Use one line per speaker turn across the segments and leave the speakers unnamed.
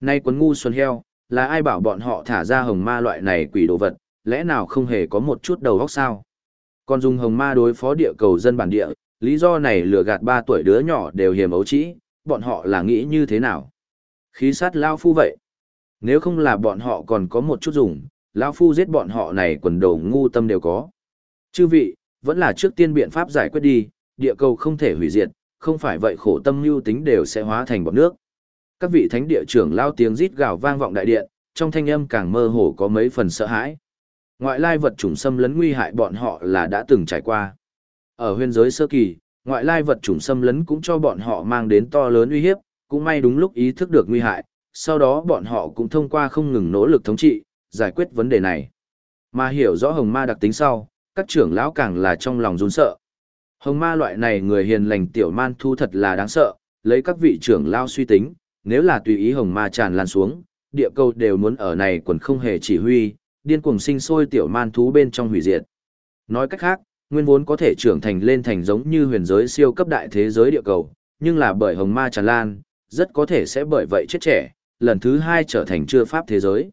Nay quấn ngu xuân heo, là ai bảo bọn họ thả ra hồng ma loại này quỷ đồ vật, lẽ nào không hề có một chút đầu óc sao? Còn dùng hồng ma đối phó địa cầu dân bản địa, lý do này lừa gạt ba tuổi đứa nhỏ đều hiểm ấu trĩ, bọn họ là nghĩ như thế nào? Khí sát lao phu vậy. Nếu không là bọn họ còn có một chút dùng, lao phu giết bọn họ này quần đầu ngu tâm đều có. Chư vị, vẫn là trước tiên biện pháp giải quyết đi, địa cầu không thể hủy diệt, không phải vậy khổ tâm lưu tính đều sẽ hóa thành bọt nước. Các vị thánh địa trưởng lao tiếng rít gào vang vọng đại điện, trong thanh âm càng mơ hồ có mấy phần sợ hãi. Ngoại lai vật chủng xâm lấn nguy hại bọn họ là đã từng trải qua. Ở huyên giới sơ kỳ, ngoại lai vật chủng xâm lấn cũng cho bọn họ mang đến to lớn uy hiếp, cũng may đúng lúc ý thức được nguy hại, sau đó bọn họ cũng thông qua không ngừng nỗ lực thống trị, giải quyết vấn đề này. Mà hiểu rõ hồng ma đặc tính sau, các trưởng lão càng là trong lòng run sợ. Hồng ma loại này người hiền lành tiểu man thu thật là đáng sợ, lấy các vị trưởng lão suy tính, nếu là tùy ý hồng ma tràn lan xuống, địa cầu đều muốn ở này quần không hề chỉ huy, điên cuồng sinh sôi tiểu man thú bên trong hủy diệt. Nói cách khác, nguyên vốn có thể trưởng thành lên thành giống như huyền giới siêu cấp đại thế giới địa cầu, nhưng là bởi hồng ma tràn lan, rất có thể sẽ bởi vậy chết trẻ, lần thứ hai trở thành chưa pháp thế giới.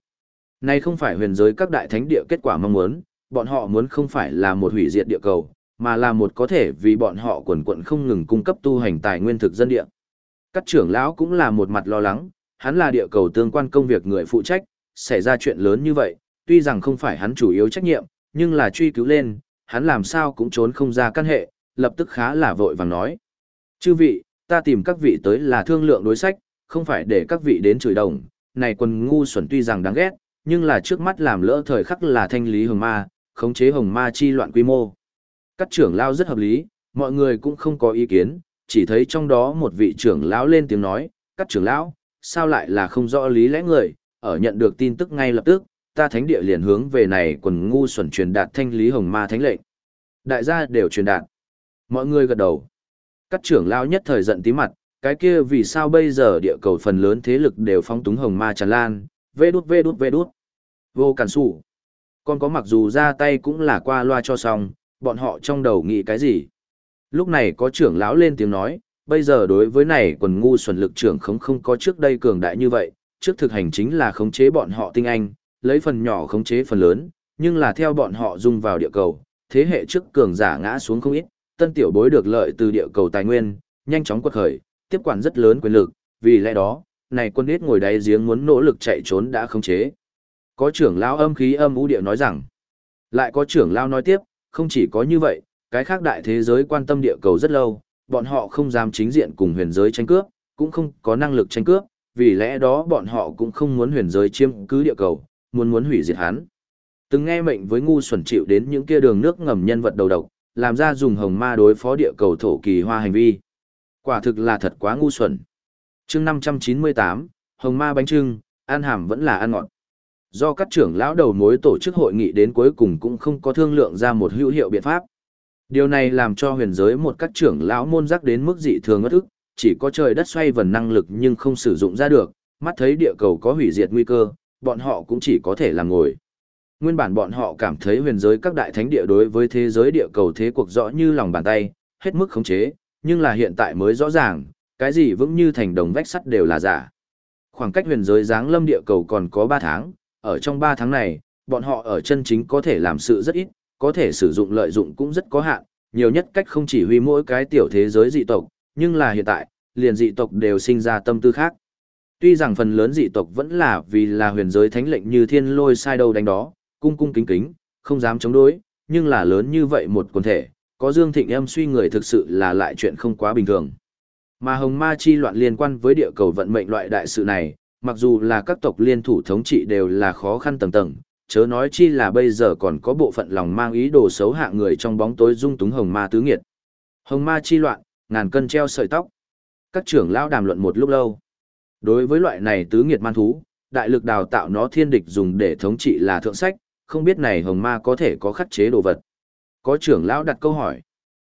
Này không phải huyền giới các đại thánh địa kết quả mong muốn, bọn họ muốn không phải là một hủy diệt địa cầu, mà là một có thể vì bọn họ quần quận không ngừng cung cấp tu hành tài nguyên thực dân địa. Các trưởng lão cũng là một mặt lo lắng, hắn là địa cầu tương quan công việc người phụ trách, xảy ra chuyện lớn như vậy, tuy rằng không phải hắn chủ yếu trách nhiệm, nhưng là truy cứu lên, hắn làm sao cũng trốn không ra căn hệ, lập tức khá là vội vàng nói. Chư vị, ta tìm các vị tới là thương lượng đối sách, không phải để các vị đến chửi đồng, này quần ngu xuẩn tuy rằng đáng ghét, nhưng là trước mắt làm lỡ thời khắc là thanh lý hồng ma, khống chế hồng ma chi loạn quy mô. Các trưởng lao rất hợp lý, mọi người cũng không có ý kiến, chỉ thấy trong đó một vị trưởng lão lên tiếng nói, các trưởng lão, sao lại là không rõ lý lẽ người, ở nhận được tin tức ngay lập tức, ta thánh địa liền hướng về này quần ngu xuẩn truyền đạt thanh lý hồng ma thánh lệnh. Đại gia đều truyền đạt. Mọi người gật đầu. Các trưởng lão nhất thời giận tí mặt, cái kia vì sao bây giờ địa cầu phần lớn thế lực đều phong túng hồng ma tràn lan, vê đút vê đút vê đút. Vô cản sủ. Còn có mặc dù ra tay cũng là qua loa cho xong, bọn họ trong đầu nghĩ cái gì. Lúc này có trưởng lão lên tiếng nói, bây giờ đối với này quần ngu xuẩn lực trưởng không không có trước đây cường đại như vậy, trước thực hành chính là khống chế bọn họ tinh anh, lấy phần nhỏ khống chế phần lớn, nhưng là theo bọn họ dung vào địa cầu, thế hệ trước cường giả ngã xuống không ít, tân tiểu bối được lợi từ địa cầu tài nguyên, nhanh chóng quật khởi, tiếp quản rất lớn quyền lực, vì lẽ đó, này quân ít ngồi đáy giếng muốn nỗ lực chạy trốn đã khống chế. Có trưởng lão âm khí âm u địa nói rằng, lại có trưởng lão nói tiếp, không chỉ có như vậy, cái khác đại thế giới quan tâm địa cầu rất lâu, bọn họ không dám chính diện cùng huyền giới tranh cướp, cũng không có năng lực tranh cướp, vì lẽ đó bọn họ cũng không muốn huyền giới chiếm cứ địa cầu, muốn muốn hủy diệt hắn. Từng nghe mệnh với ngu xuẩn chịu đến những kia đường nước ngầm nhân vật đầu độc, làm ra dùng hồng ma đối phó địa cầu thổ kỳ hoa hành vi. Quả thực là thật quá ngu xuẩn. chương 598, hồng ma bánh trưng, ăn hàm vẫn là ăn ngọt. Do các trưởng lão đầu mối tổ chức hội nghị đến cuối cùng cũng không có thương lượng ra một hữu hiệu biện pháp. Điều này làm cho huyền giới một các trưởng lão môn giác đến mức dị thường ngất ức, chỉ có trời đất xoay vần năng lực nhưng không sử dụng ra được, mắt thấy địa cầu có hủy diệt nguy cơ, bọn họ cũng chỉ có thể làm ngồi. Nguyên bản bọn họ cảm thấy huyền giới các đại thánh địa đối với thế giới địa cầu thế cuộc rõ như lòng bàn tay, hết mức khống chế, nhưng là hiện tại mới rõ ràng, cái gì vững như thành đồng vách sắt đều là giả. Khoảng cách huyền giới giáng lâm địa cầu còn có 3 tháng, ở trong 3 tháng này, bọn họ ở chân chính có thể làm sự rất ít, có thể sử dụng lợi dụng cũng rất có hạn, nhiều nhất cách không chỉ huy mỗi cái tiểu thế giới dị tộc, nhưng là hiện tại, liền dị tộc đều sinh ra tâm tư khác. Tuy rằng phần lớn dị tộc vẫn là vì là huyền giới thánh lệnh như thiên lôi sai đâu đánh đó, cung cung kính kính, không dám chống đối, nhưng là lớn như vậy một quần thể, có Dương Thịnh em suy người thực sự là lại chuyện không quá bình thường. Mà hồng ma chi loạn liên quan với địa cầu vận mệnh loại đại sự này, mặc dù là các tộc liên thủ thống trị đều là khó khăn tầng tầng, chớ nói chi là bây giờ còn có bộ phận lòng mang ý đồ xấu hạ người trong bóng tối dung túng hồng ma tứ nghiệt. Hồng ma chi loạn, ngàn cân treo sợi tóc. Các trưởng lão đàm luận một lúc lâu. Đối với loại này tứ nghiệt man thú, đại lực đào tạo nó thiên địch dùng để thống trị là thượng sách, không biết này hồng ma có thể có khắc chế đồ vật. Có trưởng lão đặt câu hỏi.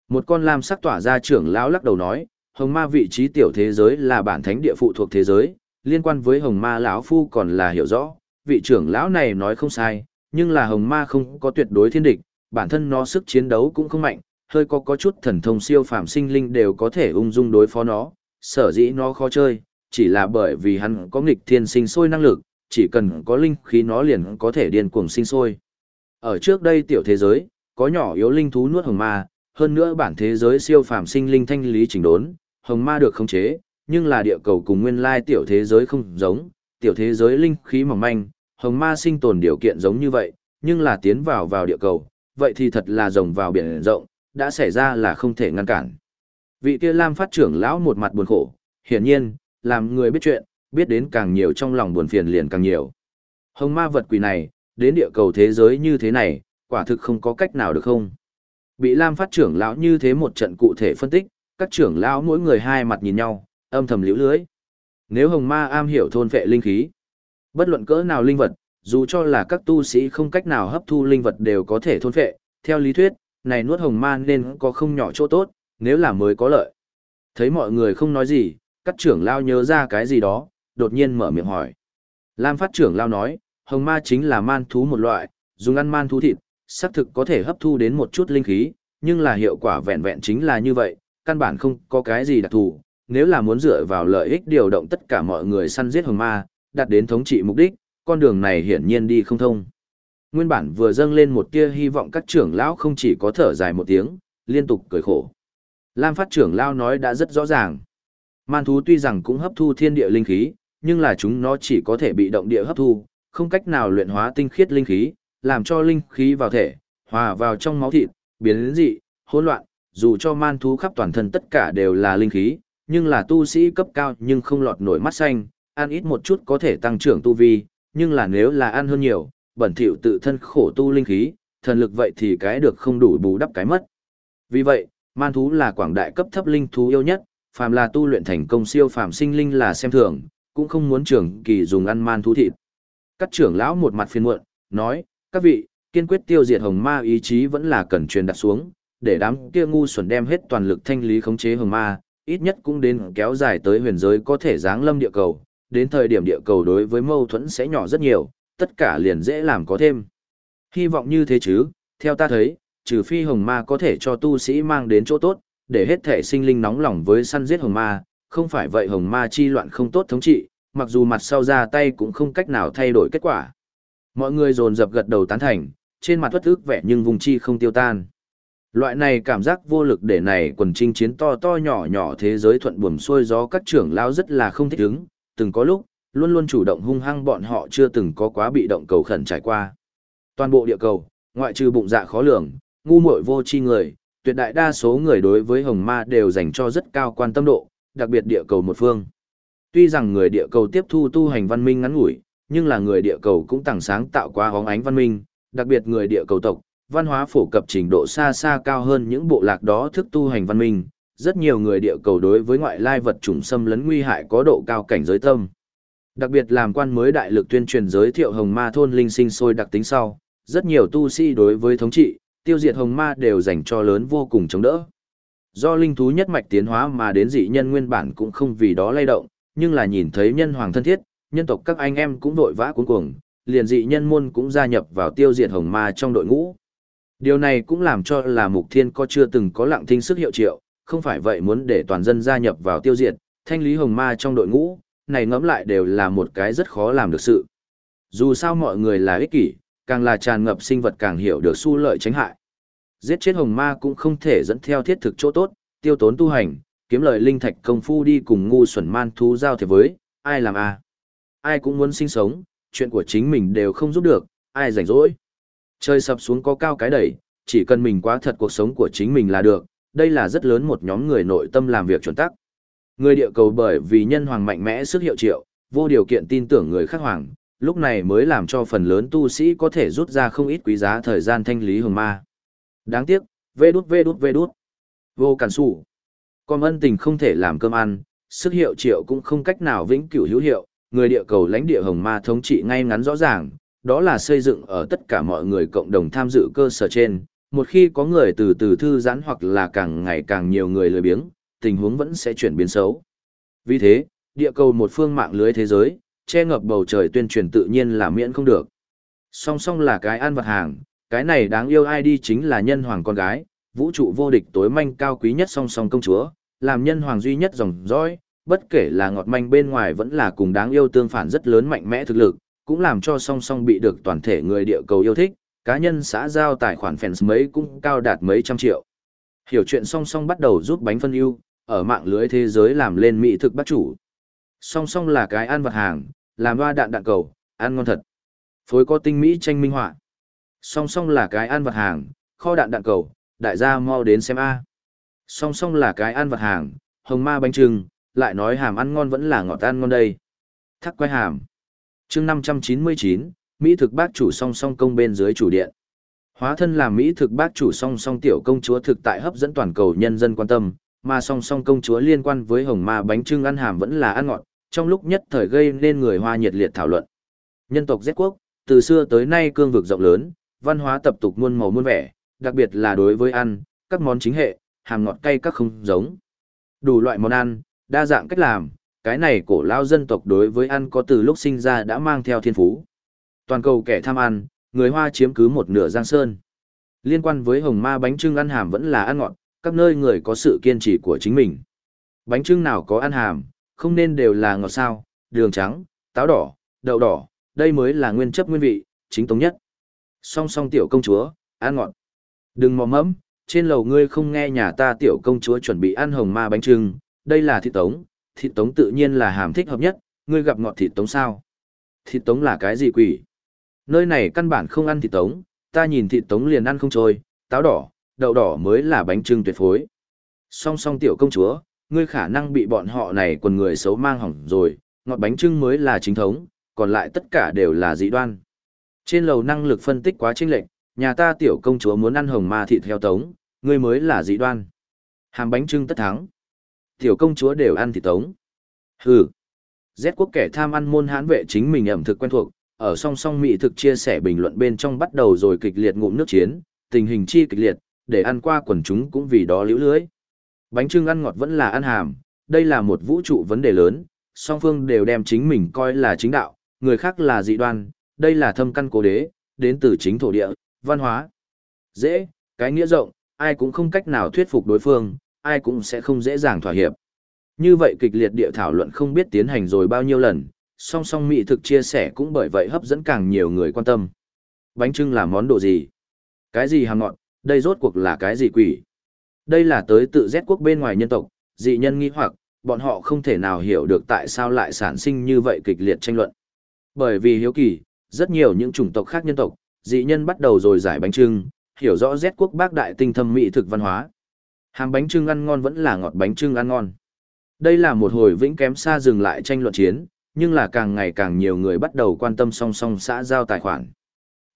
Một con lam sắc tỏa ra trưởng lão lắc đầu nói, hồng ma vị trí tiểu thế giới là bản thánh địa phụ thuộc thế giới, liên quan với hồng ma lão phu còn là hiểu rõ, vị trưởng lão này nói không sai, nhưng là hồng ma không có tuyệt đối thiên địch, bản thân nó sức chiến đấu cũng không mạnh, hơi có có chút thần thông siêu phàm sinh linh đều có thể ung dung đối phó nó, sở dĩ nó khó chơi, chỉ là bởi vì hắn có nghịch thiên sinh sôi năng lực, chỉ cần có linh khí nó liền có thể điên cuồng sinh sôi. Ở trước đây tiểu thế giới, có nhỏ yếu linh thú nuốt hồng ma, hơn nữa bản thế giới siêu phàm sinh linh thanh lý chỉnh đốn, hồng ma được khống chế, nhưng là địa cầu cùng nguyên lai tiểu thế giới không giống, tiểu thế giới linh khí mỏng manh, hồng ma sinh tồn điều kiện giống như vậy, nhưng là tiến vào vào địa cầu, vậy thì thật là rồng vào biển rộng, đã xảy ra là không thể ngăn cản. Vị kia Lam phát trưởng lão một mặt buồn khổ, hiển nhiên, làm người biết chuyện, biết đến càng nhiều trong lòng buồn phiền liền càng nhiều. Hồng ma vật quỷ này, đến địa cầu thế giới như thế này, quả thực không có cách nào được không? Bị Lam phát trưởng lão như thế một trận cụ thể phân tích, các trưởng lão mỗi người hai mặt nhìn nhau, âm thầm liễu lưới. Nếu hồng ma am hiểu thôn vệ linh khí, bất luận cỡ nào linh vật, dù cho là các tu sĩ không cách nào hấp thu linh vật đều có thể thôn phệ. theo lý thuyết, này nuốt hồng ma nên có không nhỏ chỗ tốt, nếu là mới có lợi. Thấy mọi người không nói gì, các trưởng lao nhớ ra cái gì đó, đột nhiên mở miệng hỏi. Lam phát trưởng lao nói, hồng ma chính là man thú một loại, dùng ăn man thú thịt, xác thực có thể hấp thu đến một chút linh khí, nhưng là hiệu quả vẹn vẹn chính là như vậy, căn bản không có cái gì đặc thù. Nếu là muốn dựa vào lợi ích điều động tất cả mọi người săn giết hồng ma, đạt đến thống trị mục đích, con đường này hiển nhiên đi không thông. Nguyên bản vừa dâng lên một tia hy vọng các trưởng lão không chỉ có thở dài một tiếng, liên tục cười khổ. Lam phát trưởng lão nói đã rất rõ ràng. Man thú tuy rằng cũng hấp thu thiên địa linh khí, nhưng là chúng nó chỉ có thể bị động địa hấp thu, không cách nào luyện hóa tinh khiết linh khí, làm cho linh khí vào thể, hòa vào trong máu thịt, biến đến dị, hỗn loạn, dù cho man thú khắp toàn thân tất cả đều là linh khí, nhưng là tu sĩ cấp cao nhưng không lọt nổi mắt xanh, ăn ít một chút có thể tăng trưởng tu vi, nhưng là nếu là ăn hơn nhiều, bẩn thỉu tự thân khổ tu linh khí, thần lực vậy thì cái được không đủ bù đắp cái mất. Vì vậy, man thú là quảng đại cấp thấp linh thú yêu nhất, phàm là tu luyện thành công siêu phàm sinh linh là xem thường, cũng không muốn trưởng kỳ dùng ăn man thú thịt. Các trưởng lão một mặt phiền muộn, nói, các vị, kiên quyết tiêu diệt hồng ma ý chí vẫn là cần truyền đặt xuống, để đám kia ngu xuẩn đem hết toàn lực thanh lý khống chế hồng ma, ít nhất cũng đến kéo dài tới huyền giới có thể giáng lâm địa cầu, đến thời điểm địa cầu đối với mâu thuẫn sẽ nhỏ rất nhiều, tất cả liền dễ làm có thêm. Hy vọng như thế chứ, theo ta thấy, trừ phi hồng ma có thể cho tu sĩ mang đến chỗ tốt, để hết thể sinh linh nóng lòng với săn giết hồng ma, không phải vậy hồng ma chi loạn không tốt thống trị, mặc dù mặt sau ra tay cũng không cách nào thay đổi kết quả. Mọi người dồn dập gật đầu tán thành, trên mặt thất ức vẻ nhưng vùng chi không tiêu tan. Loại này cảm giác vô lực để này quần trinh chiến to to nhỏ nhỏ thế giới thuận buồm xuôi gió các trưởng lao rất là không thích ứng, từng có lúc, luôn luôn chủ động hung hăng bọn họ chưa từng có quá bị động cầu khẩn trải qua. Toàn bộ địa cầu, ngoại trừ bụng dạ khó lường, ngu muội vô tri người, tuyệt đại đa số người đối với hồng ma đều dành cho rất cao quan tâm độ, đặc biệt địa cầu một phương. Tuy rằng người địa cầu tiếp thu tu hành văn minh ngắn ngủi, nhưng là người địa cầu cũng tàng sáng tạo quá hóng ánh văn minh, đặc biệt người địa cầu tộc, văn hóa phổ cập trình độ xa xa cao hơn những bộ lạc đó thức tu hành văn minh. Rất nhiều người địa cầu đối với ngoại lai vật chủng xâm lấn nguy hại có độ cao cảnh giới tâm. Đặc biệt làm quan mới đại lực tuyên truyền giới thiệu hồng ma thôn linh sinh sôi đặc tính sau, rất nhiều tu sĩ đối với thống trị, tiêu diệt hồng ma đều dành cho lớn vô cùng chống đỡ. Do linh thú nhất mạch tiến hóa mà đến dị nhân nguyên bản cũng không vì đó lay động, nhưng là nhìn thấy nhân hoàng thân thiết, nhân tộc các anh em cũng vội vã cuống cuồng, liền dị nhân môn cũng gia nhập vào tiêu diệt hồng ma trong đội ngũ. Điều này cũng làm cho là mục thiên có chưa từng có lặng thinh sức hiệu triệu, không phải vậy muốn để toàn dân gia nhập vào tiêu diệt, thanh lý hồng ma trong đội ngũ, này ngẫm lại đều là một cái rất khó làm được sự. Dù sao mọi người là ích kỷ, càng là tràn ngập sinh vật càng hiểu được su lợi tránh hại. Giết chết hồng ma cũng không thể dẫn theo thiết thực chỗ tốt, tiêu tốn tu hành, kiếm lợi linh thạch công phu đi cùng ngu xuẩn man thú giao thế với, ai làm a? Ai cũng muốn sinh sống, chuyện của chính mình đều không giúp được, ai rảnh rỗi. Chơi sập xuống có cao cái đẩy, chỉ cần mình quá thật cuộc sống của chính mình là được, đây là rất lớn một nhóm người nội tâm làm việc chuẩn tắc. Người địa cầu bởi vì nhân hoàng mạnh mẽ sức hiệu triệu, vô điều kiện tin tưởng người khác hoàng, lúc này mới làm cho phần lớn tu sĩ có thể rút ra không ít quý giá thời gian thanh lý hồng ma. Đáng tiếc, vê đút vê đút vê đút. Vô cản sủ. Còn ân tình không thể làm cơm ăn, sức hiệu triệu cũng không cách nào vĩnh cửu hữu hiệu, người địa cầu lãnh địa hồng ma thống trị ngay ngắn rõ ràng, đó là xây dựng ở tất cả mọi người cộng đồng tham dự cơ sở trên. Một khi có người từ từ thư giãn hoặc là càng ngày càng nhiều người lười biếng, tình huống vẫn sẽ chuyển biến xấu. Vì thế, địa cầu một phương mạng lưới thế giới, che ngập bầu trời tuyên truyền tự nhiên là miễn không được. Song song là cái ăn vật hàng, cái này đáng yêu ai đi chính là nhân hoàng con gái, vũ trụ vô địch tối manh cao quý nhất song song công chúa, làm nhân hoàng duy nhất dòng dõi, bất kể là ngọt manh bên ngoài vẫn là cùng đáng yêu tương phản rất lớn mạnh mẽ thực lực, cũng làm cho song song bị được toàn thể người địa cầu yêu thích, cá nhân xã giao tài khoản fans mấy cũng cao đạt mấy trăm triệu. Hiểu chuyện song song bắt đầu giúp bánh phân ưu, ở mạng lưới thế giới làm lên mỹ thực bắt chủ. Song song là cái ăn vật hàng, làm hoa đạn đạn cầu, ăn ngon thật. Phối có tinh mỹ tranh minh họa. Song song là cái ăn vật hàng, kho đạn đạn cầu, đại gia mau đến xem A. Song song là cái ăn vật hàng, hồng ma bánh trưng, lại nói hàm ăn ngon vẫn là ngọt ăn ngon đây. Thắc quay hàm. chương 599, Mỹ thực bác chủ song song công bên dưới chủ điện. Hóa thân làm Mỹ thực bác chủ song song tiểu công chúa thực tại hấp dẫn toàn cầu nhân dân quan tâm, mà song song công chúa liên quan với hồng ma bánh trưng ăn hàm vẫn là ăn ngọt, trong lúc nhất thời gây nên người hoa nhiệt liệt thảo luận. Nhân tộc Z quốc, từ xưa tới nay cương vực rộng lớn, văn hóa tập tục muôn màu muôn vẻ, đặc biệt là đối với ăn, các món chính hệ, hàm ngọt cay các không giống. Đủ loại món ăn, đa dạng cách làm, cái này cổ lao dân tộc đối với ăn có từ lúc sinh ra đã mang theo thiên phú. Toàn cầu kẻ tham ăn, người Hoa chiếm cứ một nửa giang sơn. Liên quan với hồng ma bánh trưng ăn hàm vẫn là ăn ngọt, các nơi người có sự kiên trì của chính mình. Bánh trưng nào có ăn hàm, không nên đều là ngọt sao, đường trắng, táo đỏ, đậu đỏ, đây mới là nguyên chất nguyên vị, chính thống nhất. Song song tiểu công chúa, ăn ngọt. Đừng mò mẫm, trên lầu ngươi không nghe nhà ta tiểu công chúa chuẩn bị ăn hồng ma bánh trưng, đây là thịt tống, thịt tống tự nhiên là hàm thích hợp nhất, ngươi gặp ngọt thịt tống sao? Thịt tống là cái gì quỷ? Nơi này căn bản không ăn thịt tống, ta nhìn thịt tống liền ăn không trôi, táo đỏ, đậu đỏ mới là bánh trưng tuyệt phối. Song song tiểu công chúa, ngươi khả năng bị bọn họ này quần người xấu mang hỏng rồi, ngọt bánh trưng mới là chính thống, còn lại tất cả đều là dị đoan. Trên lầu năng lực phân tích quá chênh lệch, nhà ta tiểu công chúa muốn ăn hồng ma thịt heo tống, ngươi mới là dị đoan. Hàm bánh trưng tất thắng. Tiểu công chúa đều ăn thịt tống. Hừ. Z quốc kẻ tham ăn môn hãn vệ chính mình ẩm thực quen thuộc, ở song song mỹ thực chia sẻ bình luận bên trong bắt đầu rồi kịch liệt ngụm nước chiến, tình hình chi kịch liệt, để ăn qua quần chúng cũng vì đó liễu lưới. Bánh trưng ăn ngọt vẫn là ăn hàm, đây là một vũ trụ vấn đề lớn, song phương đều đem chính mình coi là chính đạo, người khác là dị đoan, đây là thâm căn cố đế, đến từ chính thổ địa, văn hóa. Dễ, cái nghĩa rộng, ai cũng không cách nào thuyết phục đối phương, ai cũng sẽ không dễ dàng thỏa hiệp. Như vậy kịch liệt địa thảo luận không biết tiến hành rồi bao nhiêu lần, song song mỹ thực chia sẻ cũng bởi vậy hấp dẫn càng nhiều người quan tâm. Bánh trưng là món đồ gì? Cái gì hàng ngọn, đây rốt cuộc là cái gì quỷ? Đây là tới tự Z quốc bên ngoài nhân tộc, dị nhân nghi hoặc, bọn họ không thể nào hiểu được tại sao lại sản sinh như vậy kịch liệt tranh luận. Bởi vì hiếu kỳ, rất nhiều những chủng tộc khác nhân tộc, dị nhân bắt đầu rồi giải bánh trưng, hiểu rõ Z quốc bác đại tinh thâm mỹ thực văn hóa. Hàng bánh trưng ăn ngon vẫn là ngọt bánh trưng ăn ngon. Đây là một hồi vĩnh kém xa dừng lại tranh luận chiến, nhưng là càng ngày càng nhiều người bắt đầu quan tâm song song xã giao tài khoản.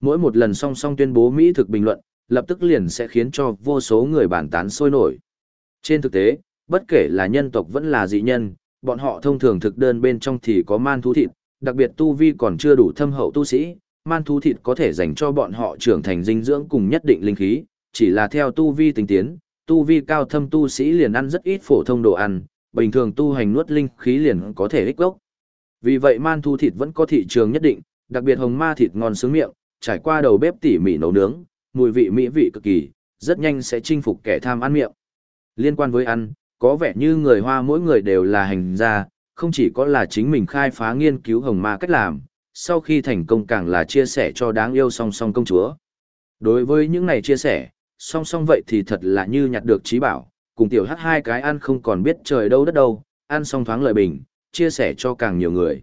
Mỗi một lần song song tuyên bố mỹ thực bình luận, lập tức liền sẽ khiến cho vô số người bàn tán sôi nổi. Trên thực tế, bất kể là nhân tộc vẫn là dị nhân, bọn họ thông thường thực đơn bên trong thì có man thú thịt, đặc biệt tu vi còn chưa đủ thâm hậu tu sĩ, man thú thịt có thể dành cho bọn họ trưởng thành dinh dưỡng cùng nhất định linh khí, chỉ là theo tu vi tinh tiến, tu vi cao thâm tu sĩ liền ăn rất ít phổ thông đồ ăn, bình thường tu hành nuốt linh khí liền có thể ích gốc. Vì vậy man thu thịt vẫn có thị trường nhất định, đặc biệt hồng ma thịt ngon sướng miệng, trải qua đầu bếp tỉ mỉ nấu nướng, mùi vị mỹ vị cực kỳ, rất nhanh sẽ chinh phục kẻ tham ăn miệng. Liên quan với ăn, có vẻ như người Hoa mỗi người đều là hành gia, không chỉ có là chính mình khai phá nghiên cứu hồng ma cách làm, sau khi thành công càng là chia sẻ cho đáng yêu song song công chúa. Đối với những này chia sẻ, song song vậy thì thật là như nhặt được trí bảo, cùng tiểu hát hai cái ăn không còn biết trời đâu đất đâu, ăn xong thoáng lời bình, chia sẻ cho càng nhiều người.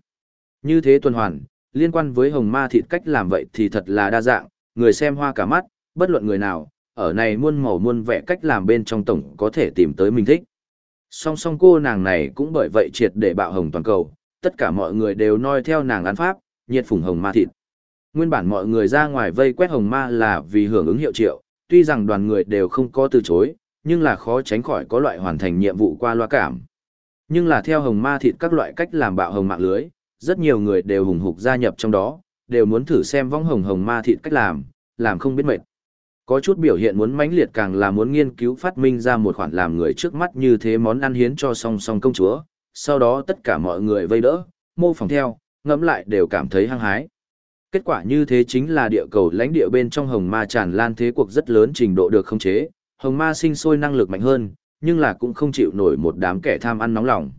Như thế tuần hoàn, liên quan với hồng ma thịt cách làm vậy thì thật là đa dạng, người xem hoa cả mắt, bất luận người nào, ở này muôn màu muôn vẻ cách làm bên trong tổng có thể tìm tới mình thích. Song song cô nàng này cũng bởi vậy triệt để bạo hồng toàn cầu, tất cả mọi người đều noi theo nàng ăn pháp, nhiệt phùng hồng ma thịt. Nguyên bản mọi người ra ngoài vây quét hồng ma là vì hưởng ứng hiệu triệu, tuy rằng đoàn người đều không có từ chối, nhưng là khó tránh khỏi có loại hoàn thành nhiệm vụ qua loa cảm. Nhưng là theo hồng ma thịt các loại cách làm bạo hồng mạng lưới, rất nhiều người đều hùng hục gia nhập trong đó, đều muốn thử xem vong hồng hồng ma thịt cách làm, làm không biết mệt. Có chút biểu hiện muốn mãnh liệt càng là muốn nghiên cứu phát minh ra một khoản làm người trước mắt như thế món ăn hiến cho song song công chúa, sau đó tất cả mọi người vây đỡ, mô phỏng theo, ngẫm lại đều cảm thấy hăng hái. Kết quả như thế chính là địa cầu lãnh địa bên trong hồng ma tràn lan thế cuộc rất lớn trình độ được khống chế, hồng ma sinh sôi năng lực mạnh hơn, nhưng là cũng không chịu nổi một đám kẻ tham ăn nóng lòng.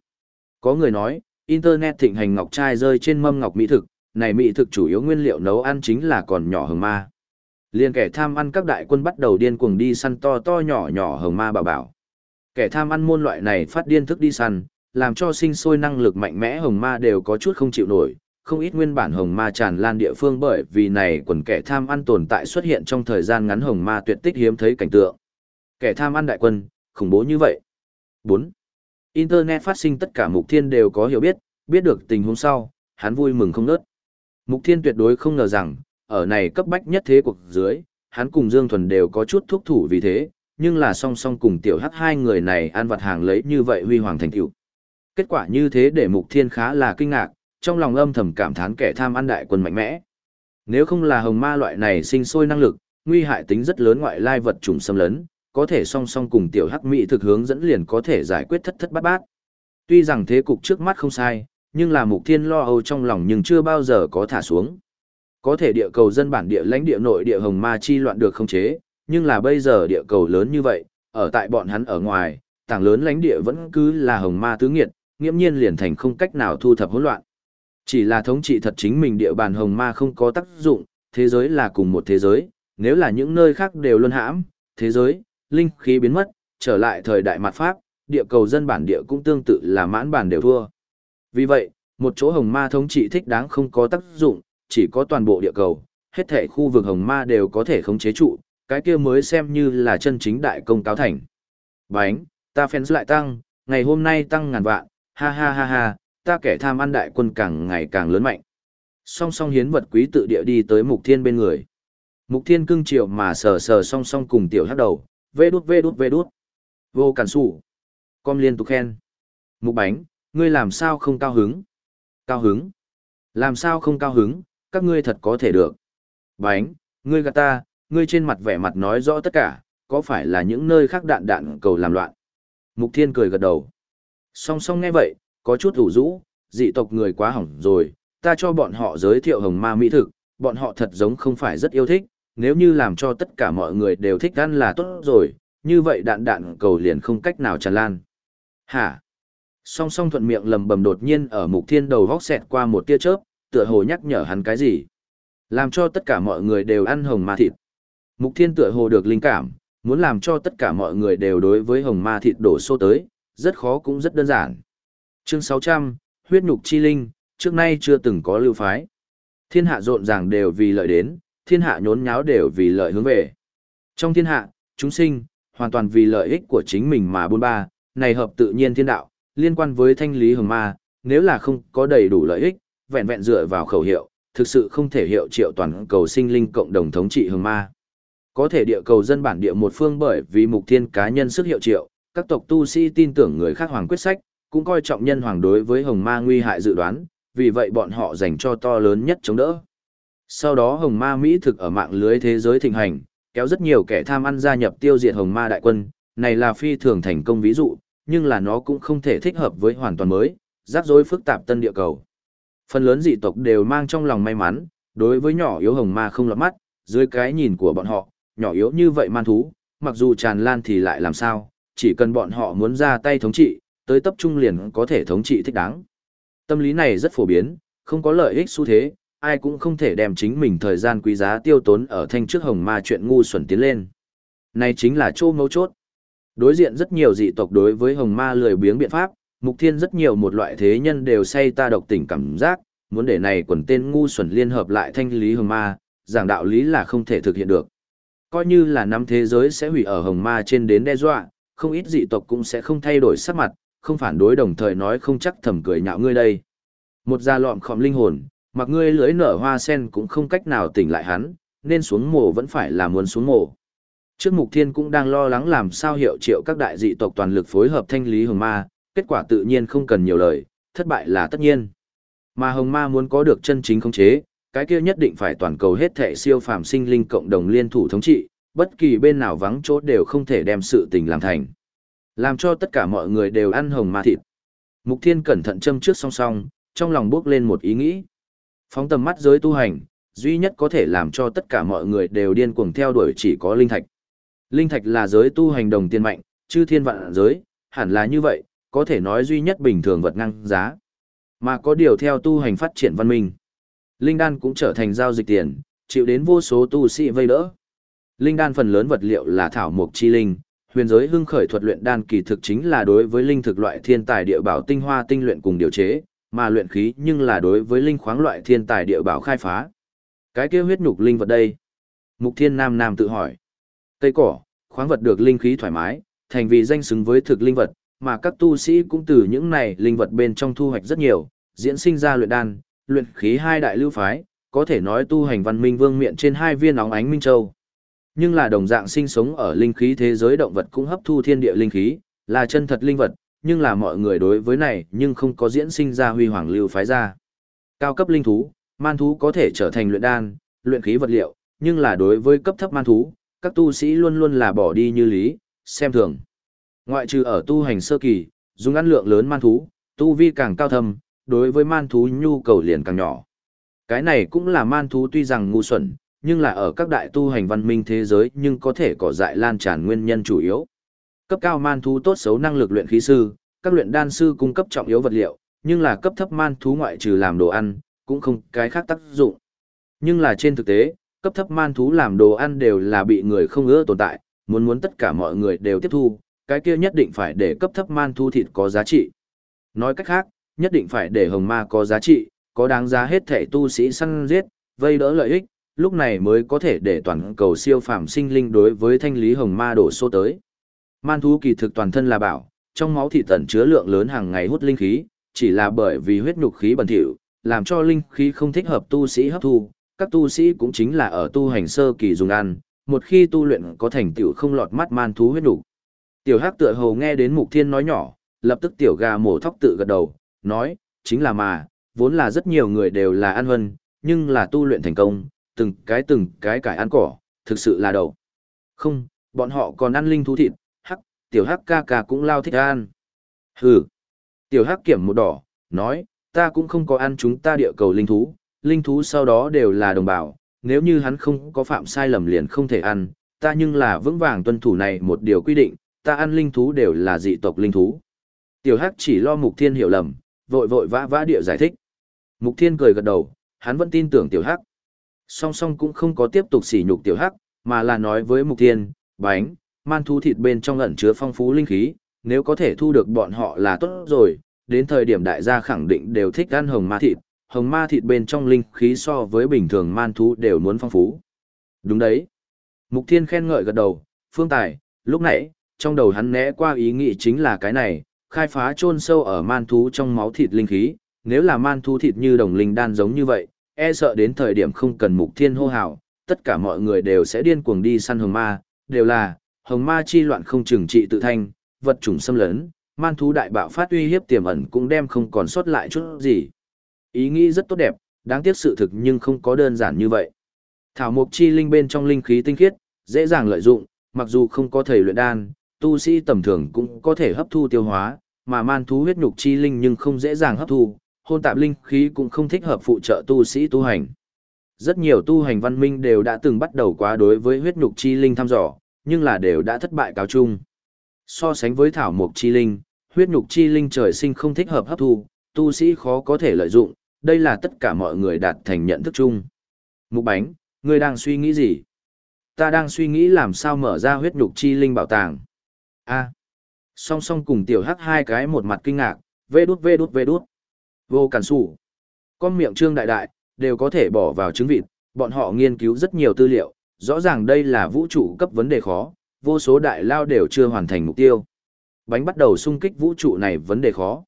Có người nói, Internet thịnh hành ngọc trai rơi trên mâm ngọc mỹ thực, này mỹ thực chủ yếu nguyên liệu nấu ăn chính là còn nhỏ hồng ma. Liên kẻ tham ăn các đại quân bắt đầu điên cuồng đi săn to to nhỏ nhỏ hồng ma bảo bảo. Kẻ tham ăn môn loại này phát điên thức đi săn, làm cho sinh sôi năng lực mạnh mẽ hồng ma đều có chút không chịu nổi, không ít nguyên bản hồng ma tràn lan địa phương bởi vì này quần kẻ tham ăn tồn tại xuất hiện trong thời gian ngắn hồng ma tuyệt tích hiếm thấy cảnh tượng. Kẻ tham ăn đại quân, khủng bố như vậy. 4. Internet phát sinh tất cả mục thiên đều có hiểu biết, biết được tình huống sau, hắn vui mừng không nớt. Mục thiên tuyệt đối không ngờ rằng, ở này cấp bách nhất thế cuộc dưới, hắn cùng Dương Thuần đều có chút thúc thủ vì thế, nhưng là song song cùng tiểu hắc hai người này ăn vặt hàng lấy như vậy huy hoàng thành tựu. Kết quả như thế để Mục Thiên khá là kinh ngạc, trong lòng âm thầm cảm thán kẻ tham ăn đại quân mạnh mẽ. Nếu không là hồng ma loại này sinh sôi năng lực, nguy hại tính rất lớn ngoại lai vật trùng xâm lấn, có thể song song cùng tiểu hắc mỹ thực hướng dẫn liền có thể giải quyết thất thất bát bát. Tuy rằng thế cục trước mắt không sai, nhưng là mục thiên lo âu trong lòng nhưng chưa bao giờ có thả xuống. Có thể địa cầu dân bản địa lãnh địa nội địa hồng ma chi loạn được không chế, nhưng là bây giờ địa cầu lớn như vậy, ở tại bọn hắn ở ngoài, tảng lớn lãnh địa vẫn cứ là hồng ma tứ nghiệt, nghiễm nhiên liền thành không cách nào thu thập hỗn loạn. Chỉ là thống trị thật chính mình địa bàn hồng ma không có tác dụng, thế giới là cùng một thế giới, nếu là những nơi khác đều luân hãm, thế giới, linh khí biến mất, trở lại thời đại mặt Pháp, địa cầu dân bản địa cũng tương tự là mãn bản đều thua. Vì vậy, một chỗ hồng ma thống trị thích đáng không có tác dụng, chỉ có toàn bộ địa cầu, hết thể khu vực hồng ma đều có thể khống chế trụ, cái kia mới xem như là chân chính đại công cáo thành. Bánh, ta fans lại tăng, ngày hôm nay tăng ngàn vạn, ha ha ha ha, ta kẻ tham ăn đại quân càng ngày càng lớn mạnh. Song song hiến vật quý tự địa đi tới mục thiên bên người. Mục thiên cưng chiều mà sờ sờ song song cùng tiểu hắc đầu, vê đút vê đút vê đút. Vô cản sủ. Com liên tục khen. Mục bánh, ngươi làm sao không cao hứng? Cao hứng? Làm sao không cao hứng, các ngươi thật có thể được. Bánh, ngươi gạt ta, ngươi trên mặt vẻ mặt nói rõ tất cả, có phải là những nơi khác đạn đạn cầu làm loạn? Mục thiên cười gật đầu. Song song nghe vậy, có chút ủ rũ, dị tộc người quá hỏng rồi, ta cho bọn họ giới thiệu hồng ma mỹ thực, bọn họ thật giống không phải rất yêu thích, nếu như làm cho tất cả mọi người đều thích ăn là tốt rồi, như vậy đạn đạn cầu liền không cách nào tràn lan. Hả? Song song thuận miệng lầm bầm đột nhiên ở mục thiên đầu vóc xẹt qua một tia chớp, tựa hồ nhắc nhở hắn cái gì. Làm cho tất cả mọi người đều ăn hồng ma thịt. Mục thiên tựa hồ được linh cảm, muốn làm cho tất cả mọi người đều đối với hồng ma thịt đổ xô tới, rất khó cũng rất đơn giản. Chương 600, huyết nhục chi linh, trước nay chưa từng có lưu phái. Thiên hạ rộn ràng đều vì lợi đến, thiên hạ nhốn nháo đều vì lợi hướng về. Trong thiên hạ, chúng sinh, hoàn toàn vì lợi ích của chính mình mà buôn ba, này hợp tự nhiên thiên đạo, liên quan với thanh lý hồng ma, nếu là không có đầy đủ lợi ích, vẹn vẹn dựa vào khẩu hiệu, thực sự không thể hiệu triệu toàn cầu sinh linh cộng đồng thống trị hồng ma. Có thể địa cầu dân bản địa một phương bởi vì mục thiên cá nhân sức hiệu triệu, các tộc tu sĩ tin tưởng người khác hoàng quyết sách, cũng coi trọng nhân hoàng đối với hồng ma nguy hại dự đoán, vì vậy bọn họ dành cho to lớn nhất chống đỡ. Sau đó hồng ma Mỹ thực ở mạng lưới thế giới thịnh hành, kéo rất nhiều kẻ tham ăn gia nhập tiêu diệt hồng ma đại quân, này là phi thường thành công ví dụ, nhưng là nó cũng không thể thích hợp với hoàn toàn mới, rắc rối phức tạp tân địa cầu. Phần lớn dị tộc đều mang trong lòng may mắn, đối với nhỏ yếu hồng ma không lọt mắt, dưới cái nhìn của bọn họ, nhỏ yếu như vậy man thú, mặc dù tràn lan thì lại làm sao, chỉ cần bọn họ muốn ra tay thống trị, tới tập trung liền có thể thống trị thích đáng. Tâm lý này rất phổ biến, không có lợi ích xu thế, ai cũng không thể đem chính mình thời gian quý giá tiêu tốn ở thanh trước hồng ma chuyện ngu xuẩn tiến lên. Này chính là chỗ mấu chốt. Đối diện rất nhiều dị tộc đối với hồng ma lười biếng biện pháp, mục thiên rất nhiều một loại thế nhân đều say ta độc tỉnh cảm giác, muốn để này quần tên ngu xuẩn liên hợp lại thanh lý hồng ma, giảng đạo lý là không thể thực hiện được. Coi như là năm thế giới sẽ hủy ở hồng ma trên đến đe dọa, không ít dị tộc cũng sẽ không thay đổi sắc mặt, không phản đối đồng thời nói không chắc thầm cười nhạo ngươi đây. Một gia lọm khom linh hồn, mặc ngươi lưỡi nở hoa sen cũng không cách nào tỉnh lại hắn, nên xuống mồ vẫn phải là muốn xuống mồ. Trước mục thiên cũng đang lo lắng làm sao hiệu triệu các đại dị tộc toàn lực phối hợp thanh lý hồng ma, kết quả tự nhiên không cần nhiều lời, thất bại là tất nhiên. Mà hồng ma muốn có được chân chính khống chế, cái kia nhất định phải toàn cầu hết thể siêu phàm sinh linh cộng đồng liên thủ thống trị, bất kỳ bên nào vắng chỗ đều không thể đem sự tình làm thành. Làm cho tất cả mọi người đều ăn hồng ma thịt. Mục thiên cẩn thận châm trước song song, trong lòng bước lên một ý nghĩ. Phóng tầm mắt giới tu hành, duy nhất có thể làm cho tất cả mọi người đều điên cuồng theo đuổi chỉ có linh thạch. Linh thạch là giới tu hành đồng tiền mạnh, chư thiên vạn giới, hẳn là như vậy, có thể nói duy nhất bình thường vật ngang giá. Mà có điều theo tu hành phát triển văn minh. Linh đan cũng trở thành giao dịch tiền, chịu đến vô số tu sĩ vây đỡ. Linh đan phần lớn vật liệu là thảo mộc chi linh, huyền giới hưng khởi thuật luyện đan kỳ thực chính là đối với linh thực loại thiên tài địa bảo tinh hoa tinh luyện cùng điều chế, mà luyện khí nhưng là đối với linh khoáng loại thiên tài địa bảo khai phá. Cái kia huyết nhục linh vật đây? Mục Thiên Nam Nam tự hỏi. Cây cỏ, khoáng vật được linh khí thoải mái, thành vì danh xứng với thực linh vật, mà các tu sĩ cũng từ những này linh vật bên trong thu hoạch rất nhiều, diễn sinh ra luyện đan, luyện khí hai đại lưu phái, có thể nói tu hành văn minh vương miện trên hai viên óng ánh minh châu. Nhưng là đồng dạng sinh sống ở linh khí thế giới động vật cũng hấp thu thiên địa linh khí, là chân thật linh vật, nhưng là mọi người đối với này nhưng không có diễn sinh ra huy hoàng lưu phái ra. Cao cấp linh thú, man thú có thể trở thành luyện đan, luyện khí vật liệu, nhưng là đối với cấp thấp man thú, các tu sĩ luôn luôn là bỏ đi như lý, xem thường. Ngoại trừ ở tu hành sơ kỳ, dùng ăn lượng lớn man thú, tu vi càng cao thâm, đối với man thú nhu cầu liền càng nhỏ. Cái này cũng là man thú tuy rằng ngu xuẩn, nhưng là ở các đại tu hành văn minh thế giới nhưng có thể cỏ dại lan tràn nguyên nhân chủ yếu. Cấp cao man thú tốt xấu năng lực luyện khí sư, các luyện đan sư cung cấp trọng yếu vật liệu, nhưng là cấp thấp man thú ngoại trừ làm đồ ăn, cũng không cái khác tác dụng. Nhưng là trên thực tế, cấp thấp man thú làm đồ ăn đều là bị người không ưa tồn tại, muốn muốn tất cả mọi người đều tiếp thu, cái kia nhất định phải để cấp thấp man thú thịt có giá trị. Nói cách khác, nhất định phải để hồng ma có giá trị, có đáng giá hết thể tu sĩ săn giết, vây đỡ lợi ích, lúc này mới có thể để toàn cầu siêu phàm sinh linh đối với thanh lý hồng ma đổ số tới. Man thú kỳ thực toàn thân là bảo, trong máu thị tẩn chứa lượng lớn hàng ngày hút linh khí, chỉ là bởi vì huyết nhục khí bẩn thỉu, làm cho linh khí không thích hợp tu sĩ hấp thu, các tu sĩ cũng chính là ở tu hành sơ kỳ dùng ăn, một khi tu luyện có thành tựu không lọt mắt man thú huyết nhục. Tiểu Hắc tựa hồ nghe đến Mục Thiên nói nhỏ, lập tức tiểu gà mổ thóc tự gật đầu, nói, chính là mà, vốn là rất nhiều người đều là ăn hân, nhưng là tu luyện thành công, từng cái từng cái cải ăn cỏ, thực sự là đầu. Không, bọn họ còn ăn linh thú thịt, tiểu hắc ca ca cũng lao thích ăn. Hừ. Tiểu hắc kiểm một đỏ, nói, ta cũng không có ăn chúng ta địa cầu linh thú, linh thú sau đó đều là đồng bào, nếu như hắn không có phạm sai lầm liền không thể ăn, ta nhưng là vững vàng tuân thủ này một điều quy định, ta ăn linh thú đều là dị tộc linh thú. Tiểu Hắc chỉ lo Mục Thiên hiểu lầm, vội vội vã vã địa giải thích. Mục Thiên cười gật đầu, hắn vẫn tin tưởng Tiểu Hắc. Song song cũng không có tiếp tục sỉ nhục Tiểu Hắc, mà là nói với Mục Thiên, bánh, man thú thịt bên trong ẩn chứa phong phú linh khí, nếu có thể thu được bọn họ là tốt rồi, đến thời điểm đại gia khẳng định đều thích ăn hồng ma thịt, hồng ma thịt bên trong linh khí so với bình thường man thú đều muốn phong phú. Đúng đấy. Mục Thiên khen ngợi gật đầu, Phương Tài, lúc nãy, trong đầu hắn né qua ý nghĩ chính là cái này, khai phá chôn sâu ở man thú trong máu thịt linh khí, nếu là man thú thịt như đồng linh đan giống như vậy, e sợ đến thời điểm không cần Mục Thiên hô hào, tất cả mọi người đều sẽ điên cuồng đi săn hồng ma, đều là, hồng ma chi loạn không trừng trị tự thanh, vật chủng xâm lấn, man thú đại bạo phát uy hiếp tiềm ẩn cũng đem không còn sót lại chút gì. Ý nghĩ rất tốt đẹp, đáng tiếc sự thực nhưng không có đơn giản như vậy. Thảo mộc chi linh bên trong linh khí tinh khiết, dễ dàng lợi dụng, mặc dù không có thể luyện đan, tu sĩ tầm thường cũng có thể hấp thu tiêu hóa, mà man thú huyết nhục chi linh nhưng không dễ dàng hấp thu, hôn tạp linh khí cũng không thích hợp phụ trợ tu sĩ tu hành. Rất nhiều tu hành văn minh đều đã từng bắt đầu quá đối với huyết nhục chi linh thăm dò, nhưng là đều đã thất bại cáo chung. So sánh với thảo mộc chi linh, huyết nhục chi linh trời sinh không thích hợp hấp thu, tu sĩ khó có thể lợi dụng, đây là tất cả mọi người đạt thành nhận thức chung. Mục bánh, ngươi đang suy nghĩ gì? Ta đang suy nghĩ làm sao mở ra huyết nhục chi linh bảo tàng. A. Song song cùng tiểu hắc hai cái một mặt kinh ngạc, vê đút vê đút vê đút. Vô cản sủ. Con miệng trương đại đại, đều có thể bỏ vào trứng vịt, bọn họ nghiên cứu rất nhiều tư liệu, rõ ràng đây là vũ trụ cấp vấn đề khó, vô số đại lao đều chưa hoàn thành mục tiêu. Bánh bắt đầu xung kích vũ trụ này vấn đề khó.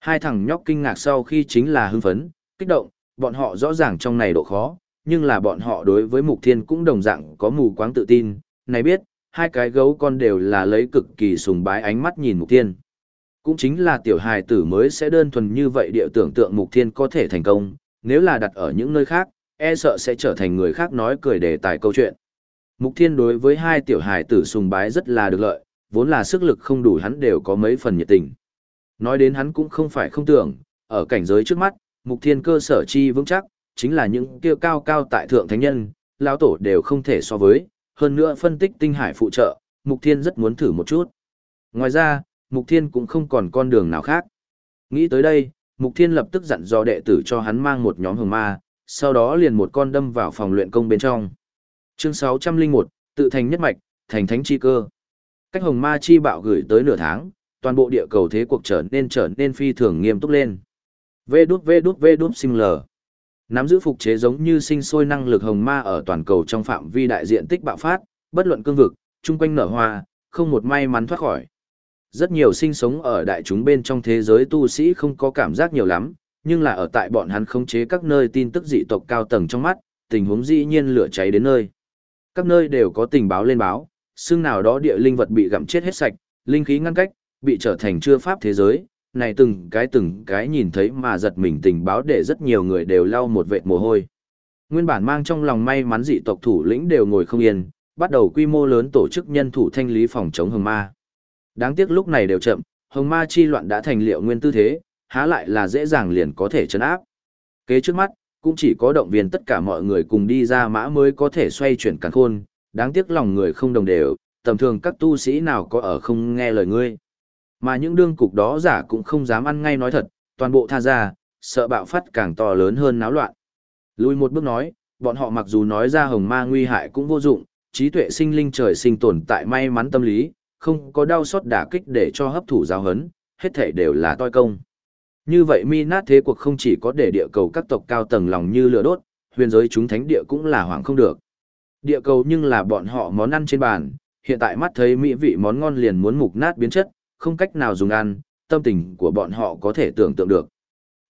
Hai thằng nhóc kinh ngạc sau khi chính là hưng phấn, kích động, bọn họ rõ ràng trong này độ khó, nhưng là bọn họ đối với mục thiên cũng đồng dạng có mù quáng tự tin, này biết, hai cái gấu con đều là lấy cực kỳ sùng bái ánh mắt nhìn mục thiên. Cũng chính là tiểu hài tử mới sẽ đơn thuần như vậy địa tưởng tượng mục thiên có thể thành công, nếu là đặt ở những nơi khác, e sợ sẽ trở thành người khác nói cười đề tài câu chuyện. Mục thiên đối với hai tiểu hài tử sùng bái rất là được lợi, vốn là sức lực không đủ hắn đều có mấy phần nhiệt tình. Nói đến hắn cũng không phải không tưởng, ở cảnh giới trước mắt, mục thiên cơ sở chi vững chắc, chính là những kia cao cao tại thượng thánh nhân, lão tổ đều không thể so với, hơn nữa phân tích tinh hải phụ trợ, mục thiên rất muốn thử một chút. Ngoài ra, Mục Thiên cũng không còn con đường nào khác. Nghĩ tới đây, Mục Thiên lập tức dặn dò đệ tử cho hắn mang một nhóm hồng ma, sau đó liền một con đâm vào phòng luyện công bên trong. Chương 601, tự thành nhất mạch, thành thánh chi cơ. Cách hồng ma chi bạo gửi tới nửa tháng, toàn bộ địa cầu thế cuộc trở nên trở nên phi thường nghiêm túc lên. Vê đút vê đút vê đút sinh lờ. Nắm giữ phục chế giống như sinh sôi năng lực hồng ma ở toàn cầu trong phạm vi đại diện tích bạo phát, bất luận cương vực, chung quanh nở hoa, không một may mắn thoát khỏi. Rất nhiều sinh sống ở đại chúng bên trong thế giới tu sĩ không có cảm giác nhiều lắm, nhưng là ở tại bọn hắn khống chế các nơi tin tức dị tộc cao tầng trong mắt, tình huống dĩ nhiên lửa cháy đến nơi. Các nơi đều có tình báo lên báo, xương nào đó địa linh vật bị gặm chết hết sạch, linh khí ngăn cách, bị trở thành chưa pháp thế giới, này từng cái từng cái nhìn thấy mà giật mình tình báo để rất nhiều người đều lau một vệt mồ hôi. Nguyên bản mang trong lòng may mắn dị tộc thủ lĩnh đều ngồi không yên, bắt đầu quy mô lớn tổ chức nhân thủ thanh lý phòng chống hồng ma. Đáng tiếc lúc này đều chậm, hồng ma chi loạn đã thành liệu nguyên tư thế, há lại là dễ dàng liền có thể chấn áp. Kế trước mắt, cũng chỉ có động viên tất cả mọi người cùng đi ra mã mới có thể xoay chuyển càng khôn, đáng tiếc lòng người không đồng đều, tầm thường các tu sĩ nào có ở không nghe lời ngươi. Mà những đương cục đó giả cũng không dám ăn ngay nói thật, toàn bộ tha ra, sợ bạo phát càng to lớn hơn náo loạn. Lùi một bước nói, bọn họ mặc dù nói ra hồng ma nguy hại cũng vô dụng, trí tuệ sinh linh trời sinh tồn tại may mắn tâm lý, không có đau xót đả kích để cho hấp thụ giáo hấn, hết thể đều là toi công. Như vậy mi nát thế cuộc không chỉ có để địa cầu các tộc cao tầng lòng như lửa đốt, huyền giới chúng thánh địa cũng là hoảng không được. Địa cầu nhưng là bọn họ món ăn trên bàn, hiện tại mắt thấy mỹ vị món ngon liền muốn mục nát biến chất, không cách nào dùng ăn, tâm tình của bọn họ có thể tưởng tượng được.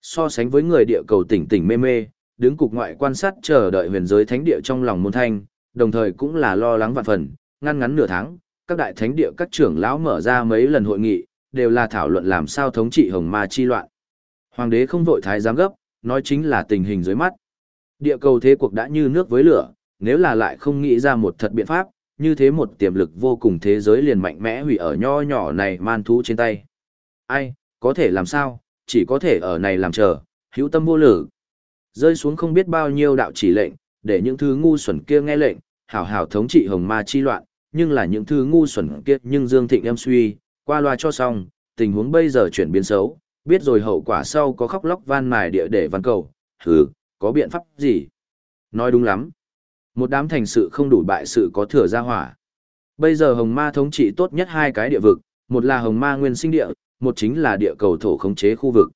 So sánh với người địa cầu tỉnh tỉnh mê mê, đứng cục ngoại quan sát chờ đợi huyền giới thánh địa trong lòng môn thanh, đồng thời cũng là lo lắng vạn phần, ngăn ngắn nửa tháng, các đại thánh địa các trưởng lão mở ra mấy lần hội nghị, đều là thảo luận làm sao thống trị hồng ma chi loạn. Hoàng đế không vội thái giám gấp, nói chính là tình hình dưới mắt. Địa cầu thế cuộc đã như nước với lửa, nếu là lại không nghĩ ra một thật biện pháp, như thế một tiềm lực vô cùng thế giới liền mạnh mẽ hủy ở nho nhỏ này man thú trên tay. Ai, có thể làm sao, chỉ có thể ở này làm chờ, hữu tâm vô lử. Rơi xuống không biết bao nhiêu đạo chỉ lệnh, để những thứ ngu xuẩn kia nghe lệnh, hảo hảo thống trị hồng ma chi loạn, nhưng là những thứ ngu xuẩn kia nhưng Dương Thịnh em suy, qua loa cho xong, tình huống bây giờ chuyển biến xấu, biết rồi hậu quả sau có khóc lóc van mài địa để văn cầu, hừ, có biện pháp gì? Nói đúng lắm. Một đám thành sự không đủ bại sự có thừa ra hỏa. Bây giờ hồng ma thống trị tốt nhất hai cái địa vực, một là hồng ma nguyên sinh địa, một chính là địa cầu thổ khống chế khu vực.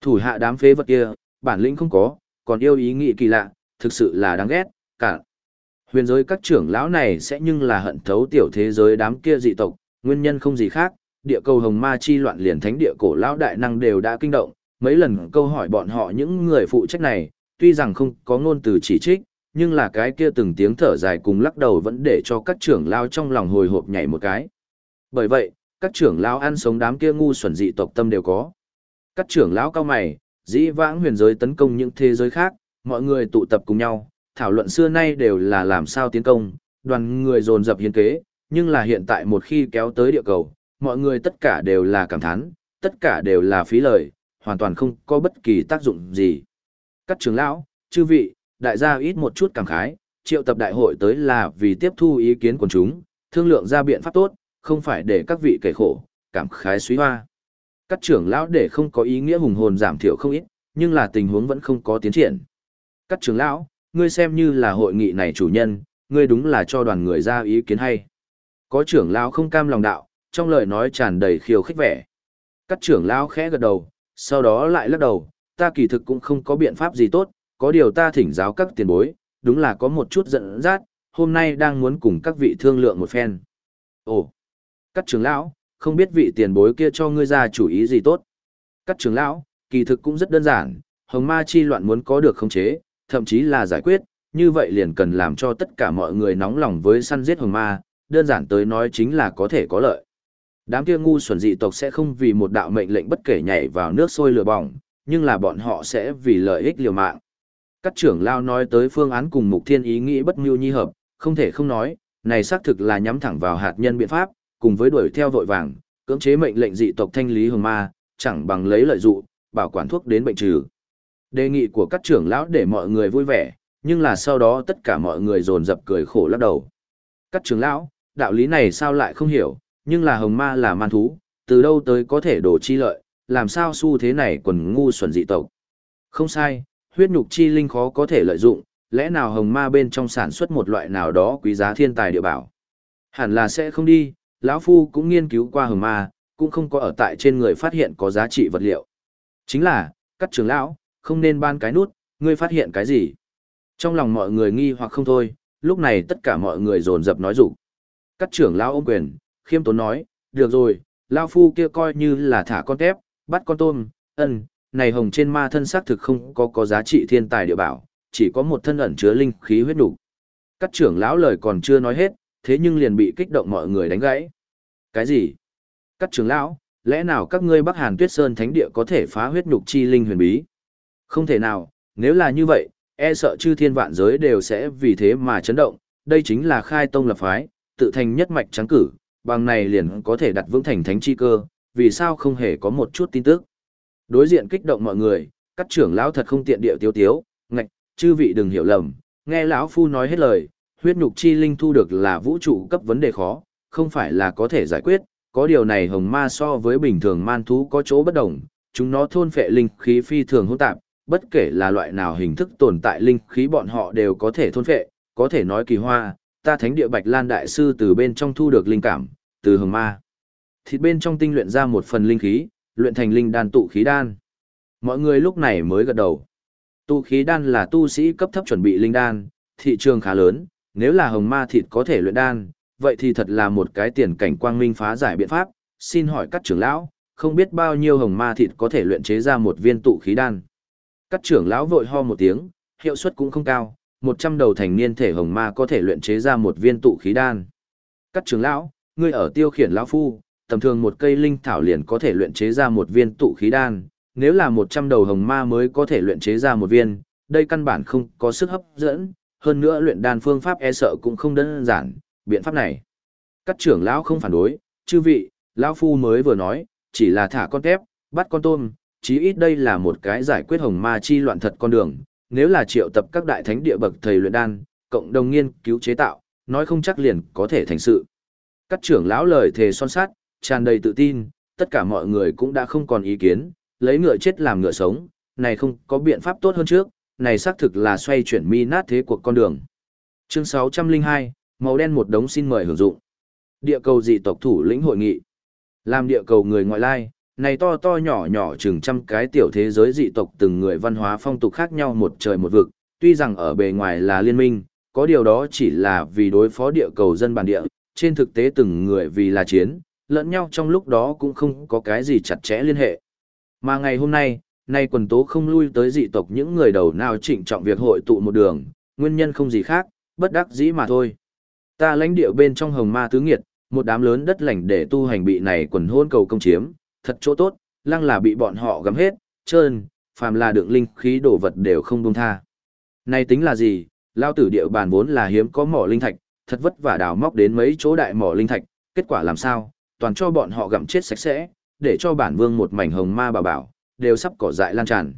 Thủ hạ đám phế vật kia, bản lĩnh không có, còn yêu ý nghĩ kỳ lạ, thực sự là đáng ghét, cả. Huyền giới các trưởng lão này sẽ nhưng là hận thấu tiểu thế giới đám kia dị tộc, nguyên nhân không gì khác, địa cầu hồng ma chi loạn liền thánh địa cổ lão đại năng đều đã kinh động, mấy lần câu hỏi bọn họ những người phụ trách này, tuy rằng không có ngôn từ chỉ trích, nhưng là cái kia từng tiếng thở dài cùng lắc đầu vẫn để cho các trưởng lão trong lòng hồi hộp nhảy một cái. Bởi vậy, các trưởng lão ăn sống đám kia ngu xuẩn dị tộc tâm đều có. Các trưởng lão cao mày, dĩ vãng huyền giới tấn công những thế giới khác, mọi người tụ tập cùng nhau, thảo luận xưa nay đều là làm sao tiến công, đoàn người dồn dập hiến kế, nhưng là hiện tại một khi kéo tới địa cầu, mọi người tất cả đều là cảm thán, tất cả đều là phí lời, hoàn toàn không có bất kỳ tác dụng gì. Các trưởng lão, chư vị, đại gia ít một chút cảm khái, triệu tập đại hội tới là vì tiếp thu ý kiến của chúng, thương lượng ra biện pháp tốt, không phải để các vị kể khổ, cảm khái suy hoa. Các trưởng lão để không có ý nghĩa hùng hồn giảm thiểu không ít, nhưng là tình huống vẫn không có tiến triển. Các trưởng lão, ngươi xem như là hội nghị này chủ nhân, ngươi đúng là cho đoàn người ra ý kiến hay. Có trưởng lão không cam lòng đạo, trong lời nói tràn đầy khiêu khích vẻ. Các trưởng lão khẽ gật đầu, sau đó lại lắc đầu, ta kỳ thực cũng không có biện pháp gì tốt, có điều ta thỉnh giáo các tiền bối, đúng là có một chút giận dắt, hôm nay đang muốn cùng các vị thương lượng một phen. Ồ, các trưởng lão, không biết vị tiền bối kia cho ngươi ra chủ ý gì tốt. Các trưởng lão, kỳ thực cũng rất đơn giản, hồng ma chi loạn muốn có được khống chế, thậm chí là giải quyết, như vậy liền cần làm cho tất cả mọi người nóng lòng với săn giết hồng ma, đơn giản tới nói chính là có thể có lợi. Đám kia ngu xuẩn dị tộc sẽ không vì một đạo mệnh lệnh bất kể nhảy vào nước sôi lửa bỏng, nhưng là bọn họ sẽ vì lợi ích liều mạng. Các trưởng lao nói tới phương án cùng mục thiên ý nghĩ bất mưu nhi hợp, không thể không nói, này xác thực là nhắm thẳng vào hạt nhân biện pháp, cùng với đuổi theo vội vàng, cưỡng chế mệnh lệnh dị tộc thanh lý hường ma, chẳng bằng lấy lợi dụ, bảo quản thuốc đến bệnh trừ. Đề nghị của các trưởng lão để mọi người vui vẻ, nhưng là sau đó tất cả mọi người dồn dập cười khổ lắc đầu. Các trưởng lão, đạo lý này sao lại không hiểu, nhưng là hồng ma là man thú, từ đâu tới có thể đổ chi lợi, làm sao xu thế này quần ngu xuẩn dị tộc. Không sai, huyết nhục chi linh khó có thể lợi dụng, lẽ nào hồng ma bên trong sản xuất một loại nào đó quý giá thiên tài địa bảo. Hẳn là sẽ không đi, lão phu cũng nghiên cứu qua hồng ma, cũng không có ở tại trên người phát hiện có giá trị vật liệu. Chính là, cắt trưởng lão, không nên ban cái nút, ngươi phát hiện cái gì? Trong lòng mọi người nghi hoặc không thôi, lúc này tất cả mọi người dồn dập nói rủ. Cắt trưởng lão ôm quyền, khiêm tốn nói, được rồi, lão phu kia coi như là thả con tép, bắt con tôm, ân, này hồng trên ma thân xác thực không có có giá trị thiên tài địa bảo, chỉ có một thân ẩn chứa linh khí huyết đủ. Cắt trưởng lão lời còn chưa nói hết, thế nhưng liền bị kích động mọi người đánh gãy. Cái gì? Cắt trưởng lão, lẽ nào các ngươi Bắc Hàn Tuyết Sơn Thánh Địa có thể phá huyết nhục chi linh huyền bí? Không thể nào, nếu là như vậy, e sợ chư thiên vạn giới đều sẽ vì thế mà chấn động, đây chính là khai tông lập phái, tự thành nhất mạch trắng cử, bằng này liền có thể đặt vững thành thánh chi cơ, vì sao không hề có một chút tin tức. Đối diện kích động mọi người, các trưởng lão thật không tiện điệu tiếu tiếu, ngạch, chư vị đừng hiểu lầm, nghe lão phu nói hết lời, huyết nhục chi linh thu được là vũ trụ cấp vấn đề khó, không phải là có thể giải quyết, có điều này hồng ma so với bình thường man thú có chỗ bất đồng, chúng nó thôn phệ linh khí phi thường hỗn tạp, bất kể là loại nào hình thức tồn tại linh khí bọn họ đều có thể thôn phệ, có thể nói kỳ hoa, ta thánh địa Bạch Lan đại sư từ bên trong thu được linh cảm, từ hồng ma. Thịt bên trong tinh luyện ra một phần linh khí, luyện thành linh đan tụ khí đan. Mọi người lúc này mới gật đầu. Tụ khí đan là tu sĩ cấp thấp chuẩn bị linh đan, thị trường khá lớn, nếu là hồng ma thịt có thể luyện đan, vậy thì thật là một cái tiền cảnh quang minh phá giải biện pháp, xin hỏi các trưởng lão, không biết bao nhiêu hồng ma thịt có thể luyện chế ra một viên tụ khí đan. Các trưởng lão vội ho một tiếng, hiệu suất cũng không cao, 100 đầu thành niên thể hồng ma có thể luyện chế ra một viên tụ khí đan. Các trưởng lão, ngươi ở tiêu khiển lão phu, tầm thường một cây linh thảo liền có thể luyện chế ra một viên tụ khí đan, nếu là 100 đầu hồng ma mới có thể luyện chế ra một viên, đây căn bản không có sức hấp dẫn, hơn nữa luyện đan phương pháp e sợ cũng không đơn giản, biện pháp này. Các trưởng lão không phản đối, chư vị, lão phu mới vừa nói, chỉ là thả con tép, bắt con tôm, chí ít đây là một cái giải quyết hồng ma chi loạn thật con đường, nếu là triệu tập các đại thánh địa bậc thầy luyện đan, cộng đồng nghiên cứu chế tạo, nói không chắc liền có thể thành sự. Các trưởng lão lời thề son sát, tràn đầy tự tin, tất cả mọi người cũng đã không còn ý kiến, lấy ngựa chết làm ngựa sống, này không có biện pháp tốt hơn trước, này xác thực là xoay chuyển mi nát thế cuộc con đường. Chương 602, màu đen một đống xin mời hưởng dụng. Địa cầu dị tộc thủ lĩnh hội nghị. Làm địa cầu người ngoại lai, này to to nhỏ nhỏ chừng trăm cái tiểu thế giới dị tộc từng người văn hóa phong tục khác nhau một trời một vực, tuy rằng ở bề ngoài là liên minh, có điều đó chỉ là vì đối phó địa cầu dân bản địa, trên thực tế từng người vì là chiến, lẫn nhau trong lúc đó cũng không có cái gì chặt chẽ liên hệ. Mà ngày hôm nay, nay quần tố không lui tới dị tộc những người đầu nào trịnh trọng việc hội tụ một đường, nguyên nhân không gì khác, bất đắc dĩ mà thôi. Ta lãnh địa bên trong hồng ma tứ nghiệt, một đám lớn đất lành để tu hành bị này quần hôn cầu công chiếm, thật chỗ tốt, lăng là bị bọn họ gắm hết, trơn, phàm là đựng linh khí đổ vật đều không buông tha. Này tính là gì, lao tử địa bàn vốn là hiếm có mỏ linh thạch, thật vất vả đào móc đến mấy chỗ đại mỏ linh thạch, kết quả làm sao, toàn cho bọn họ gặm chết sạch sẽ, để cho bản vương một mảnh hồng ma bảo bảo, đều sắp cỏ dại lan tràn.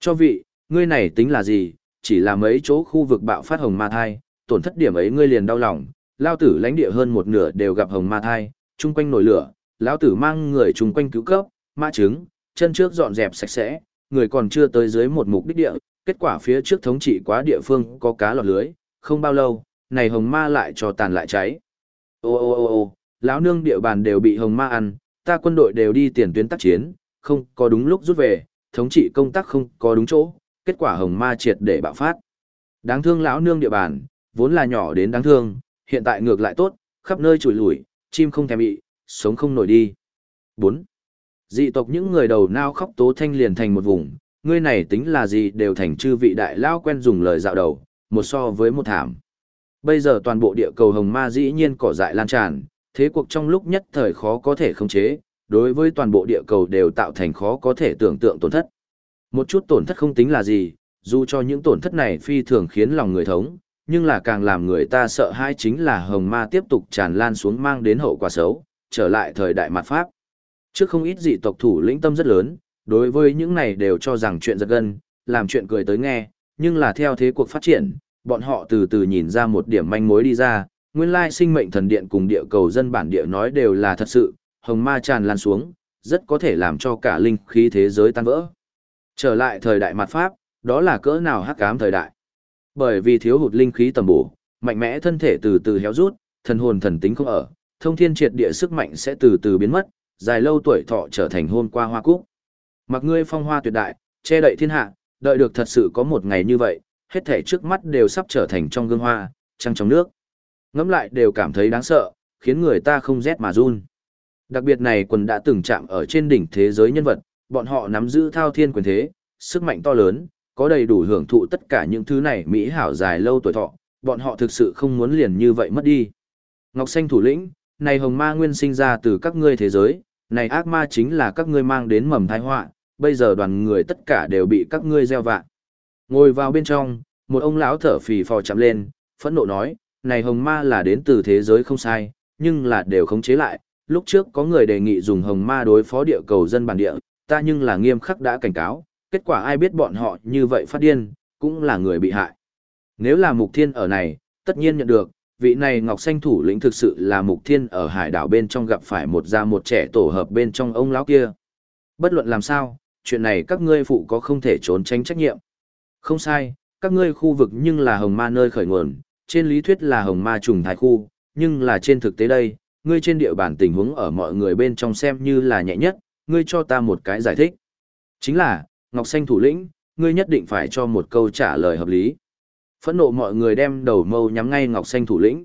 Cho vị, ngươi này tính là gì, chỉ là mấy chỗ khu vực bạo phát hồng ma thai, tổn thất điểm ấy ngươi liền đau lòng, lao tử lãnh địa hơn một nửa đều gặp hồng ma thai, chung quanh nổi lửa, lão tử mang người chung quanh cứu cấp, mã trứng, chân trước dọn dẹp sạch sẽ, người còn chưa tới dưới một mục đích địa, kết quả phía trước thống trị quá địa phương có cá lọt lưới, không bao lâu, này hồng ma lại cho tàn lại cháy. Ô ô ô ô, lão nương địa bàn đều bị hồng ma ăn, ta quân đội đều đi tiền tuyến tác chiến, không có đúng lúc rút về, thống trị công tác không có đúng chỗ, kết quả hồng ma triệt để bạo phát. Đáng thương lão nương địa bàn, vốn là nhỏ đến đáng thương, hiện tại ngược lại tốt, khắp nơi chùi lủi, chim không thèm bị, sống không nổi đi. 4. Dị tộc những người đầu nao khóc tố thanh liền thành một vùng, ngươi này tính là gì đều thành chư vị đại lao quen dùng lời dạo đầu, một so với một thảm. Bây giờ toàn bộ địa cầu hồng ma dĩ nhiên cỏ dại lan tràn, thế cuộc trong lúc nhất thời khó có thể khống chế, đối với toàn bộ địa cầu đều tạo thành khó có thể tưởng tượng tổn thất. Một chút tổn thất không tính là gì, dù cho những tổn thất này phi thường khiến lòng người thống, nhưng là càng làm người ta sợ hãi chính là hồng ma tiếp tục tràn lan xuống mang đến hậu quả xấu, trở lại thời đại mặt Pháp. Trước không ít dị tộc thủ lĩnh tâm rất lớn, đối với những này đều cho rằng chuyện giật gân, làm chuyện cười tới nghe, nhưng là theo thế cuộc phát triển, bọn họ từ từ nhìn ra một điểm manh mối đi ra, nguyên lai sinh mệnh thần điện cùng địa cầu dân bản địa nói đều là thật sự, hồng ma tràn lan xuống, rất có thể làm cho cả linh khí thế giới tan vỡ. Trở lại thời đại mặt Pháp, đó là cỡ nào hắc ám thời đại. Bởi vì thiếu hụt linh khí tầm bổ, mạnh mẽ thân thể từ từ héo rút, thần hồn thần tính không ở, thông thiên triệt địa sức mạnh sẽ từ từ biến mất, dài lâu tuổi thọ trở thành hôn qua hoa cúc. Mặc ngươi phong hoa tuyệt đại, che đậy thiên hạ, đợi được thật sự có một ngày như vậy, hết thể trước mắt đều sắp trở thành trong gương hoa, trăng trong nước. Ngắm lại đều cảm thấy đáng sợ, khiến người ta không rét mà run. Đặc biệt này quần đã từng chạm ở trên đỉnh thế giới nhân vật, bọn họ nắm giữ thao thiên quyền thế, sức mạnh to lớn, có đầy đủ hưởng thụ tất cả những thứ này mỹ hảo dài lâu tuổi thọ, bọn họ thực sự không muốn liền như vậy mất đi. Ngọc Xanh thủ lĩnh, này hồng ma nguyên sinh ra từ các ngươi thế giới, này ác ma chính là các ngươi mang đến mầm tai họa, bây giờ đoàn người tất cả đều bị các ngươi gieo vạ. Ngồi vào bên trong, một ông lão thở phì phò chạm lên, phẫn nộ nói, này hồng ma là đến từ thế giới không sai, nhưng là đều khống chế lại. Lúc trước có người đề nghị dùng hồng ma đối phó địa cầu dân bản địa, ta nhưng là nghiêm khắc đã cảnh cáo, kết quả ai biết bọn họ như vậy phát điên, cũng là người bị hại. Nếu là mục thiên ở này, tất nhiên nhận được, vị này ngọc xanh thủ lĩnh thực sự là mục thiên ở hải đảo bên trong gặp phải một gia một trẻ tổ hợp bên trong ông lão kia. Bất luận làm sao, chuyện này các ngươi phụ có không thể trốn tránh trách nhiệm. Không sai, các ngươi khu vực nhưng là hồng ma nơi khởi nguồn, trên lý thuyết là hồng ma trùng thái khu, nhưng là trên thực tế đây, ngươi trên địa bàn tình huống ở mọi người bên trong xem như là nhẹ nhất, ngươi cho ta một cái giải thích. Chính là, Ngọc Xanh thủ lĩnh, ngươi nhất định phải cho một câu trả lời hợp lý. Phẫn nộ mọi người đem đầu mâu nhắm ngay Ngọc Xanh thủ lĩnh.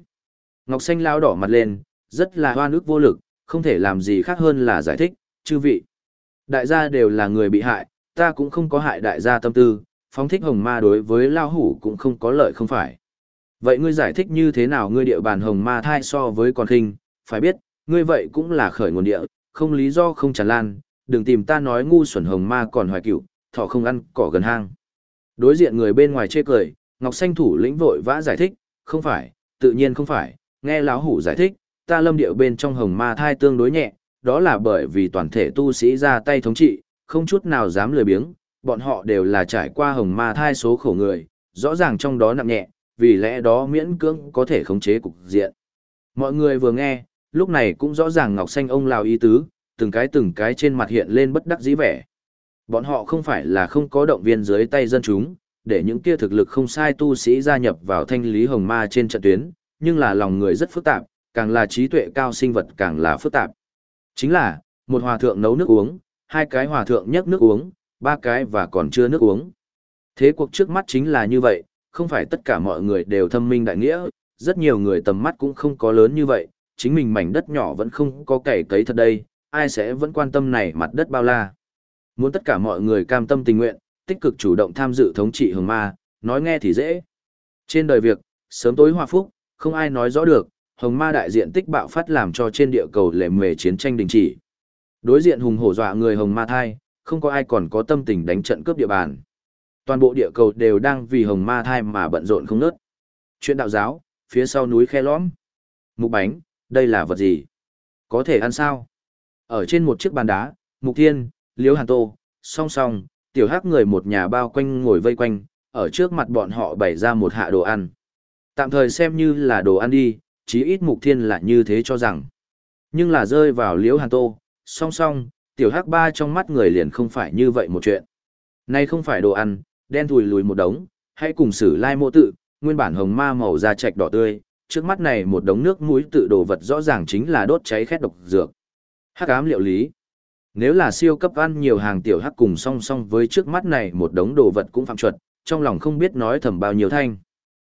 Ngọc Xanh lao đỏ mặt lên, rất là hoa nước vô lực, không thể làm gì khác hơn là giải thích, chư vị. Đại gia đều là người bị hại, ta cũng không có hại đại gia tâm tư, phóng thích hồng ma đối với lao hủ cũng không có lợi không phải. Vậy ngươi giải thích như thế nào ngươi địa bàn hồng ma thai so với con khinh, phải biết, ngươi vậy cũng là khởi nguồn địa, không lý do không tràn lan, đừng tìm ta nói ngu xuẩn hồng ma còn hoài cựu, thọ không ăn cỏ gần hang. Đối diện người bên ngoài chê cười, Ngọc Xanh thủ lĩnh vội vã giải thích, không phải, tự nhiên không phải, nghe lão hủ giải thích, ta lâm điệu bên trong hồng ma thai tương đối nhẹ, đó là bởi vì toàn thể tu sĩ ra tay thống trị, không chút nào dám lười biếng, bọn họ đều là trải qua hồng ma thai số khổ người, rõ ràng trong đó nặng nhẹ, vì lẽ đó miễn cưỡng có thể khống chế cục diện. Mọi người vừa nghe, lúc này cũng rõ ràng Ngọc Xanh ông lào ý tứ, từng cái từng cái trên mặt hiện lên bất đắc dĩ vẻ. Bọn họ không phải là không có động viên dưới tay dân chúng, để những kia thực lực không sai tu sĩ gia nhập vào thanh lý hồng ma trên trận tuyến, nhưng là lòng người rất phức tạp, càng là trí tuệ cao sinh vật càng là phức tạp. Chính là, một hòa thượng nấu nước uống, hai cái hòa thượng nhấc nước uống, ba cái và còn chưa nước uống. Thế cuộc trước mắt chính là như vậy, không phải tất cả mọi người đều thâm minh đại nghĩa, rất nhiều người tầm mắt cũng không có lớn như vậy, chính mình mảnh đất nhỏ vẫn không có cày cấy thật đây, ai sẽ vẫn quan tâm này mặt đất bao la. Muốn tất cả mọi người cam tâm tình nguyện, tích cực chủ động tham dự thống trị hồng ma, nói nghe thì dễ. Trên đời việc, sớm tối hòa phúc, không ai nói rõ được, hồng ma đại diện tích bạo phát làm cho trên địa cầu lệ mề chiến tranh đình chỉ. Đối diện hùng hổ dọa người hồng ma thai, không có ai còn có tâm tình đánh trận cướp địa bàn. Toàn bộ địa cầu đều đang vì hồng ma thai mà bận rộn không nớt. Chuyện đạo giáo, phía sau núi khe lõm. Mục bánh, đây là vật gì? Có thể ăn sao? Ở trên một chiếc bàn đá, Mục Thiên, Liễu Hàn Tô, song song, tiểu hắc người một nhà bao quanh ngồi vây quanh, ở trước mặt bọn họ bày ra một hạ đồ ăn. Tạm thời xem như là đồ ăn đi, chí ít Mục Thiên là như thế cho rằng. Nhưng là rơi vào Liễu Hàn Tô, song song, tiểu hắc ba trong mắt người liền không phải như vậy một chuyện. Nay không phải đồ ăn, đen thùi lùi một đống, hãy cùng xử lai mô tự, nguyên bản hồng ma màu da trạch đỏ tươi, trước mắt này một đống nước muối tự đồ vật rõ ràng chính là đốt cháy khét độc dược. Hắc ám liệu lý. Nếu là siêu cấp ăn nhiều hàng tiểu hắc cùng song song với trước mắt này một đống đồ vật cũng phạm chuẩn, trong lòng không biết nói thầm bao nhiêu thanh.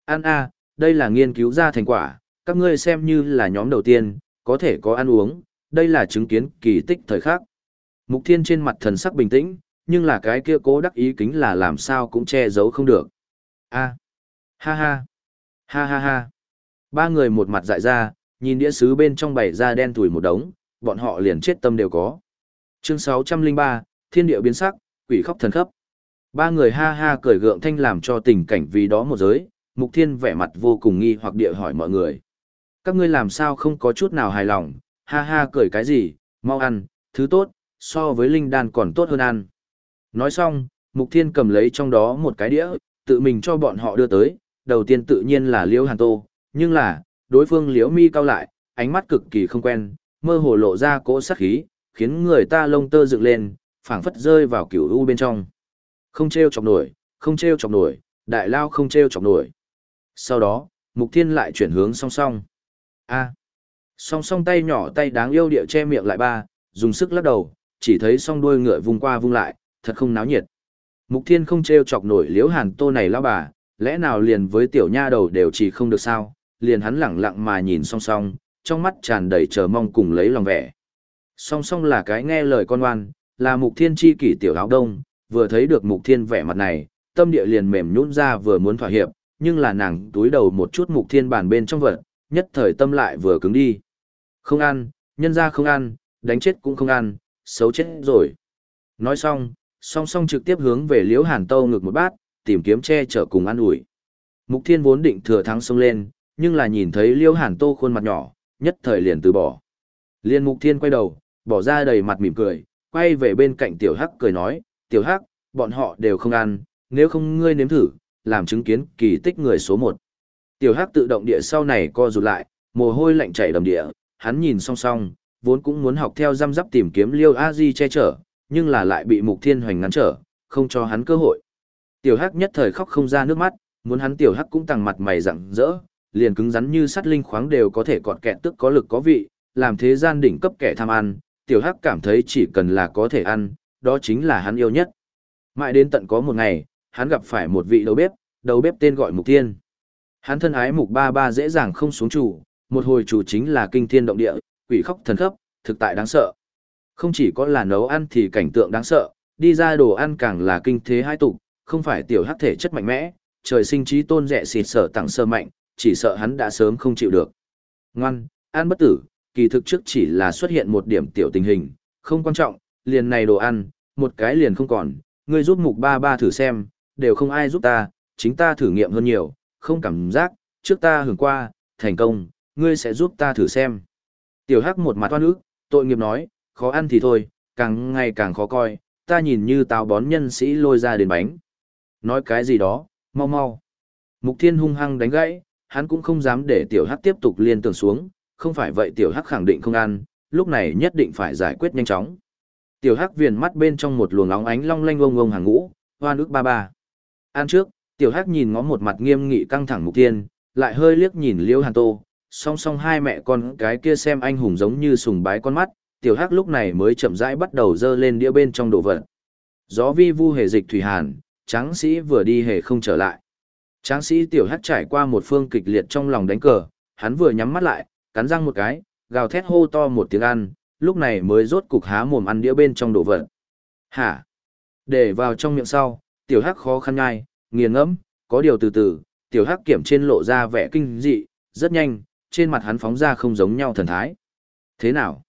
an a, đây là nghiên cứu ra thành quả, các ngươi xem như là nhóm đầu tiên, có thể có ăn uống, đây là chứng kiến kỳ tích thời khắc. Mục Thiên trên mặt thần sắc bình tĩnh, nhưng là cái kia cố đắc ý kính là làm sao cũng che giấu không được. A. Ha ha. Ha ha ha. Ba người một mặt dại ra, nhìn đĩa sứ bên trong bày ra đen thủi một đống, bọn họ liền chết tâm đều có. Chương 603, Thiên địa biến sắc, quỷ khóc thần khấp. Ba người ha ha cười gượng thanh làm cho tình cảnh vì đó một giới, Mục Thiên vẻ mặt vô cùng nghi hoặc địa hỏi mọi người. Các ngươi làm sao không có chút nào hài lòng, ha ha cười cái gì, mau ăn, thứ tốt, so với linh đan còn tốt hơn ăn. Nói xong, Mục Thiên cầm lấy trong đó một cái đĩa, tự mình cho bọn họ đưa tới, đầu tiên tự nhiên là Liễu Hàn Tô, nhưng là, đối phương Liễu Mi cao lại, ánh mắt cực kỳ không quen, mơ hồ lộ ra cỗ sát khí, khiến người ta lông tơ dựng lên, phảng phất rơi vào cửu u bên trong. Không treo chọc nổi, không treo chọc nổi, đại lao không treo chọc nổi. Sau đó, Mục Thiên lại chuyển hướng song song. A. Song song tay nhỏ tay đáng yêu địa che miệng lại ba, dùng sức lắc đầu, chỉ thấy song đuôi ngựa vung qua vung lại, thật không náo nhiệt. Mục Thiên không treo chọc nổi liếu Hàn Tô này lão bà, lẽ nào liền với tiểu nha đầu đều chỉ không được sao? Liền hắn lẳng lặng mà nhìn song song, trong mắt tràn đầy chờ mong cùng lấy lòng vẻ. Song song là cái nghe lời con ngoan, là Mục Thiên chi kỷ tiểu áo đông, vừa thấy được Mục Thiên vẻ mặt này, tâm địa liền mềm nhũn ra vừa muốn thỏa hiệp, nhưng là nàng túi đầu một chút Mục Thiên bàn bên trong vật, nhất thời tâm lại vừa cứng đi. Không ăn, nhân ra không ăn, đánh chết cũng không ăn, xấu chết rồi. Nói xong, song song trực tiếp hướng về liễu hàn tâu ngực một bát, tìm kiếm che chở cùng ăn ủi. Mục thiên vốn định thừa thắng xông lên, nhưng là nhìn thấy liễu hàn tô khuôn mặt nhỏ, nhất thời liền từ bỏ. Liên mục thiên quay đầu, bỏ ra đầy mặt mỉm cười, quay về bên cạnh tiểu hắc cười nói, tiểu hắc, bọn họ đều không ăn, nếu không ngươi nếm thử, làm chứng kiến kỳ tích người số một. Tiểu hắc tự động địa sau này co rụt lại, mồ hôi lạnh chảy đầm địa, hắn nhìn song song, vốn cũng muốn học theo răm rắp tìm kiếm liêu a di che chở, nhưng là lại bị mục thiên hoành ngăn trở, không cho hắn cơ hội. Tiểu hắc nhất thời khóc không ra nước mắt, muốn hắn tiểu hắc cũng tăng mặt mày rặng rỡ, liền cứng rắn như sắt linh khoáng đều có thể cọt kẹt tức có lực có vị, làm thế gian đỉnh cấp kẻ tham ăn, tiểu hắc cảm thấy chỉ cần là có thể ăn, đó chính là hắn yêu nhất. Mãi đến tận có một ngày, hắn gặp phải một vị đầu bếp, đầu bếp tên gọi Mục Thiên. Hắn thân ái Mục Ba Ba dễ dàng không xuống chủ, một hồi chủ chính là kinh thiên động địa, quỷ khóc thần khóc, thực tại đáng sợ. Không chỉ có là nấu ăn thì cảnh tượng đáng sợ, đi ra đồ ăn càng là kinh thế hai tục, không phải tiểu hắc thể chất mạnh mẽ, trời sinh trí tôn rẻ xịt sở tặng sơ mạnh, chỉ sợ hắn đã sớm không chịu được. Ngoan, ăn bất tử, kỳ thực trước chỉ là xuất hiện một điểm tiểu tình hình, không quan trọng, liền này đồ ăn, một cái liền không còn, ngươi giúp mục ba ba thử xem, đều không ai giúp ta, chính ta thử nghiệm hơn nhiều, không cảm giác, trước ta hưởng qua, thành công, ngươi sẽ giúp ta thử xem. Tiểu Hắc một mặt oan ức, tội nghiệp nói, khó ăn thì thôi, càng ngày càng khó coi, ta nhìn như táo bón nhân sĩ lôi ra đến bánh. Nói cái gì đó, mau mau. Mục Thiên hung hăng đánh gãy, hắn cũng không dám để Tiểu Hắc tiếp tục liên tưởng xuống, không phải vậy Tiểu Hắc khẳng định không ăn, lúc này nhất định phải giải quyết nhanh chóng. Tiểu Hắc viền mắt bên trong một luồng óng ánh long lanh ông ông hàng ngũ, hoa nước ba ba. Ăn trước, Tiểu Hắc nhìn ngó một mặt nghiêm nghị căng thẳng Mục tiên, lại hơi liếc nhìn Liễu Hàn Tô, song song hai mẹ con cái kia xem anh hùng giống như sùng bái con mắt, tiểu hắc lúc này mới chậm rãi bắt đầu dơ lên đĩa bên trong đồ vật. Gió vi vu hề dịch thủy hàn, tráng sĩ vừa đi hề không trở lại. Tráng sĩ tiểu hắc trải qua một phương kịch liệt trong lòng đánh cờ, hắn vừa nhắm mắt lại, cắn răng một cái, gào thét hô to một tiếng ăn, lúc này mới rốt cục há mồm ăn đĩa bên trong đồ vật. Hả? Để vào trong miệng sau, tiểu hắc khó khăn ngai, nghiền ngẫm, có điều từ từ, tiểu hắc kiểm trên lộ ra vẻ kinh dị, rất nhanh, trên mặt hắn phóng ra không giống nhau thần thái. Thế nào?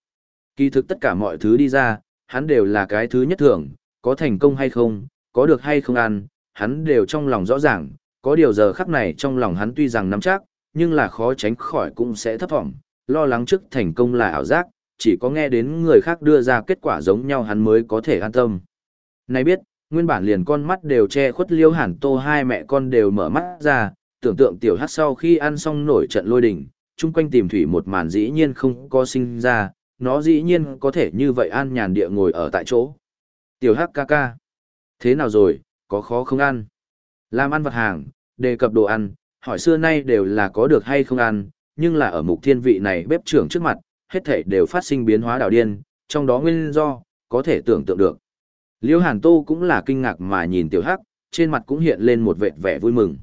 Kỳ thực tất cả mọi thứ đi ra, hắn đều là cái thứ nhất thường, có thành công hay không, có được hay không ăn, hắn đều trong lòng rõ ràng, có điều giờ khắc này trong lòng hắn tuy rằng nắm chắc, nhưng là khó tránh khỏi cũng sẽ thấp vọng, lo lắng trước thành công là ảo giác, chỉ có nghe đến người khác đưa ra kết quả giống nhau hắn mới có thể an tâm. Này biết, nguyên bản liền con mắt đều che khuất liêu hẳn tô hai mẹ con đều mở mắt ra, tưởng tượng tiểu hát sau khi ăn xong nổi trận lôi đỉnh, chung quanh tìm thủy một màn dĩ nhiên không có sinh ra, nó dĩ nhiên có thể như vậy an nhàn địa ngồi ở tại chỗ. Tiểu hắc ca ca. Thế nào rồi, có khó không ăn? Làm ăn vật hàng, đề cập đồ ăn, hỏi xưa nay đều là có được hay không ăn, nhưng là ở mục thiên vị này bếp trưởng trước mặt, hết thể đều phát sinh biến hóa đảo điên, trong đó nguyên do, có thể tưởng tượng được. Liêu Hàn Tô cũng là kinh ngạc mà nhìn tiểu hắc, trên mặt cũng hiện lên một vệt vẻ vui mừng.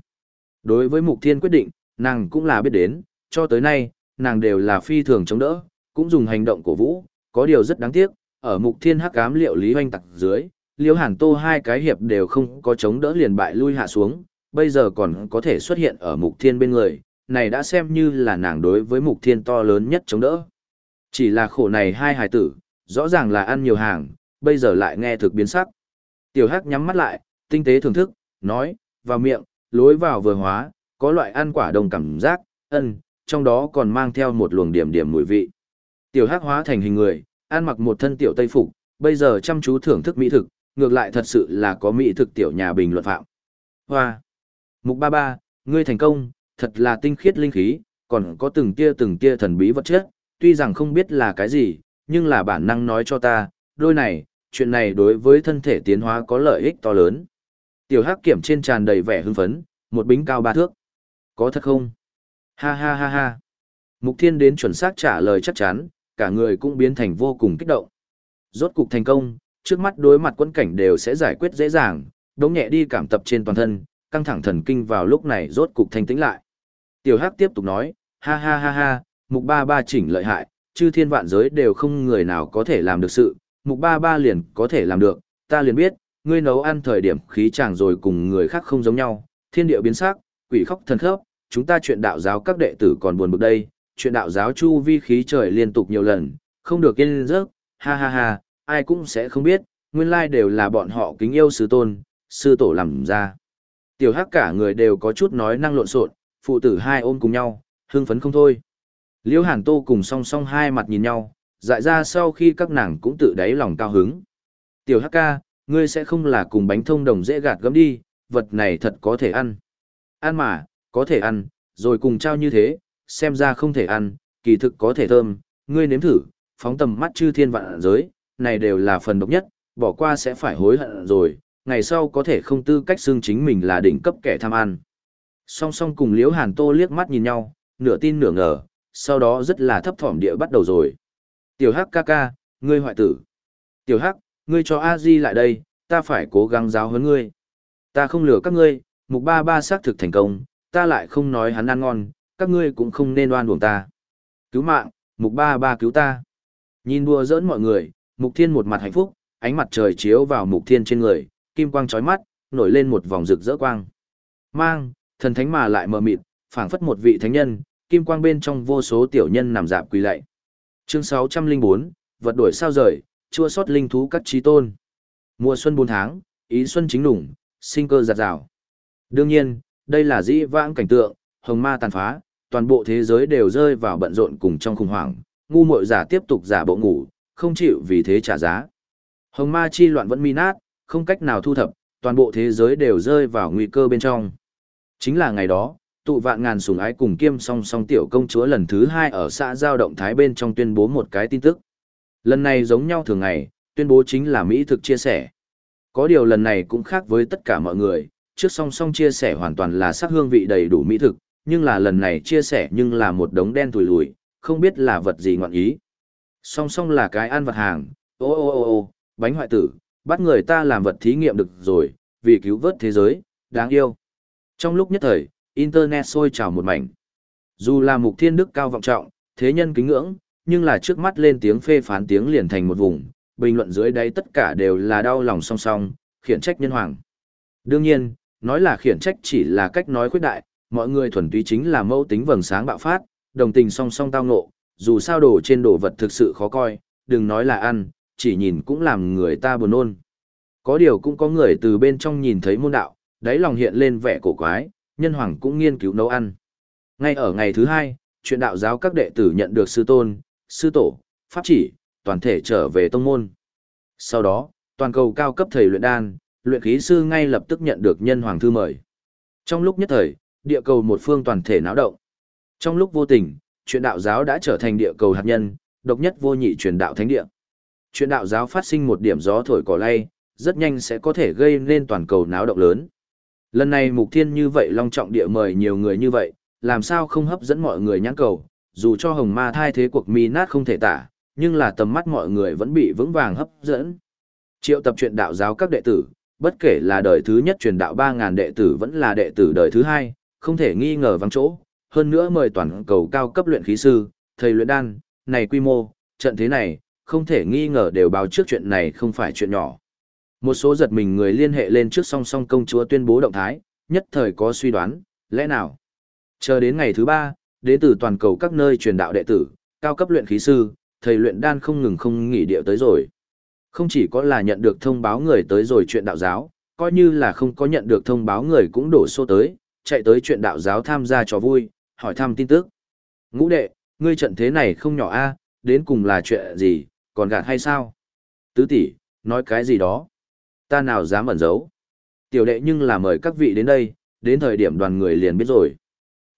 Đối với mục thiên quyết định, nàng cũng là biết đến, cho tới nay, nàng đều là phi thường chống đỡ, cũng dùng hành động cổ vũ, có điều rất đáng tiếc, ở mục thiên hắc ám liệu lý hoanh tặc dưới, liêu hàn tô hai cái hiệp đều không có chống đỡ liền bại lui hạ xuống, bây giờ còn có thể xuất hiện ở mục thiên bên người, này đã xem như là nàng đối với mục thiên to lớn nhất chống đỡ. Chỉ là khổ này hai hài tử, rõ ràng là ăn nhiều hàng, bây giờ lại nghe thực biến sắc. Tiểu hắc nhắm mắt lại, tinh tế thưởng thức, nói, vào miệng, lối vào vừa hóa, có loại ăn quả đồng cảm giác, ân, trong đó còn mang theo một luồng điểm điểm mùi vị. Tiểu Hắc hóa thành hình người, ăn mặc một thân tiểu tây phục, bây giờ chăm chú thưởng thức mỹ thực, ngược lại thật sự là có mỹ thực tiểu nhà bình luận phạm. Hoa. Mục ba ba, ngươi thành công, thật là tinh khiết linh khí, còn có từng tia từng tia thần bí vật chất, tuy rằng không biết là cái gì, nhưng là bản năng nói cho ta, đôi này, chuyện này đối với thân thể tiến hóa có lợi ích to lớn. Tiểu hắc kiểm trên tràn đầy vẻ hưng phấn, một bính cao ba thước. Có thật không? Ha ha ha ha. Mục Thiên đến chuẩn xác trả lời chắc chắn, cả người cũng biến thành vô cùng kích động. Rốt cục thành công, trước mắt đối mặt quân cảnh đều sẽ giải quyết dễ dàng, đống nhẹ đi cảm tập trên toàn thân, căng thẳng thần kinh vào lúc này rốt cục thanh tĩnh lại. Tiểu Hắc tiếp tục nói, ha ha ha ha, mục ba ba chỉnh lợi hại, chư thiên vạn giới đều không người nào có thể làm được sự, mục ba ba liền có thể làm được, ta liền biết, ngươi nấu ăn thời điểm khí chàng rồi cùng người khác không giống nhau, thiên địa biến sắc, quỷ khóc thần khớp, chúng ta chuyện đạo giáo các đệ tử còn buồn bực đây, chuyện đạo giáo chu vi khí trời liên tục nhiều lần, không được yên giấc, ha ha ha, ai cũng sẽ không biết, nguyên lai đều là bọn họ kính yêu sư tôn, sư tổ làm ra. Tiểu hắc cả người đều có chút nói năng lộn xộn, phụ tử hai ôm cùng nhau, hưng phấn không thôi. Liễu Hàn Tô cùng song song hai mặt nhìn nhau, dại ra sau khi các nàng cũng tự đáy lòng cao hứng. Tiểu hắc ca, ngươi sẽ không là cùng bánh thông đồng dễ gạt gấm đi, vật này thật có thể ăn. Ăn mà, có thể ăn, rồi cùng trao như thế, xem ra không thể ăn, kỳ thực có thể thơm, ngươi nếm thử, phóng tầm mắt chư thiên vạn giới, này đều là phần độc nhất, bỏ qua sẽ phải hối hận rồi, ngày sau có thể không tư cách xưng chính mình là đỉnh cấp kẻ tham ăn. Song song cùng Liễu Hàn Tô liếc mắt nhìn nhau, nửa tin nửa ngờ, sau đó rất là thấp thỏm địa bắt đầu rồi. Tiểu Hắc ca ca, ngươi hoại tử. Tiểu Hắc, ngươi cho a di lại đây, ta phải cố gắng giáo huấn ngươi. Ta không lừa các ngươi, mục ba ba xác thực thành công, ta lại không nói hắn ăn ngon, các ngươi cũng không nên oan uổng ta. Cứu mạng, mục ba ba cứu ta. Nhìn đùa giỡn mọi người, mục thiên một mặt hạnh phúc, ánh mặt trời chiếu vào mục thiên trên người, kim quang chói mắt, nổi lên một vòng rực rỡ quang. Mang, thần thánh mà lại mờ mịt, phảng phất một vị thánh nhân, kim quang bên trong vô số tiểu nhân nằm dạp quỳ lạy. Chương 604, vật đổi sao rời, chua sót linh thú các trí tôn. Mùa xuân 4 tháng, ý xuân chính đủng, sinh cơ giạt rào. Đương nhiên, đây là dĩ vãng cảnh tượng, hồng ma tàn phá, toàn bộ thế giới đều rơi vào bận rộn cùng trong khủng hoảng, ngu muội giả tiếp tục giả bộ ngủ, không chịu vì thế trả giá. Hồng ma chi loạn vẫn mi nát, không cách nào thu thập, toàn bộ thế giới đều rơi vào nguy cơ bên trong. Chính là ngày đó, tụ vạn ngàn sủng ái cùng kiêm song song tiểu công chúa lần thứ hai ở xã giao động thái bên trong tuyên bố một cái tin tức. Lần này giống nhau thường ngày, tuyên bố chính là Mỹ thực chia sẻ. Có điều lần này cũng khác với tất cả mọi người, trước song song chia sẻ hoàn toàn là sắc hương vị đầy đủ Mỹ thực, nhưng là lần này chia sẻ nhưng là một đống đen tùi lùi, không biết là vật gì ngọn ý. Song song là cái ăn vật hàng, ô ô ô ô, bánh hoại tử, bắt người ta làm vật thí nghiệm được rồi, vì cứu vớt thế giới, đáng yêu. Trong lúc nhất thời, Internet sôi trào một mảnh. Dù là mục thiên đức cao vọng trọng, thế nhân kính ngưỡng, nhưng là trước mắt lên tiếng phê phán tiếng liền thành một vùng, bình luận dưới đây tất cả đều là đau lòng song song, khiển trách nhân hoàng. Đương nhiên, nói là khiển trách chỉ là cách nói khuyết đại, mọi người thuần túy chính là mâu tính vầng sáng bạo phát, đồng tình song song tao ngộ, dù sao đồ trên đồ vật thực sự khó coi, đừng nói là ăn, chỉ nhìn cũng làm người ta buồn nôn. Có điều cũng có người từ bên trong nhìn thấy môn đạo, đáy lòng hiện lên vẻ cổ quái, nhân hoàng cũng nghiên cứu nấu ăn. Ngay ở ngày thứ hai, chuyện đạo giáo các đệ tử nhận được sư tôn, sư tổ, pháp chỉ, toàn thể trở về tông môn. Sau đó, toàn cầu cao cấp thầy luyện đan, luyện khí sư ngay lập tức nhận được nhân hoàng thư mời. Trong lúc nhất thời, địa cầu một phương toàn thể náo động. Trong lúc vô tình, chuyện đạo giáo đã trở thành địa cầu hạt nhân, độc nhất vô nhị truyền đạo thánh địa. Chuyện đạo giáo phát sinh một điểm gió thổi cỏ lay, rất nhanh sẽ có thể gây nên toàn cầu náo động lớn. Lần này mục thiên như vậy long trọng địa mời nhiều người như vậy, làm sao không hấp dẫn mọi người nhãn cầu, dù cho hồng ma thai thế cuộc mi nát không thể tả, nhưng là tầm mắt mọi người vẫn bị vững vàng hấp dẫn. Triệu tập chuyện đạo giáo các đệ tử, bất kể là đời thứ nhất truyền đạo 3.000 đệ tử vẫn là đệ tử đời thứ hai, không thể nghi ngờ vắng chỗ, hơn nữa mời toàn cầu cao cấp luyện khí sư, thầy luyện đan, này quy mô, trận thế này, không thể nghi ngờ đều báo trước chuyện này không phải chuyện nhỏ. Một số giật mình người liên hệ lên trước song song công chúa tuyên bố động thái, nhất thời có suy đoán, lẽ nào? Chờ đến ngày thứ ba, đến từ toàn cầu các nơi truyền đạo đệ tử, cao cấp luyện khí sư, thầy luyện đan không ngừng không nghỉ điệu tới rồi. Không chỉ có là nhận được thông báo người tới rồi chuyện đạo giáo, coi như là không có nhận được thông báo người cũng đổ xô tới, chạy tới chuyện đạo giáo tham gia trò vui, hỏi thăm tin tức. Ngũ đệ, ngươi trận thế này không nhỏ a, đến cùng là chuyện gì, còn gạt hay sao? Tứ tỷ, nói cái gì đó? Ta nào dám ẩn giấu? Tiểu đệ nhưng là mời các vị đến đây, đến thời điểm đoàn người liền biết rồi.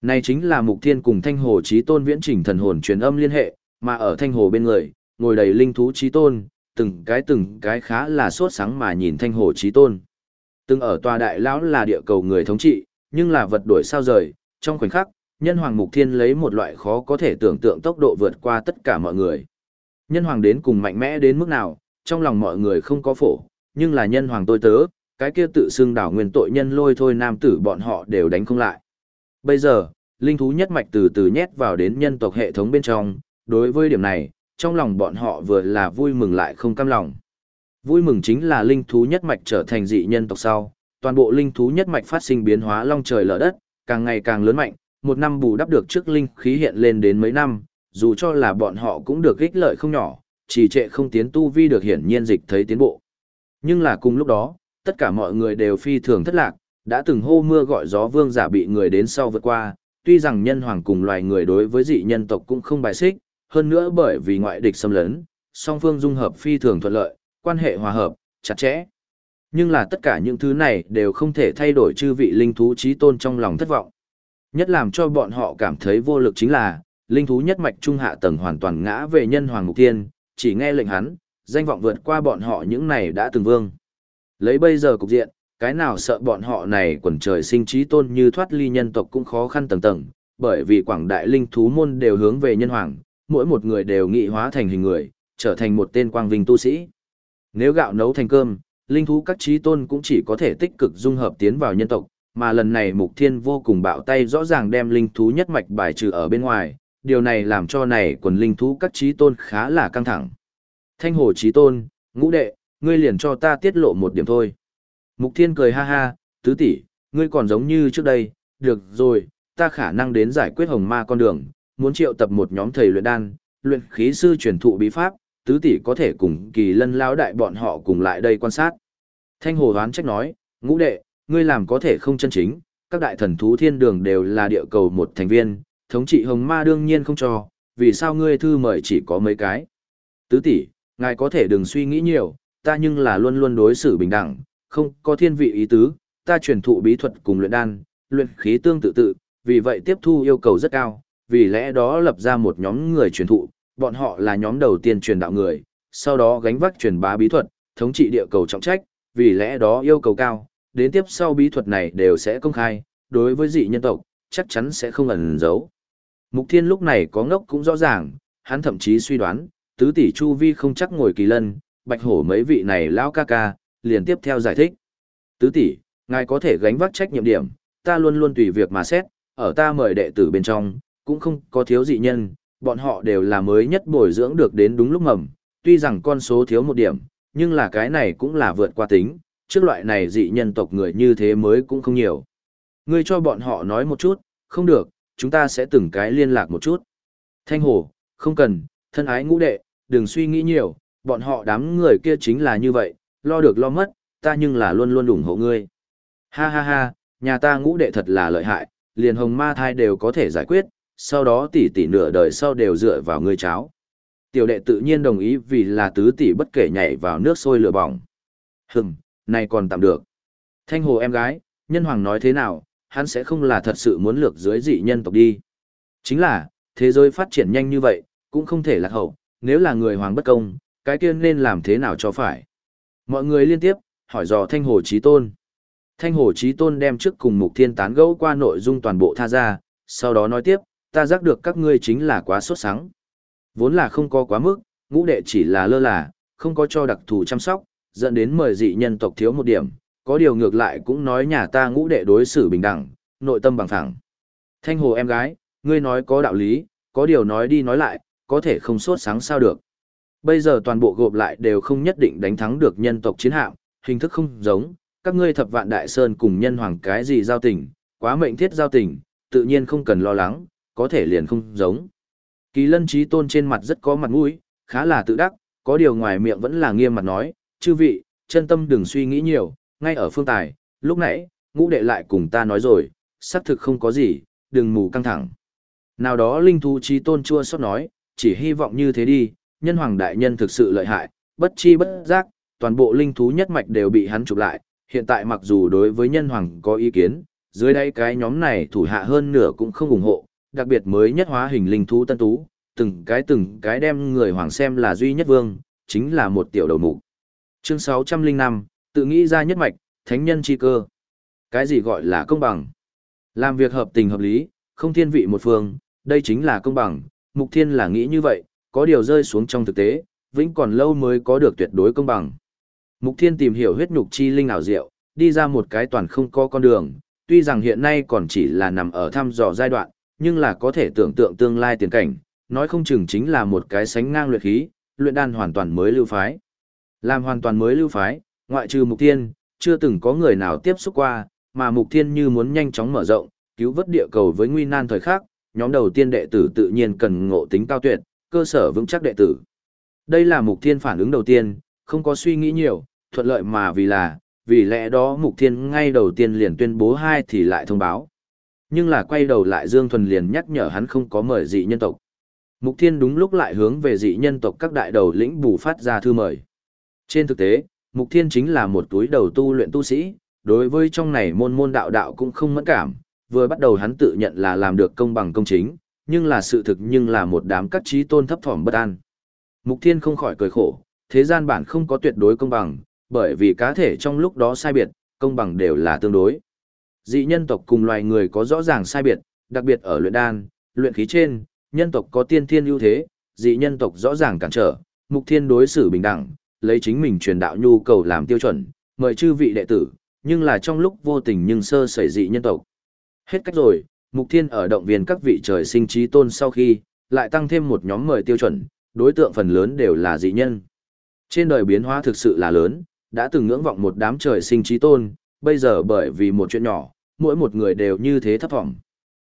Này chính là Mục Thiên cùng Thanh Hồ Chí Tôn viễn trình thần hồn truyền âm liên hệ, mà ở thanh hồ bên người, ngồi đầy linh thú trí tôn, từng cái từng cái khá là sốt sáng mà nhìn thanh hồ trí tôn. Từng ở tòa đại lão là địa cầu người thống trị, nhưng là vật đổi sao rời, trong khoảnh khắc, nhân hoàng mục thiên lấy một loại khó có thể tưởng tượng tốc độ vượt qua tất cả mọi người. Nhân hoàng đến cùng mạnh mẽ đến mức nào, trong lòng mọi người không có phổ, nhưng là nhân hoàng tôi tớ, cái kia tự xưng đảo nguyên tội nhân lôi thôi nam tử bọn họ đều đánh không lại. Bây giờ, linh thú nhất mạch từ từ nhét vào đến nhân tộc hệ thống bên trong, đối với điểm này, trong lòng bọn họ vừa là vui mừng lại không cam lòng. Vui mừng chính là linh thú nhất mạch trở thành dị nhân tộc sau, toàn bộ linh thú nhất mạch phát sinh biến hóa long trời lở đất, càng ngày càng lớn mạnh, một năm bù đắp được trước linh khí hiện lên đến mấy năm, dù cho là bọn họ cũng được ích lợi không nhỏ, chỉ trệ không tiến tu vi được hiển nhiên dịch thấy tiến bộ. Nhưng là cùng lúc đó, tất cả mọi người đều phi thường thất lạc, đã từng hô mưa gọi gió vương giả bị người đến sau vượt qua, tuy rằng nhân hoàng cùng loài người đối với dị nhân tộc cũng không bài xích, hơn nữa bởi vì ngoại địch xâm lấn, song phương dung hợp phi thường thuận lợi, quan hệ hòa hợp, chặt chẽ. Nhưng là tất cả những thứ này đều không thể thay đổi chư vị linh thú trí tôn trong lòng thất vọng. Nhất làm cho bọn họ cảm thấy vô lực chính là, linh thú nhất mạch trung hạ tầng hoàn toàn ngã về nhân hoàng mục tiên, chỉ nghe lệnh hắn, danh vọng vượt qua bọn họ những này đã từng vương. Lấy bây giờ cục diện, cái nào sợ bọn họ này quần trời sinh trí tôn như thoát ly nhân tộc cũng khó khăn tầng tầng, bởi vì quảng đại linh thú môn đều hướng về nhân hoàng, mỗi một người đều nghị hóa thành hình người, trở thành một tên quang vinh tu sĩ. Nếu gạo nấu thành cơm, linh thú các trí tôn cũng chỉ có thể tích cực dung hợp tiến vào nhân tộc, mà lần này Mục Thiên vô cùng bạo tay rõ ràng đem linh thú nhất mạch bài trừ ở bên ngoài, điều này làm cho này quần linh thú các trí tôn khá là căng thẳng. Thanh hồ trí tôn, ngũ đệ, ngươi liền cho ta tiết lộ một điểm thôi. Mục Thiên cười ha ha, tứ tỷ, ngươi còn giống như trước đây, được rồi, ta khả năng đến giải quyết hồng ma con đường, muốn triệu tập một nhóm thầy luyện đan, luyện khí sư truyền thụ bí pháp, tứ tỷ có thể cùng kỳ lân lao đại bọn họ cùng lại đây quan sát. Thanh hồ đoán trách nói, ngũ đệ, ngươi làm có thể không chân chính, các đại thần thú thiên đường đều là địa cầu một thành viên, thống trị hồng ma đương nhiên không cho, vì sao ngươi thư mời chỉ có mấy cái. Tứ tỷ, ngài có thể đừng suy nghĩ nhiều, ta nhưng là luôn luôn đối xử bình đẳng, không có thiên vị ý tứ, ta truyền thụ bí thuật cùng luyện đan, luyện khí tương tự tự, vì vậy tiếp thu yêu cầu rất cao, vì lẽ đó lập ra một nhóm người truyền thụ, bọn họ là nhóm đầu tiên truyền đạo người, sau đó gánh vác truyền bá bí thuật, thống trị địa cầu trọng trách, vì lẽ đó yêu cầu cao, đến tiếp sau bí thuật này đều sẽ công khai, đối với dị nhân tộc, chắc chắn sẽ không ẩn giấu. Mục Thiên lúc này có ngốc cũng rõ ràng, hắn thậm chí suy đoán, tứ tỷ Chu Vi không chắc ngồi kỳ lân, bạch hổ mấy vị này lão ca ca, liền tiếp theo giải thích. Tứ tỷ, ngài có thể gánh vác trách nhiệm điểm, ta luôn luôn tùy việc mà xét, ở ta mời đệ tử bên trong, cũng không có thiếu dị nhân, bọn họ đều là mới nhất bồi dưỡng được đến đúng lúc mầm, tuy rằng con số thiếu một điểm, nhưng là cái này cũng là vượt qua tính, trước loại này dị nhân tộc người như thế mới cũng không nhiều. Ngươi cho bọn họ nói một chút, không được, chúng ta sẽ từng cái liên lạc một chút. Thanh hồ, không cần, thân ái ngũ đệ, đừng suy nghĩ nhiều, bọn họ đám người kia chính là như vậy, lo được lo mất, ta nhưng là luôn luôn ủng hộ ngươi. Ha ha ha, nhà ta ngũ đệ thật là lợi hại, liền hồng ma thai đều có thể giải quyết, sau đó tỷ tỷ nửa đời sau đều dựa vào ngươi cháo. Tiểu đệ tự nhiên đồng ý vì là tứ tỷ bất kể nhảy vào nước sôi lửa bỏng. Hừm, này còn tạm được. Thanh hồ em gái, nhân hoàng nói thế nào, hắn sẽ không là thật sự muốn lược dưới dị nhân tộc đi. Chính là, thế giới phát triển nhanh như vậy, cũng không thể lạc hậu, nếu là người hoàng bất công, cái kia nên làm thế nào cho phải. Mọi người liên tiếp, hỏi dò Thanh Hồ Chí Tôn. Thanh Hồ Chí Tôn đem trước cùng Mục Thiên tán gẫu qua nội dung toàn bộ tha ra, sau đó nói tiếp, ta giác được các ngươi chính là quá sốt sắng. Vốn là không có quá mức, ngũ đệ chỉ là lơ là, không có cho đặc thù chăm sóc, dẫn đến mời dị nhân tộc thiếu một điểm, có điều ngược lại cũng nói nhà ta ngũ đệ đối xử bình đẳng, nội tâm bằng phẳng. Thanh hồ em gái, ngươi nói có đạo lý, có điều nói đi nói lại, có thể không sốt sáng sao được. Bây giờ toàn bộ gộp lại đều không nhất định đánh thắng được nhân tộc chiến hạm, hình thức không giống, các ngươi thập vạn đại sơn cùng nhân hoàng cái gì giao tình, quá mệnh thiết giao tình, tự nhiên không cần lo lắng, có thể liền không giống. Kỳ lân trí tôn trên mặt rất có mặt mũi, khá là tự đắc, có điều ngoài miệng vẫn là nghiêm mặt nói, chư vị, chân tâm đừng suy nghĩ nhiều, ngay ở phương tài, lúc nãy, ngũ đệ lại cùng ta nói rồi, xác thực không có gì, đừng mù căng thẳng. Nào đó linh thú trí tôn chua xót nói, chỉ hy vọng như thế đi, nhân hoàng đại nhân thực sự lợi hại, bất chi bất giác, toàn bộ linh thú nhất mạch đều bị hắn chụp lại, hiện tại mặc dù đối với nhân hoàng có ý kiến, dưới đây cái nhóm này thủ hạ hơn nửa cũng không ủng hộ, đặc biệt mới nhất hóa hình linh thú tân tú, từng cái từng cái đem người hoàng xem là duy nhất vương, chính là một tiểu đầu mục. Chương 605, tự nghĩ ra nhất mạch, thánh nhân chi cơ. Cái gì gọi là công bằng? Làm việc hợp tình hợp lý, không thiên vị một phương, đây chính là công bằng, mục thiên là nghĩ như vậy, có điều rơi xuống trong thực tế, vĩnh còn lâu mới có được tuyệt đối công bằng. Mục thiên tìm hiểu huyết nhục chi linh ảo diệu, đi ra một cái toàn không có con đường, tuy rằng hiện nay còn chỉ là nằm ở thăm dò giai đoạn, nhưng là có thể tưởng tượng tương lai tiền cảnh, nói không chừng chính là một cái sánh ngang luyện khí, luyện đan hoàn toàn mới lưu phái. Làm hoàn toàn mới lưu phái, ngoại trừ mục thiên, chưa từng có người nào tiếp xúc qua, mà mục thiên như muốn nhanh chóng mở rộng, cứu vớt địa cầu với nguy nan thời khắc, nhóm đầu tiên đệ tử tự nhiên cần ngộ tính cao tuyệt, cơ sở vững chắc đệ tử. Đây là mục thiên phản ứng đầu tiên, không có suy nghĩ nhiều, thuận lợi mà vì là, vì lẽ đó mục thiên ngay đầu tiên liền tuyên bố hai thì lại thông báo. Nhưng là quay đầu lại Dương Thuần liền nhắc nhở hắn không có mời dị nhân tộc. Mục thiên đúng lúc lại hướng về dị nhân tộc các đại đầu lĩnh bù phát ra thư mời. Trên thực tế, mục thiên chính là một túi đầu tu luyện tu sĩ, đối với trong này môn môn đạo đạo cũng không mẫn cảm, vừa bắt đầu hắn tự nhận là làm được công bằng công chính, nhưng là sự thực nhưng là một đám các trí tôn thấp thỏm bất an. Mục Thiên không khỏi cười khổ, thế gian bản không có tuyệt đối công bằng, bởi vì cá thể trong lúc đó sai biệt, công bằng đều là tương đối. Dị nhân tộc cùng loài người có rõ ràng sai biệt, đặc biệt ở luyện đan, luyện khí trên, nhân tộc có tiên thiên ưu thế, dị nhân tộc rõ ràng cản trở, Mục Thiên đối xử bình đẳng, lấy chính mình truyền đạo nhu cầu làm tiêu chuẩn, mời chư vị đệ tử, nhưng là trong lúc vô tình nhưng sơ sẩy dị nhân tộc. Hết cách rồi, Mục Thiên ở động viên các vị trời sinh trí tôn sau khi, lại tăng thêm một nhóm mời tiêu chuẩn, đối tượng phần lớn đều là dị nhân. Trên đời biến hóa thực sự là lớn, đã từng ngưỡng vọng một đám trời sinh trí tôn, bây giờ bởi vì một chuyện nhỏ, mỗi một người đều như thế thấp vọng.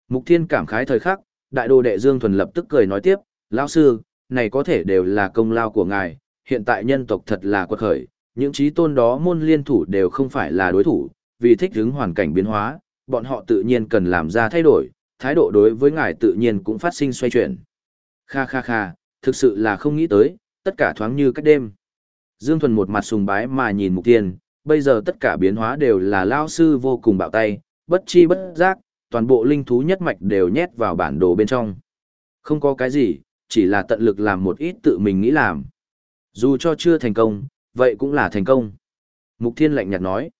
Mục Thiên cảm khái thời khắc, đại đồ đệ Dương Thuần lập tức cười nói tiếp, lão sư, này có thể đều là công lao của ngài, hiện tại nhân tộc thật là quật khởi, những trí tôn đó môn liên thủ đều không phải là đối thủ, vì thích ứng hoàn cảnh biến hóa, bọn họ tự nhiên cần làm ra thay đổi, thái độ đối với ngài tự nhiên cũng phát sinh xoay chuyển. Kha kha kha, thực sự là không nghĩ tới, tất cả thoáng như cách đêm. Dương Thuần một mặt sùng bái mà nhìn Mục Tiên, bây giờ tất cả biến hóa đều là lao sư vô cùng bạo tay, bất chi bất giác, toàn bộ linh thú nhất mạch đều nhét vào bản đồ bên trong. Không có cái gì, chỉ là tận lực làm một ít tự mình nghĩ làm. Dù cho chưa thành công, vậy cũng là thành công. Mục Thiên lạnh nhạt nói.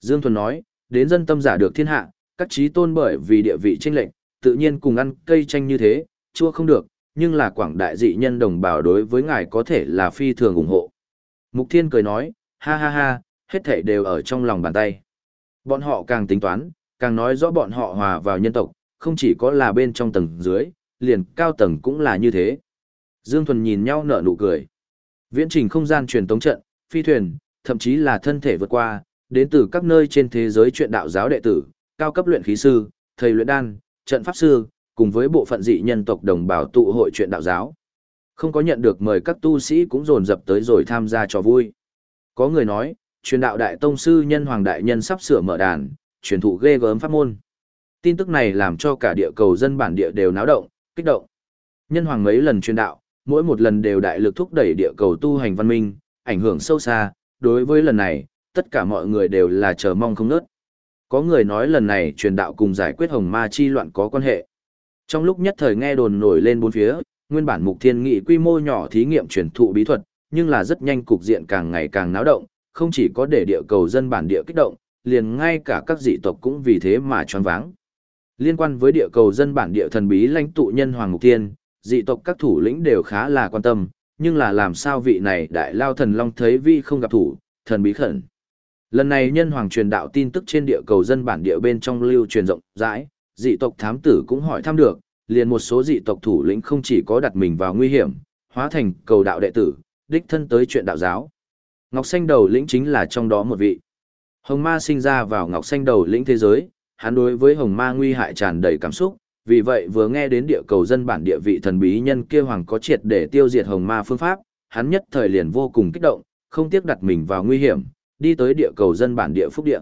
Dương Thuần nói, đến dân tâm giả được thiên hạ, các trí tôn bởi vì địa vị tranh lệnh, tự nhiên cùng ăn cây tranh như thế, chua không được, nhưng là quảng đại dị nhân đồng bào đối với ngài có thể là phi thường ủng hộ. Mục Thiên cười nói, ha ha ha, hết thể đều ở trong lòng bàn tay. Bọn họ càng tính toán, càng nói rõ bọn họ hòa vào nhân tộc, không chỉ có là bên trong tầng dưới, liền cao tầng cũng là như thế. Dương Thuần nhìn nhau nở nụ cười. Viễn trình không gian truyền tống trận, phi thuyền, thậm chí là thân thể vượt qua, đến từ các nơi trên thế giới chuyện đạo giáo đệ tử, cao cấp luyện khí sư, thầy luyện đan, trận pháp sư, cùng với bộ phận dị nhân tộc đồng bào tụ hội chuyện đạo giáo. Không có nhận được mời các tu sĩ cũng dồn dập tới rồi tham gia trò vui. Có người nói, truyền đạo đại tông sư nhân hoàng đại nhân sắp sửa mở đàn, truyền thụ ghê gớm pháp môn. Tin tức này làm cho cả địa cầu dân bản địa đều náo động, kích động. Nhân hoàng mấy lần truyền đạo, mỗi một lần đều đại lực thúc đẩy địa cầu tu hành văn minh, ảnh hưởng sâu xa, đối với lần này, tất cả mọi người đều là chờ mong không nớt. Có người nói lần này truyền đạo cùng giải quyết hồng ma chi loạn có quan hệ. Trong lúc nhất thời nghe đồn nổi lên bốn phía, nguyên bản mục thiên nghị quy mô nhỏ thí nghiệm truyền thụ bí thuật, nhưng là rất nhanh cục diện càng ngày càng náo động, không chỉ có để địa cầu dân bản địa kích động, liền ngay cả các dị tộc cũng vì thế mà choáng váng. Liên quan với địa cầu dân bản địa thần bí lãnh tụ nhân Hoàng Mục Thiên, dị tộc các thủ lĩnh đều khá là quan tâm, nhưng là làm sao vị này đại lao thần long thấy vi không gặp thủ, thần bí khẩn. Lần này nhân hoàng truyền đạo tin tức trên địa cầu dân bản địa bên trong lưu truyền rộng rãi, dị tộc thám tử cũng hỏi thăm được, liền một số dị tộc thủ lĩnh không chỉ có đặt mình vào nguy hiểm, hóa thành cầu đạo đệ tử, đích thân tới chuyện đạo giáo. Ngọc Xanh đầu lĩnh chính là trong đó một vị. Hồng Ma sinh ra vào Ngọc Xanh đầu lĩnh thế giới, hắn đối với Hồng Ma nguy hại tràn đầy cảm xúc, vì vậy vừa nghe đến địa cầu dân bản địa vị thần bí nhân kia hoàng có triệt để tiêu diệt Hồng Ma phương pháp, hắn nhất thời liền vô cùng kích động, không tiếc đặt mình vào nguy hiểm, đi tới địa cầu dân bản địa phúc địa.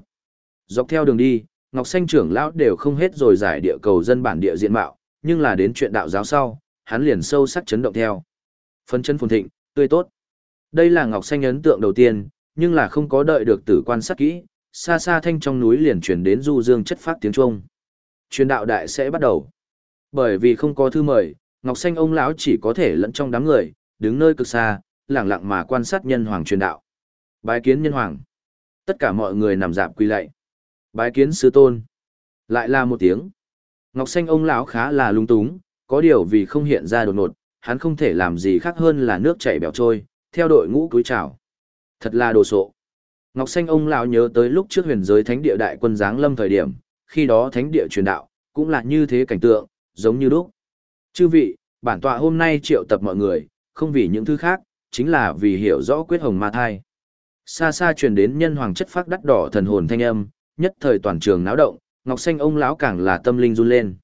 Dọc theo đường đi, Ngọc Xanh trưởng lão đều không hết rồi giải địa cầu dân bản địa diện mạo, nhưng là đến chuyện đạo giáo sau, hắn liền sâu sắc chấn động theo. Phấn chân phồn thịnh, tươi tốt. Đây là Ngọc Xanh ấn tượng đầu tiên, nhưng là không có đợi được tử quan sát kỹ, xa xa thanh trong núi liền truyền đến du dương chất phát tiếng Trung. Truyền đạo đại sẽ bắt đầu. Bởi vì không có thư mời, Ngọc Xanh ông lão chỉ có thể lẫn trong đám người, đứng nơi cực xa, lặng lặng mà quan sát nhân hoàng truyền đạo. Bái kiến nhân hoàng. Tất cả mọi người nằm dạp quỳ lạy. Bái kiến sư tôn. Lại là một tiếng. Ngọc Xanh ông lão khá là lung túng, có điều vì không hiện ra đột ngột, hắn không thể làm gì khác hơn là nước chảy bèo trôi, theo đội ngũ cúi chào. Thật là đồ sộ. Ngọc Xanh ông lão nhớ tới lúc trước huyền giới thánh địa đại quân giáng lâm thời điểm, khi đó thánh địa truyền đạo, cũng là như thế cảnh tượng, giống như lúc. Chư vị, bản tọa hôm nay triệu tập mọi người, không vì những thứ khác, chính là vì hiểu rõ quyết hồng ma thai. Xa xa truyền đến nhân hoàng chất phát đắt đỏ thần hồn thanh âm, nhất thời toàn trường náo động, Ngọc Xanh ông lão càng là tâm linh run lên.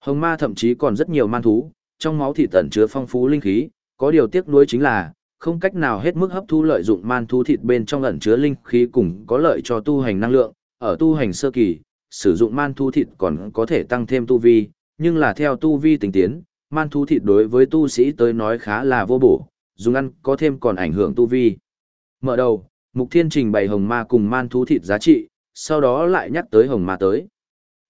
Hồng ma thậm chí còn rất nhiều man thú, trong máu thịt tẩn chứa phong phú linh khí, có điều tiếc nuối chính là, không cách nào hết mức hấp thu lợi dụng man thú thịt bên trong ẩn chứa linh khí cùng có lợi cho tu hành năng lượng, ở tu hành sơ kỳ, sử dụng man thú thịt còn có thể tăng thêm tu vi, nhưng là theo tu vi tình tiến, man thú thịt đối với tu sĩ tới nói khá là vô bổ, dùng ăn có thêm còn ảnh hưởng tu vi. Mở đầu, Mục Thiên trình bày hồng ma cùng man thú thịt giá trị, sau đó lại nhắc tới hồng ma tới.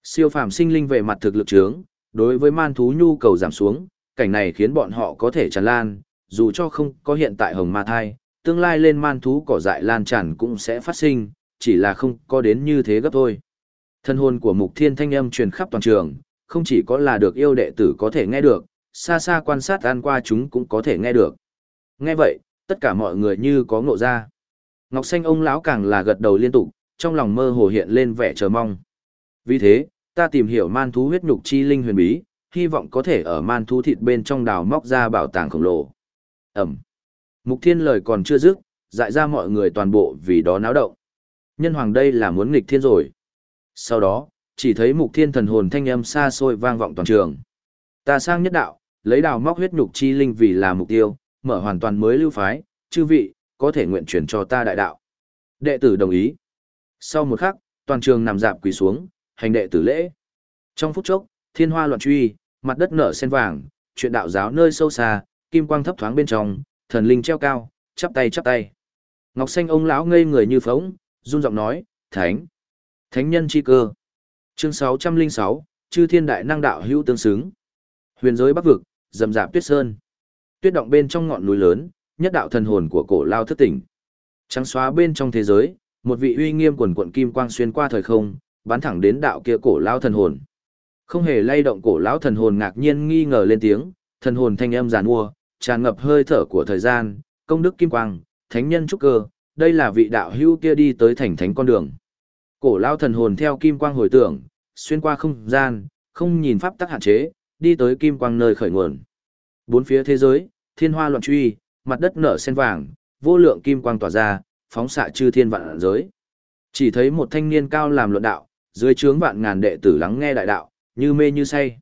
Siêu phàm sinh linh về mặt thực lực trướng, đối với man thú nhu cầu giảm xuống, cảnh này khiến bọn họ có thể tràn lan, dù cho không có hiện tại hồng ma thai, tương lai lên man thú cỏ dại lan tràn cũng sẽ phát sinh, chỉ là không có đến như thế gấp thôi. Thân hồn của mục thiên thanh âm truyền khắp toàn trường, không chỉ có là được yêu đệ tử có thể nghe được, xa xa quan sát an qua chúng cũng có thể nghe được. Nghe vậy, tất cả mọi người như có ngộ ra. Ngọc Xanh ông lão càng là gật đầu liên tục, trong lòng mơ hồ hiện lên vẻ chờ mong. Vì thế, ta tìm hiểu man thú huyết nhục chi linh huyền bí, hy vọng có thể ở man thú thịt bên trong đào móc ra bảo tàng khổng lồ. Ẩm. Mục thiên lời còn chưa dứt, dại ra mọi người toàn bộ vì đó náo động. Nhân hoàng đây là muốn nghịch thiên rồi. Sau đó, chỉ thấy mục thiên thần hồn thanh âm xa xôi vang vọng toàn trường. Ta sang nhất đạo, lấy đào móc huyết nhục chi linh vì là mục tiêu, mở hoàn toàn mới lưu phái, chư vị, có thể nguyện chuyển cho ta đại đạo. Đệ tử đồng ý. Sau một khắc, toàn trường nằm dạp quỳ xuống, hành đệ tử lễ. Trong phút chốc, thiên hoa loạn truy, mặt đất nở sen vàng, chuyện đạo giáo nơi sâu xa, kim quang thấp thoáng bên trong, thần linh treo cao, chắp tay chắp tay. Ngọc xanh ông lão ngây người như phóng, run giọng nói, "Thánh, thánh nhân chi cơ." Chương 606, Chư Thiên Đại Năng Đạo hữu tương xứng. Huyền giới Bắc vực, rầm rạp tuyết sơn. Tuyết động bên trong ngọn núi lớn, nhất đạo thần hồn của cổ lao thức tỉnh. Trắng xóa bên trong thế giới, một vị uy nghiêm quần quận kim quang xuyên qua thời không, bắn thẳng đến đạo kia cổ lao thần hồn. Không hề lay động cổ lão thần hồn ngạc nhiên nghi ngờ lên tiếng, thần hồn thanh âm giàn mua, tràn ngập hơi thở của thời gian, công đức kim quang, thánh nhân trúc cơ, đây là vị đạo hữu kia đi tới thành thánh con đường. Cổ lao thần hồn theo kim quang hồi tưởng, xuyên qua không gian, không nhìn pháp tắc hạn chế, đi tới kim quang nơi khởi nguồn. Bốn phía thế giới, thiên hoa loạn truy, mặt đất nở sen vàng, vô lượng kim quang tỏa ra, phóng xạ chư thiên vạn giới. Chỉ thấy một thanh niên cao làm luận đạo, dưới trướng vạn ngàn đệ tử lắng nghe đại đạo, như mê như say.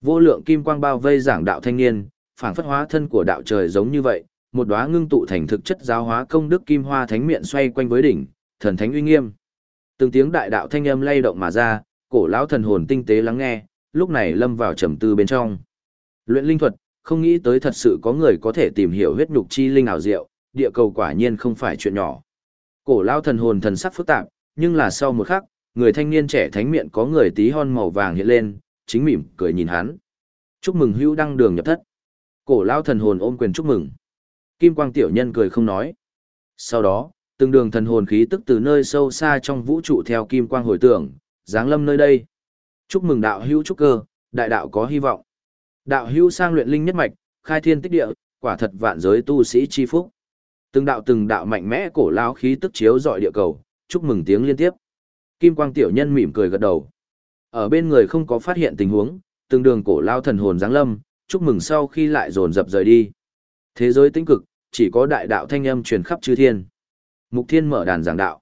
Vô lượng kim quang bao vây giảng đạo thanh niên, phảng phất hóa thân của đạo trời giống như vậy, một đóa ngưng tụ thành thực chất giáo hóa công đức kim hoa thánh miệng xoay quanh với đỉnh, thần thánh uy nghiêm. Từng tiếng đại đạo thanh âm lay động mà ra, cổ lão thần hồn tinh tế lắng nghe, lúc này lâm vào trầm tư bên trong. Luyện linh thuật, không nghĩ tới thật sự có người có thể tìm hiểu huyết nhục chi linh ảo diệu, địa cầu quả nhiên không phải chuyện nhỏ. Cổ lão thần hồn thần sắc phức tạp, nhưng là sau một khắc, người thanh niên trẻ thánh miệng có người tí hon màu vàng hiện lên, chính mỉm cười nhìn hắn. Chúc mừng hữu đăng đường nhập thất. Cổ lão thần hồn ôm quyền chúc mừng. Kim quang tiểu nhân cười không nói. Sau đó, từng đường thần hồn khí tức từ nơi sâu xa trong vũ trụ theo kim quang hồi tưởng, giáng lâm nơi đây. Chúc mừng đạo hữu trúc cơ, đại đạo có hy vọng. Đạo hữu sang luyện linh nhất mạch, khai thiên tích địa, quả thật vạn giới tu sĩ chi phúc. Từng đạo từng đạo mạnh mẽ cổ lão khí tức chiếu rọi địa cầu, chúc mừng tiếng liên tiếp. Kim quang tiểu nhân mỉm cười gật đầu. Ở bên người không có phát hiện tình huống, từng đường cổ lao thần hồn giáng lâm, chúc mừng sau khi lại dồn dập rời đi. Thế giới tĩnh cực, chỉ có đại đạo thanh âm truyền khắp chư thiên. Mục Thiên mở đàn giảng đạo.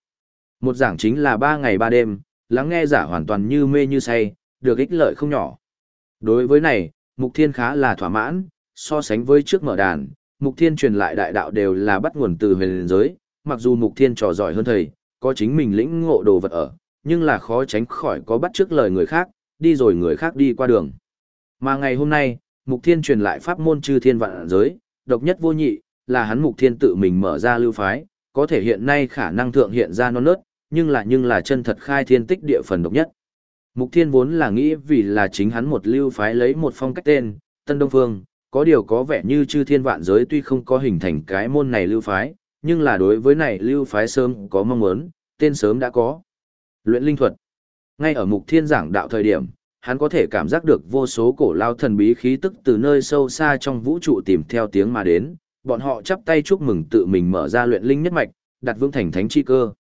Một giảng chính là ba ngày ba đêm, lắng nghe giả hoàn toàn như mê như say, được ích lợi không nhỏ. Đối với này, Mục Thiên khá là thỏa mãn, so sánh với trước mở đàn, Mục Thiên truyền lại đại đạo đều là bắt nguồn từ huyền giới, mặc dù Mục Thiên trò giỏi hơn thầy, có chính mình lĩnh ngộ đồ vật ở, nhưng là khó tránh khỏi có bắt trước lời người khác, đi rồi người khác đi qua đường. Mà ngày hôm nay, Mục Thiên truyền lại pháp môn chư thiên vạn giới, độc nhất vô nhị, là hắn Mục Thiên tự mình mở ra lưu phái, có thể hiện nay khả năng thượng hiện ra non nớt, nhưng là nhưng là chân thật khai thiên tích địa phần độc nhất. Mục Thiên vốn là nghĩ vì là chính hắn một lưu phái lấy một phong cách tên, Tân Đông Phương, có điều có vẻ như chư thiên vạn giới tuy không có hình thành cái môn này lưu phái, nhưng là đối với này lưu phái sớm có mong muốn, tên sớm đã có. Luyện linh thuật. Ngay ở mục thiên giảng đạo thời điểm, hắn có thể cảm giác được vô số cổ lao thần bí khí tức từ nơi sâu xa trong vũ trụ tìm theo tiếng mà đến, bọn họ chắp tay chúc mừng tự mình mở ra luyện linh nhất mạch, đặt vững thành thánh chi cơ.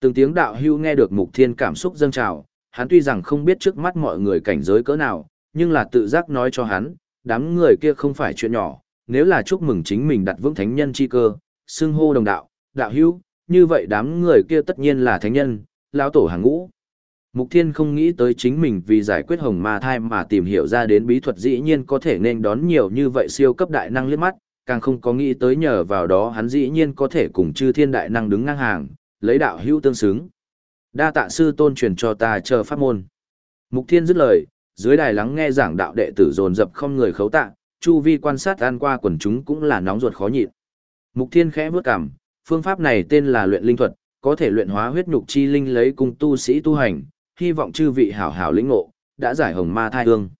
Từng tiếng đạo hưu nghe được mục thiên cảm xúc dâng trào, hắn tuy rằng không biết trước mắt mọi người cảnh giới cỡ nào, nhưng là tự giác nói cho hắn, đám người kia không phải chuyện nhỏ, nếu là chúc mừng chính mình đặt vững thánh nhân chi cơ, xưng hô đồng đạo, đạo hưu, như vậy đám người kia tất nhiên là thánh nhân, lão tổ hàng ngũ. Mục Thiên không nghĩ tới chính mình vì giải quyết hồng ma thai mà tìm hiểu ra đến bí thuật dĩ nhiên có thể nên đón nhiều như vậy siêu cấp đại năng liếc mắt, càng không có nghĩ tới nhờ vào đó hắn dĩ nhiên có thể cùng chư thiên đại năng đứng ngang hàng, lấy đạo hữu tương xứng. Đa tạ sư tôn truyền cho ta chờ pháp môn. Mục Thiên dứt lời, dưới đài lắng nghe giảng đạo đệ tử dồn dập không người khấu tạ, chu vi quan sát an qua quần chúng cũng là nóng ruột khó nhịn. Mục Thiên khẽ bước cằm, phương pháp này tên là luyện linh thuật, có thể luyện hóa huyết nhục chi linh lấy cung tu sĩ tu hành, hy vọng chư vị hảo hảo lĩnh ngộ, đã giải hồng ma thai hương.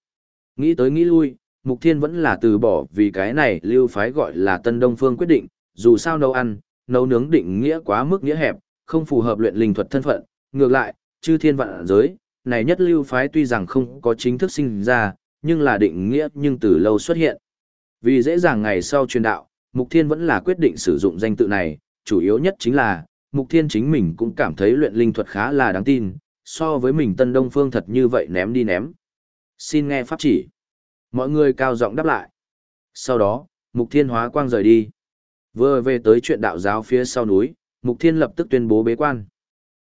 Nghĩ tới nghĩ lui, Mục Thiên vẫn là từ bỏ vì cái này lưu phái gọi là Tân Đông Phương quyết định, dù sao nấu ăn, nấu nướng định nghĩa quá mức nghĩa hẹp, không phù hợp luyện linh thuật thân phận, ngược lại, chư thiên vạn giới, này nhất lưu phái tuy rằng không có chính thức sinh ra, nhưng là định nghĩa nhưng từ lâu xuất hiện. Vì dễ dàng ngày sau truyền đạo, Mục Thiên vẫn là quyết định sử dụng danh tự này, chủ yếu nhất chính là, Mục Thiên chính mình cũng cảm thấy luyện linh thuật khá là đáng tin, so với mình Tân Đông Phương thật như vậy ném đi ném. Xin nghe pháp chỉ. Mọi người cao giọng đáp lại. Sau đó, Mục Thiên hóa quang rời đi. Vừa về tới chuyện đạo giáo phía sau núi, Mục Thiên lập tức tuyên bố bế quan.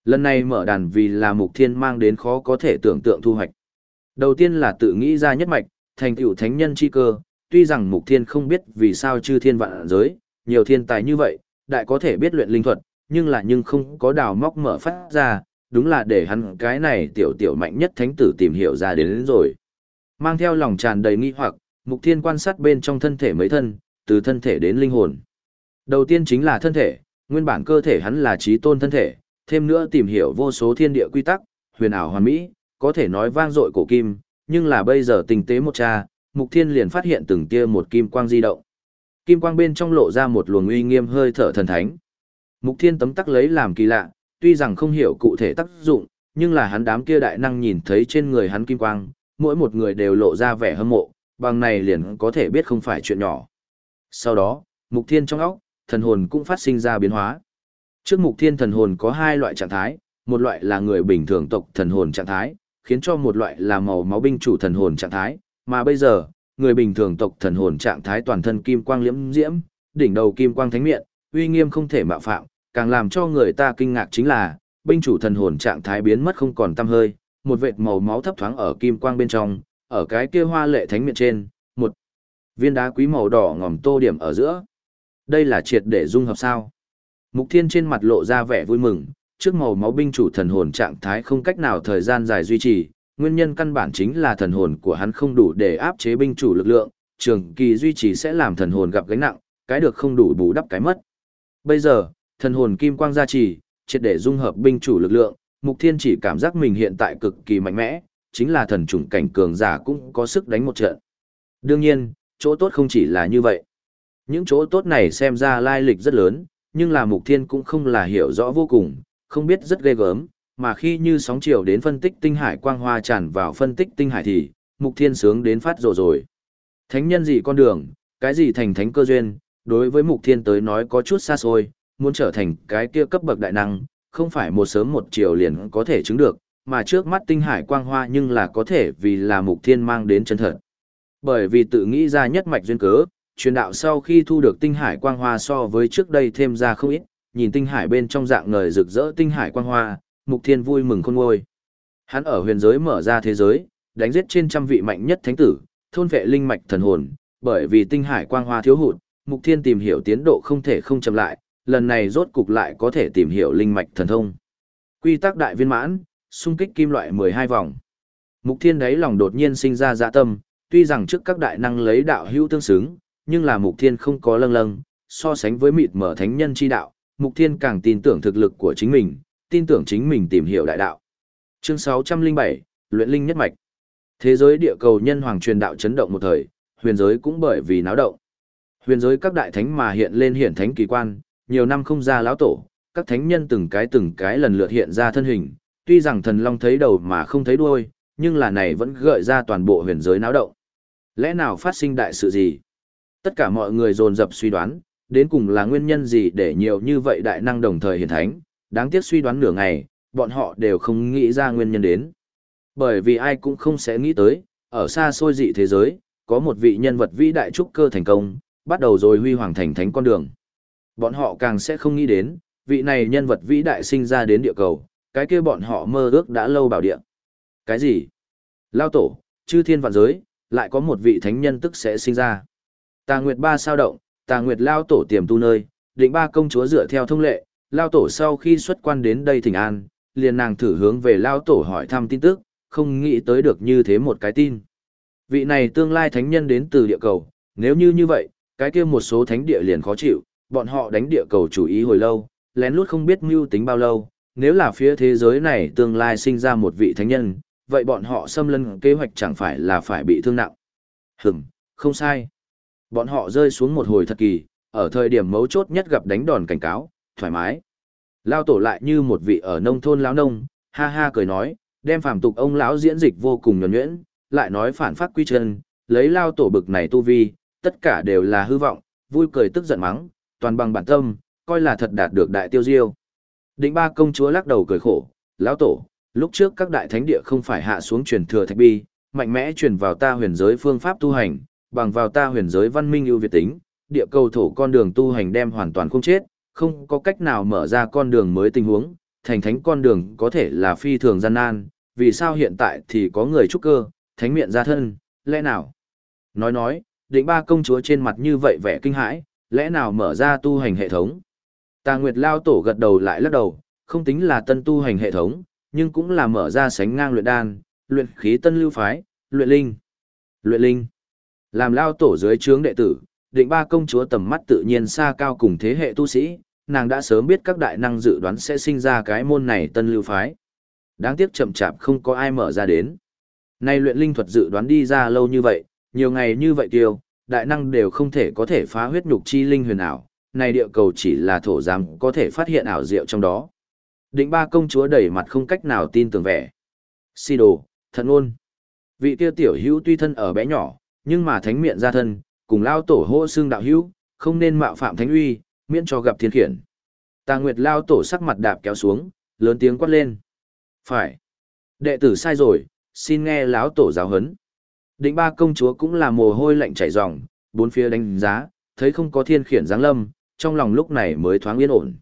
Lần này mở đàn vì là Mục Thiên mang đến khó có thể tưởng tượng thu hoạch. Đầu tiên là tự nghĩ ra nhất mạch, thành tựu thánh nhân chi cơ, tuy rằng Mục Thiên không biết vì sao chư thiên vạn giới, nhiều thiên tài như vậy, đại có thể biết luyện linh thuật, nhưng là nhưng không có đào móc mở phát ra, đúng là để hắn cái này tiểu tiểu mạnh nhất thánh tử tìm hiểu ra đến, đến rồi. Mang theo lòng tràn đầy nghi hoặc, Mục Thiên quan sát bên trong thân thể mấy thân, từ thân thể đến linh hồn. Đầu tiên chính là thân thể, nguyên bản cơ thể hắn là trí tôn thân thể, thêm nữa tìm hiểu vô số thiên địa quy tắc, huyền ảo hoàn mỹ, có thể nói vang dội cổ kim, nhưng là bây giờ tình tế một cha, Mục Thiên liền phát hiện từng tia một kim quang di động. Kim quang bên trong lộ ra một luồng uy nghiêm hơi thở thần thánh. Mục Thiên tấm tắc lấy làm kỳ lạ, tuy rằng không hiểu cụ thể tác dụng, nhưng là hắn đám kia đại năng nhìn thấy trên người hắn kim quang, mỗi một người đều lộ ra vẻ hâm mộ, bằng này liền có thể biết không phải chuyện nhỏ. Sau đó, Mục Thiên trong óc, thần hồn cũng phát sinh ra biến hóa. Trước Mục Thiên thần hồn có hai loại trạng thái, một loại là người bình thường tộc thần hồn trạng thái, khiến cho một loại là màu máu binh chủ thần hồn trạng thái, mà bây giờ, người bình thường tộc thần hồn trạng thái toàn thân kim quang liễm diễm, đỉnh đầu kim quang thánh miện, uy nghiêm không thể mạo phạm, càng làm cho người ta kinh ngạc chính là, binh chủ thần hồn trạng thái biến mất không còn tăm hơi, một vệt màu máu thấp thoáng ở kim quang bên trong, ở cái kia hoa lệ thánh miệng trên, một viên đá quý màu đỏ ngòm tô điểm ở giữa. Đây là triệt để dung hợp sao? Mục Thiên trên mặt lộ ra vẻ vui mừng, trước màu máu binh chủ thần hồn trạng thái không cách nào thời gian dài duy trì, nguyên nhân căn bản chính là thần hồn của hắn không đủ để áp chế binh chủ lực lượng, trường kỳ duy trì sẽ làm thần hồn gặp gánh nặng, cái được không đủ bù đắp cái mất. Bây giờ, thần hồn kim quang gia trì, triệt để dung hợp binh chủ lực lượng, Mục Thiên chỉ cảm giác mình hiện tại cực kỳ mạnh mẽ, chính là thần chủng cảnh cường giả cũng có sức đánh một trận. Đương nhiên, chỗ tốt không chỉ là như vậy. Những chỗ tốt này xem ra lai lịch rất lớn, nhưng là Mục Thiên cũng không là hiểu rõ vô cùng, không biết rất ghê gớm, mà khi như sóng chiều đến phân tích tinh hải quang hoa tràn vào phân tích tinh hải thì, Mục Thiên sướng đến phát rồ rồi. Thánh nhân gì con đường, cái gì thành thánh cơ duyên, đối với Mục Thiên tới nói có chút xa xôi, muốn trở thành cái kia cấp bậc đại năng, không phải một sớm một chiều liền có thể chứng được, mà trước mắt tinh hải quang hoa nhưng là có thể vì là mục thiên mang đến chân thật. Bởi vì tự nghĩ ra nhất mạch duyên cớ, truyền đạo sau khi thu được tinh hải quang hoa so với trước đây thêm ra không ít, nhìn tinh hải bên trong dạng ngời rực rỡ tinh hải quang hoa, mục thiên vui mừng khôn ngôi. Hắn ở huyền giới mở ra thế giới, đánh giết trên trăm vị mạnh nhất thánh tử, thôn vệ linh mạch thần hồn, bởi vì tinh hải quang hoa thiếu hụt, mục thiên tìm hiểu tiến độ không thể không chậm lại, lần này rốt cục lại có thể tìm hiểu linh mạch thần thông. Quy tắc đại viên mãn, xung kích kim loại 12 vòng. Mục Thiên đấy lòng đột nhiên sinh ra dạ tâm, tuy rằng trước các đại năng lấy đạo hữu tương xứng, nhưng là Mục Thiên không có lâng lâng, so sánh với mịt mở thánh nhân chi đạo, Mục Thiên càng tin tưởng thực lực của chính mình, tin tưởng chính mình tìm hiểu đại đạo. Chương 607, Luyện linh nhất mạch. Thế giới địa cầu nhân hoàng truyền đạo chấn động một thời, huyền giới cũng bởi vì náo động. Huyền giới các đại thánh mà hiện lên hiển thánh kỳ quan, nhiều năm không ra lão tổ, các thánh nhân từng cái từng cái lần lượt hiện ra thân hình, tuy rằng thần long thấy đầu mà không thấy đuôi, nhưng là này vẫn gợi ra toàn bộ huyền giới náo động. Lẽ nào phát sinh đại sự gì? Tất cả mọi người dồn dập suy đoán, đến cùng là nguyên nhân gì để nhiều như vậy đại năng đồng thời hiển thánh, đáng tiếc suy đoán nửa ngày, bọn họ đều không nghĩ ra nguyên nhân đến. Bởi vì ai cũng không sẽ nghĩ tới, ở xa xôi dị thế giới, có một vị nhân vật vĩ đại trúc cơ thành công, bắt đầu rồi huy hoàng thành thánh con đường. Bọn họ càng sẽ không nghĩ đến, vị này nhân vật vĩ đại sinh ra đến địa cầu, cái kia bọn họ mơ ước đã lâu bảo địa. Cái gì? Lao tổ, chư thiên vạn giới, lại có một vị thánh nhân tức sẽ sinh ra. Tà Nguyệt ba sao động, Tà Nguyệt Lao tổ tiềm tu nơi, định ba công chúa dựa theo thông lệ, Lao tổ sau khi xuất quan đến đây thỉnh an, liền nàng thử hướng về Lao tổ hỏi thăm tin tức, không nghĩ tới được như thế một cái tin. Vị này tương lai thánh nhân đến từ địa cầu, nếu như như vậy, cái kia một số thánh địa liền khó chịu, bọn họ đánh địa cầu chủ ý hồi lâu, lén lút không biết mưu tính bao lâu, nếu là phía thế giới này tương lai sinh ra một vị thánh nhân, vậy bọn họ xâm lấn kế hoạch chẳng phải là phải bị thương nặng. Hừm, không sai. Bọn họ rơi xuống một hồi thật kỳ, ở thời điểm mấu chốt nhất gặp đánh đòn cảnh cáo, thoải mái. Lao tổ lại như một vị ở nông thôn lão nông, ha ha cười nói, đem phàm tục ông lão diễn dịch vô cùng nhuần nhuyễn, lại nói phản phát quy chân, lấy lao tổ bực này tu vi, tất cả đều là hư vọng, vui cười tức giận mắng, toàn bằng bản tâm, coi là thật đạt được đại tiêu diêu. Định ba công chúa lắc đầu cười khổ, lão tổ, lúc trước các đại thánh địa không phải hạ xuống truyền thừa thạch bi, mạnh mẽ truyền vào ta huyền giới phương pháp tu hành, bằng vào ta huyền giới văn minh ưu việt tính, địa cầu thổ con đường tu hành đem hoàn toàn không chết, không có cách nào mở ra con đường mới tình huống, thành thánh con đường có thể là phi thường gian nan, vì sao hiện tại thì có người trúc cơ, thánh miệng ra thân, lẽ nào? Nói nói, định ba công chúa trên mặt như vậy vẻ kinh hãi, lẽ nào mở ra tu hành hệ thống? Tà Nguyệt Lao Tổ gật đầu lại lắc đầu, không tính là tân tu hành hệ thống, nhưng cũng là mở ra sánh ngang luyện đan, luyện khí tân lưu phái, luyện linh. Luyện linh. Làm Lao Tổ dưới trướng đệ tử, định ba công chúa tầm mắt tự nhiên xa cao cùng thế hệ tu sĩ, nàng đã sớm biết các đại năng dự đoán sẽ sinh ra cái môn này tân lưu phái. Đáng tiếc chậm chạp không có ai mở ra đến. Nay luyện linh thuật dự đoán đi ra lâu như vậy, nhiều ngày như vậy tiêu, đại năng đều không thể có thể phá huyết nhục chi linh huyền ảo, này địa cầu chỉ là thổ giám có thể phát hiện ảo diệu trong đó. Định ba công chúa đẩy mặt không cách nào tin tưởng vẻ. Si đồ, thật ôn. Vị tiêu tiểu hữu tuy thân ở bé nhỏ, nhưng mà thánh miệng ra thân, cùng lao tổ hô xương đạo hữu, không nên mạo phạm thánh uy, miễn cho gặp thiên khiển. Tà Nguyệt lao tổ sắc mặt đạp kéo xuống, lớn tiếng quát lên. Phải. Đệ tử sai rồi, xin nghe lão tổ giáo huấn. Định ba công chúa cũng là mồ hôi lạnh chảy ròng, bốn phía đánh giá, thấy không có thiên khiển giáng lâm, trong lòng lúc này mới thoáng yên ổn.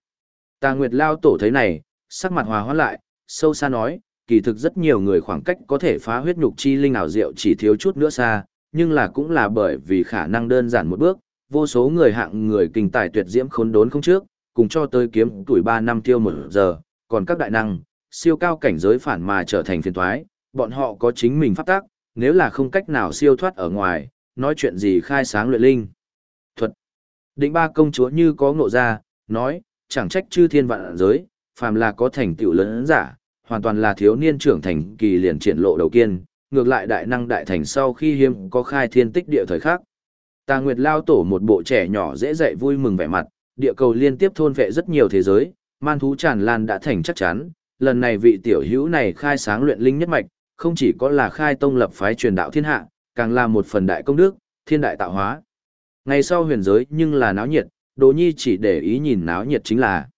Tà Nguyệt lao tổ thấy này, sắc mặt hòa hoãn lại, sâu xa nói, kỳ thực rất nhiều người khoảng cách có thể phá huyết nhục chi linh ảo diệu chỉ thiếu chút nữa xa, nhưng là cũng là bởi vì khả năng đơn giản một bước, vô số người hạng người kinh tài tuyệt diễm khốn đốn không trước, cùng cho tới kiếm tuổi 3 năm tiêu một giờ, còn các đại năng, siêu cao cảnh giới phản mà trở thành phiền toái, bọn họ có chính mình pháp tác, nếu là không cách nào siêu thoát ở ngoài, nói chuyện gì khai sáng luyện linh. Thuật. Định ba công chúa như có ngộ ra, nói, chẳng trách chư thiên vạn giới, phàm là có thành tựu lớn giả, hoàn toàn là thiếu niên trưởng thành kỳ liền triển lộ đầu kiên, ngược lại đại năng đại thành sau khi hiếm có khai thiên tích địa thời khác. Tà Nguyệt lao tổ một bộ trẻ nhỏ dễ dạy vui mừng vẻ mặt, địa cầu liên tiếp thôn vệ rất nhiều thế giới, man thú tràn lan đã thành chắc chắn, lần này vị tiểu hữu này khai sáng luyện linh nhất mạch, không chỉ có là khai tông lập phái truyền đạo thiên hạ, càng là một phần đại công đức, thiên đại tạo hóa. Ngày sau huyền giới nhưng là náo nhiệt, Đồ Nhi chỉ để ý nhìn náo nhiệt chính là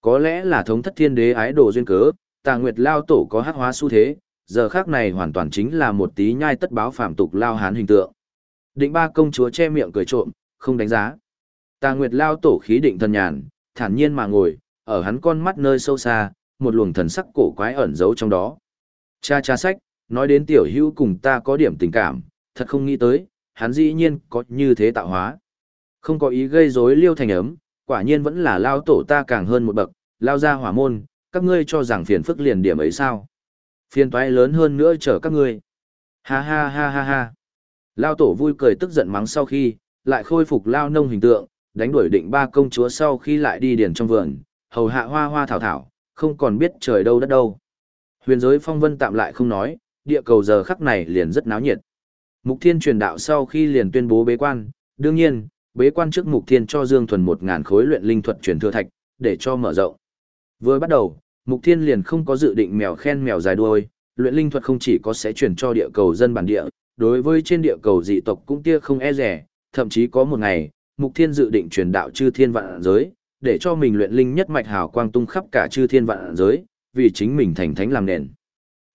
có lẽ là thống thất thiên đế ái đồ duyên cớ, Tà Nguyệt lao tổ có hắc hóa xu thế, giờ khác này hoàn toàn chính là một tí nhai tất báo phạm tục lao hán hình tượng. Định ba công chúa che miệng cười trộm, không đánh giá. Tà Nguyệt lao tổ khí định thần nhàn, thản nhiên mà ngồi, ở hắn con mắt nơi sâu xa, một luồng thần sắc cổ quái ẩn giấu trong đó. Cha cha sách, nói đến tiểu hữu cùng ta có điểm tình cảm, thật không nghĩ tới, hắn dĩ nhiên có như thế tạo hóa. Không có ý gây rối liêu thành ấm, quả nhiên vẫn là lao tổ ta càng hơn một bậc, lao ra hỏa môn, các ngươi cho rằng phiền phức liền điểm ấy sao. Phiền toái lớn hơn nữa chở các ngươi. Ha ha ha ha ha. Lao tổ vui cười tức giận mắng sau khi, lại khôi phục lao nông hình tượng, đánh đuổi định ba công chúa sau khi lại đi điền trong vườn, hầu hạ hoa hoa thảo thảo, không còn biết trời đâu đất đâu. Huyền giới phong vân tạm lại không nói, địa cầu giờ khắc này liền rất náo nhiệt. Mục Thiên truyền đạo sau khi liền tuyên bố bế quan, đương nhiên, bế quan trước Mục Thiên cho Dương Thuần một ngàn khối luyện linh thuật truyền thừa thạch, để cho mở rộng. Vừa bắt đầu, Mục Thiên liền không có dự định mèo khen mèo dài đuôi, luyện linh thuật không chỉ có sẽ truyền cho địa cầu dân bản địa, đối với trên địa cầu dị tộc cũng tia không e rẻ, thậm chí có một ngày, Mục Thiên dự định truyền đạo chư thiên vạn giới, để cho mình luyện linh nhất mạch hào quang tung khắp cả chư thiên vạn giới, vì chính mình thành thánh làm nền.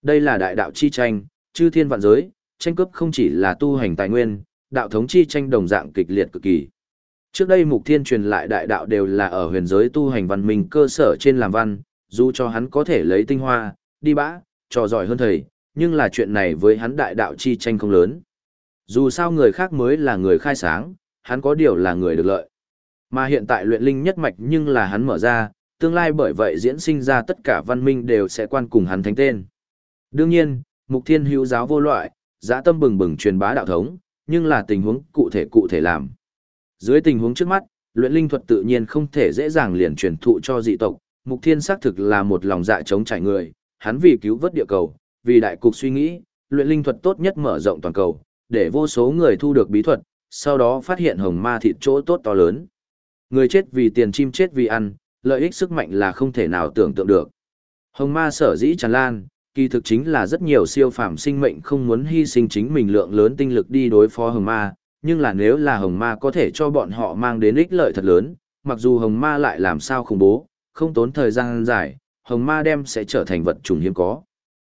Đây là đại đạo chi tranh, chư thiên vạn giới, tranh cướp không chỉ là tu hành tài nguyên, đạo thống chi tranh đồng dạng kịch liệt cực kỳ. Trước đây Mục Thiên truyền lại đại đạo đều là ở huyền giới tu hành văn minh cơ sở trên làm văn, dù cho hắn có thể lấy tinh hoa, đi bã, trò giỏi hơn thầy, nhưng là chuyện này với hắn đại đạo chi tranh không lớn. Dù sao người khác mới là người khai sáng, hắn có điều là người được lợi. Mà hiện tại luyện linh nhất mạch nhưng là hắn mở ra, tương lai bởi vậy diễn sinh ra tất cả văn minh đều sẽ quan cùng hắn thánh tên. Đương nhiên, mục thiên hữu giáo vô loại, giã tâm bừng bừng truyền bá đạo thống, nhưng là tình huống cụ thể cụ thể làm. Dưới tình huống trước mắt, luyện linh thuật tự nhiên không thể dễ dàng liền truyền thụ cho dị tộc, mục thiên xác thực là một lòng dạ chống trải người, hắn vì cứu vớt địa cầu, vì đại cục suy nghĩ, luyện linh thuật tốt nhất mở rộng toàn cầu, để vô số người thu được bí thuật, sau đó phát hiện hồng ma thịt chỗ tốt to lớn. Người chết vì tiền chim chết vì ăn, lợi ích sức mạnh là không thể nào tưởng tượng được. Hồng ma sở dĩ tràn lan, kỳ thực chính là rất nhiều siêu phàm sinh mệnh không muốn hy sinh chính mình lượng lớn tinh lực đi đối phó hồng ma, nhưng là nếu là hồng ma có thể cho bọn họ mang đến ích lợi thật lớn, mặc dù hồng ma lại làm sao khủng bố, không tốn thời gian dài, hồng ma đem sẽ trở thành vật chủng hiếm có.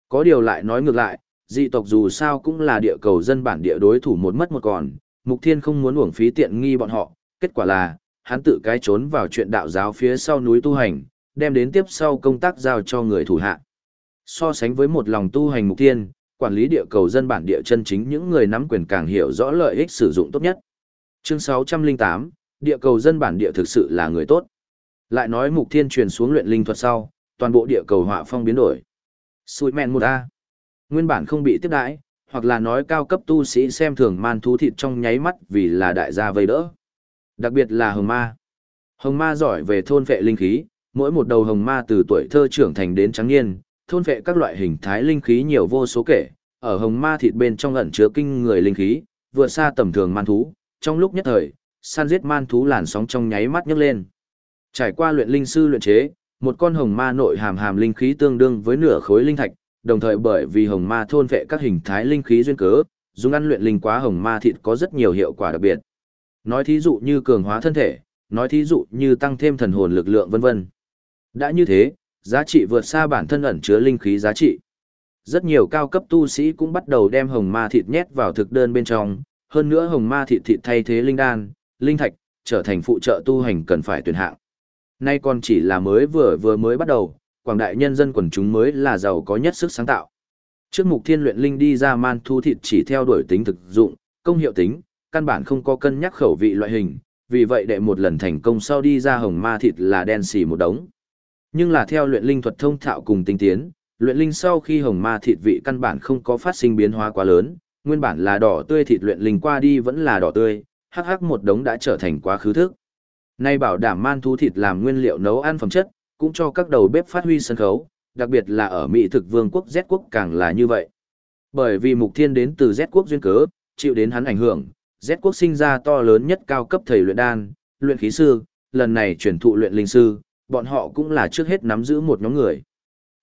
Có điều lại nói ngược lại, dị tộc dù sao cũng là địa cầu dân bản địa đối thủ một mất một còn, Mục Thiên không muốn uổng phí tiện nghi bọn họ, kết quả là, hắn tự cái trốn vào chuyện đạo giáo phía sau núi tu hành, đem đến tiếp sau công tác giao cho người thủ hạ. So sánh với một lòng tu hành Mục Thiên, quản lý địa cầu dân bản địa chân chính những người nắm quyền càng hiểu rõ lợi ích sử dụng tốt nhất. Chương 608, địa cầu dân bản địa thực sự là người tốt. Lại nói Mục Thiên truyền xuống luyện linh thuật sau, toàn bộ địa cầu họa phong biến đổi. Sùi mẹn một A. Nguyên bản không bị tiếp đãi, hoặc là nói cao cấp tu sĩ xem thường man thú thịt trong nháy mắt vì là đại gia vây đỡ. Đặc biệt là hồng ma. Hồng ma giỏi về thôn vệ linh khí, mỗi một đầu hồng ma từ tuổi thơ trưởng thành đến trắng niên, thôn vệ các loại hình thái linh khí nhiều vô số kể, ở hồng ma thịt bên trong ẩn chứa kinh người linh khí, vượt xa tầm thường man thú, trong lúc nhất thời, săn giết man thú làn sóng trong nháy mắt nhấc lên. Trải qua luyện linh sư luyện chế, một con hồng ma nội hàm hàm linh khí tương đương với nửa khối linh thạch, đồng thời bởi vì hồng ma thôn vệ các hình thái linh khí duyên cớ, dùng ăn luyện linh quá hồng ma thịt có rất nhiều hiệu quả đặc biệt. Nói thí dụ như cường hóa thân thể, nói thí dụ như tăng thêm thần hồn lực lượng vân vân. Đã như thế, giá trị vượt xa bản thân ẩn chứa linh khí giá trị. Rất nhiều cao cấp tu sĩ cũng bắt đầu đem hồng ma thịt nhét vào thực đơn bên trong, hơn nữa hồng ma thịt thịt thay thế linh đan, linh thạch, trở thành phụ trợ tu hành cần phải tuyển hạng. Nay còn chỉ là mới vừa vừa mới bắt đầu, quảng đại nhân dân quần chúng mới là giàu có nhất sức sáng tạo. Trước mục thiên luyện linh đi ra man thu thịt chỉ theo đuổi tính thực dụng, công hiệu tính, căn bản không có cân nhắc khẩu vị loại hình, vì vậy đệ một lần thành công sau đi ra hồng ma thịt là đen xì một đống. Nhưng là theo luyện linh thuật thông thạo cùng tinh tiến, luyện linh sau khi hồng ma thịt vị căn bản không có phát sinh biến hóa quá lớn, nguyên bản là đỏ tươi thịt luyện linh qua đi vẫn là đỏ tươi, hắc hắc một đống đã trở thành quá khứ thức. Nay bảo đảm man thú thịt làm nguyên liệu nấu ăn phẩm chất, cũng cho các đầu bếp phát huy sân khấu, đặc biệt là ở Mỹ thực vương quốc Z quốc càng là như vậy. Bởi vì mục thiên đến từ Z quốc duyên cớ, chịu đến hắn ảnh hưởng, Z quốc sinh ra to lớn nhất cao cấp thầy luyện đan, luyện khí sư, lần này chuyển thụ luyện linh sư, bọn họ cũng là trước hết nắm giữ một nhóm người.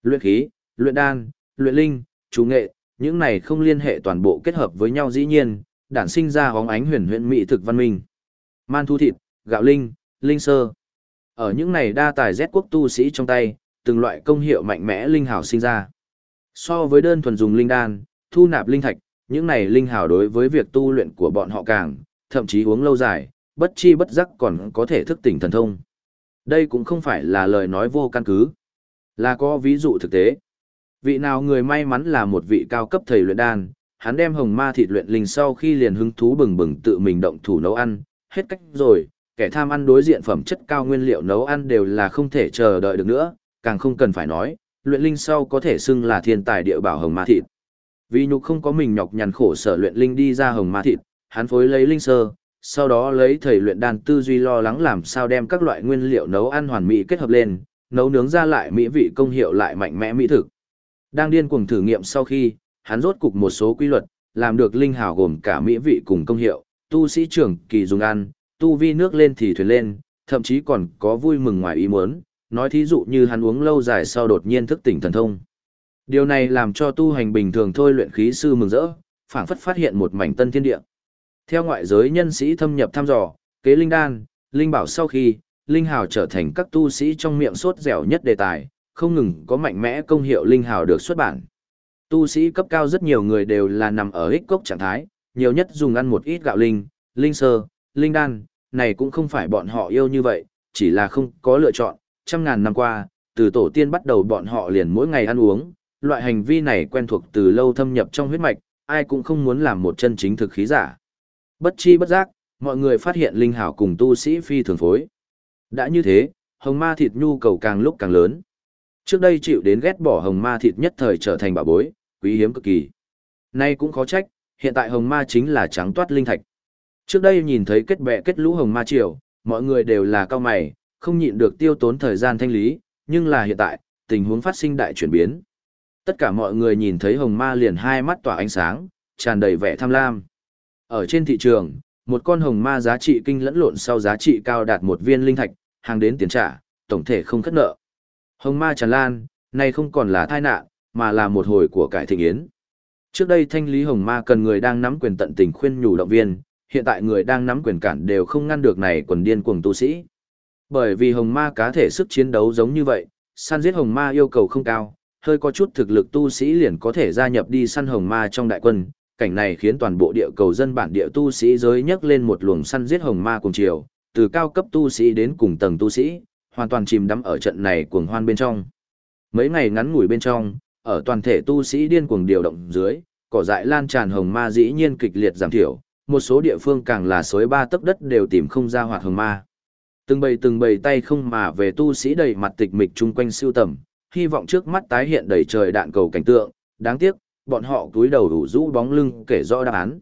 Luyện khí, luyện đan, luyện linh, chú nghệ, những này không liên hệ toàn bộ kết hợp với nhau dĩ nhiên, đản sinh ra hóng ánh huyền huyện mỹ thực văn minh. Man thu thịt, gạo linh, linh sơ. Ở những này đa tài Z quốc tu sĩ trong tay, từng loại công hiệu mạnh mẽ linh hào sinh ra. So với đơn thuần dùng linh đan, thu nạp linh thạch, những này linh hào đối với việc tu luyện của bọn họ càng, thậm chí uống lâu dài, bất chi bất giác còn có thể thức tỉnh thần thông. Đây cũng không phải là lời nói vô căn cứ, là có ví dụ thực tế. Vị nào người may mắn là một vị cao cấp thầy luyện đan, hắn đem hồng ma thịt luyện linh sau khi liền hứng thú bừng bừng tự mình động thủ nấu ăn, hết cách rồi, kẻ tham ăn đối diện phẩm chất cao nguyên liệu nấu ăn đều là không thể chờ đợi được nữa, càng không cần phải nói, luyện linh sau có thể xưng là thiên tài địa bảo hồng ma thịt. Vì nhục không có mình nhọc nhằn khổ sở luyện linh đi ra hồng ma thịt, hắn phối lấy linh sơ, sau đó lấy thầy luyện đan tư duy lo lắng làm sao đem các loại nguyên liệu nấu ăn hoàn mỹ kết hợp lên, nấu nướng ra lại mỹ vị công hiệu lại mạnh mẽ mỹ thực. Đang điên cuồng thử nghiệm sau khi, hắn rốt cục một số quy luật, làm được linh hào gồm cả mỹ vị cùng công hiệu, tu sĩ trưởng kỳ dùng ăn, tu vi nước lên thì thuyền lên, thậm chí còn có vui mừng ngoài ý muốn, nói thí dụ như hắn uống lâu dài sau đột nhiên thức tỉnh thần thông. Điều này làm cho tu hành bình thường thôi luyện khí sư mừng rỡ, phảng phất phát hiện một mảnh tân thiên địa. Theo ngoại giới nhân sĩ thâm nhập thăm dò, kế linh đan, linh bảo sau khi, linh hào trở thành các tu sĩ trong miệng sốt dẻo nhất đề tài, không ngừng có mạnh mẽ công hiệu linh hào được xuất bản. Tu sĩ cấp cao rất nhiều người đều là nằm ở ích cốc trạng thái, nhiều nhất dùng ăn một ít gạo linh, linh sơ, linh đan, này cũng không phải bọn họ yêu như vậy, chỉ là không có lựa chọn, trăm ngàn năm qua, từ tổ tiên bắt đầu bọn họ liền mỗi ngày ăn uống, loại hành vi này quen thuộc từ lâu thâm nhập trong huyết mạch, ai cũng không muốn làm một chân chính thực khí giả. Bất chi bất giác, mọi người phát hiện linh hảo cùng tu sĩ phi thường phối. Đã như thế, hồng ma thịt nhu cầu càng lúc càng lớn. Trước đây chịu đến ghét bỏ hồng ma thịt nhất thời trở thành bảo bối, quý hiếm cực kỳ. Nay cũng khó trách, hiện tại hồng ma chính là trắng toát linh thạch. Trước đây nhìn thấy kết bè kết lũ hồng ma triều, mọi người đều là cao mày, không nhịn được tiêu tốn thời gian thanh lý, nhưng là hiện tại, tình huống phát sinh đại chuyển biến. Tất cả mọi người nhìn thấy hồng ma liền hai mắt tỏa ánh sáng, tràn đầy vẻ tham lam. Ở trên thị trường, một con hồng ma giá trị kinh lẫn lộn sau giá trị cao đạt một viên linh thạch, hàng đến tiền trả, tổng thể không khất nợ. Hồng ma tràn lan, nay không còn là tai nạn, mà là một hồi của cải thịnh yến. Trước đây thanh lý hồng ma cần người đang nắm quyền tận tình khuyên nhủ động viên, hiện tại người đang nắm quyền cản đều không ngăn được này quần điên cuồng tu sĩ. Bởi vì hồng ma cá thể sức chiến đấu giống như vậy, săn giết hồng ma yêu cầu không cao, hơi có chút thực lực tu sĩ liền có thể gia nhập đi săn hồng ma trong đại quân. Cảnh này khiến toàn bộ địa cầu dân bản địa tu sĩ giới nhấc lên một luồng săn giết hồng ma cùng chiều, từ cao cấp tu sĩ đến cùng tầng tu sĩ, hoàn toàn chìm đắm ở trận này cuồng hoan bên trong. Mấy ngày ngắn ngủi bên trong, ở toàn thể tu sĩ điên cuồng điều động dưới, cỏ dại lan tràn hồng ma dĩ nhiên kịch liệt giảm thiểu, một số địa phương càng là suối ba tấc đất đều tìm không ra hoạt hồng ma. Từng bầy từng bầy tay không mà về tu sĩ đầy mặt tịch mịch chung quanh siêu tầm, hy vọng trước mắt tái hiện đầy trời đạn cầu cảnh tượng, đáng tiếc, bọn họ túi đầu đủ rũ bóng lưng kể rõ đáp án.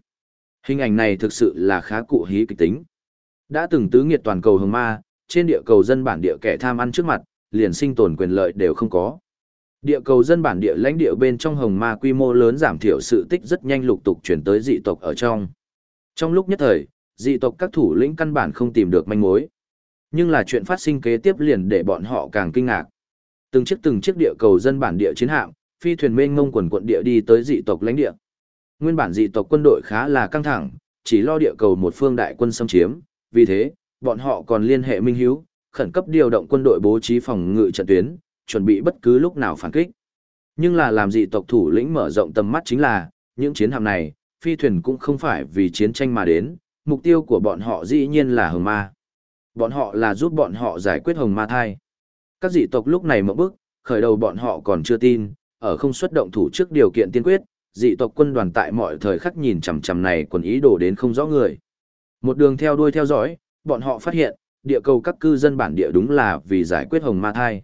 Hình ảnh này thực sự là khá cụ hí kịch tính. Đã từng tứ nghiệt toàn cầu hồng ma, trên địa cầu dân bản địa kẻ tham ăn trước mặt, liền sinh tồn quyền lợi đều không có. Địa cầu dân bản địa lãnh địa bên trong hồng ma quy mô lớn giảm thiểu sự tích rất nhanh lục tục chuyển tới dị tộc ở trong. Trong lúc nhất thời, dị tộc các thủ lĩnh căn bản không tìm được manh mối. Nhưng là chuyện phát sinh kế tiếp liền để bọn họ càng kinh ngạc. Từng chiếc từng chiếc địa cầu dân bản địa chiến hạm, phi thuyền mênh mông quần quận địa đi tới dị tộc lãnh địa. Nguyên bản dị tộc quân đội khá là căng thẳng, chỉ lo địa cầu một phương đại quân xâm chiếm, vì thế, bọn họ còn liên hệ Minh Hiếu, khẩn cấp điều động quân đội bố trí phòng ngự trận tuyến, chuẩn bị bất cứ lúc nào phản kích. Nhưng là làm dị tộc thủ lĩnh mở rộng tầm mắt chính là, những chiến hạm này, phi thuyền cũng không phải vì chiến tranh mà đến, mục tiêu của bọn họ dĩ nhiên là hồng ma. Bọn họ là giúp bọn họ giải quyết hồng ma thai. Các dị tộc lúc này mở bức, khởi đầu bọn họ còn chưa tin, ở không xuất động thủ trước điều kiện tiên quyết, dị tộc quân đoàn tại mọi thời khắc nhìn chằm chằm này quần ý đồ đến không rõ người. Một đường theo đuôi theo dõi, bọn họ phát hiện, địa cầu các cư dân bản địa đúng là vì giải quyết hồng ma thai.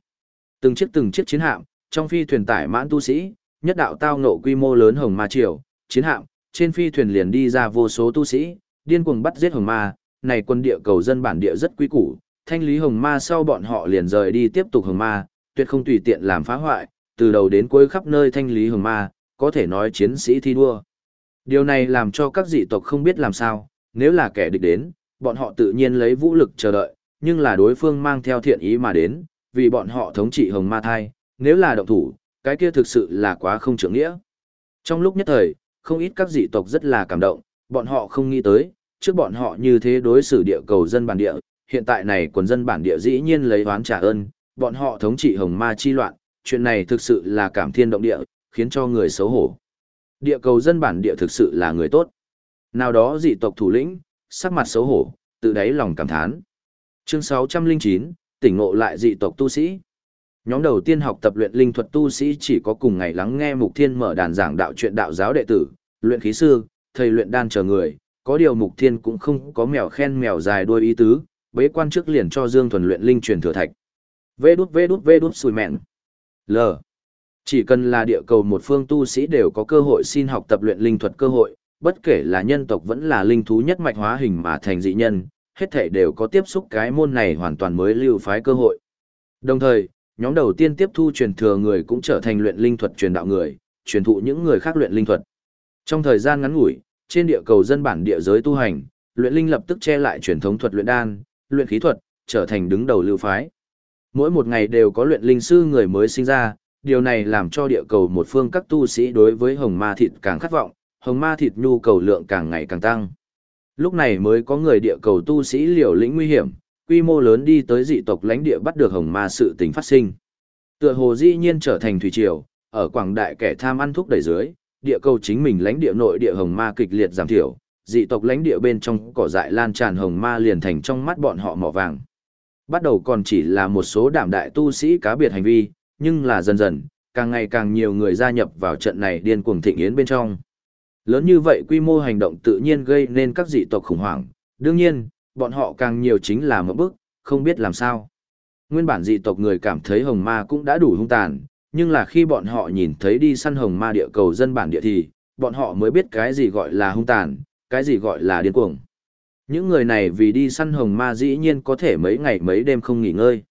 Từng chiếc từng chiếc chiến hạm, trong phi thuyền tải mãn tu sĩ, nhất đạo tao ngộ quy mô lớn hồng ma triều, chiến hạm, trên phi thuyền liền đi ra vô số tu sĩ, điên cuồng bắt giết hồng ma, này quân địa cầu dân bản địa rất quý củ, thanh lý hồng ma sau bọn họ liền rời đi tiếp tục hồng ma, tuyệt không tùy tiện làm phá hoại, từ đầu đến cuối khắp nơi thanh lý hồng ma, có thể nói chiến sĩ thi đua. Điều này làm cho các dị tộc không biết làm sao, nếu là kẻ địch đến, bọn họ tự nhiên lấy vũ lực chờ đợi, nhưng là đối phương mang theo thiện ý mà đến, vì bọn họ thống trị hồng ma thai, nếu là động thủ, cái kia thực sự là quá không trưởng nghĩa. Trong lúc nhất thời, không ít các dị tộc rất là cảm động, bọn họ không nghĩ tới, trước bọn họ như thế đối xử địa cầu dân bản địa, hiện tại này quần dân bản địa dĩ nhiên lấy oán trả ơn, bọn họ thống trị hồng ma chi loạn, chuyện này thực sự là cảm thiên động địa, khiến cho người xấu hổ. Địa cầu dân bản địa thực sự là người tốt. Nào đó dị tộc thủ lĩnh, sắc mặt xấu hổ, tự đáy lòng cảm thán. Chương 609, tỉnh ngộ lại dị tộc tu sĩ. Nhóm đầu tiên học tập luyện linh thuật tu sĩ chỉ có cùng ngày lắng nghe Mục Thiên mở đàn giảng đạo chuyện đạo giáo đệ tử, luyện khí sư, thầy luyện đan chờ người, có điều Mục Thiên cũng không có mèo khen mèo dài đuôi ý tứ, bế quan trước liền cho Dương Thuần luyện linh truyền thừa thạch. Vê đút vê đút vê đút sùi mẹn. L. Chỉ cần là địa cầu một phương tu sĩ đều có cơ hội xin học tập luyện linh thuật cơ hội, bất kể là nhân tộc vẫn là linh thú nhất mạch hóa hình mà thành dị nhân, hết thể đều có tiếp xúc cái môn này hoàn toàn mới lưu phái cơ hội. Đồng thời, nhóm đầu tiên tiếp thu truyền thừa người cũng trở thành luyện linh thuật truyền đạo người, truyền thụ những người khác luyện linh thuật. Trong thời gian ngắn ngủi, trên địa cầu dân bản địa giới tu hành, luyện linh lập tức che lại truyền thống thuật luyện đan, luyện khí thuật, trở thành đứng đầu lưu phái. Mỗi một ngày đều có luyện linh sư người mới sinh ra, điều này làm cho địa cầu một phương các tu sĩ đối với hồng ma thịt càng khát vọng, hồng ma thịt nhu cầu lượng càng ngày càng tăng. Lúc này mới có người địa cầu tu sĩ liều lĩnh nguy hiểm, quy mô lớn đi tới dị tộc lãnh địa bắt được hồng ma sự tình phát sinh. Tựa hồ dĩ nhiên trở thành thủy triều, ở quảng đại kẻ tham ăn thúc đẩy dưới, địa cầu chính mình lãnh địa nội địa hồng ma kịch liệt giảm thiểu, dị tộc lãnh địa bên trong cỏ dại lan tràn hồng ma liền thành trong mắt bọn họ mỏ vàng. Bắt đầu còn chỉ là một số đảm đại tu sĩ cá biệt hành vi, nhưng là dần dần, càng ngày càng nhiều người gia nhập vào trận này điên cuồng thịnh yến bên trong. Lớn như vậy quy mô hành động tự nhiên gây nên các dị tộc khủng hoảng, đương nhiên, bọn họ càng nhiều chính là một bước, không biết làm sao. Nguyên bản dị tộc người cảm thấy hồng ma cũng đã đủ hung tàn, nhưng là khi bọn họ nhìn thấy đi săn hồng ma địa cầu dân bản địa thì, bọn họ mới biết cái gì gọi là hung tàn, cái gì gọi là điên cuồng. Những người này vì đi săn hồng ma dĩ nhiên có thể mấy ngày mấy đêm không nghỉ ngơi.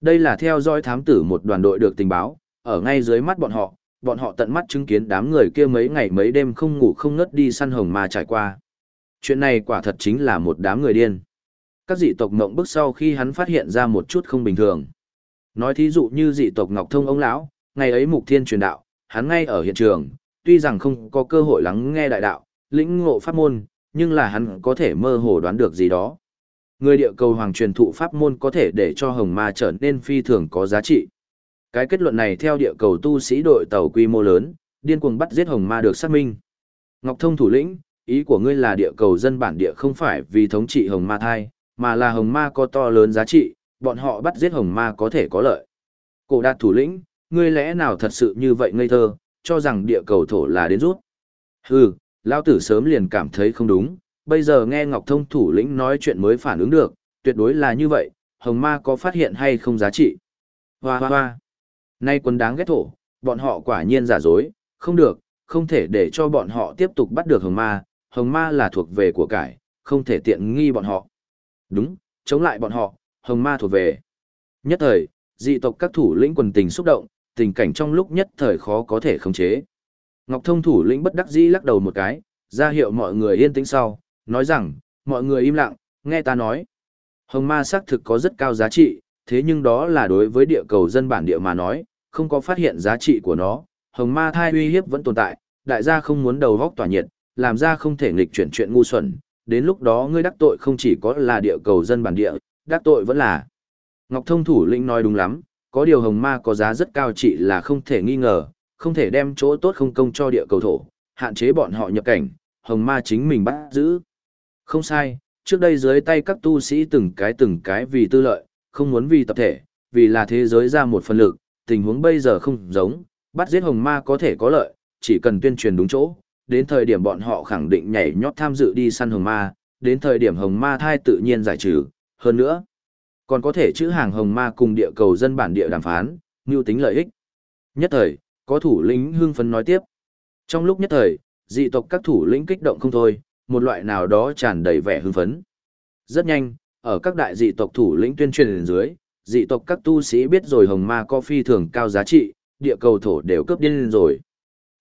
Đây là theo dõi thám tử một đoàn đội được tình báo, ở ngay dưới mắt bọn họ, bọn họ tận mắt chứng kiến đám người kia mấy ngày mấy đêm không ngủ không ngất đi săn hồng ma trải qua. Chuyện này quả thật chính là một đám người điên. Các dị tộc ngộng bức sau khi hắn phát hiện ra một chút không bình thường. Nói thí dụ như dị tộc Ngọc Thông ông lão, ngày ấy Mục Thiên truyền đạo, hắn ngay ở hiện trường, tuy rằng không có cơ hội lắng nghe đại đạo, lĩnh ngộ pháp môn, nhưng là hắn có thể mơ hồ đoán được gì đó. Người địa cầu hoàng truyền thụ pháp môn có thể để cho hồng ma trở nên phi thường có giá trị. Cái kết luận này theo địa cầu tu sĩ đội tàu quy mô lớn, điên cuồng bắt giết hồng ma được xác minh. Ngọc Thông thủ lĩnh, ý của ngươi là địa cầu dân bản địa không phải vì thống trị hồng ma thai, mà là hồng ma có to lớn giá trị, bọn họ bắt giết hồng ma có thể có lợi. Cổ đạt thủ lĩnh, ngươi lẽ nào thật sự như vậy ngây thơ, cho rằng địa cầu thổ là đến rút. Hừ, lao tử sớm liền cảm thấy không đúng, bây giờ nghe Ngọc Thông thủ lĩnh nói chuyện mới phản ứng được, tuyệt đối là như vậy, hồng ma có phát hiện hay không giá trị. Hoa hoa hoa. Nay quân đáng ghét thổ, bọn họ quả nhiên giả dối, không được, không thể để cho bọn họ tiếp tục bắt được hồng ma, hồng ma là thuộc về của cải, không thể tiện nghi bọn họ. Đúng, chống lại bọn họ, hồng ma thuộc về. Nhất thời, dị tộc các thủ lĩnh quần tình xúc động, tình cảnh trong lúc nhất thời khó có thể khống chế. Ngọc Thông thủ lĩnh bất đắc dĩ lắc đầu một cái, ra hiệu mọi người yên tĩnh sau, nói rằng, mọi người im lặng, nghe ta nói. Hồng ma xác thực có rất cao giá trị, thế nhưng đó là đối với địa cầu dân bản địa mà nói, không có phát hiện giá trị của nó. Hồng ma thai uy hiếp vẫn tồn tại, đại gia không muốn đầu góc tỏa nhiệt, làm ra không thể nghịch chuyển chuyện ngu xuẩn, đến lúc đó ngươi đắc tội không chỉ có là địa cầu dân bản địa, đắc tội vẫn là. Ngọc Thông thủ lĩnh nói đúng lắm, có điều hồng ma có giá rất cao trị là không thể nghi ngờ, không thể đem chỗ tốt không công cho địa cầu thổ, hạn chế bọn họ nhập cảnh, hồng ma chính mình bắt giữ. Không sai, trước đây dưới tay các tu sĩ từng cái từng cái vì tư lợi, không muốn vì tập thể, vì là thế giới ra một phần lực, tình huống bây giờ không giống, bắt giết hồng ma có thể có lợi, chỉ cần tuyên truyền đúng chỗ, đến thời điểm bọn họ khẳng định nhảy nhót tham dự đi săn hồng ma, đến thời điểm hồng ma thai tự nhiên giải trừ, hơn nữa, còn có thể chữ hàng hồng ma cùng địa cầu dân bản địa đàm phán, mưu tính lợi ích. Nhất thời, có thủ lĩnh hưng phấn nói tiếp. Trong lúc nhất thời, dị tộc các thủ lĩnh kích động không thôi, một loại nào đó tràn đầy vẻ hưng phấn. Rất nhanh, ở các đại dị tộc thủ lĩnh tuyên truyền dưới, dị tộc các tu sĩ biết rồi hồng ma có phi thường cao giá trị, địa cầu thổ đều cướp điên rồi.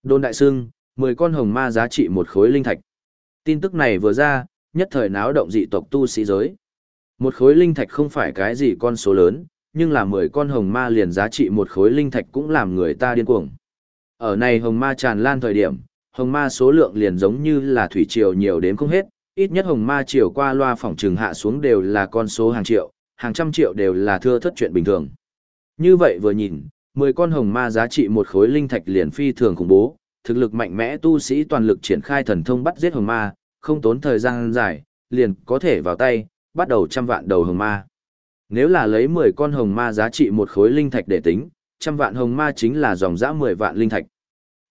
Đôn đại sưng, 10 con hồng ma giá trị một khối linh thạch. Tin tức này vừa ra, nhất thời náo động dị tộc tu sĩ giới. Một khối linh thạch không phải cái gì con số lớn, nhưng là 10 con hồng ma liền giá trị một khối linh thạch cũng làm người ta điên cuồng. Ở này hồng ma tràn lan thời điểm, hồng ma số lượng liền giống như là thủy triều nhiều đến không hết, ít nhất hồng ma triều qua loa phòng trừng hạ xuống đều là con số hàng triệu, hàng trăm triệu đều là thưa thất chuyện bình thường. Như vậy vừa nhìn, 10 con hồng ma giá trị một khối linh thạch liền phi thường khủng bố, thực lực mạnh mẽ tu sĩ toàn lực triển khai thần thông bắt giết hồng ma, không tốn thời gian dài, liền có thể vào tay, bắt đầu trăm vạn đầu hồng ma. Nếu là lấy 10 con hồng ma giá trị một khối linh thạch để tính, trăm vạn hồng ma chính là dòng dã 10 vạn linh thạch.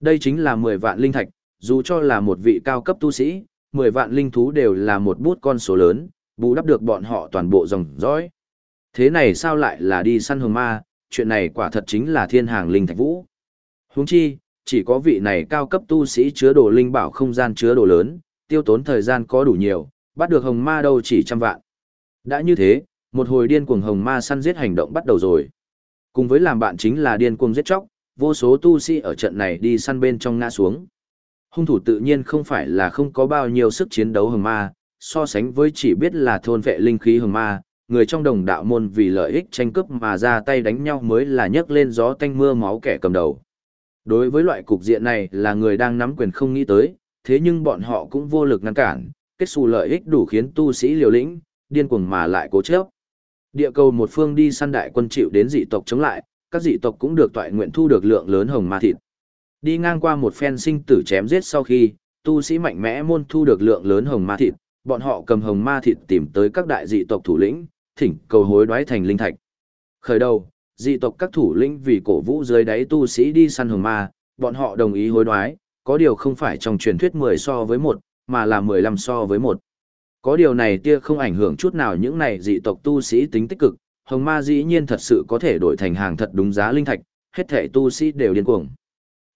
Đây chính là 10 vạn linh thạch, dù cho là một vị cao cấp tu sĩ, 10 vạn linh thú đều là một bút con số lớn, bù đắp được bọn họ toàn bộ dòng dõi. Thế này sao lại là đi săn hồng ma, chuyện này quả thật chính là thiên hàng linh thạch vũ. Huống chi, chỉ có vị này cao cấp tu sĩ chứa đồ linh bảo không gian chứa đồ lớn, tiêu tốn thời gian có đủ nhiều, bắt được hồng ma đâu chỉ trăm vạn. Đã như thế, một hồi điên cuồng hồng ma săn giết hành động bắt đầu rồi. Cùng với làm bạn chính là điên cuồng giết chóc, vô số tu sĩ ở trận này đi săn bên trong ngã xuống. Hung thủ tự nhiên không phải là không có bao nhiêu sức chiến đấu hồng ma, so sánh với chỉ biết là thôn vệ linh khí hồng ma, người trong đồng đạo môn vì lợi ích tranh cướp mà ra tay đánh nhau mới là nhấc lên gió tanh mưa máu kẻ cầm đầu. Đối với loại cục diện này là người đang nắm quyền không nghĩ tới, thế nhưng bọn họ cũng vô lực ngăn cản, kết xù lợi ích đủ khiến tu sĩ liều lĩnh, điên cuồng mà lại cố chấp. Địa cầu một phương đi săn đại quân chịu đến dị tộc chống lại, các dị tộc cũng được toại nguyện thu được lượng lớn hồng ma thịt. Đi ngang qua một phen sinh tử chém giết sau khi, tu sĩ mạnh mẽ môn thu được lượng lớn hồng ma thịt, bọn họ cầm hồng ma thịt tìm tới các đại dị tộc thủ lĩnh, thỉnh cầu hối đoái thành linh thạch. Khởi đầu, dị tộc các thủ lĩnh vì cổ vũ dưới đáy tu sĩ đi săn hồng ma, bọn họ đồng ý hối đoái, có điều không phải trong truyền thuyết 10 so với 1, mà là 15 so với 1. Có điều này tia không ảnh hưởng chút nào những này dị tộc tu sĩ tính tích cực, hồng ma dĩ nhiên thật sự có thể đổi thành hàng thật đúng giá linh thạch, hết thể tu sĩ đều điên cuồng.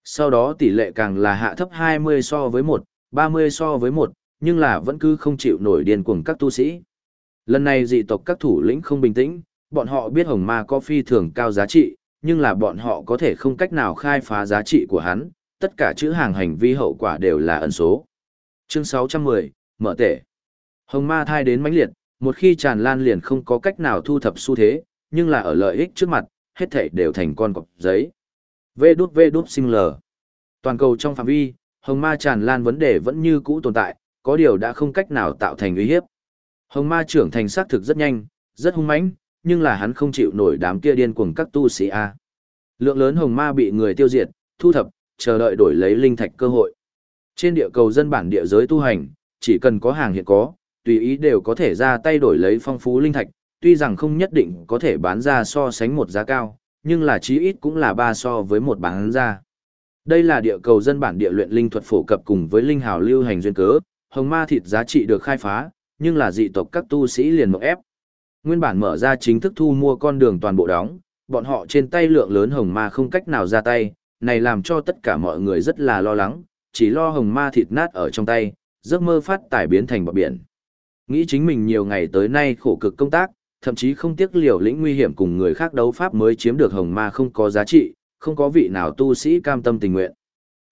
Sau đó tỷ lệ càng là hạ thấp 20 so với 1, 30 so với 1, nhưng là vẫn cứ không chịu nổi điên cuồng các tu sĩ. Lần này dị tộc các thủ lĩnh không bình tĩnh, bọn họ biết hồng ma có phi thường cao giá trị, nhưng là bọn họ có thể không cách nào khai phá giá trị của hắn, tất cả chữ hàng hành vi hậu quả đều là ẩn số. Chương 610, mở tể. Hồng ma thai đến mãnh liệt, một khi tràn lan liền không có cách nào thu thập xu thế, nhưng là ở lợi ích trước mặt, hết thảy đều thành con cọp giấy. Vê đút vê đút sinh lờ. Toàn cầu trong phạm vi, hồng ma tràn lan vấn đề vẫn như cũ tồn tại, có điều đã không cách nào tạo thành uy hiếp. Hồng ma trưởng thành xác thực rất nhanh, rất hung mãnh, nhưng là hắn không chịu nổi đám kia điên cuồng các tu sĩ A. Lượng lớn hồng ma bị người tiêu diệt, thu thập, chờ đợi đổi lấy linh thạch cơ hội. Trên địa cầu dân bản địa giới tu hành, chỉ cần có hàng hiện có, tùy ý đều có thể ra tay đổi lấy phong phú linh thạch, tuy rằng không nhất định có thể bán ra so sánh một giá cao, nhưng là chí ít cũng là ba so với một bán ra. Đây là địa cầu dân bản địa luyện linh thuật phổ cập cùng với linh hào lưu hành duyên cớ, hồng ma thịt giá trị được khai phá, nhưng là dị tộc các tu sĩ liền một ép. Nguyên bản mở ra chính thức thu mua con đường toàn bộ đóng, bọn họ trên tay lượng lớn hồng ma không cách nào ra tay, này làm cho tất cả mọi người rất là lo lắng, chỉ lo hồng ma thịt nát ở trong tay, giấc mơ phát tải biến thành bọt biển. Nghĩ chính mình nhiều ngày tới nay khổ cực công tác, thậm chí không tiếc liều lĩnh nguy hiểm cùng người khác đấu pháp mới chiếm được hồng ma không có giá trị, không có vị nào tu sĩ cam tâm tình nguyện.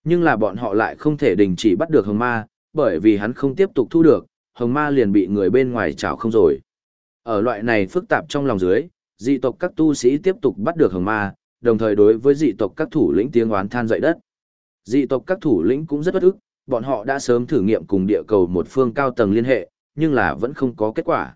Nhưng là bọn họ lại không thể đình chỉ bắt được hồng ma, bởi vì hắn không tiếp tục thu được, hồng ma liền bị người bên ngoài chảo không rồi. Ở loại này phức tạp trong lòng dưới, dị tộc các tu sĩ tiếp tục bắt được hồng ma, đồng thời đối với dị tộc các thủ lĩnh tiếng oán than dậy đất. Dị tộc các thủ lĩnh cũng rất bất ức, bọn họ đã sớm thử nghiệm cùng địa cầu một phương cao tầng liên hệ, nhưng là vẫn không có kết quả.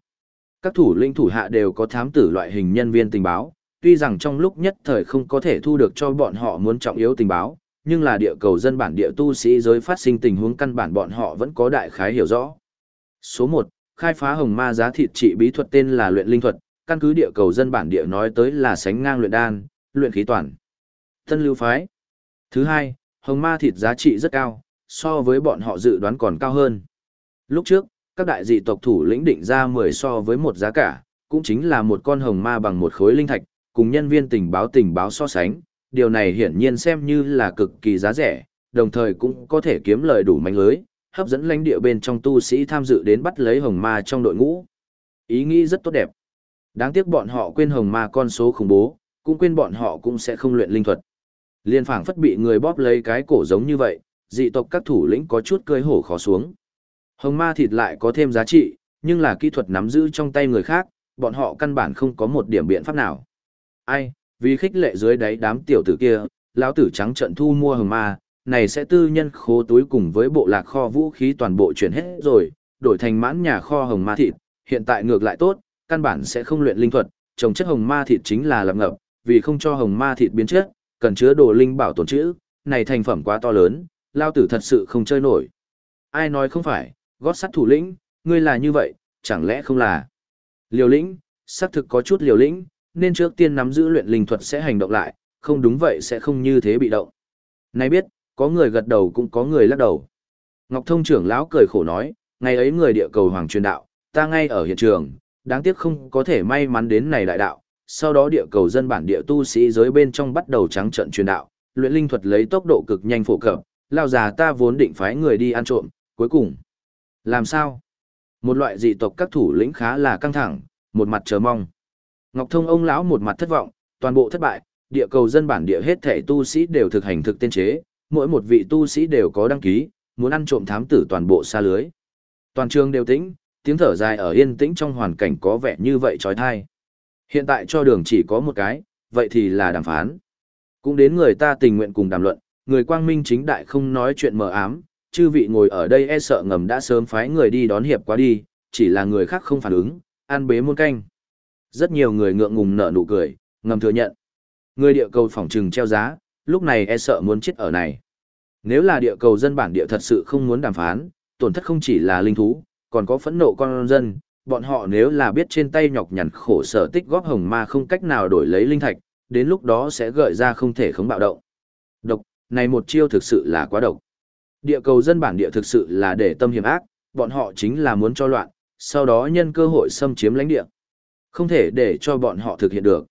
Các thủ lĩnh thủ hạ đều có thám tử loại hình nhân viên tình báo, tuy rằng trong lúc nhất thời không có thể thu được cho bọn họ muốn trọng yếu tình báo, nhưng là địa cầu dân bản địa tu sĩ giới phát sinh tình huống căn bản bọn họ vẫn có đại khái hiểu rõ. Số 1, khai phá hồng ma giá thịt trị bí thuật tên là luyện linh thuật, căn cứ địa cầu dân bản địa nói tới là sánh ngang luyện đan, luyện khí toàn. Tân lưu phái. Thứ hai, hồng ma thịt giá trị rất cao, so với bọn họ dự đoán còn cao hơn. Lúc trước, các đại dị tộc thủ lĩnh định ra 10 so với một giá cả, cũng chính là một con hồng ma bằng một khối linh thạch, cùng nhân viên tình báo tình báo so sánh, điều này hiển nhiên xem như là cực kỳ giá rẻ, đồng thời cũng có thể kiếm lời đủ manh lưới, hấp dẫn lãnh địa bên trong tu sĩ tham dự đến bắt lấy hồng ma trong đội ngũ. Ý nghĩ rất tốt đẹp. Đáng tiếc bọn họ quên hồng ma con số khủng bố, cũng quên bọn họ cũng sẽ không luyện linh thuật. Liên phảng phất bị người bóp lấy cái cổ giống như vậy, dị tộc các thủ lĩnh có chút cơi hổ khó xuống. Hồng ma thịt lại có thêm giá trị, nhưng là kỹ thuật nắm giữ trong tay người khác, bọn họ căn bản không có một điểm biện pháp nào. Ai, vì khích lệ dưới đáy đám tiểu tử kia, lão tử trắng trận thu mua hồng ma, này sẽ tư nhân khố túi cùng với bộ lạc kho vũ khí toàn bộ chuyển hết rồi, đổi thành mãn nhà kho hồng ma thịt, hiện tại ngược lại tốt, căn bản sẽ không luyện linh thuật, trồng chất hồng ma thịt chính là lập ngập, vì không cho hồng ma thịt biến chất, cần chứa đồ linh bảo tồn trữ, này thành phẩm quá to lớn, lao tử thật sự không chơi nổi. Ai nói không phải, gót sắt thủ lĩnh, ngươi là như vậy, chẳng lẽ không là? Liều lĩnh, xác thực có chút liều lĩnh, nên trước tiên nắm giữ luyện linh thuật sẽ hành động lại, không đúng vậy sẽ không như thế bị động. Nay biết, có người gật đầu cũng có người lắc đầu. Ngọc Thông trưởng lão cười khổ nói, ngày ấy người địa cầu hoàng truyền đạo, ta ngay ở hiện trường, đáng tiếc không có thể may mắn đến này đại đạo. Sau đó địa cầu dân bản địa tu sĩ giới bên trong bắt đầu trắng trận truyền đạo, luyện linh thuật lấy tốc độ cực nhanh phổ cập, lao già ta vốn định phái người đi ăn trộm, cuối cùng. Làm sao? Một loại dị tộc các thủ lĩnh khá là căng thẳng, một mặt chờ mong. Ngọc Thông ông lão một mặt thất vọng, toàn bộ thất bại, địa cầu dân bản địa hết thể tu sĩ đều thực hành thực tiên chế, mỗi một vị tu sĩ đều có đăng ký, muốn ăn trộm thám tử toàn bộ xa lưới. Toàn trường đều tĩnh, tiếng thở dài ở yên tĩnh trong hoàn cảnh có vẻ như vậy trói thai. Hiện tại cho đường chỉ có một cái, vậy thì là đàm phán. Cũng đến người ta tình nguyện cùng đàm luận, người quang minh chính đại không nói chuyện mờ ám, chư vị ngồi ở đây e sợ ngầm đã sớm phái người đi đón hiệp qua đi, chỉ là người khác không phản ứng, ăn bế muôn canh. Rất nhiều người ngượng ngùng nở nụ cười, ngầm thừa nhận. Người địa cầu phỏng trừng treo giá, lúc này e sợ muốn chết ở này. Nếu là địa cầu dân bản địa thật sự không muốn đàm phán, tổn thất không chỉ là linh thú, còn có phẫn nộ con dân, bọn họ nếu là biết trên tay nhọc nhằn khổ sở tích góp hồng ma không cách nào đổi lấy linh thạch, đến lúc đó sẽ gợi ra không thể khống bạo động. Độc, này một chiêu thực sự là quá độc. Địa cầu dân bản địa thực sự là để tâm hiểm ác, bọn họ chính là muốn cho loạn, sau đó nhân cơ hội xâm chiếm lãnh địa. Không thể để cho bọn họ thực hiện được.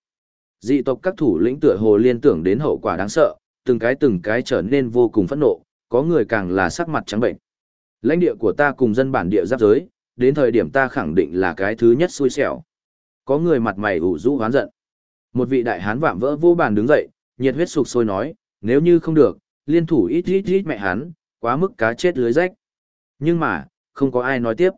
Dị tộc các thủ lĩnh tựa hồ liên tưởng đến hậu quả đáng sợ, từng cái từng cái trở nên vô cùng phẫn nộ, có người càng là sắc mặt trắng bệnh. Lãnh địa của ta cùng dân bản địa giáp giới, đến thời điểm ta khẳng định là cái thứ nhất xui xẻo. Có người mặt mày ủ rũ hoán giận. Một vị đại hán vạm vỡ vô bàn đứng dậy, nhiệt huyết sục sôi nói, nếu như không được, liên thủ ít ít ít mẹ hắn, quá mức cá chết lưới rách. Nhưng mà, không có ai nói tiếp.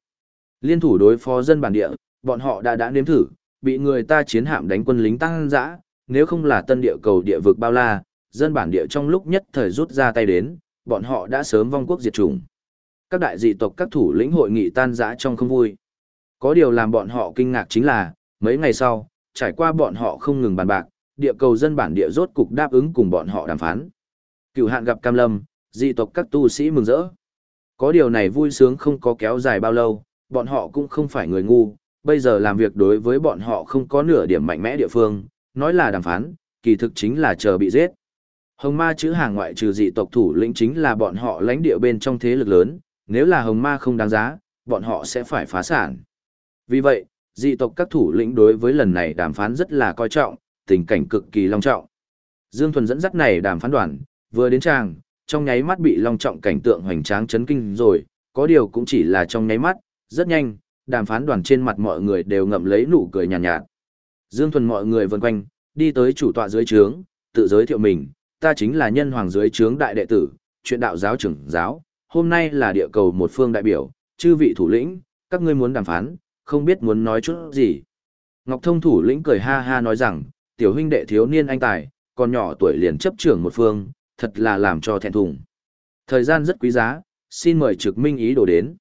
Liên thủ đối phó dân bản địa, bọn họ đã đã nếm thử, bị người ta chiến hạm đánh quân lính tăng dã, nếu không là tân địa cầu địa vực bao la, dân bản địa trong lúc nhất thời rút ra tay đến, bọn họ đã sớm vong quốc diệt chủng. Các đại dị tộc các thủ lĩnh hội nghị tan dã trong không vui. Có điều làm bọn họ kinh ngạc chính là, mấy ngày sau, trải qua bọn họ không ngừng bàn bạc, địa cầu dân bản địa rốt cục đáp ứng cùng bọn họ đàm phán. Cửu hạn gặp Cam Lâm, dị tộc các tu sĩ mừng rỡ. Có điều này vui sướng không có kéo dài bao lâu, bọn họ cũng không phải người ngu, bây giờ làm việc đối với bọn họ không có nửa điểm mạnh mẽ địa phương, nói là đàm phán, kỳ thực chính là chờ bị giết. Hồng ma chữ hàng ngoại trừ dị tộc thủ lĩnh chính là bọn họ lãnh địa bên trong thế lực lớn, nếu là hồng ma không đáng giá, bọn họ sẽ phải phá sản. Vì vậy, dị tộc các thủ lĩnh đối với lần này đàm phán rất là coi trọng, tình cảnh cực kỳ long trọng. Dương Thuần dẫn dắt này đàm phán đoàn, vừa đến tràng, trong nháy mắt bị long trọng cảnh tượng hoành tráng chấn kinh rồi, có điều cũng chỉ là trong nháy mắt, rất nhanh, đàm phán đoàn trên mặt mọi người đều ngậm lấy nụ cười nhàn nhạt, nhạt. Dương Thuần mọi người vần quanh, đi tới chủ tọa dưới trướng, tự giới thiệu mình, ta chính là nhân hoàng dưới trướng đại đệ tử, chuyện đạo giáo trưởng giáo, hôm nay là địa cầu một phương đại biểu, chư vị thủ lĩnh, các ngươi muốn đàm phán, không biết muốn nói chút gì. Ngọc Thông thủ lĩnh cười ha ha nói rằng, tiểu huynh đệ thiếu niên anh tài, còn nhỏ tuổi liền chấp trưởng một phương, thật là làm cho thẹn thùng. Thời gian rất quý giá, xin mời trực minh ý đồ đến.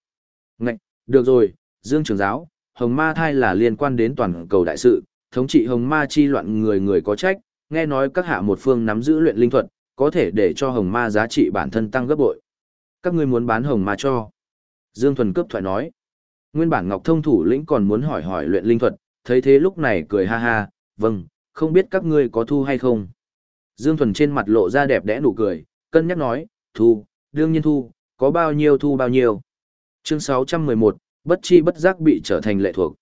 Ngạch, được rồi, Dương Trường giáo, Hồng Ma Thai là liên quan đến toàn cầu đại sự, thống trị Hồng Ma chi loạn người người có trách, nghe nói các hạ một phương nắm giữ luyện linh thuật, có thể để cho Hồng Ma giá trị bản thân tăng gấp bội. Các ngươi muốn bán Hồng Ma cho. Dương Thuần cướp thoại nói. Nguyên bản Ngọc Thông thủ lĩnh còn muốn hỏi hỏi luyện linh thuật, thấy thế lúc này cười ha ha, vâng, không biết các ngươi có thu hay không. Dương Thuần trên mặt lộ ra đẹp đẽ nụ cười, cân nhắc nói, thu, đương nhiên thu, có bao nhiêu thu bao nhiêu. Chương 611, bất chi bất giác bị trở thành lệ thuộc.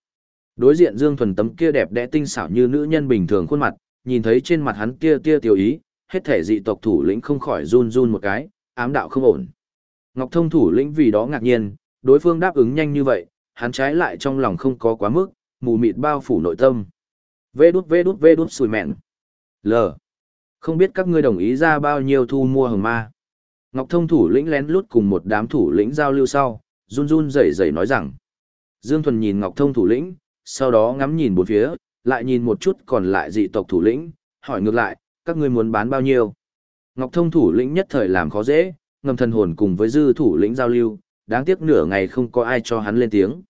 Đối diện Dương Thuần tấm kia đẹp đẽ tinh xảo như nữ nhân bình thường khuôn mặt, nhìn thấy trên mặt hắn kia tia tiểu ý, hết thể dị tộc thủ lĩnh không khỏi run run một cái, ám đạo không ổn. Ngọc Thông thủ lĩnh vì đó ngạc nhiên, đối phương đáp ứng nhanh như vậy, hắn trái lại trong lòng không có quá mức, mù mịt bao phủ nội tâm. Vê đút vê đút vê đút sùi mẹn. L. Không biết các ngươi đồng ý ra bao nhiêu thu mua hồng ma. Ngọc Thông thủ lĩnh lén lút cùng một đám thủ lĩnh giao lưu sau, run run rẩy rẩy nói rằng. Dương Thuần nhìn Ngọc Thông thủ lĩnh, sau đó ngắm nhìn bốn phía, lại nhìn một chút còn lại dị tộc thủ lĩnh, hỏi ngược lại, các ngươi muốn bán bao nhiêu? Ngọc Thông thủ lĩnh nhất thời làm khó dễ, ngầm thần hồn cùng với dư thủ lĩnh giao lưu, đáng tiếc nửa ngày không có ai cho hắn lên tiếng.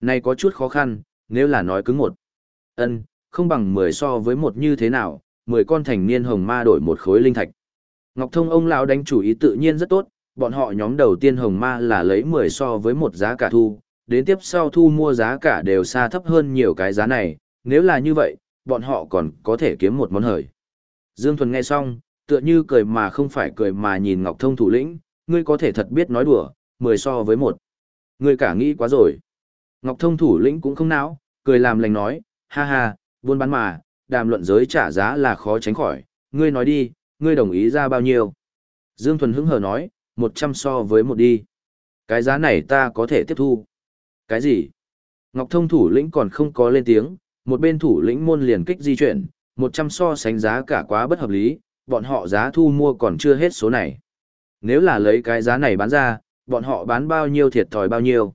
Này có chút khó khăn, nếu là nói cứng một. ân không bằng 10 so với một như thế nào, 10 con thành niên hồng ma đổi một khối linh thạch. Ngọc Thông ông lão đánh chủ ý tự nhiên rất tốt, bọn họ nhóm đầu tiên hồng ma là lấy 10 so với một giá cả thu, đến tiếp sau thu mua giá cả đều xa thấp hơn nhiều cái giá này, nếu là như vậy, bọn họ còn có thể kiếm một món hời. Dương Thuần nghe xong, tựa như cười mà không phải cười mà nhìn Ngọc Thông thủ lĩnh, ngươi có thể thật biết nói đùa, 10 so với một. Ngươi cả nghĩ quá rồi. Ngọc Thông thủ lĩnh cũng không não, cười làm lành nói, ha ha, buôn bán mà, đàm luận giới trả giá là khó tránh khỏi, ngươi nói đi, ngươi đồng ý ra bao nhiêu. Dương Thuần hứng hờ nói, 100 so với một đi. Cái giá này ta có thể tiếp thu. Cái gì? Ngọc Thông thủ lĩnh còn không có lên tiếng, một bên thủ lĩnh môn liền kích di chuyển, 100 so sánh giá cả quá bất hợp lý, bọn họ giá thu mua còn chưa hết số này. Nếu là lấy cái giá này bán ra, bọn họ bán bao nhiêu thiệt thòi bao nhiêu.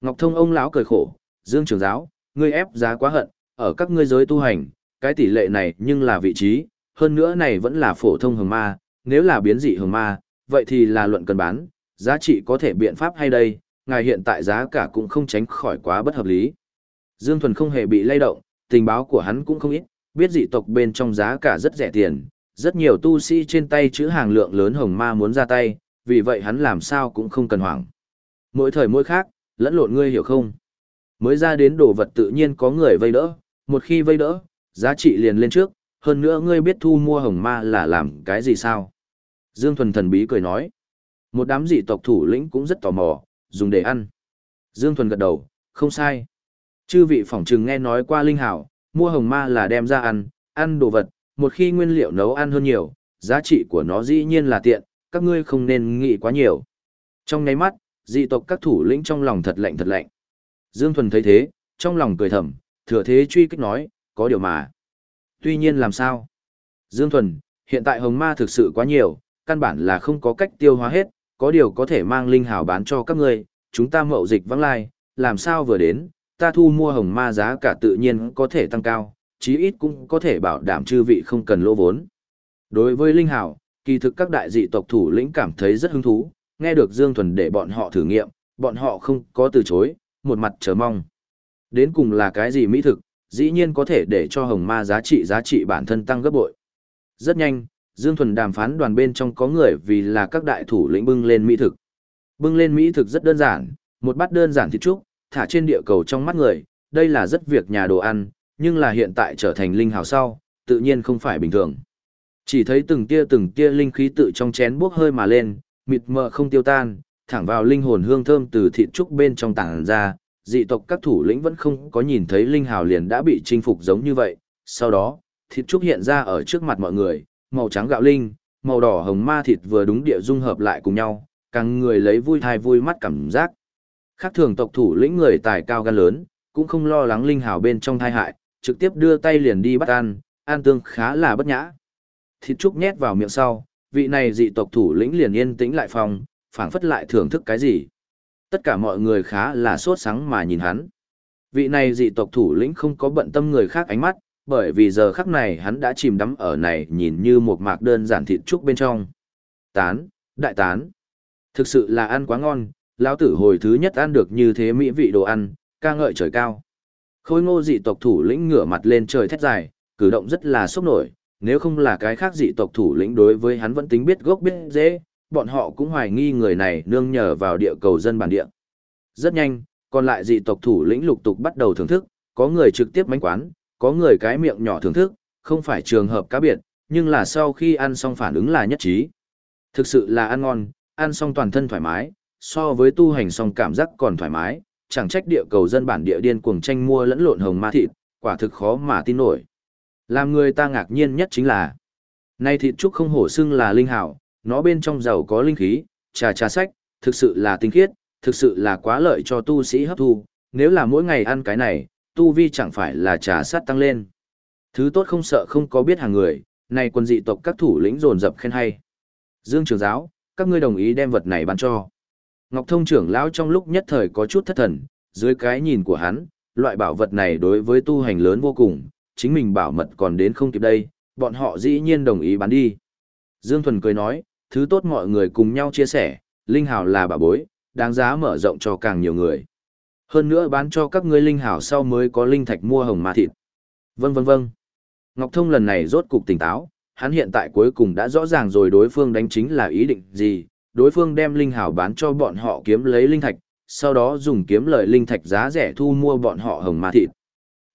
Ngọc Thông ông lão cười khổ, Dương trưởng giáo, ngươi ép giá quá hận, ở các ngươi giới tu hành, cái tỷ lệ này nhưng là vị trí, hơn nữa này vẫn là phổ thông hồng ma, nếu là biến dị hồng ma, vậy thì là luận cần bán, giá trị có thể biện pháp hay đây, ngài hiện tại giá cả cũng không tránh khỏi quá bất hợp lý. Dương Thuần không hề bị lay động, tình báo của hắn cũng không ít, biết dị tộc bên trong giá cả rất rẻ tiền, rất nhiều tu sĩ trên tay chữ hàng lượng lớn hồng ma muốn ra tay, vì vậy hắn làm sao cũng không cần hoảng. Mỗi thời mỗi khác, lẫn lộn ngươi hiểu không? Mới ra đến đồ vật tự nhiên có người vây đỡ, một khi vây đỡ, giá trị liền lên trước, hơn nữa ngươi biết thu mua hồng ma là làm cái gì sao? Dương Thuần thần bí cười nói. Một đám dị tộc thủ lĩnh cũng rất tò mò, dùng để ăn. Dương Thuần gật đầu, không sai. Chư vị phỏng trừng nghe nói qua linh hảo, mua hồng ma là đem ra ăn, ăn đồ vật, một khi nguyên liệu nấu ăn hơn nhiều, giá trị của nó dĩ nhiên là tiện, các ngươi không nên nghĩ quá nhiều. Trong ngáy mắt, dị tộc các thủ lĩnh trong lòng thật lạnh thật lạnh. Dương Thuần thấy thế, trong lòng cười thầm, thừa thế truy kích nói, có điều mà. Tuy nhiên làm sao? Dương Thuần, hiện tại hồng ma thực sự quá nhiều, căn bản là không có cách tiêu hóa hết, có điều có thể mang linh hào bán cho các ngươi, chúng ta mậu dịch vắng lai, làm sao vừa đến, ta thu mua hồng ma giá cả tự nhiên có thể tăng cao, chí ít cũng có thể bảo đảm chư vị không cần lỗ vốn. Đối với linh hào, kỳ thực các đại dị tộc thủ lĩnh cảm thấy rất hứng thú, nghe được Dương Thuần để bọn họ thử nghiệm, bọn họ không có từ chối, một mặt chờ mong. Đến cùng là cái gì mỹ thực, dĩ nhiên có thể để cho hồng ma giá trị giá trị bản thân tăng gấp bội. Rất nhanh, Dương Thuần đàm phán đoàn bên trong có người vì là các đại thủ lĩnh bưng lên mỹ thực. Bưng lên mỹ thực rất đơn giản, một bát đơn giản thịt trúc, thả trên địa cầu trong mắt người, đây là rất việc nhà đồ ăn, nhưng là hiện tại trở thành linh hào sau, tự nhiên không phải bình thường. Chỉ thấy từng tia từng tia linh khí tự trong chén bốc hơi mà lên, mịt mờ không tiêu tan, thẳng vào linh hồn hương thơm từ thịt trúc bên trong tảng ra, dị tộc các thủ lĩnh vẫn không có nhìn thấy linh hào liền đã bị chinh phục giống như vậy. Sau đó, thịt trúc hiện ra ở trước mặt mọi người, màu trắng gạo linh, màu đỏ hồng ma thịt vừa đúng địa dung hợp lại cùng nhau, càng người lấy vui thai vui mắt cảm giác. Khác thường tộc thủ lĩnh người tài cao gan lớn, cũng không lo lắng linh hào bên trong thai hại, trực tiếp đưa tay liền đi bắt ăn, ăn tương khá là bất nhã. Thịt trúc nhét vào miệng sau, vị này dị tộc thủ lĩnh liền yên tĩnh lại phòng, phảng phất lại thưởng thức cái gì. Tất cả mọi người khá là sốt sắng mà nhìn hắn. Vị này dị tộc thủ lĩnh không có bận tâm người khác ánh mắt, bởi vì giờ khắc này hắn đã chìm đắm ở này nhìn như một mạc đơn giản thịt trúc bên trong. Tán, đại tán. Thực sự là ăn quá ngon, lão tử hồi thứ nhất ăn được như thế mỹ vị đồ ăn, ca ngợi trời cao. Khôi ngô dị tộc thủ lĩnh ngửa mặt lên trời thét dài, cử động rất là sốc nổi, nếu không là cái khác dị tộc thủ lĩnh đối với hắn vẫn tính biết gốc biết dễ, bọn họ cũng hoài nghi người này nương nhờ vào địa cầu dân bản địa. Rất nhanh, còn lại dị tộc thủ lĩnh lục tục bắt đầu thưởng thức, có người trực tiếp bánh quán, có người cái miệng nhỏ thưởng thức, không phải trường hợp cá biệt, nhưng là sau khi ăn xong phản ứng là nhất trí. Thực sự là ăn ngon, ăn xong toàn thân thoải mái, so với tu hành xong cảm giác còn thoải mái, chẳng trách địa cầu dân bản địa điên cuồng tranh mua lẫn lộn hồng ma thịt, quả thực khó mà tin nổi. Làm người ta ngạc nhiên nhất chính là, nay thịt trúc không hổ xưng là linh hảo, nó bên trong giàu có linh khí, trà trà sách, thực sự là tinh khiết, thực sự là quá lợi cho tu sĩ hấp thu, nếu là mỗi ngày ăn cái này, tu vi chẳng phải là trà sát tăng lên. Thứ tốt không sợ không có biết hàng người, này quân dị tộc các thủ lĩnh dồn dập khen hay. Dương trưởng giáo, các ngươi đồng ý đem vật này bán cho. Ngọc Thông trưởng lão trong lúc nhất thời có chút thất thần, dưới cái nhìn của hắn, loại bảo vật này đối với tu hành lớn vô cùng, chính mình bảo mật còn đến không kịp đây, bọn họ dĩ nhiên đồng ý bán đi. Dương Thuần cười nói, thứ tốt mọi người cùng nhau chia sẻ, linh hào là bà bối, đáng giá mở rộng cho càng nhiều người. Hơn nữa bán cho các ngươi linh hào sau mới có linh thạch mua hồng ma thịt. Vâng vâng vâng. Ngọc Thông lần này rốt cục tỉnh táo, hắn hiện tại cuối cùng đã rõ ràng rồi đối phương đánh chính là ý định gì, đối phương đem linh hào bán cho bọn họ kiếm lấy linh thạch, sau đó dùng kiếm lợi linh thạch giá rẻ thu mua bọn họ hồng ma thịt.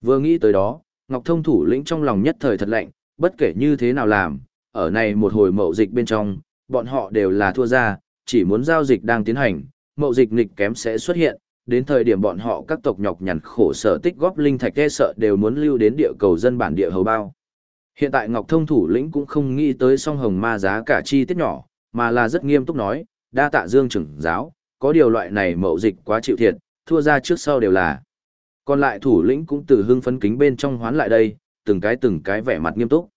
Vừa nghĩ tới đó, Ngọc Thông thủ lĩnh trong lòng nhất thời thật lạnh, bất kể như thế nào làm, ở này một hồi mậu dịch bên trong, bọn họ đều là thua ra, chỉ muốn giao dịch đang tiến hành, mậu dịch nghịch kém sẽ xuất hiện, đến thời điểm bọn họ các tộc nhọc nhằn khổ sở tích góp linh thạch e sợ đều muốn lưu đến địa cầu dân bản địa hầu bao. Hiện tại Ngọc Thông thủ lĩnh cũng không nghĩ tới song hồng ma giá cả chi tiết nhỏ, mà là rất nghiêm túc nói, đa tạ Dương trưởng giáo, có điều loại này mậu dịch quá chịu thiệt, thua ra trước sau đều là. Còn lại thủ lĩnh cũng từ hưng phấn kính bên trong hoán lại đây, từng cái từng cái vẻ mặt nghiêm túc.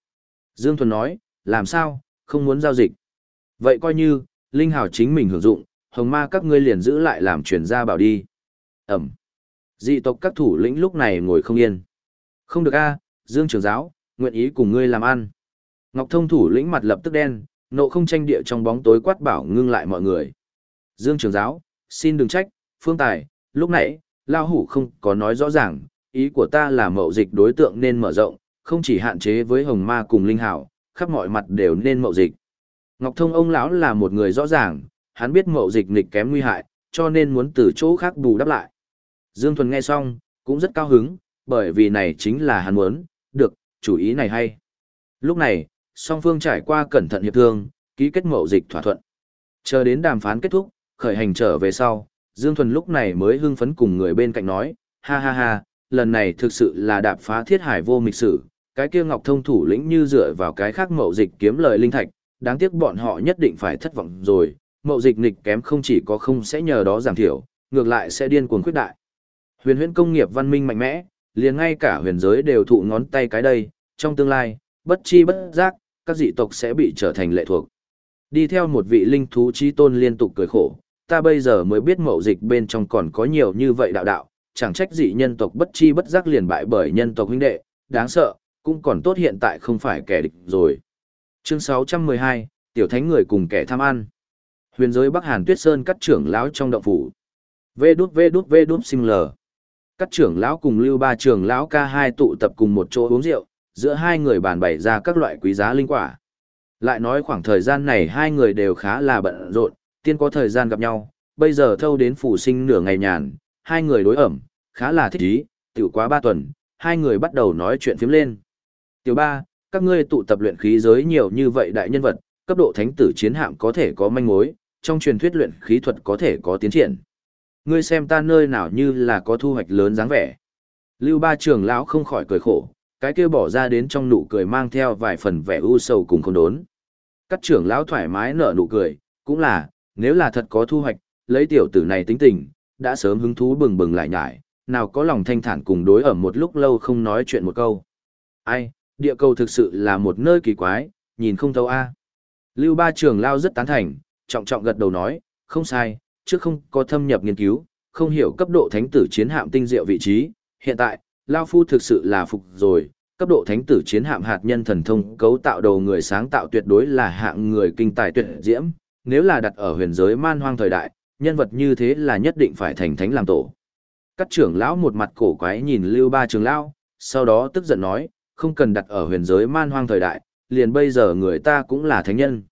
Dương Thuần nói, làm sao, không muốn giao dịch. Vậy coi như, linh hào chính mình hưởng dụng, hồng ma các ngươi liền giữ lại làm truyền gia bảo đi. Ẩm. Dị tộc các thủ lĩnh lúc này ngồi không yên. Không được a, Dương trưởng giáo, nguyện ý cùng ngươi làm ăn. Ngọc Thông thủ lĩnh mặt lập tức đen, nộ không tranh địa trong bóng tối quát bảo ngưng lại mọi người. Dương trưởng giáo, xin đừng trách, phương tài, lúc nãy, Lao Hủ không có nói rõ ràng, ý của ta là mậu dịch đối tượng nên mở rộng, không chỉ hạn chế với hồng ma cùng linh hảo, khắp mọi mặt đều nên mậu dịch. Ngọc Thông ông lão là một người rõ ràng, hắn biết mậu dịch nghịch kém nguy hại, cho nên muốn từ chỗ khác bù đắp lại. Dương Thuần nghe xong, cũng rất cao hứng, bởi vì này chính là hắn muốn, được, chủ ý này hay. Lúc này, song phương trải qua cẩn thận hiệp thương, ký kết mậu dịch thỏa thuận. Chờ đến đàm phán kết thúc, khởi hành trở về sau, Dương Thuần lúc này mới hưng phấn cùng người bên cạnh nói, ha ha ha, lần này thực sự là đạp phá thiết hải vô mịch sử, cái kia ngọc thông thủ lĩnh như dựa vào cái khác mậu dịch kiếm lời linh thạch, đáng tiếc bọn họ nhất định phải thất vọng rồi, mậu dịch nghịch kém không chỉ có không sẽ nhờ đó giảm thiểu, ngược lại sẽ điên cuồng khuyết đại. Huyền huyễn công nghiệp văn minh mạnh mẽ, liền ngay cả huyền giới đều thụ ngón tay cái đây, trong tương lai, bất chi bất giác, các dị tộc sẽ bị trở thành lệ thuộc. Đi theo một vị linh thú trí tôn liên tục cười khổ, ta bây giờ mới biết mậu dịch bên trong còn có nhiều như vậy đạo đạo, chẳng trách dị nhân tộc bất chi bất giác liền bại bởi nhân tộc huynh đệ, đáng sợ, cũng còn tốt hiện tại không phải kẻ địch rồi. Chương 612, Tiểu Thánh người cùng kẻ tham ăn. Huyền giới Bắc Hàn Tuyết Sơn cắt trưởng lão trong động phủ. Vê đút vê đút vê đút xin lờ. Cắt trưởng lão cùng lưu ba trưởng lão ca hai tụ tập cùng một chỗ uống rượu, giữa hai người bàn bày ra các loại quý giá linh quả. Lại nói khoảng thời gian này hai người đều khá là bận rộn, tiên có thời gian gặp nhau, bây giờ thâu đến phủ sinh nửa ngày nhàn, hai người đối ẩm, khá là thích ý, tiểu quá ba tuần, hai người bắt đầu nói chuyện phiếm lên. Tiểu ba, các ngươi tụ tập luyện khí giới nhiều như vậy đại nhân vật, cấp độ thánh tử chiến hạm có thể có manh mối, trong truyền thuyết luyện khí thuật có thể có tiến triển. Ngươi xem ta nơi nào như là có thu hoạch lớn dáng vẻ. Lưu ba trưởng lão không khỏi cười khổ, cái kia bỏ ra đến trong nụ cười mang theo vài phần vẻ u sầu cùng không đốn. Các trưởng lão thoải mái nở nụ cười, cũng là, nếu là thật có thu hoạch, lấy tiểu tử này tính tình, đã sớm hứng thú bừng bừng lại nhải, nào có lòng thanh thản cùng đối ở một lúc lâu không nói chuyện một câu. Ai, địa cầu thực sự là một nơi kỳ quái, nhìn không thấu a. Lưu ba trưởng lao rất tán thành, trọng trọng gật đầu nói, không sai, trước không có thâm nhập nghiên cứu, không hiểu cấp độ thánh tử chiến hạm tinh diệu vị trí, hiện tại, Lao Phu thực sự là phục rồi, cấp độ thánh tử chiến hạm hạt nhân thần thông cấu tạo đầu người sáng tạo tuyệt đối là hạng người kinh tài tuyệt diễm, nếu là đặt ở huyền giới man hoang thời đại, nhân vật như thế là nhất định phải thành thánh làm tổ. Các trưởng lão một mặt cổ quái nhìn Lưu Ba trưởng lão, sau đó tức giận nói, không cần đặt ở huyền giới man hoang thời đại, liền bây giờ người ta cũng là thánh nhân.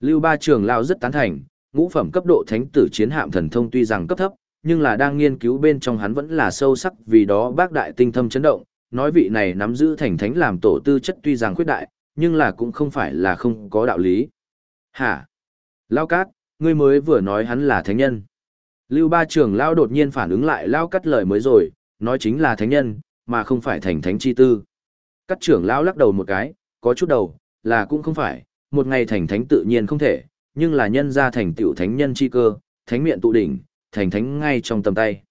Lưu Ba Trường lão rất tán thành, ngũ phẩm cấp độ thánh tử chiến hạm thần thông tuy rằng cấp thấp, nhưng là đang nghiên cứu bên trong hắn vẫn là sâu sắc vì đó bác đại tinh thâm chấn động, nói vị này nắm giữ thành thánh làm tổ tư chất tuy rằng khuyết đại, nhưng là cũng không phải là không có đạo lý. Hả? Lao Cát, ngươi mới vừa nói hắn là thánh nhân. Lưu Ba Trường Lao đột nhiên phản ứng lại Lao Cát lời mới rồi, nói chính là thánh nhân, mà không phải thành thánh chi tư. Cắt trưởng lão lắc đầu một cái, có chút đầu, là cũng không phải, một ngày thành thánh tự nhiên không thể, nhưng là nhân ra thành tiểu thánh nhân chi cơ, thánh miệng tụ đỉnh, thành thánh ngay trong tầm tay.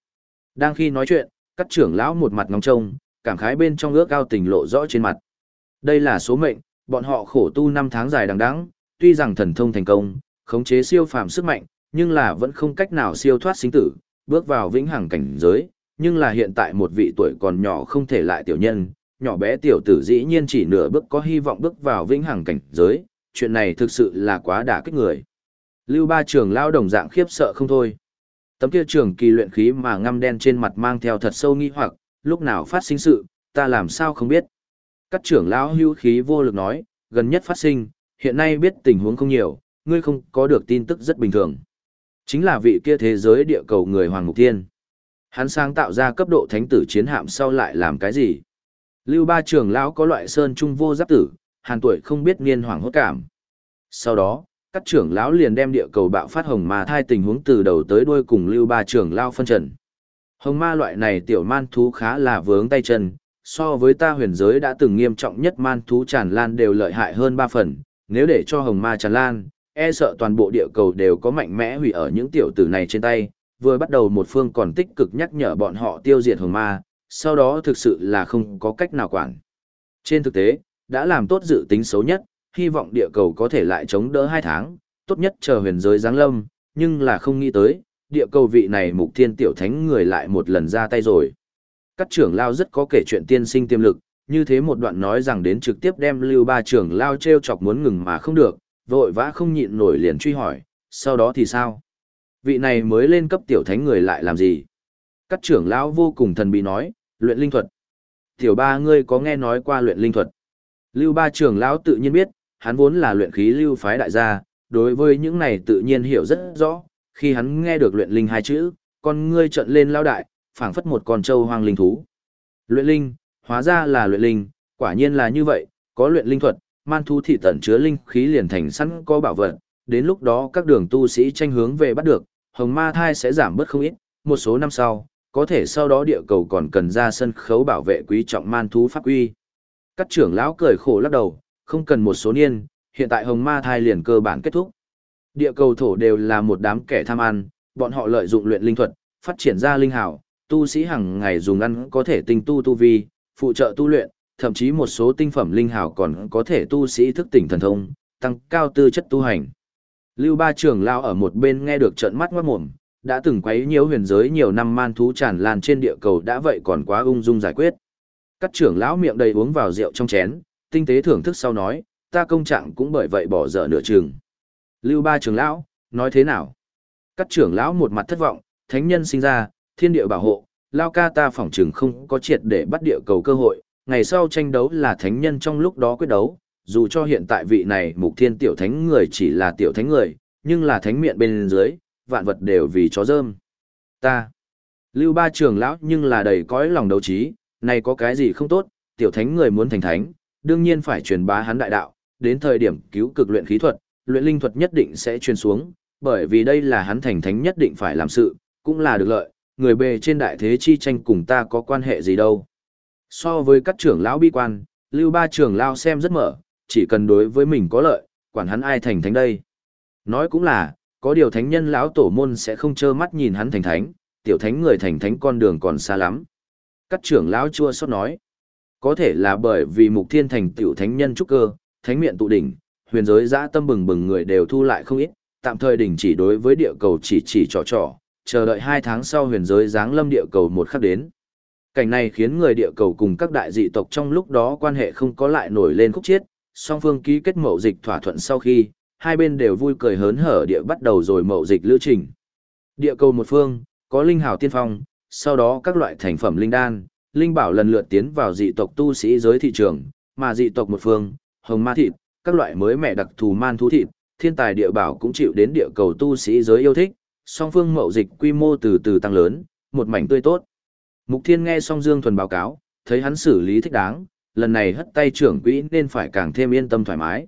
Đang khi nói chuyện, các trưởng lão một mặt ngóng trông, cảm khái bên trong ước cao tình lộ rõ trên mặt. Đây là số mệnh, bọn họ khổ tu năm tháng dài đằng đẵng, tuy rằng thần thông thành công, khống chế siêu phàm sức mạnh, nhưng là vẫn không cách nào siêu thoát sinh tử, bước vào vĩnh hằng cảnh giới, nhưng là hiện tại một vị tuổi còn nhỏ không thể lại tiểu nhân, nhỏ bé tiểu tử dĩ nhiên chỉ nửa bước có hy vọng bước vào vĩnh hằng cảnh giới, chuyện này thực sự là quá đả kích người. Lưu ba trường lao đồng dạng khiếp sợ không thôi. Tấm kia trường kỳ luyện khí mà ngăm đen trên mặt mang theo thật sâu nghi hoặc, lúc nào phát sinh sự, ta làm sao không biết. Các trưởng lão hưu khí vô lực nói, gần nhất phát sinh, hiện nay biết tình huống không nhiều, ngươi không có được tin tức rất bình thường. Chính là vị kia thế giới địa cầu người Hoàng Mục Thiên. Hắn sáng tạo ra cấp độ thánh tử chiến hạm sau lại làm cái gì? Lưu ba trưởng lão có loại sơn trung vô giáp tử, hàn tuổi không biết niên hoàng hốt cảm. Sau đó, các trưởng lão liền đem địa cầu bạo phát hồng ma thai tình huống từ đầu tới đuôi cùng lưu ba trưởng lão phân trần. Hồng ma loại này tiểu man thú khá là vướng tay chân, so với ta huyền giới đã từng nghiêm trọng nhất man thú tràn lan đều lợi hại hơn ba phần, nếu để cho hồng ma tràn lan, e sợ toàn bộ địa cầu đều có mạnh mẽ hủy ở những tiểu tử này trên tay, vừa bắt đầu một phương còn tích cực nhắc nhở bọn họ tiêu diệt hồng ma, sau đó thực sự là không có cách nào quản. Trên thực tế, đã làm tốt dự tính xấu nhất, hy vọng địa cầu có thể lại chống đỡ hai tháng, tốt nhất chờ huyền giới giáng lâm, nhưng là không nghĩ tới, địa cầu vị này mục thiên tiểu thánh người lại một lần ra tay rồi. Các trưởng lao rất có kể chuyện tiên sinh tiềm lực, như thế một đoạn nói rằng đến trực tiếp đem lưu ba trưởng lao treo chọc muốn ngừng mà không được, vội vã không nhịn nổi liền truy hỏi, sau đó thì sao? Vị này mới lên cấp tiểu thánh người lại làm gì? Các trưởng lão vô cùng thần bí nói, luyện linh thuật. Tiểu ba ngươi có nghe nói qua luyện linh thuật? Lưu ba trưởng lão tự nhiên biết, hắn vốn là luyện khí lưu phái đại gia, đối với những này tự nhiên hiểu rất rõ, khi hắn nghe được luyện linh hai chữ, con ngươi trợn lên lao đại, phảng phất một con trâu hoang linh thú. Luyện linh, hóa ra là luyện linh, quả nhiên là như vậy, có luyện linh thuật, man thú thị tận chứa linh khí liền thành sẵn có bảo vật, đến lúc đó các đường tu sĩ tranh hướng về bắt được, hồng ma thai sẽ giảm bớt không ít, một số năm sau, có thể sau đó địa cầu còn cần ra sân khấu bảo vệ quý trọng man thú pháp uy. Các trưởng lão cười khổ lắc đầu, không cần một số niên, hiện tại hồng ma thai liền cơ bản kết thúc. Địa cầu thổ đều là một đám kẻ tham ăn, bọn họ lợi dụng luyện linh thuật, phát triển ra linh hảo, tu sĩ hàng ngày dùng ăn có thể tinh tu tu vi, phụ trợ tu luyện, thậm chí một số tinh phẩm linh hảo còn có thể tu sĩ thức tỉnh thần thông, tăng cao tư chất tu hành. Lưu Ba trưởng lao ở một bên nghe được trợn mắt ngoát mồm, đã từng quấy nhiễu huyền giới nhiều năm man thú tràn lan trên địa cầu đã vậy còn quá ung dung giải quyết. Các trưởng lão miệng đầy uống vào rượu trong chén, tinh tế thưởng thức sau nói, ta công trạng cũng bởi vậy bỏ dở nửa chừng. Lưu Ba trưởng lão, nói thế nào? Các trưởng lão một mặt thất vọng, thánh nhân sinh ra, thiên địa bảo hộ, lao ca ta phỏng chừng không có triệt để bắt địa cầu cơ hội, ngày sau tranh đấu là thánh nhân trong lúc đó quyết đấu, dù cho hiện tại vị này mục thiên tiểu thánh người chỉ là tiểu thánh người, nhưng là thánh miệng bên dưới, vạn vật đều vì chó dơm. Ta, lưu ba trường lão nhưng là đầy cõi lòng đấu trí, này có cái gì không tốt, tiểu thánh người muốn thành thánh, đương nhiên phải truyền bá hắn đại đạo, đến thời điểm cứu cực luyện khí thuật, luyện linh thuật nhất định sẽ truyền xuống, bởi vì đây là hắn thành thánh nhất định phải làm sự, cũng là được lợi, người bề trên đại thế chi tranh cùng ta có quan hệ gì đâu. So với các trưởng lão bi quan, lưu ba trưởng lão xem rất mở, chỉ cần đối với mình có lợi, quản hắn ai thành thánh đây. Nói cũng là, có điều thánh nhân lão tổ môn sẽ không trơ mắt nhìn hắn thành thánh, tiểu thánh người thành thánh con đường còn xa lắm. Các trưởng lão chua xót nói, có thể là bởi vì mục thiên thành tiểu thánh nhân trúc cơ, thánh miện tụ đỉnh, huyền giới dã tâm bừng bừng người đều thu lại không ít, tạm thời đình chỉ đối với địa cầu chỉ chỉ trò trò, chờ đợi hai tháng sau huyền giới giáng lâm địa cầu một khắc đến. Cảnh này khiến người địa cầu cùng các đại dị tộc trong lúc đó quan hệ không có lại nổi lên khúc chiết, song phương ký kết mậu dịch thỏa thuận sau khi, hai bên đều vui cười hớn hở địa bắt đầu rồi mậu dịch lữ trình. Địa cầu một phương, có linh hào tiên phong, sau đó các loại thành phẩm linh đan, linh bảo lần lượt tiến vào dị tộc tu sĩ giới thị trường, mà dị tộc một phương, hồng ma thịt, các loại mới mẻ đặc thù man thú thịt, thiên tài địa bảo cũng chịu đến địa cầu tu sĩ giới yêu thích, song phương mậu dịch quy mô từ từ tăng lớn, một mảnh tươi tốt. Mục Thiên nghe xong Dương Thuần báo cáo, thấy hắn xử lý thích đáng, lần này hất tay trưởng quỹ nên phải càng thêm yên tâm thoải mái.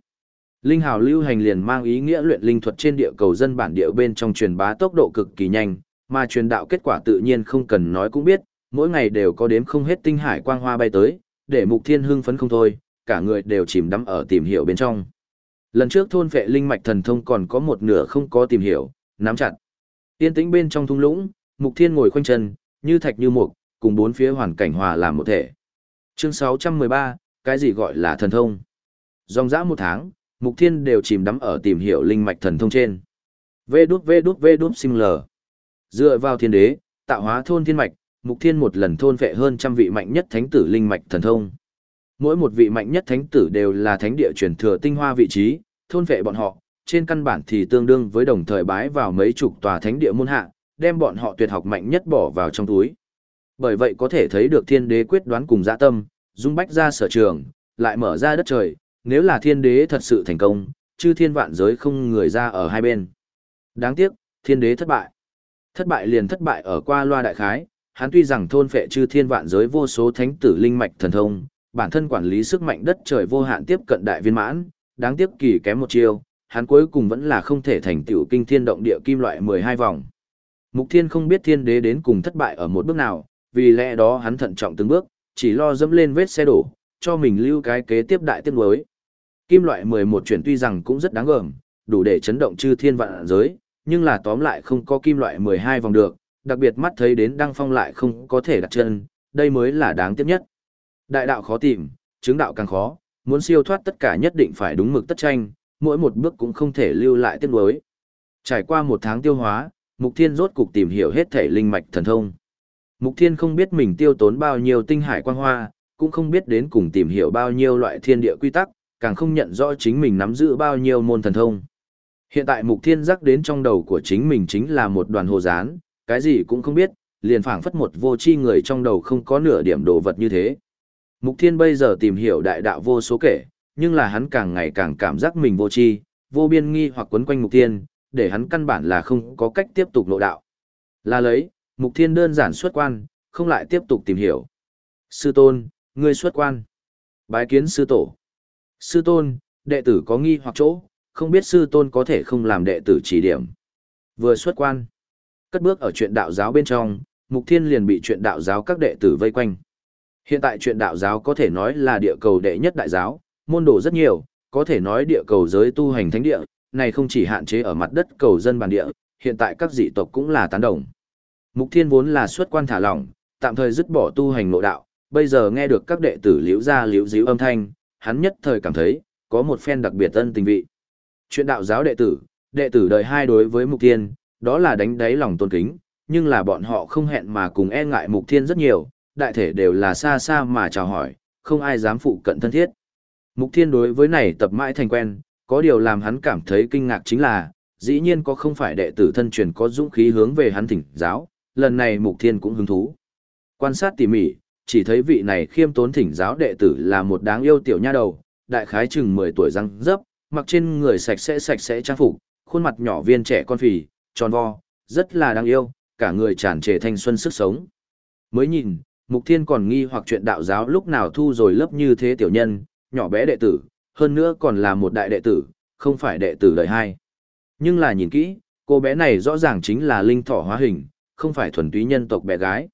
Linh hào lưu hành liền mang ý nghĩa luyện linh thuật trên địa cầu dân bản địa bên trong truyền bá tốc độ cực kỳ nhanh, mà truyền đạo kết quả tự nhiên không cần nói cũng biết, mỗi ngày đều có đếm không hết tinh hải quang hoa bay tới, để Mục Thiên hưng phấn không thôi, cả người đều chìm đắm ở tìm hiểu bên trong. Lần trước thôn vệ linh mạch thần thông còn có một nửa không có tìm hiểu, nắm chặt. Tiên tĩnh bên trong thung lũng, Mục Thiên ngồi khoanh chân, như thạch như mục, cùng bốn phía hoàn cảnh hòa làm một thể. Chương 613, cái gì gọi là thần thông? Dòng dã một tháng, Mục Thiên đều chìm đắm ở tìm hiểu linh mạch thần thông trên. Vê đút vê đút vê đút sim lờ. Dựa vào thiên đế, tạo hóa thôn thiên mạch, Mục Thiên một lần thôn vệ hơn trăm vị mạnh nhất thánh tử linh mạch thần thông. Mỗi một vị mạnh nhất thánh tử đều là thánh địa truyền thừa tinh hoa vị trí, thôn vệ bọn họ, trên căn bản thì tương đương với đồng thời bái vào mấy chục tòa thánh địa môn hạ, đem bọn họ tuyệt học mạnh nhất bỏ vào trong túi. Bởi vậy có thể thấy được thiên đế quyết đoán cùng dã tâm, dung bách ra sở trường, lại mở ra đất trời, nếu là thiên đế thật sự thành công, chư thiên vạn giới không người ra ở hai bên. Đáng tiếc, thiên đế thất bại. Thất bại liền thất bại ở qua loa đại khái, hắn tuy rằng thôn phệ chư thiên vạn giới vô số thánh tử linh mạch thần thông, bản thân quản lý sức mạnh đất trời vô hạn tiếp cận đại viên mãn, đáng tiếc kỳ kém một chiêu, hắn cuối cùng vẫn là không thể thành tựu kinh thiên động địa kim loại 12 vòng. Mục Thiên không biết thiên đế đến cùng thất bại ở một bước nào, vì lẽ đó hắn thận trọng từng bước, chỉ lo dẫm lên vết xe đổ, cho mình lưu cái kế tiếp đại tiên đối. Kim loại 11 chuyển tuy rằng cũng rất đáng gờm, đủ để chấn động chư thiên vạn giới, nhưng là tóm lại không có kim loại 12 vòng được, đặc biệt mắt thấy đến đăng phong lại không có thể đặt chân, đây mới là đáng tiếc nhất. Đại đạo khó tìm, chứng đạo càng khó, muốn siêu thoát tất cả nhất định phải đúng mực tất tranh, mỗi một bước cũng không thể lưu lại tiếc nuối. Trải qua một tháng tiêu hóa, Mục Thiên rốt cục tìm hiểu hết thể linh mạch thần thông. Mục Thiên không biết mình tiêu tốn bao nhiêu tinh hải quang hoa, cũng không biết đến cùng tìm hiểu bao nhiêu loại thiên địa quy tắc, càng không nhận rõ chính mình nắm giữ bao nhiêu môn thần thông. Hiện tại Mục Thiên giác đến trong đầu của chính mình chính là một đoàn hồ dán, cái gì cũng không biết, liền phảng phất một vô chi người trong đầu không có nửa điểm đồ vật như thế. Mục Thiên bây giờ tìm hiểu đại đạo vô số kể, nhưng là hắn càng ngày càng cảm giác mình vô chi, vô biên nghi hoặc quấn quanh Mục Thiên, để hắn căn bản là không có cách tiếp tục lộ đạo. Là lấy, Mục Thiên đơn giản xuất quan, không lại tiếp tục tìm hiểu. Sư tôn, ngươi xuất quan. Bái kiến sư tổ. Sư tôn, đệ tử có nghi hoặc chỗ, không biết sư tôn có thể không làm đệ tử chỉ điểm. Vừa xuất quan, cất bước ở chuyện đạo giáo bên trong, Mục Thiên liền bị chuyện đạo giáo các đệ tử vây quanh. Hiện tại chuyện đạo giáo có thể nói là địa cầu đệ nhất đại giáo, môn đồ rất nhiều, có thể nói địa cầu giới tu hành thánh địa, này không chỉ hạn chế ở mặt đất cầu dân bản địa, hiện tại các dị tộc cũng là tán đồng. Mục Thiên vốn là xuất quan thả lỏng, tạm thời dứt bỏ tu hành nội đạo, bây giờ nghe được các đệ tử liễu ra liễu díu âm thanh, hắn nhất thời cảm thấy, có một phen đặc biệt ân tình vị. Chuyện đạo giáo đệ tử, đệ tử đời hai đối với Mục Thiên, đó là đánh đáy lòng tôn kính, nhưng là bọn họ không hẹn mà cùng e ngại Mục Thiên rất nhiều, đại thể đều là xa xa mà chào hỏi, không ai dám phụ cận thân thiết. Mục Thiên đối với này tập mãi thành quen, có điều làm hắn cảm thấy kinh ngạc chính là, dĩ nhiên có không phải đệ tử thân truyền có dũng khí hướng về hắn thỉnh giáo, lần này Mục Thiên cũng hứng thú. Quan sát tỉ mỉ, chỉ thấy vị này khiêm tốn thỉnh giáo đệ tử là một đáng yêu tiểu nha đầu, đại khái chừng 10 tuổi răng dấp, mặc trên người sạch sẽ sạch sẽ trang phục, khuôn mặt nhỏ viên trẻ con phì, tròn vo, rất là đáng yêu, cả người tràn trề thanh xuân sức sống. Mới nhìn, Mục Thiên còn nghi hoặc chuyện đạo giáo lúc nào thu rồi lớp như thế tiểu nhân, nhỏ bé đệ tử, hơn nữa còn là một đại đệ tử, không phải đệ tử đời hai. Nhưng là nhìn kỹ, cô bé này rõ ràng chính là linh thỏ hóa hình, không phải thuần túy nhân tộc bé gái.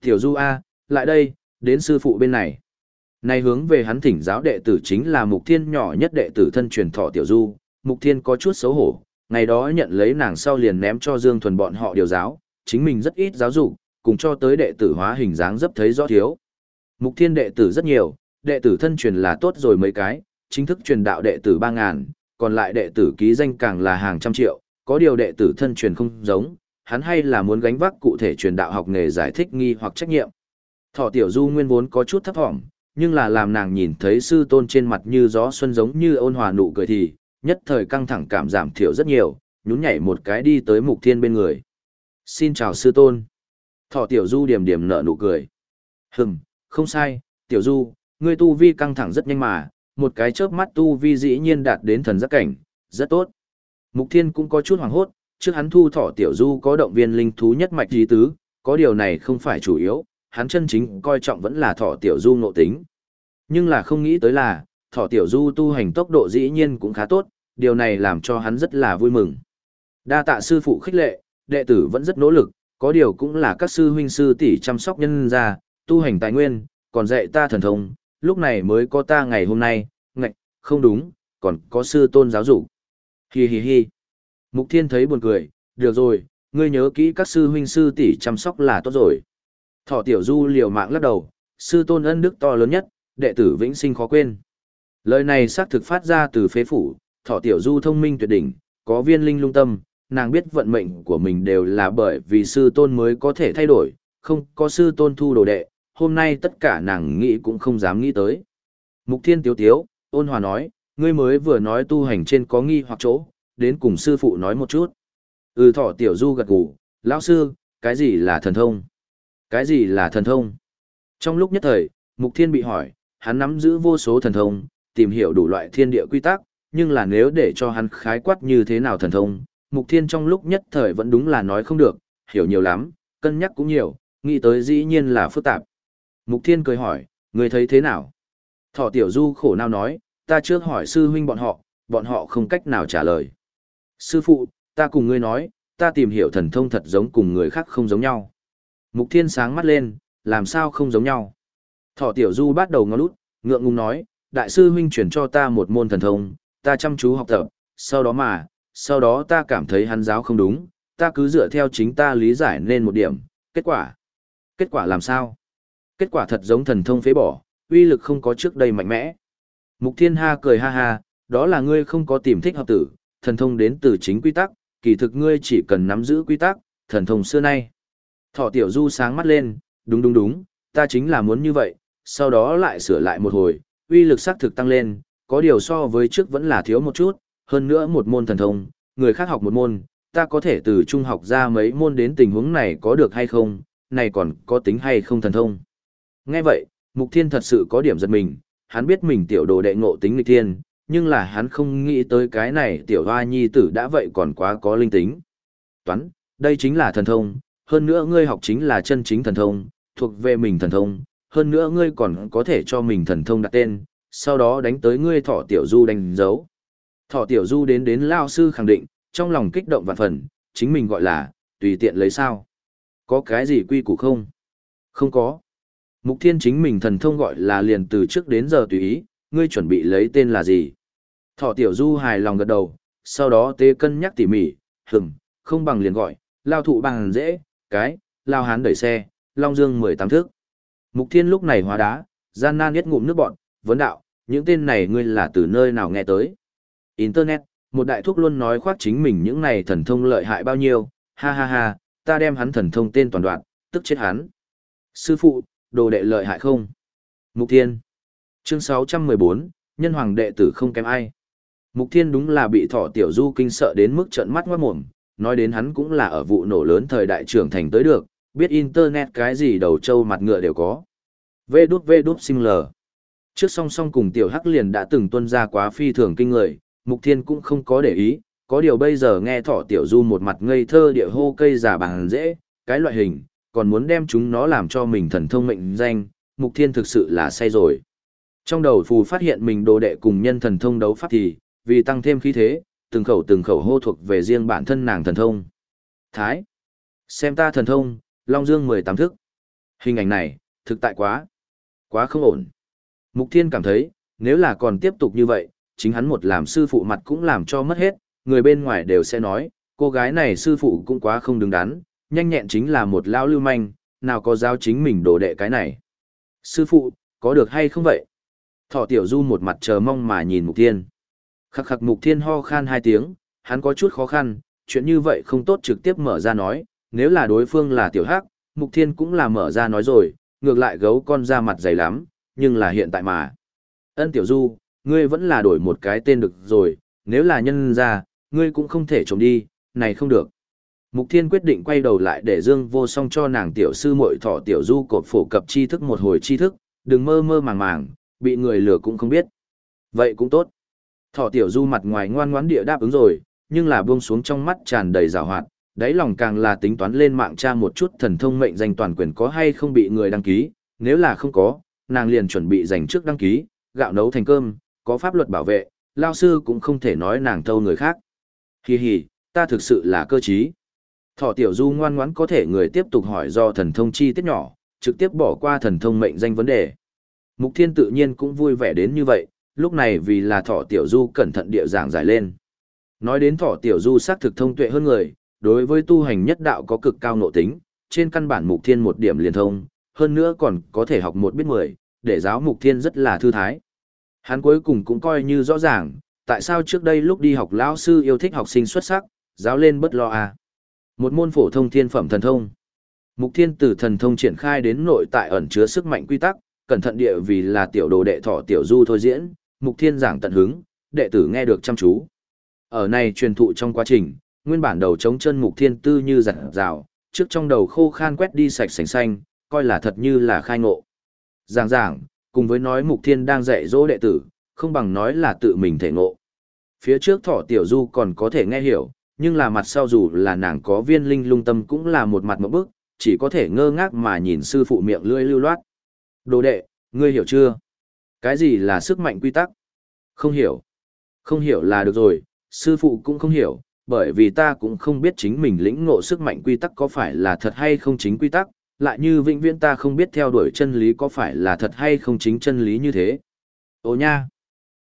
Tiểu Du A, lại đây, đến sư phụ bên này. Này hướng về hắn thỉnh giáo đệ tử chính là Mục Thiên nhỏ nhất đệ tử thân truyền thọ Tiểu Du, Mục Thiên có chút xấu hổ, ngày đó nhận lấy nàng sau liền ném cho Dương Thuần bọn họ điều giáo, chính mình rất ít giáo dục, cùng cho tới đệ tử hóa hình dáng dấp thấy rõ thiếu. Mục Thiên đệ tử rất nhiều, đệ tử thân truyền là tốt rồi mấy cái, chính thức truyền đạo đệ tử 3000, còn lại đệ tử ký danh càng là hàng trăm triệu, có điều đệ tử thân truyền không giống, hắn hay là muốn gánh vác cụ thể truyền đạo học nghề giải thích nghi hoặc trách nhiệm. Thọ Tiểu Du nguyên vốn có chút thấp thỏm, nhưng là làm nàng nhìn thấy sư tôn trên mặt như gió xuân giống như ôn hòa nụ cười thì, nhất thời căng thẳng cảm giảm thiểu rất nhiều, nhún nhảy một cái đi tới Mục Thiên bên người. Xin chào sư tôn. Thọ Tiểu Du điểm điểm nở nụ cười. Hừm, không sai, Tiểu Du, ngươi tu vi căng thẳng rất nhanh mà, một cái chớp mắt tu vi dĩ nhiên đạt đến thần giác cảnh, rất tốt. Mục Thiên cũng có chút hoảng hốt, trước hắn thu Thọ Tiểu Du có động viên linh thú nhất mạch trí tứ, có điều này không phải chủ yếu, hắn chân chính coi trọng vẫn là Thọ Tiểu Du ngộ tính. Nhưng là không nghĩ tới là, Thọ Tiểu Du tu hành tốc độ dĩ nhiên cũng khá tốt, điều này làm cho hắn rất là vui mừng. Đa tạ sư phụ khích lệ, đệ tử vẫn rất nỗ lực, có điều cũng là các sư huynh sư tỷ chăm sóc nhân gia, tu hành tài nguyên, còn dạy ta thần thông, lúc này mới có ta ngày hôm nay, ngạch, không đúng, còn có sư tôn giáo dục. Hi hi hi. Mục Thiên thấy buồn cười, được rồi, ngươi nhớ kỹ các sư huynh sư tỷ chăm sóc là tốt rồi. Thọ Tiểu Du liều mạng lắc đầu, sư tôn ân đức to lớn nhất, đệ tử vĩnh sinh khó quên. Lời này xác thực phát ra từ phế phủ, Thọ Tiểu Du thông minh tuyệt đỉnh, có viên linh lung tâm, nàng biết vận mệnh của mình đều là bởi vì sư tôn mới có thể thay đổi, không có sư tôn thu đồ đệ, hôm nay tất cả nàng nghĩ cũng không dám nghĩ tới. Mục Thiên Tiếu Tiếu, ôn hòa nói, ngươi mới vừa nói tu hành trên có nghi hoặc chỗ, đến cùng sư phụ nói một chút. Ừ thọ tiểu du gật gù, lão sư, cái gì là thần thông? Cái gì là thần thông? Trong lúc nhất thời, Mục Thiên bị hỏi, hắn nắm giữ vô số thần thông, tìm hiểu đủ loại thiên địa quy tắc, nhưng là nếu để cho hắn khái quát như thế nào thần thông, Mục Thiên trong lúc nhất thời vẫn đúng là nói không được, hiểu nhiều lắm, cân nhắc cũng nhiều, nghĩ tới dĩ nhiên là phức tạp. Mục Thiên cười hỏi, người thấy thế nào? Thọ Tiểu Du khổ nào nói, ta trước hỏi sư huynh bọn họ, bọn họ không cách nào trả lời. Sư phụ, ta cùng ngươi nói, ta tìm hiểu thần thông thật giống cùng người khác không giống nhau. Mục Thiên sáng mắt lên, làm sao không giống nhau? Thọ Tiểu Du bắt đầu ngó lút, ngượng ngùng nói, đại sư huynh chuyển cho ta một môn thần thông, ta chăm chú học tập, sau đó mà, sau đó ta cảm thấy hắn giáo không đúng, ta cứ dựa theo chính ta lý giải nên một điểm, kết quả. Kết quả làm sao? Kết quả thật giống thần thông phế bỏ, uy lực không có trước đây mạnh mẽ. Mục Thiên Ha cười ha ha, đó là ngươi không có tìm thích hợp tử, thần thông đến từ chính quy tắc, kỳ thực ngươi chỉ cần nắm giữ quy tắc, thần thông xưa nay. Thọ tiểu du sáng mắt lên, đúng đúng đúng, ta chính là muốn như vậy, sau đó lại sửa lại một hồi, uy lực xác thực tăng lên, có điều so với trước vẫn là thiếu một chút, hơn nữa một môn thần thông, người khác học một môn, ta có thể từ trung học ra mấy môn đến tình huống này có được hay không, này còn có tính hay không thần thông. Nghe vậy, Mục Thiên thật sự có điểm giật mình, hắn biết mình tiểu đồ đệ ngộ tính nghịch thiên, nhưng là hắn không nghĩ tới cái này tiểu hoa nhi tử đã vậy còn quá có linh tính. Toán, đây chính là thần thông, hơn nữa ngươi học chính là chân chính thần thông, thuộc về mình thần thông, hơn nữa ngươi còn có thể cho mình thần thông đặt tên, sau đó đánh tới ngươi thọ tiểu du đánh dấu. Thọ tiểu du đến đến lao sư khẳng định, trong lòng kích động vạn phần, chính mình gọi là, tùy tiện lấy sao. Có cái gì quy củ không? Không có. Mục thiên chính mình thần thông gọi là liền từ trước đến giờ tùy ý, ngươi chuẩn bị lấy tên là gì? Thọ tiểu du hài lòng gật đầu, sau đó tế cân nhắc tỉ mỉ, hừng, không bằng liền gọi, lao thụ bằng dễ, cái, lao hán đẩy xe, long dương mười tám thước. Mục thiên lúc này hóa đá, gian nan nhất ngụm nước bọn, vấn đạo, những tên này ngươi là từ nơi nào nghe tới? Internet, một đại thúc luôn nói khoác chính mình những này thần thông lợi hại bao nhiêu, ha ha ha, ta đem hắn thần thông tên toàn đoạn, tức chết hắn. Sư phụ, đồ đệ lợi hại không? Mục Thiên. Chương 614, nhân hoàng đệ tử không kém ai. Mục Thiên đúng là bị thọ tiểu du kinh sợ đến mức trợn mắt ngoát mồm, nói đến hắn cũng là ở vụ nổ lớn thời đại trưởng thành tới được, biết internet cái gì đầu trâu mặt ngựa đều có. Vê đút vê đút sinh lờ. Trước song song cùng tiểu hắc liền đã từng tuân ra quá phi thường kinh người, Mục Thiên cũng không có để ý, có điều bây giờ nghe thỏ tiểu du một mặt ngây thơ địa hô cây giả bằng dễ, cái loại hình, còn muốn đem chúng nó làm cho mình thần thông mệnh danh, Mục Thiên thực sự là say rồi. Trong đầu phù phát hiện mình đồ đệ cùng nhân thần thông đấu pháp thì, vì tăng thêm khí thế, từng khẩu từng khẩu hô thuộc về riêng bản thân nàng thần thông. Thái. Xem ta thần thông, Long Dương 18 thức. Hình ảnh này, thực tại quá. Quá không ổn. Mục Thiên cảm thấy, nếu là còn tiếp tục như vậy, chính hắn một làm sư phụ mặt cũng làm cho mất hết, người bên ngoài đều sẽ nói, cô gái này sư phụ cũng quá không đứng đắn, nhanh nhẹn chính là một lão lưu manh, nào có giáo chính mình đồ đệ cái này. Sư phụ, có được hay không vậy? Thọ tiểu du một mặt chờ mong mà nhìn mục thiên. Khắc khắc mục thiên ho khan hai tiếng, hắn có chút khó khăn, chuyện như vậy không tốt trực tiếp mở ra nói, nếu là đối phương là tiểu hắc, mục thiên cũng là mở ra nói rồi, ngược lại gấu con ra mặt dày lắm, nhưng là hiện tại mà. Ân tiểu du, ngươi vẫn là đổi một cái tên được rồi, nếu là nhân ra, ngươi cũng không thể trộm đi, này không được. Mục Thiên quyết định quay đầu lại để Dương Vô Song cho nàng tiểu sư muội thọ tiểu du cột phổ cập tri thức một hồi tri thức, đừng mơ mơ màng màng, bị người lừa cũng không biết. Vậy cũng tốt. Thọ tiểu du mặt ngoài ngoan ngoãn địa đáp ứng rồi, nhưng là buông xuống trong mắt tràn đầy rào hoạt, đáy lòng càng là tính toán lên mạng tra một chút thần thông mệnh danh toàn quyền có hay không bị người đăng ký, nếu là không có, nàng liền chuẩn bị dành trước đăng ký, gạo nấu thành cơm, có pháp luật bảo vệ, lao sư cũng không thể nói nàng thâu người khác. Hi hi, ta thực sự là cơ trí. Thọ tiểu du ngoan ngoãn có thể người tiếp tục hỏi do thần thông chi tiết nhỏ, trực tiếp bỏ qua thần thông mệnh danh vấn đề. Mục thiên tự nhiên cũng vui vẻ đến như vậy, lúc này vì là thọ tiểu du cẩn thận địa giảng giải lên. Nói đến thọ tiểu du xác thực thông tuệ hơn người, đối với tu hành nhất đạo có cực cao nội tính, trên căn bản mục thiên một điểm liền thông, hơn nữa còn có thể học một biết mười, để giáo mục thiên rất là thư thái. Hắn cuối cùng cũng coi như rõ ràng, tại sao trước đây lúc đi học lão sư yêu thích học sinh xuất sắc, giáo lên bất lo à. Một môn phổ thông thiên phẩm thần thông. Mục thiên tử thần thông triển khai đến nội tại ẩn chứa sức mạnh quy tắc, cẩn thận địa vì là tiểu đồ đệ thọ tiểu du thôi diễn, mục thiên giảng tận hứng, đệ tử nghe được chăm chú. Ở này truyền thụ trong quá trình, nguyên bản đầu chống chân mục thiên tư như giặt rào, trước trong đầu khô khan quét đi sạch sành xanh, coi là thật như là khai ngộ. Giảng giảng, cùng với nói mục thiên đang dạy dỗ đệ tử, không bằng nói là tự mình thể ngộ. Phía trước Thỏ tiểu du còn có thể nghe hiểu, nhưng là mặt sau dù là nàng có viên linh lung tâm cũng là một mặt một bức, chỉ có thể ngơ ngác mà nhìn sư phụ miệng lưỡi lưu loát. Đồ đệ, ngươi hiểu chưa? Cái gì là sức mạnh quy tắc? Không hiểu. Không hiểu là được rồi, sư phụ cũng không hiểu, bởi vì ta cũng không biết chính mình lĩnh ngộ sức mạnh quy tắc có phải là thật hay không chính quy tắc, lại như vĩnh viễn ta không biết theo đuổi chân lý có phải là thật hay không chính chân lý như thế. Ô nha!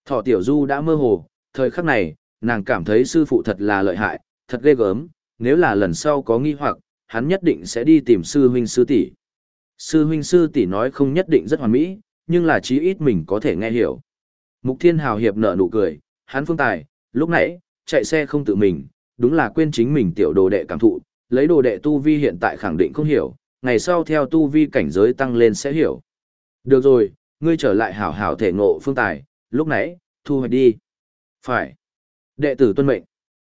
Thọ tiểu du đã mơ hồ, thời khắc này, nàng cảm thấy sư phụ thật là lợi hại, thật ghê gớm, nếu là lần sau có nghi hoặc, hắn nhất định sẽ đi tìm sư huynh sư tỷ. Sư huynh sư tỷ nói không nhất định rất hoàn mỹ, nhưng là chí ít mình có thể nghe hiểu. Mục Thiên Hào hiệp nở nụ cười, hắn phương tài, lúc nãy, chạy xe không tự mình, đúng là quên chính mình tiểu đồ đệ cảm thụ, lấy đồ đệ tu vi hiện tại khẳng định không hiểu, ngày sau theo tu vi cảnh giới tăng lên sẽ hiểu. Được rồi, ngươi trở lại hảo hảo thể ngộ phương tài, lúc nãy, thu hoạch đi. Phải. Đệ tử tuân mệnh.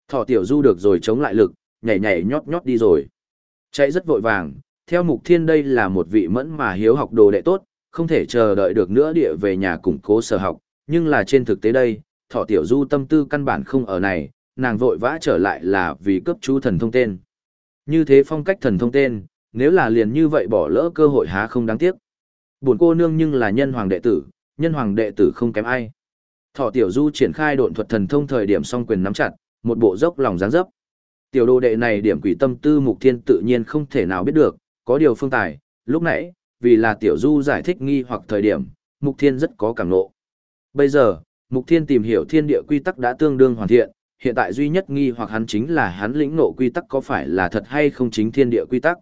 Thỏ tiểu du được rồi chống lại lực, nhảy nhảy nhót nhót đi rồi. Chạy rất vội vàng, theo mục thiên đây là một vị mẫn mà hiếu học đồ đệ tốt, không thể chờ đợi được nữa địa về nhà củng cố sở học, nhưng là trên thực tế đây, thọ tiểu du tâm tư căn bản không ở này, nàng vội vã trở lại là vì cấp chú thần thông tên. Như thế phong cách thần thông tên, nếu là liền như vậy bỏ lỡ cơ hội há không đáng tiếc. Buồn cô nương nhưng là nhân hoàng đệ tử, nhân hoàng đệ tử không kém ai. thọ tiểu du triển khai độn thuật thần thông thời điểm song quyền nắm chặt, một bộ dốc lòng dáng dấp. Tiểu đồ đệ này điểm quỷ tâm tư mục thiên tự nhiên không thể nào biết được, có điều phương tài, lúc nãy, vì là tiểu du giải thích nghi hoặc thời điểm, mục thiên rất có cảm nộ. Bây giờ, mục thiên tìm hiểu thiên địa quy tắc đã tương đương hoàn thiện, hiện tại duy nhất nghi hoặc hắn chính là hắn lĩnh nộ quy tắc có phải là thật hay không chính thiên địa quy tắc.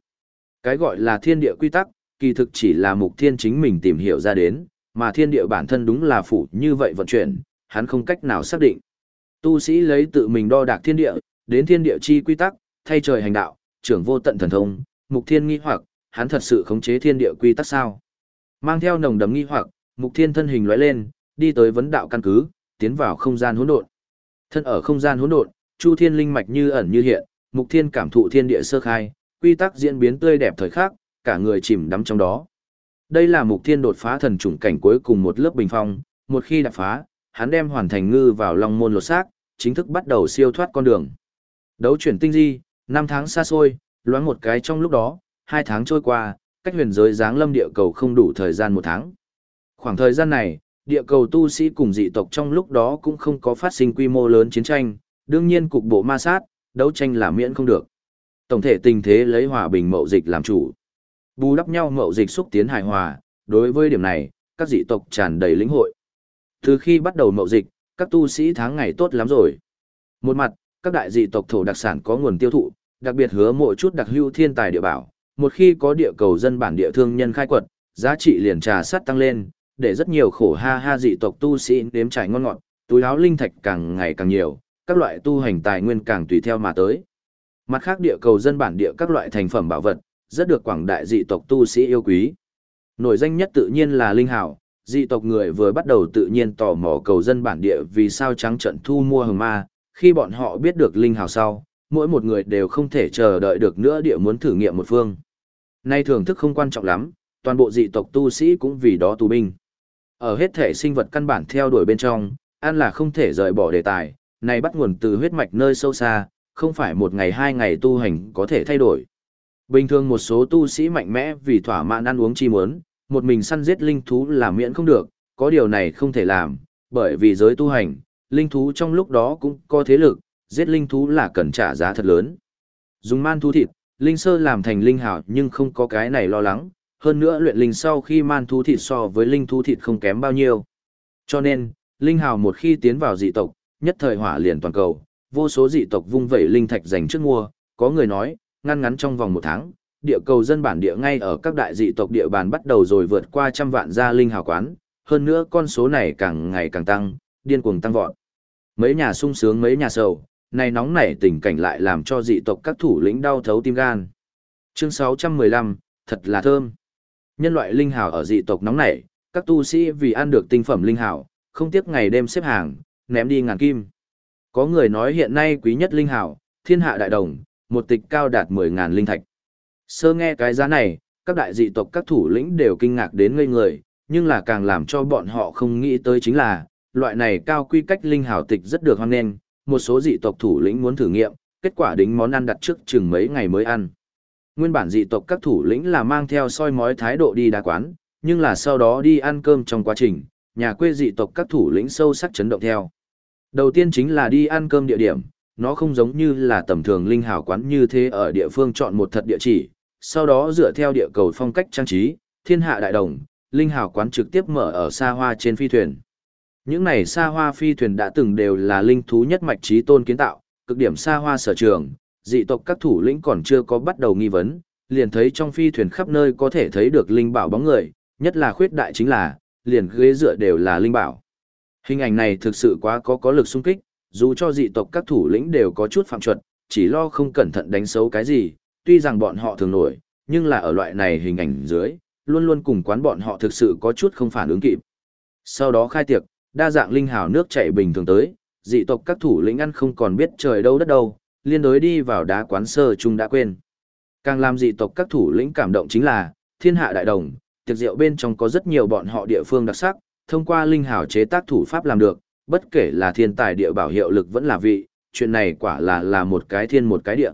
Cái gọi là thiên địa quy tắc, kỳ thực chỉ là mục thiên chính mình tìm hiểu ra đến, mà thiên địa bản thân đúng là phủ như vậy vận chuyển, hắn không cách nào xác định. Tu sĩ lấy tự mình đo đạc thiên địa, đến thiên địa chi quy tắc, thay trời hành đạo, trưởng vô tận thần thông, mục thiên nghi hoặc, hắn thật sự khống chế thiên địa quy tắc sao? Mang theo nồng đấm nghi hoặc, mục thiên thân hình lóe lên, đi tới vấn đạo căn cứ, tiến vào không gian hỗn độn. Thân ở không gian hỗn độn, chu thiên linh mạch như ẩn như hiện, mục thiên cảm thụ thiên địa sơ khai, quy tắc diễn biến tươi đẹp thời khắc, cả người chìm đắm trong đó. Đây là mục thiên đột phá thần trùng cảnh cuối cùng một lớp bình phong, một khi đột phá, hắn đem hoàn thành ngư vào long môn lột xác, chính thức bắt đầu siêu thoát con đường. Đấu chuyển tinh di, năm tháng xa xôi, loáng một cái trong lúc đó, hai tháng trôi qua, cách huyền giới giáng lâm địa cầu không đủ thời gian một tháng. Khoảng thời gian này, địa cầu tu sĩ cùng dị tộc trong lúc đó cũng không có phát sinh quy mô lớn chiến tranh, đương nhiên cục bộ ma sát, đấu tranh là miễn không được. Tổng thể tình thế lấy hòa bình mậu dịch làm chủ. Bù đắp nhau mậu dịch xúc tiến hài hòa, đối với điểm này, các dị tộc tràn đầy lĩnh hội. Từ khi bắt đầu mậu dịch, các tu sĩ tháng ngày tốt lắm rồi. Một mặt, các đại dị tộc thổ đặc sản có nguồn tiêu thụ, đặc biệt hứa mỗi chút đặc hữu thiên tài địa bảo, một khi có địa cầu dân bản địa thương nhân khai quật, giá trị liền trà sắt tăng lên, để rất nhiều khổ ha ha dị tộc tu sĩ nếm trải ngon ngọt, túi áo linh thạch càng ngày càng nhiều, các loại tu hành tài nguyên càng tùy theo mà tới. Mặt khác địa cầu dân bản địa các loại thành phẩm bảo vật, rất được quảng đại dị tộc tu sĩ yêu quý. Nổi danh nhất tự nhiên là linh hảo, dị tộc người vừa bắt đầu tự nhiên tò mò cầu dân bản địa vì sao trắng trận thu mua hồng ma, khi bọn họ biết được linh hảo sau, mỗi một người đều không thể chờ đợi được nữa địa muốn thử nghiệm một phương. Nay thưởng thức không quan trọng lắm, toàn bộ dị tộc tu sĩ cũng vì đó tù binh. Ở hết thể sinh vật căn bản theo đuổi bên trong, ăn là không thể rời bỏ đề tài, này bắt nguồn từ huyết mạch nơi sâu xa, không phải một ngày hai ngày tu hành có thể thay đổi. Bình thường một số tu sĩ mạnh mẽ vì thỏa mãn ăn uống chi muốn, một mình săn giết linh thú là miễn không được, có điều này không thể làm, bởi vì giới tu hành, linh thú trong lúc đó cũng có thế lực, giết linh thú là cần trả giá thật lớn. Dùng man thú thịt, linh sơ làm thành linh hảo nhưng không có cái này lo lắng, hơn nữa luyện linh sau khi man thú thịt so với linh thú thịt không kém bao nhiêu. Cho nên, linh hào một khi tiến vào dị tộc, nhất thời hỏa liền toàn cầu, vô số dị tộc vung vẩy linh thạch dành trước mua, có người nói, ngăn ngắn trong vòng một tháng, địa cầu dân bản địa ngay ở các đại dị tộc địa bàn bắt đầu rồi vượt qua trăm vạn gia linh hào quán, hơn nữa con số này càng ngày càng tăng, điên cuồng tăng vọt. Mấy nhà sung sướng mấy nhà sầu, này nóng nảy tình cảnh lại làm cho dị tộc các thủ lĩnh đau thấu tim gan. Chương 615, thật là thơm. Nhân loại linh hào ở dị tộc nóng nảy, các tu sĩ vì ăn được tinh phẩm linh hào, không tiếc ngày đêm xếp hàng, ném đi ngàn kim. Có người nói hiện nay quý nhất linh hào, thiên hạ đại đồng, một tịch cao đạt 10.000 linh thạch. Sơ nghe cái giá này, các đại dị tộc các thủ lĩnh đều kinh ngạc đến ngây người, nhưng là càng làm cho bọn họ không nghĩ tới chính là, loại này cao quy cách linh hào tịch rất được hoan nghênh, một số dị tộc thủ lĩnh muốn thử nghiệm, kết quả đính món ăn đặt trước chừng mấy ngày mới ăn. Nguyên bản dị tộc các thủ lĩnh là mang theo soi mói thái độ đi đá quán, nhưng là sau đó đi ăn cơm trong quá trình, nhà quê dị tộc các thủ lĩnh sâu sắc chấn động theo. Đầu tiên chính là đi ăn cơm địa điểm, nó không giống như là tầm thường linh hào quán như thế ở địa phương chọn một thật địa chỉ, sau đó dựa theo địa cầu phong cách trang trí, thiên hạ đại đồng, linh hào quán trực tiếp mở ở xa hoa trên phi thuyền. Những này xa hoa phi thuyền đã từng đều là linh thú nhất mạch trí tôn kiến tạo, cực điểm xa hoa sở trường, dị tộc các thủ lĩnh còn chưa có bắt đầu nghi vấn, liền thấy trong phi thuyền khắp nơi có thể thấy được linh bảo bóng người, nhất là khuyết đại chính là, liền ghế dựa đều là linh bảo. Hình ảnh này thực sự quá có có lực xung kích, dù cho dị tộc các thủ lĩnh đều có chút phạm chuẩn, chỉ lo không cẩn thận đánh xấu cái gì, tuy rằng bọn họ thường nổi, nhưng là ở loại này hình ảnh dưới, luôn luôn cùng quán bọn họ thực sự có chút không phản ứng kịp. Sau đó khai tiệc, đa dạng linh hào nước chảy bình thường tới, dị tộc các thủ lĩnh ăn không còn biết trời đâu đất đâu, liên đối đi vào đá quán sơ chung đã quên. Càng làm dị tộc các thủ lĩnh cảm động chính là, thiên hạ đại đồng, tiệc rượu bên trong có rất nhiều bọn họ địa phương đặc sắc, thông qua linh hào chế tác thủ pháp làm được, bất kể là thiên tài địa bảo hiệu lực vẫn là vị, chuyện này quả là là một cái thiên một cái địa.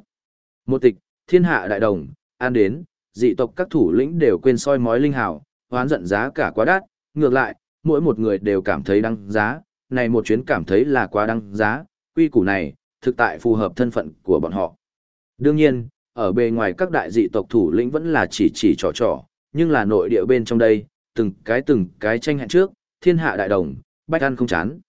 Một tịch, thiên hạ đại đồng, an đến, dị tộc các thủ lĩnh đều quên soi mói linh hào, hoán giận giá cả quá đắt, ngược lại, mỗi một người đều cảm thấy đăng giá, này một chuyến cảm thấy là quá đăng giá, quy củ này, thực tại phù hợp thân phận của bọn họ. Đương nhiên, ở bề ngoài các đại dị tộc thủ lĩnh vẫn là chỉ chỉ trò trò, nhưng là nội địa bên trong đây, từng cái từng cái tranh hẹn trước, thiên hạ đại đồng, bách ăn không chán.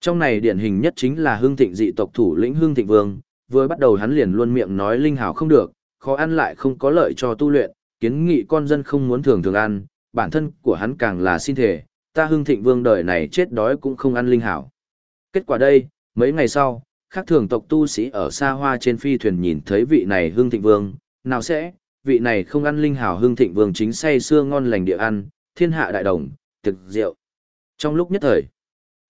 Trong này điển hình nhất chính là hương thịnh dị tộc thủ lĩnh hương thịnh vương, vừa bắt đầu hắn liền luôn miệng nói linh hào không được, khó ăn lại không có lợi cho tu luyện, kiến nghị con dân không muốn thường thường ăn, bản thân của hắn càng là xin thể, ta hưng thịnh vương đời này chết đói cũng không ăn linh hảo. Kết quả đây, mấy ngày sau, khác thường tộc tu sĩ ở xa hoa trên phi thuyền nhìn thấy vị này hưng thịnh vương, nào sẽ, vị này không ăn linh hảo hưng thịnh vương chính say xưa ngon lành địa ăn, thiên hạ đại đồng, thực rượu. Trong lúc nhất thời,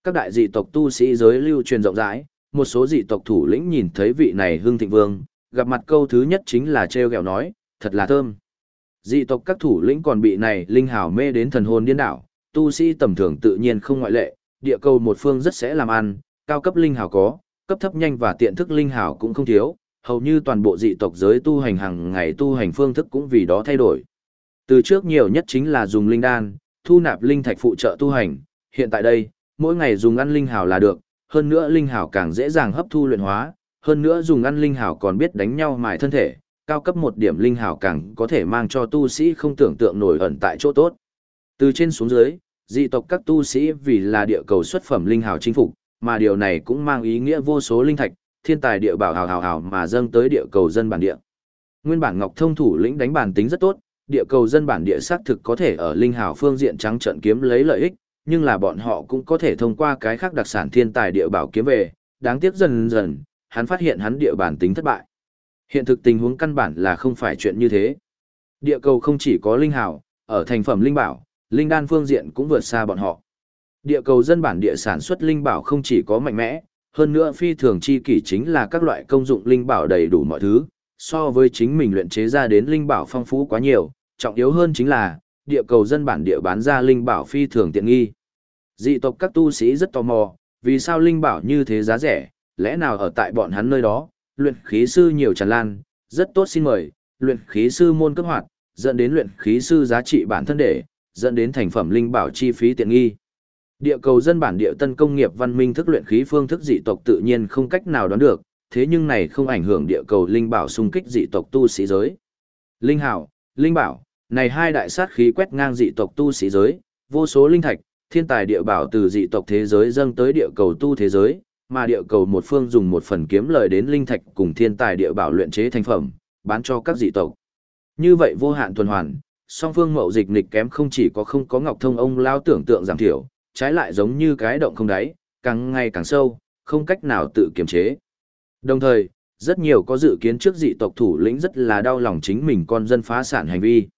các đại dị tộc tu sĩ giới lưu truyền rộng rãi, một số dị tộc thủ lĩnh nhìn thấy vị này hưng thịnh vương, gặp mặt câu thứ nhất chính là treo gẹo nói, thật là thơm. Dị tộc các thủ lĩnh còn bị này linh hảo mê đến thần hồn điên đảo, tu sĩ tầm thường tự nhiên không ngoại lệ, địa cầu một phương rất sẽ làm ăn, cao cấp linh hảo có, cấp thấp nhanh và tiện thức linh hảo cũng không thiếu, hầu như toàn bộ dị tộc giới tu hành hàng ngày tu hành phương thức cũng vì đó thay đổi. Từ trước nhiều nhất chính là dùng linh đan, thu nạp linh thạch phụ trợ tu hành, hiện tại đây, mỗi ngày dùng ăn linh hảo là được, hơn nữa linh hảo càng dễ dàng hấp thu luyện hóa, hơn nữa dùng ăn linh hảo còn biết đánh nhau mài thân thể, cao cấp một điểm linh hảo càng có thể mang cho tu sĩ không tưởng tượng nổi ẩn tại chỗ tốt. Từ trên xuống dưới, dị tộc các tu sĩ vì là địa cầu xuất phẩm linh hào chinh phục, mà điều này cũng mang ý nghĩa vô số linh thạch, thiên tài địa bảo hào hào hào mà dâng tới địa cầu dân bản địa. Nguyên bản Ngọc Thông thủ lĩnh đánh bản tính rất tốt, địa cầu dân bản địa xác thực có thể ở linh hào phương diện trắng trận kiếm lấy lợi ích, nhưng là bọn họ cũng có thể thông qua cái khác đặc sản thiên tài địa bảo kiếm về, đáng tiếc dần dần, hắn phát hiện hắn địa bản tính thất bại. Hiện thực tình huống căn bản là không phải chuyện như thế. Địa cầu không chỉ có linh hào, ở thành phẩm linh bảo, linh đan phương diện cũng vượt xa bọn họ. Địa cầu dân bản địa sản xuất linh bảo không chỉ có mạnh mẽ, hơn nữa phi thường chi kỷ chính là các loại công dụng linh bảo đầy đủ mọi thứ, so với chính mình luyện chế ra đến linh bảo phong phú quá nhiều, trọng yếu hơn chính là, địa cầu dân bản địa bán ra linh bảo phi thường tiện nghi. Dị tộc các tu sĩ rất tò mò, vì sao linh bảo như thế giá rẻ, lẽ nào ở tại bọn hắn nơi đó, luyện khí sư nhiều tràn lan, rất tốt xin mời, luyện khí sư môn cấp hoạt, dẫn đến luyện khí sư giá trị bản thân để, dẫn đến thành phẩm linh bảo chi phí tiện nghi. Địa cầu dân bản địa tân công nghiệp văn minh thức luyện khí phương thức dị tộc tự nhiên không cách nào đoán được, thế nhưng này không ảnh hưởng địa cầu linh bảo xung kích dị tộc tu sĩ giới. Linh hảo, linh bảo, này hai đại sát khí quét ngang dị tộc tu sĩ giới, vô số linh thạch, thiên tài địa bảo từ dị tộc thế giới dâng tới địa cầu tu thế giới, mà địa cầu một phương dùng một phần kiếm lời đến linh thạch cùng thiên tài địa bảo luyện chế thành phẩm, bán cho các dị tộc. Như vậy vô hạn tuần hoàn, song phương mậu dịch nịch kém không chỉ có không có ngọc thông ông lao tưởng tượng giảm thiểu, trái lại giống như cái động không đáy, càng ngày càng sâu, không cách nào tự kiềm chế. Đồng thời, rất nhiều có dự kiến trước dị tộc thủ lĩnh rất là đau lòng chính mình con dân phá sản hành vi.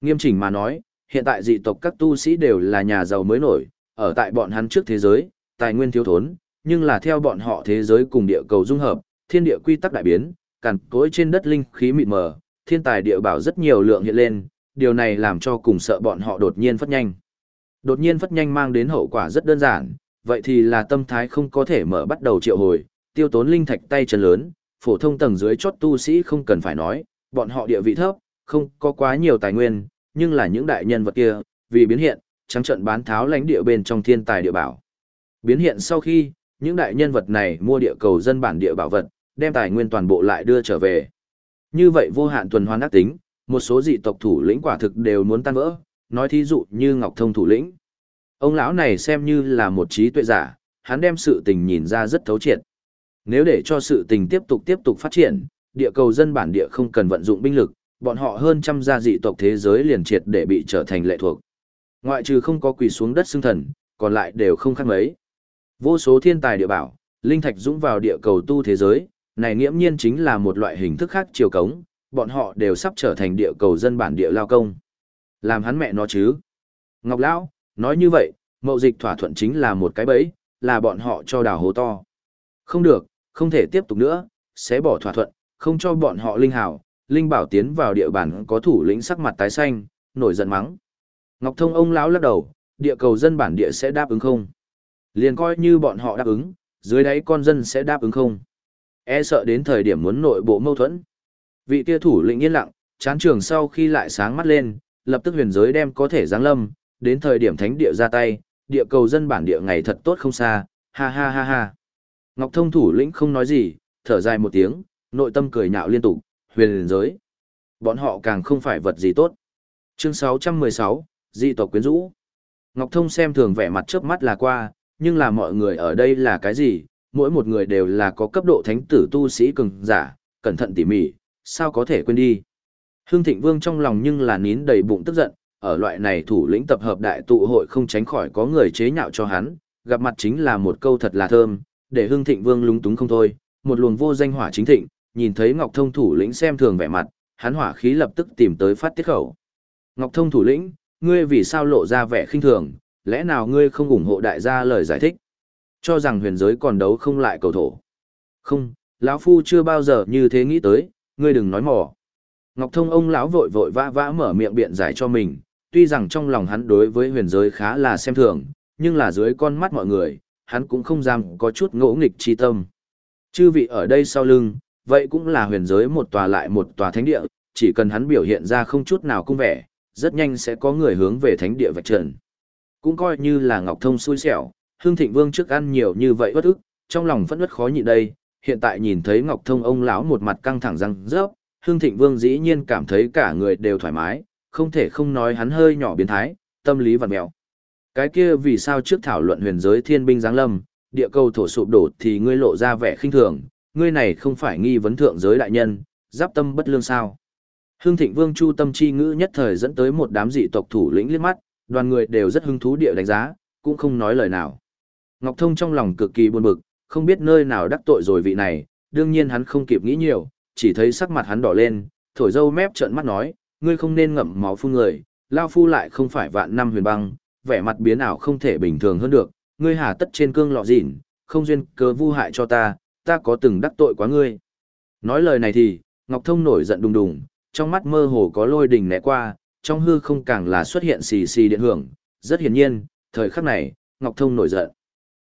Nghiêm chỉnh mà nói, hiện tại dị tộc các tu sĩ đều là nhà giàu mới nổi, ở tại bọn hắn trước thế giới, tài nguyên thiếu thốn, nhưng là theo bọn họ thế giới cùng địa cầu dung hợp, thiên địa quy tắc đại biến, cằn cối trên đất linh khí mịt mờ, thiên tài địa bảo rất nhiều lượng hiện lên, điều này làm cho cùng sợ bọn họ đột nhiên phất nhanh. Đột nhiên phất nhanh mang đến hậu quả rất đơn giản, vậy thì là tâm thái không có thể mở bắt đầu triệu hồi, tiêu tốn linh thạch tay chân lớn, phổ thông tầng dưới chót tu sĩ không cần phải nói, bọn họ địa vị thấp, không có quá nhiều tài nguyên, nhưng là những đại nhân vật kia, vì biến hiện, trắng trận bán tháo lãnh địa bên trong thiên tài địa bảo. Biến hiện sau khi, những đại nhân vật này mua địa cầu dân bản địa bảo vật, đem tài nguyên toàn bộ lại đưa trở về. Như vậy vô hạn tuần hoàn ác tính, một số dị tộc thủ lĩnh quả thực đều muốn tan vỡ, nói thí dụ như Ngọc Thông thủ lĩnh. Ông lão này xem như là một trí tuệ giả, hắn đem sự tình nhìn ra rất thấu triệt. Nếu để cho sự tình tiếp tục tiếp tục phát triển, địa cầu dân bản địa không cần vận dụng binh lực, bọn họ hơn trăm gia dị tộc thế giới liền triệt để bị trở thành lệ thuộc. Ngoại trừ không có quỳ xuống đất xương thần, còn lại đều không khác mấy. Vô số thiên tài địa bảo, linh thạch dũng vào địa cầu tu thế giới, này nghiễm nhiên chính là một loại hình thức khác chiều cống, bọn họ đều sắp trở thành địa cầu dân bản địa lao công. Làm hắn mẹ nó chứ. Ngọc Lão, nói như vậy, mậu dịch thỏa thuận chính là một cái bẫy, là bọn họ cho đào hố to. Không được, không thể tiếp tục nữa, sẽ bỏ thỏa thuận, không cho bọn họ linh hảo, linh bảo tiến vào địa bàn có thủ lĩnh sắc mặt tái xanh, nổi giận mắng. Ngọc Thông ông lão lắc đầu, địa cầu dân bản địa sẽ đáp ứng không? Liền coi như bọn họ đáp ứng, dưới đáy con dân sẽ đáp ứng không? E sợ đến thời điểm muốn nội bộ mâu thuẫn. Vị kia thủ lĩnh yên lặng, chán trường sau khi lại sáng mắt lên, lập tức huyền giới đem có thể giáng lâm, đến thời điểm thánh địa ra tay, địa cầu dân bản địa ngày thật tốt không xa, ha ha ha ha. Ngọc Thông thủ lĩnh không nói gì, thở dài một tiếng, nội tâm cười nhạo liên tục, huyền giới. Bọn họ càng không phải vật gì tốt. Chương 616, Di tộc quyến rũ. Ngọc Thông xem thường vẻ mặt trước mắt là qua, nhưng là mọi người ở đây là cái gì, mỗi một người đều là có cấp độ thánh tử tu sĩ cường giả, cẩn thận tỉ mỉ, sao có thể quên đi. Hương Thịnh Vương trong lòng nhưng là nín đầy bụng tức giận, ở loại này thủ lĩnh tập hợp đại tụ hội không tránh khỏi có người chế nhạo cho hắn, gặp mặt chính là một câu thật là thơm, để Hương Thịnh Vương lúng túng không thôi, một luồng vô danh hỏa chính thịnh, nhìn thấy Ngọc Thông thủ lĩnh xem thường vẻ mặt, hắn hỏa khí lập tức tìm tới phát tiết khẩu. Ngọc Thông thủ lĩnh, ngươi vì sao lộ ra vẻ khinh thường, lẽ nào ngươi không ủng hộ đại gia lời giải thích? Cho rằng huyền giới còn đấu không lại cầu thổ. Không, lão phu chưa bao giờ như thế nghĩ tới, ngươi đừng nói mỏ. Ngọc Thông ông lão vội vội vã vã mở miệng biện giải cho mình, tuy rằng trong lòng hắn đối với huyền giới khá là xem thường, nhưng là dưới con mắt mọi người, hắn cũng không dám có chút ngỗ nghịch chi tâm. Chư vị ở đây sau lưng, vậy cũng là huyền giới một tòa lại một tòa thánh địa, chỉ cần hắn biểu hiện ra không chút nào cung vẻ, rất nhanh sẽ có người hướng về thánh địa vạch trần. Cũng coi như là Ngọc Thông xui xẻo, Hương Thịnh Vương trước ăn nhiều như vậy bất ức, trong lòng vẫn rất khó nhịn đây, hiện tại nhìn thấy Ngọc Thông ông lão một mặt căng thẳng răng rớp, Hương Thịnh Vương dĩ nhiên cảm thấy cả người đều thoải mái, không thể không nói hắn hơi nhỏ biến thái, tâm lý vặn mèo. Cái kia vì sao trước thảo luận huyền giới thiên binh giáng lâm, địa cầu thổ sụp đổ thì ngươi lộ ra vẻ khinh thường, ngươi này không phải nghi vấn thượng giới đại nhân, giáp tâm bất lương sao. Hương Thịnh Vương Chu Tâm Chi ngữ nhất thời dẫn tới một đám dị tộc thủ lĩnh liếc mắt, đoàn người đều rất hứng thú địa đánh giá, cũng không nói lời nào. Ngọc Thông trong lòng cực kỳ buồn bực, không biết nơi nào đắc tội rồi vị này, đương nhiên hắn không kịp nghĩ nhiều, chỉ thấy sắc mặt hắn đỏ lên, thổi dâu mép trợn mắt nói, ngươi không nên ngậm máu phun người, lao phu lại không phải vạn năm huyền băng, vẻ mặt biến ảo không thể bình thường hơn được, ngươi hà tất trên cương lọ dịn, không duyên cớ vu hại cho ta, ta có từng đắc tội quá ngươi. Nói lời này thì, Ngọc Thông nổi giận đùng đùng, trong mắt mơ hồ có lôi đình né qua, trong hư không càng là xuất hiện xì xì điện hưởng, rất hiển nhiên, thời khắc này, Ngọc Thông nổi giận.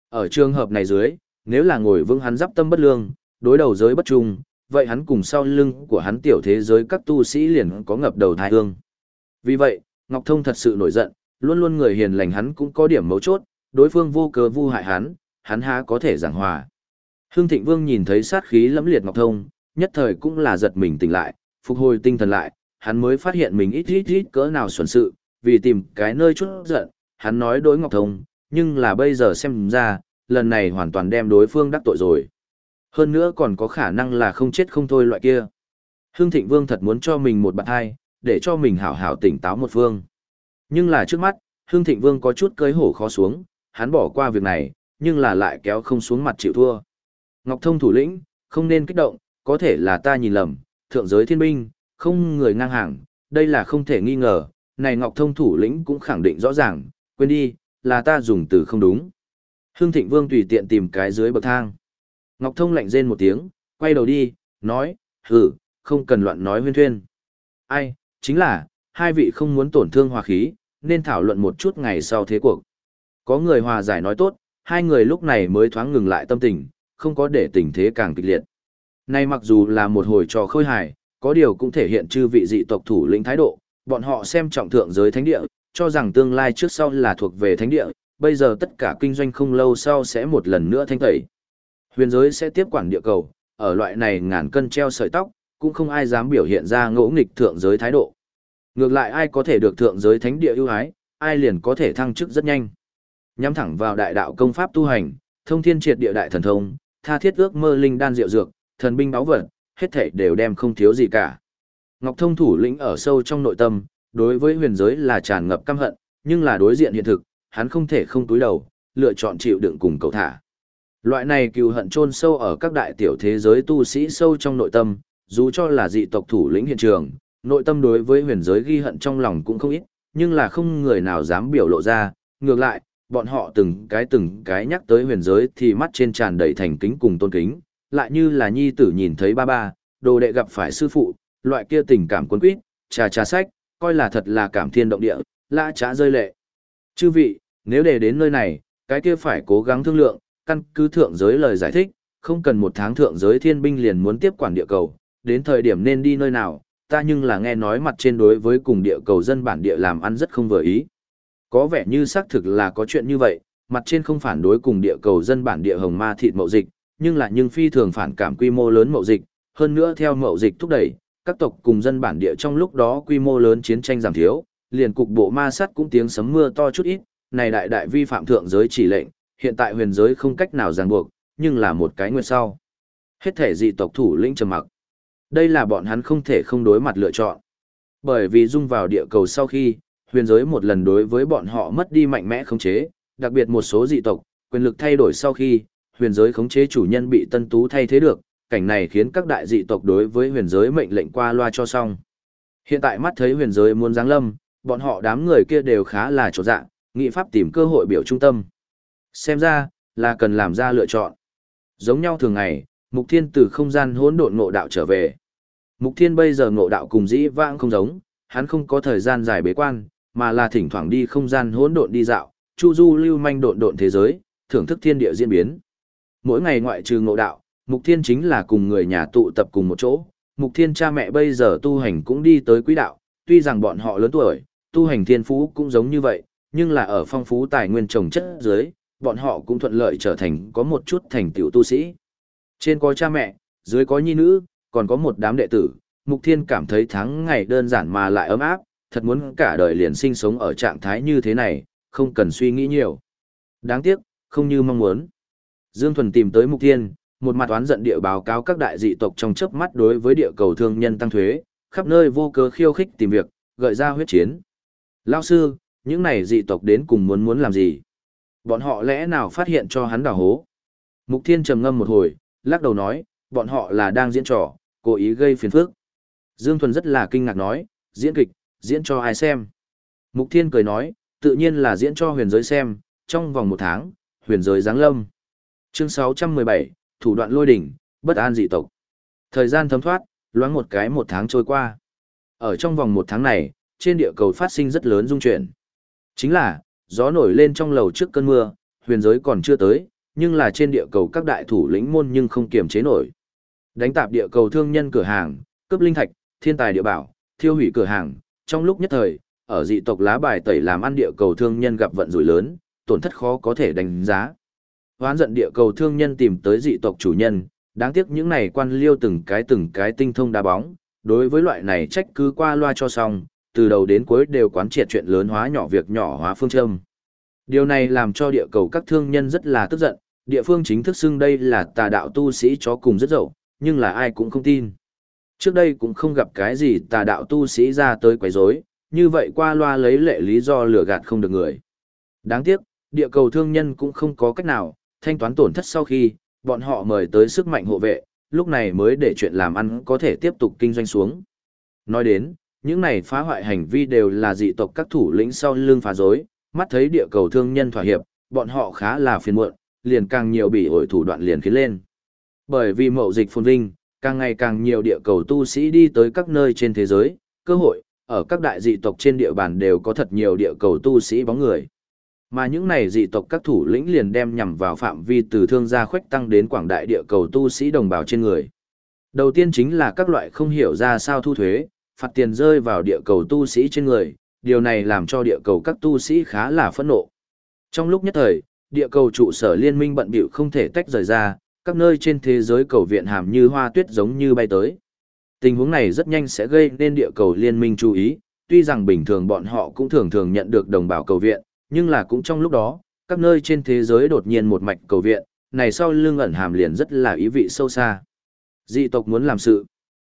Ở trường hợp này dưới, nếu là ngồi vững hắn giáp tâm bất lương, đối đầu giới bất trung, vậy hắn cùng sau lưng của hắn tiểu thế giới các tu sĩ liền có ngập đầu thai hương. Vì vậy, Ngọc Thông thật sự nổi giận, luôn luôn người hiền lành hắn cũng có điểm mấu chốt, đối phương vô cớ vu hại hắn, hắn há có thể giảng hòa. Hương Thịnh Vương nhìn thấy sát khí lẫm liệt Ngọc Thông, nhất thời cũng là giật mình tỉnh lại, phục hồi tinh thần lại, hắn mới phát hiện mình ít ít ít cỡ nào xuẩn sự, vì tìm cái nơi chút giận, hắn nói đối Ngọc Thông, nhưng là bây giờ xem ra, lần này hoàn toàn đem đối phương đắc tội rồi. Hơn nữa còn có khả năng là không chết không thôi loại kia. Hương Thịnh Vương thật muốn cho mình một bạn hai, để cho mình hảo hảo tỉnh táo một phương. Nhưng là trước mắt, Hương Thịnh Vương có chút cưới hổ khó xuống, hắn bỏ qua việc này, nhưng là lại kéo không xuống mặt chịu thua. Ngọc Thông thủ lĩnh, không nên kích động, có thể là ta nhìn lầm, thượng giới thiên binh, không người ngang hàng, đây là không thể nghi ngờ, này Ngọc Thông thủ lĩnh cũng khẳng định rõ ràng, quên đi, là ta dùng từ không đúng. Hương Thịnh Vương tùy tiện tìm cái dưới bậc thang. Ngọc Thông lạnh rên một tiếng, quay đầu đi, nói, hử, không cần loạn nói huyên thuyên. Ai, chính là, hai vị không muốn tổn thương hòa khí, nên thảo luận một chút ngày sau thế cuộc. Có người hòa giải nói tốt, hai người lúc này mới thoáng ngừng lại tâm tình, không có để tình thế càng kịch liệt. Nay mặc dù là một hồi trò khơi hài, có điều cũng thể hiện chư vị dị tộc thủ lĩnh thái độ, bọn họ xem trọng thượng giới thánh địa, cho rằng tương lai trước sau là thuộc về thánh địa, bây giờ tất cả kinh doanh không lâu sau sẽ một lần nữa thanh tẩy. Huyền giới sẽ tiếp quản địa cầu, ở loại này ngàn cân treo sợi tóc, cũng không ai dám biểu hiện ra ngỗ nghịch thượng giới thái độ. Ngược lại ai có thể được thượng giới thánh địa ưu ái, ai liền có thể thăng chức rất nhanh. Nhắm thẳng vào đại đạo công pháp tu hành, thông thiên triệt địa đại thần thông, tha thiết ước mơ linh đan diệu dược, thần binh báo vật, hết thảy đều đem không thiếu gì cả. Ngọc Thông thủ lĩnh ở sâu trong nội tâm, đối với huyền giới là tràn ngập căm hận, nhưng là đối diện hiện thực, hắn không thể không túi đầu, lựa chọn chịu đựng cùng cầu thả. Loại này cừu hận chôn sâu ở các đại tiểu thế giới tu sĩ sâu trong nội tâm, dù cho là dị tộc thủ lĩnh hiện trường, nội tâm đối với huyền giới ghi hận trong lòng cũng không ít, nhưng là không người nào dám biểu lộ ra, ngược lại, bọn họ từng cái từng cái nhắc tới huyền giới thì mắt trên tràn đầy thành kính cùng tôn kính, lại như là nhi tử nhìn thấy ba ba, đồ đệ gặp phải sư phụ, loại kia tình cảm cuốn quýt, trà trà sách, coi là thật là cảm thiên động địa, lã trá rơi lệ. Chư vị, nếu để đến nơi này, cái kia phải cố gắng thương lượng, căn cứ thượng giới lời giải thích, không cần một tháng thượng giới thiên binh liền muốn tiếp quản địa cầu, đến thời điểm nên đi nơi nào, ta nhưng là nghe nói mặt trên đối với cùng địa cầu dân bản địa làm ăn rất không vừa ý. Có vẻ như xác thực là có chuyện như vậy, mặt trên không phản đối cùng địa cầu dân bản địa hồng ma thịt mậu dịch, nhưng là nhưng phi thường phản cảm quy mô lớn mậu dịch, hơn nữa theo mậu dịch thúc đẩy, các tộc cùng dân bản địa trong lúc đó quy mô lớn chiến tranh giảm thiếu, liền cục bộ ma sát cũng tiếng sấm mưa to chút ít, này đại đại vi phạm thượng giới chỉ lệnh, hiện tại huyền giới không cách nào ràng buộc, nhưng là một cái nguyệt sau. Hết thể dị tộc thủ lĩnh trầm mặc. Đây là bọn hắn không thể không đối mặt lựa chọn. Bởi vì dung vào địa cầu sau khi, huyền giới một lần đối với bọn họ mất đi mạnh mẽ khống chế, đặc biệt một số dị tộc, quyền lực thay đổi sau khi, huyền giới khống chế chủ nhân bị tân tú thay thế được, cảnh này khiến các đại dị tộc đối với huyền giới mệnh lệnh qua loa cho xong. Hiện tại mắt thấy huyền giới muốn giáng lâm, bọn họ đám người kia đều khá là chỗ dạng, nghị pháp tìm cơ hội biểu trung tâm. Xem ra, là cần làm ra lựa chọn. Giống nhau thường ngày, Mục Thiên từ không gian hỗn độn ngộ đạo trở về. Mục Thiên bây giờ ngộ đạo cùng dĩ vãng không giống, hắn không có thời gian dài bế quan, mà là thỉnh thoảng đi không gian hỗn độn đi dạo, chu du lưu manh độn độn thế giới, thưởng thức thiên địa diễn biến. Mỗi ngày ngoại trừ ngộ đạo, Mục Thiên chính là cùng người nhà tụ tập cùng một chỗ. Mục Thiên cha mẹ bây giờ tu hành cũng đi tới quỹ đạo, tuy rằng bọn họ lớn tuổi, tu hành thiên phú cũng giống như vậy, nhưng là ở phong phú tài nguyên trồng chất dưới, bọn họ cũng thuận lợi trở thành có một chút thành tựu tu sĩ. Trên có cha mẹ, dưới có nhi nữ, còn có một đám đệ tử, Mục Thiên cảm thấy tháng ngày đơn giản mà lại ấm áp, thật muốn cả đời liền sinh sống ở trạng thái như thế này, không cần suy nghĩ nhiều. Đáng tiếc, không như mong muốn. Dương Thuần tìm tới Mục Thiên, một mặt oán giận địa báo cáo các đại dị tộc trong chớp mắt đối với địa cầu thương nhân tăng thuế, khắp nơi vô cớ khiêu khích tìm việc, gợi ra huyết chiến. Lao sư, những này dị tộc đến cùng muốn muốn làm gì? Bọn họ lẽ nào phát hiện cho hắn đào hố? Mục Thiên trầm ngâm một hồi, lắc đầu nói, bọn họ là đang diễn trò, cố ý gây phiền phức. Dương Thuần rất là kinh ngạc nói, diễn kịch, diễn cho ai xem? Mục Thiên cười nói, tự nhiên là diễn cho huyền giới xem, trong vòng một tháng, huyền giới giáng lâm. Chương 617, thủ đoạn lôi đỉnh, bất an dị tộc. Thời gian thấm thoát, loáng một cái một tháng trôi qua. Ở trong vòng một tháng này, trên địa cầu phát sinh rất lớn dung chuyển. Chính là, gió nổi lên trong lầu trước cơn mưa, huyền giới còn chưa tới, nhưng là trên địa cầu các đại thủ lĩnh môn nhưng không kiềm chế nổi. Đánh tạp địa cầu thương nhân cửa hàng, cướp linh thạch, thiên tài địa bảo, thiêu hủy cửa hàng, trong lúc nhất thời, ở dị tộc lá bài tẩy làm ăn địa cầu thương nhân gặp vận rủi lớn, tổn thất khó có thể đánh giá. Hoán giận địa cầu thương nhân tìm tới dị tộc chủ nhân, đáng tiếc những này quan liêu từng cái từng cái tinh thông đá bóng, đối với loại này trách cứ qua loa cho xong, từ đầu đến cuối đều quán triệt chuyện lớn hóa nhỏ việc nhỏ hóa phương châm. Điều này làm cho địa cầu các thương nhân rất là tức giận, địa phương chính thức xưng đây là tà đạo tu sĩ chó cùng rất dậu, nhưng là ai cũng không tin. Trước đây cũng không gặp cái gì tà đạo tu sĩ ra tới quấy rối, như vậy qua loa lấy lệ lý do lừa gạt không được người. Đáng tiếc, địa cầu thương nhân cũng không có cách nào, thanh toán tổn thất sau khi, bọn họ mời tới sức mạnh hộ vệ, lúc này mới để chuyện làm ăn có thể tiếp tục kinh doanh xuống. Nói đến, những này phá hoại hành vi đều là dị tộc các thủ lĩnh sau lưng phá rối, mắt thấy địa cầu thương nhân thỏa hiệp, bọn họ khá là phiền muộn, liền càng nhiều bị ổi thủ đoạn liền khiến lên. Bởi vì mậu dịch phồn vinh, càng ngày càng nhiều địa cầu tu sĩ đi tới các nơi trên thế giới, cơ hội, ở các đại dị tộc trên địa bàn đều có thật nhiều địa cầu tu sĩ bóng người. Mà những này dị tộc các thủ lĩnh liền đem nhằm vào phạm vi từ thương gia khuếch tăng đến quảng đại địa cầu tu sĩ đồng bào trên người. Đầu tiên chính là các loại không hiểu ra sao thu thuế, phạt tiền rơi vào địa cầu tu sĩ trên người, điều này làm cho địa cầu các tu sĩ khá là phẫn nộ. Trong lúc nhất thời, địa cầu trụ sở liên minh bận bịu không thể tách rời ra, các nơi trên thế giới cầu viện hàm như hoa tuyết giống như bay tới. Tình huống này rất nhanh sẽ gây nên địa cầu liên minh chú ý, tuy rằng bình thường bọn họ cũng thường thường nhận được đồng bào cầu viện, nhưng là cũng trong lúc đó, các nơi trên thế giới đột nhiên một mạch cầu viện, này sau lưng ẩn hàm liền rất là ý vị sâu xa. Dị tộc muốn làm sự.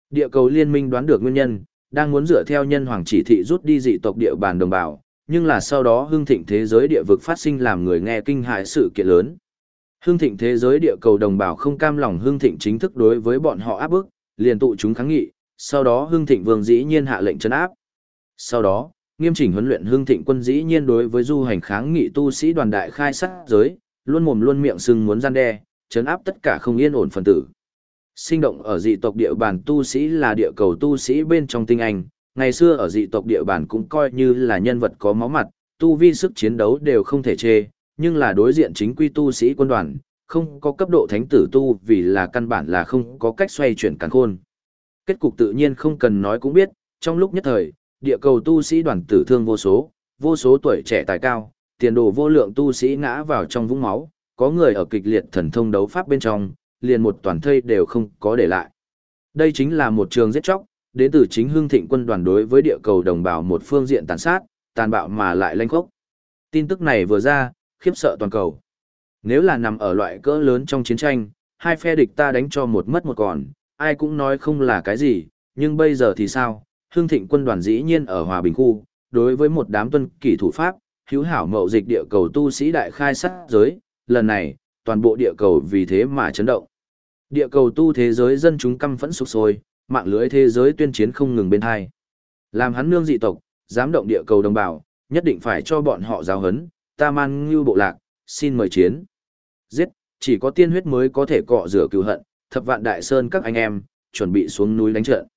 Địa cầu liên minh đoán được nguyên nhân, đang muốn dựa theo nhân hoàng chỉ thị rút đi dị tộc địa bàn đồng bào, nhưng là sau đó hưng thịnh thế giới địa vực phát sinh làm người nghe kinh hại sự kiện lớn. Hương thịnh thế giới địa cầu đồng bào không cam lòng hương thịnh chính thức đối với bọn họ áp bức, liền tụ chúng kháng nghị, sau đó hương thịnh vương dĩ nhiên hạ lệnh trấn áp. Sau đó, nghiêm chỉnh huấn luyện hương thịnh quân dĩ nhiên đối với du hành kháng nghị tu sĩ đoàn đại khai sát giới, luôn mồm luôn miệng sưng muốn gian đe, chấn áp tất cả không yên ổn phần tử. Sinh động ở dị tộc địa bàn tu sĩ là địa cầu tu sĩ bên trong tinh anh, ngày xưa ở dị tộc địa bàn cũng coi như là nhân vật có máu mặt, tu vi sức chiến đấu đều không thể chê, nhưng là đối diện chính quy tu sĩ quân đoàn, không có cấp độ thánh tử tu vì là căn bản là không có cách xoay chuyển càn khôn. Kết cục tự nhiên không cần nói cũng biết, trong lúc nhất thời, địa cầu tu sĩ đoàn tử thương vô số, vô số tuổi trẻ tài cao, tiền đồ vô lượng tu sĩ ngã vào trong vũng máu, có người ở kịch liệt thần thông đấu pháp bên trong, liền một toàn thây đều không có để lại. Đây chính là một trường giết chóc, đến từ chính hương thịnh quân đoàn đối với địa cầu đồng bào một phương diện tàn sát, tàn bạo mà lại lanh khốc. Tin tức này vừa ra, khiếp sợ toàn cầu. Nếu là nằm ở loại cỡ lớn trong chiến tranh, hai phe địch ta đánh cho một mất một còn, ai cũng nói không là cái gì, nhưng bây giờ thì sao? Hương thịnh quân đoàn dĩ nhiên ở Hòa Bình khu, đối với một đám tuân kỷ thủ pháp, hữu hảo mậu dịch địa cầu tu sĩ đại khai sát giới, lần này, toàn bộ địa cầu vì thế mà chấn động. Địa cầu tu thế giới dân chúng căm phẫn sục sôi, mạng lưới thế giới tuyên chiến không ngừng bên hai. Làm hắn nương dị tộc, dám động địa cầu đồng bào, nhất định phải cho bọn họ giáo hấn, ta man ngưu bộ lạc, xin mời chiến. Giết, chỉ có tiên huyết mới có thể cọ rửa cựu hận, thập vạn đại sơn các anh em, chuẩn bị xuống núi đánh trận.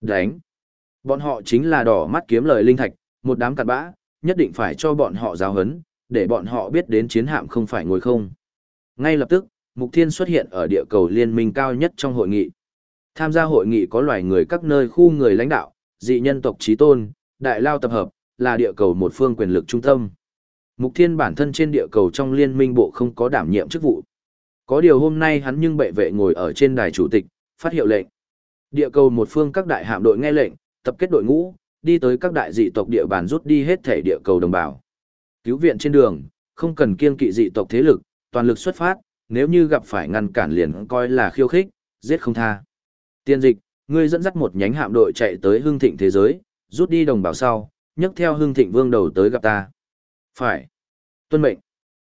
Đánh. Bọn họ chính là đỏ mắt kiếm lời linh thạch, một đám cặn bã, nhất định phải cho bọn họ giáo hấn, để bọn họ biết đến chiến hạm không phải ngồi không. Ngay lập tức, Mục Thiên xuất hiện ở địa cầu liên minh cao nhất trong hội nghị. Tham gia hội nghị có loài người các nơi khu người lãnh đạo, dị nhân tộc trí tôn, đại lao tập hợp, là địa cầu một phương quyền lực trung tâm. Mục Thiên bản thân trên địa cầu trong liên minh bộ không có đảm nhiệm chức vụ. Có điều hôm nay hắn nhưng bệ vệ ngồi ở trên đài chủ tịch, phát hiệu lệnh. Địa cầu một phương các đại hạm đội nghe lệnh, tập kết đội ngũ, đi tới các đại dị tộc địa bàn rút đi hết thể địa cầu đồng bào. Cứu viện trên đường, không cần kiêng kỵ dị tộc thế lực, toàn lực xuất phát, nếu như gặp phải ngăn cản liền coi là khiêu khích, giết không tha. Tiên dịch, ngươi dẫn dắt một nhánh hạm đội chạy tới hương thịnh thế giới, rút đi đồng bào sau, nhấc theo hương thịnh vương đầu tới gặp ta. Phải. Tuân mệnh.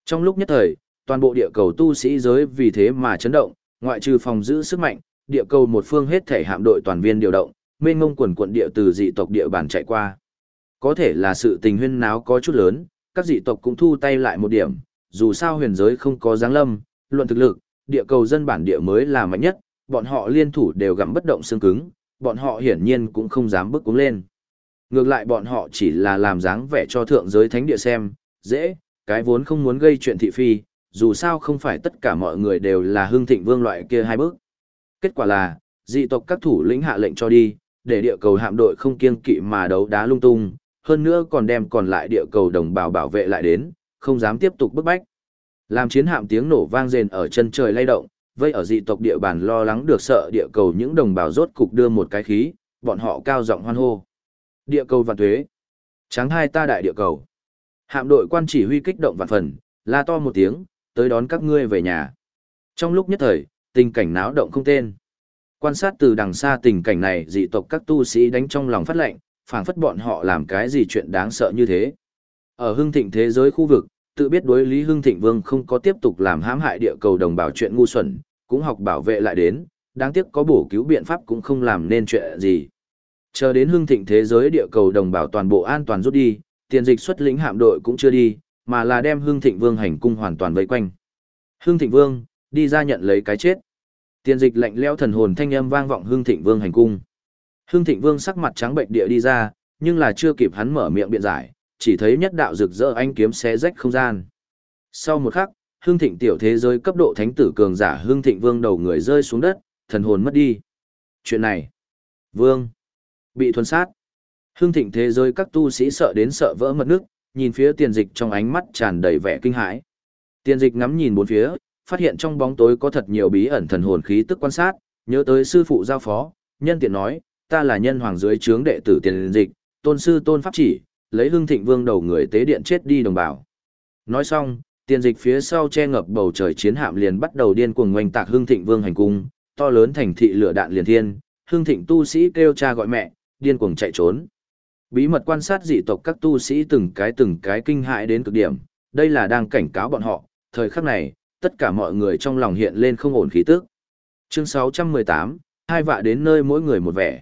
Trong lúc nhất thời, toàn bộ địa cầu tu sĩ giới vì thế mà chấn động, ngoại trừ phòng giữ sức mạnh, địa cầu một phương hết thể hạm đội toàn viên điều động, mênh ngông quần quận địa từ dị tộc địa bàn chạy qua. Có thể là sự tình huyên náo có chút lớn, các dị tộc cũng thu tay lại một điểm, dù sao huyền giới không có giáng lâm, luận thực lực, địa cầu dân bản địa mới là mạnh nhất, bọn họ liên thủ đều gặm bất động xương cứng, bọn họ hiển nhiên cũng không dám bước cuống lên. Ngược lại bọn họ chỉ là làm dáng vẻ cho thượng giới thánh địa xem, dễ, cái vốn không muốn gây chuyện thị phi, dù sao không phải tất cả mọi người đều là hương thịnh vương loại kia hai bước. Kết quả là, dị tộc các thủ lĩnh hạ lệnh cho đi, để địa cầu hạm đội không kiêng kỵ mà đấu đá lung tung, hơn nữa còn đem còn lại địa cầu đồng bào bảo vệ lại đến, không dám tiếp tục bức bách. Làm chiến hạm tiếng nổ vang rền ở chân trời lay động, vây ở dị tộc địa bàn lo lắng được sợ địa cầu những đồng bào rốt cục đưa một cái khí, bọn họ cao giọng hoan hô. Địa cầu vạn thuế. Tráng hai ta đại địa cầu. Hạm đội quan chỉ huy kích động vạn phần, la to một tiếng, tới đón các ngươi về nhà. Trong lúc nhất thời, tình cảnh náo động không tên. Quan sát từ đằng xa tình cảnh này dị tộc các tu sĩ đánh trong lòng phát lệnh, phảng phất bọn họ làm cái gì chuyện đáng sợ như thế. Ở hưng thịnh thế giới khu vực, tự biết đối lý hưng thịnh vương không có tiếp tục làm hãm hại địa cầu đồng bào chuyện ngu xuẩn, cũng học bảo vệ lại đến, đáng tiếc có bổ cứu biện pháp cũng không làm nên chuyện gì. Chờ đến hưng thịnh thế giới địa cầu đồng bào toàn bộ an toàn rút đi, tiền dịch xuất lĩnh hạm đội cũng chưa đi, mà là đem hưng thịnh vương hành cung hoàn toàn vây quanh. Hưng thịnh vương, đi ra nhận lấy cái chết. Tiền dịch lạnh lẽo thần hồn thanh âm vang vọng hưng thịnh vương hành cung. Hưng thịnh vương sắc mặt trắng bệnh địa đi ra, nhưng là chưa kịp hắn mở miệng biện giải, chỉ thấy nhất đạo rực rỡ anh kiếm xé rách không gian. Sau một khắc, hương thịnh tiểu thế giới cấp độ thánh tử cường giả hương thịnh vương đầu người rơi xuống đất, thần hồn mất đi. Chuyện này, vương, bị thuần sát. Hương thịnh thế giới các tu sĩ sợ đến sợ vỡ mật nước, nhìn phía tiền dịch trong ánh mắt tràn đầy vẻ kinh hãi. Tiền dịch ngắm nhìn bốn phía, phát hiện trong bóng tối có thật nhiều bí ẩn thần hồn khí tức quan sát, nhớ tới sư phụ giao phó, nhân tiện nói, ta là nhân hoàng dưới trướng đệ tử tiền dịch, tôn sư tôn pháp chỉ, lấy hưng thịnh vương đầu người tế điện chết đi đồng bào. Nói xong, tiền dịch phía sau che ngập bầu trời chiến hạm liền bắt đầu điên cuồng ngoanh tạc hưng thịnh vương hành cung, to lớn thành thị lửa đạn liền thiên, hưng thịnh tu sĩ kêu cha gọi mẹ, điên cuồng chạy trốn. Bí mật quan sát dị tộc các tu sĩ từng cái từng cái kinh hại đến cực điểm, đây là đang cảnh cáo bọn họ, thời khắc này, tất cả mọi người trong lòng hiện lên không ổn khí tức. Chương 618, hai vạ đến nơi mỗi người một vẻ.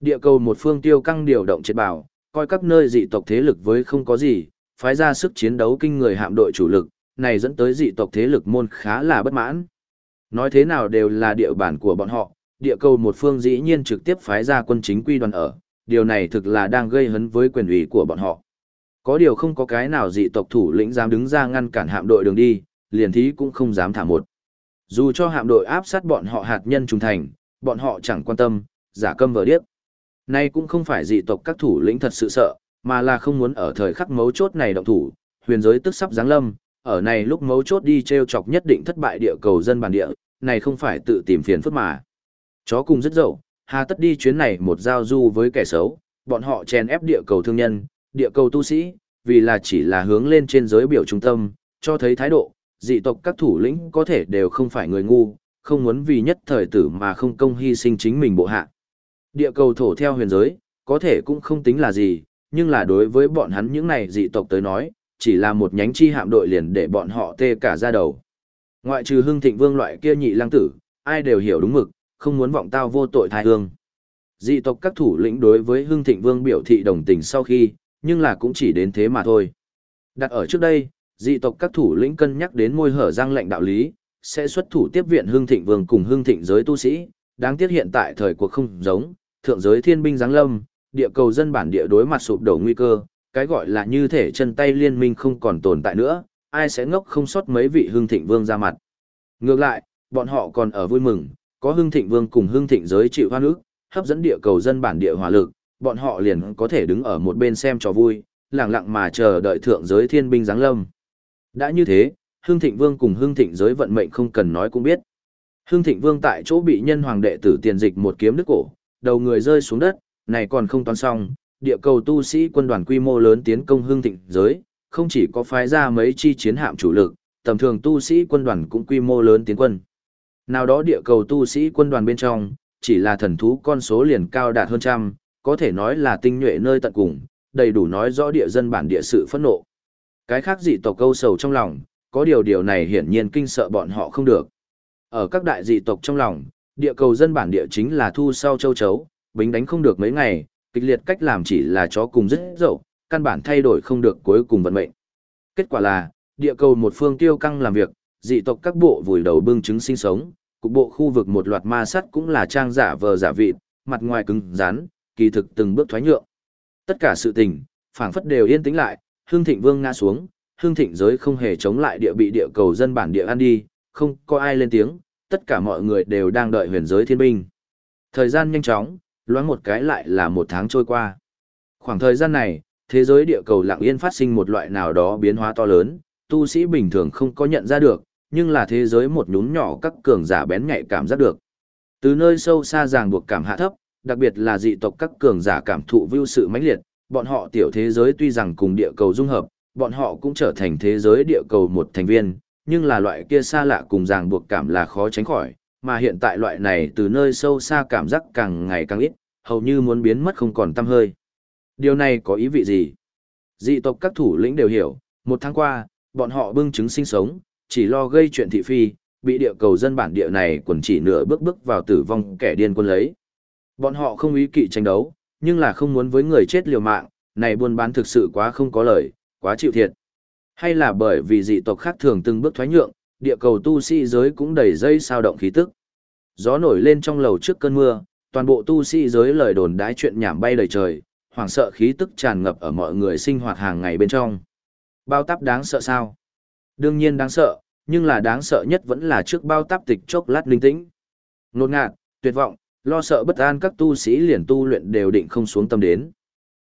Địa cầu một phương tiêu căng điều động chết bảo, coi các nơi dị tộc thế lực với không có gì, phái ra sức chiến đấu kinh người hạm đội chủ lực, này dẫn tới dị tộc thế lực môn khá là bất mãn. Nói thế nào đều là địa bản của bọn họ, địa cầu một phương dĩ nhiên trực tiếp phái ra quân chính quy đoàn ở, điều này thực là đang gây hấn với quyền ủy của bọn họ. Có điều không có cái nào dị tộc thủ lĩnh dám đứng ra ngăn cản hạm đội đường đi, liền thí cũng không dám thả một. Dù cho hạm đội áp sát bọn họ hạt nhân trung thành, bọn họ chẳng quan tâm, giả câm vờ điếc. Nay cũng không phải dị tộc các thủ lĩnh thật sự sợ, mà là không muốn ở thời khắc mấu chốt này động thủ, huyền giới tức sắp giáng lâm, ở này lúc mấu chốt đi treo chọc nhất định thất bại địa cầu dân bản địa, này không phải tự tìm phiền phức mà. Chó cùng rất dậu, hà tất đi chuyến này một giao du với kẻ xấu, bọn họ chèn ép địa cầu thương nhân, địa cầu tu sĩ, vì là chỉ là hướng lên trên giới biểu trung tâm, cho thấy thái độ, dị tộc các thủ lĩnh có thể đều không phải người ngu, không muốn vì nhất thời tử mà không công hy sinh chính mình bộ hạ. Địa cầu thổ theo huyền giới, có thể cũng không tính là gì, nhưng là đối với bọn hắn những này dị tộc tới nói, chỉ là một nhánh chi hạm đội liền để bọn họ tê cả ra đầu. Ngoại trừ hưng thịnh vương loại kia nhị lang tử, ai đều hiểu đúng mực, không muốn vọng tao vô tội thai hương. Dị tộc các thủ lĩnh đối với hưng thịnh vương biểu thị đồng tình sau khi, nhưng là cũng chỉ đến thế mà thôi. Đặt ở trước đây, dị tộc các thủ lĩnh cân nhắc đến môi hở răng lệnh đạo lý, sẽ xuất thủ tiếp viện hưng thịnh vương cùng hưng thịnh giới tu sĩ, đáng tiếc hiện tại thời cuộc không giống, thượng giới thiên binh giáng lâm, địa cầu dân bản địa đối mặt sụp đổ nguy cơ, cái gọi là như thể chân tay liên minh không còn tồn tại nữa, ai sẽ ngốc không sót mấy vị hưng thịnh vương ra mặt. Ngược lại, bọn họ còn ở vui mừng, có hưng thịnh vương cùng hưng thịnh giới chịu hoa nước, hấp dẫn địa cầu dân bản địa hỏa lực, bọn họ liền có thể đứng ở một bên xem trò vui, lặng lặng mà chờ đợi thượng giới thiên binh giáng lâm. Đã như thế, hưng thịnh vương cùng hưng thịnh giới vận mệnh không cần nói cũng biết. Hưng thịnh vương tại chỗ bị nhân hoàng đệ tử tiền dịch một kiếm đứt cổ, đầu người rơi xuống đất, này còn không toán xong, địa cầu tu sĩ quân đoàn quy mô lớn tiến công hưng thịnh giới, không chỉ có phái ra mấy chi chiến hạm chủ lực, tầm thường tu sĩ quân đoàn cũng quy mô lớn tiến quân. Nào đó địa cầu tu sĩ quân đoàn bên trong, chỉ là thần thú con số liền cao đạt hơn trăm, có thể nói là tinh nhuệ nơi tận cùng, đầy đủ nói rõ địa dân bản địa sự phẫn nộ. Cái khác dị tộc câu sầu trong lòng, có điều điều này hiển nhiên kinh sợ bọn họ không được. Ở các đại dị tộc trong lòng, địa cầu dân bản địa chính là thu sau châu chấu, bính đánh không được mấy ngày, kịch liệt cách làm chỉ là chó cùng rất dậu, căn bản thay đổi không được cuối cùng vận mệnh. Kết quả là, địa cầu một phương tiêu căng làm việc, dị tộc các bộ vùi đầu bưng trứng sinh sống, cục bộ khu vực một loạt ma sắt cũng là trang giả vờ giả vịt, mặt ngoài cứng rắn, kỳ thực từng bước thoái nhượng. Tất cả sự tình, phảng phất đều yên tĩnh lại, Hương Thịnh Vương ngã xuống, Hương Thịnh giới không hề chống lại địa bị địa cầu dân bản địa ăn đi, không có ai lên tiếng, tất cả mọi người đều đang đợi huyền giới thiên binh. Thời gian nhanh chóng, loáng một cái lại là một tháng trôi qua. Khoảng thời gian này, thế giới địa cầu lặng yên phát sinh một loại nào đó biến hóa to lớn, tu sĩ bình thường không có nhận ra được, nhưng là thế giới một nhún nhỏ các cường giả bén nhạy cảm giác được. Từ nơi sâu xa ràng buộc cảm hạ thấp, đặc biệt là dị tộc các cường giả cảm thụ vưu sự mãnh liệt, bọn họ tiểu thế giới tuy rằng cùng địa cầu dung hợp, bọn họ cũng trở thành thế giới địa cầu một thành viên, nhưng là loại kia xa lạ cùng ràng buộc cảm là khó tránh khỏi, mà hiện tại loại này từ nơi sâu xa cảm giác càng ngày càng ít, hầu như muốn biến mất không còn tăm hơi. Điều này có ý vị gì? Dị tộc các thủ lĩnh đều hiểu, một tháng qua, bọn họ bưng chứng sinh sống, chỉ lo gây chuyện thị phi, bị địa cầu dân bản địa này quần chỉ nửa bước bước vào tử vong kẻ điên quân lấy. Bọn họ không ý kỵ tranh đấu, nhưng là không muốn với người chết liều mạng, này buôn bán thực sự quá không có lời, quá chịu thiệt. Hay là bởi vì dị tộc khác thường từng bước thoái nhượng, địa cầu tu sĩ giới cũng đầy dây sao động khí tức. Gió nổi lên trong lầu trước cơn mưa, toàn bộ tu sĩ giới lời đồn đái chuyện nhảm bay đầy trời, hoảng sợ khí tức tràn ngập ở mọi người sinh hoạt hàng ngày bên trong. Bao táp đáng sợ sao? Đương nhiên đáng sợ, nhưng là đáng sợ nhất vẫn là trước bao táp tịch chốc lát linh tĩnh. Nột ngạt, tuyệt vọng, lo sợ bất an các tu sĩ liền tu luyện đều định không xuống tâm đến.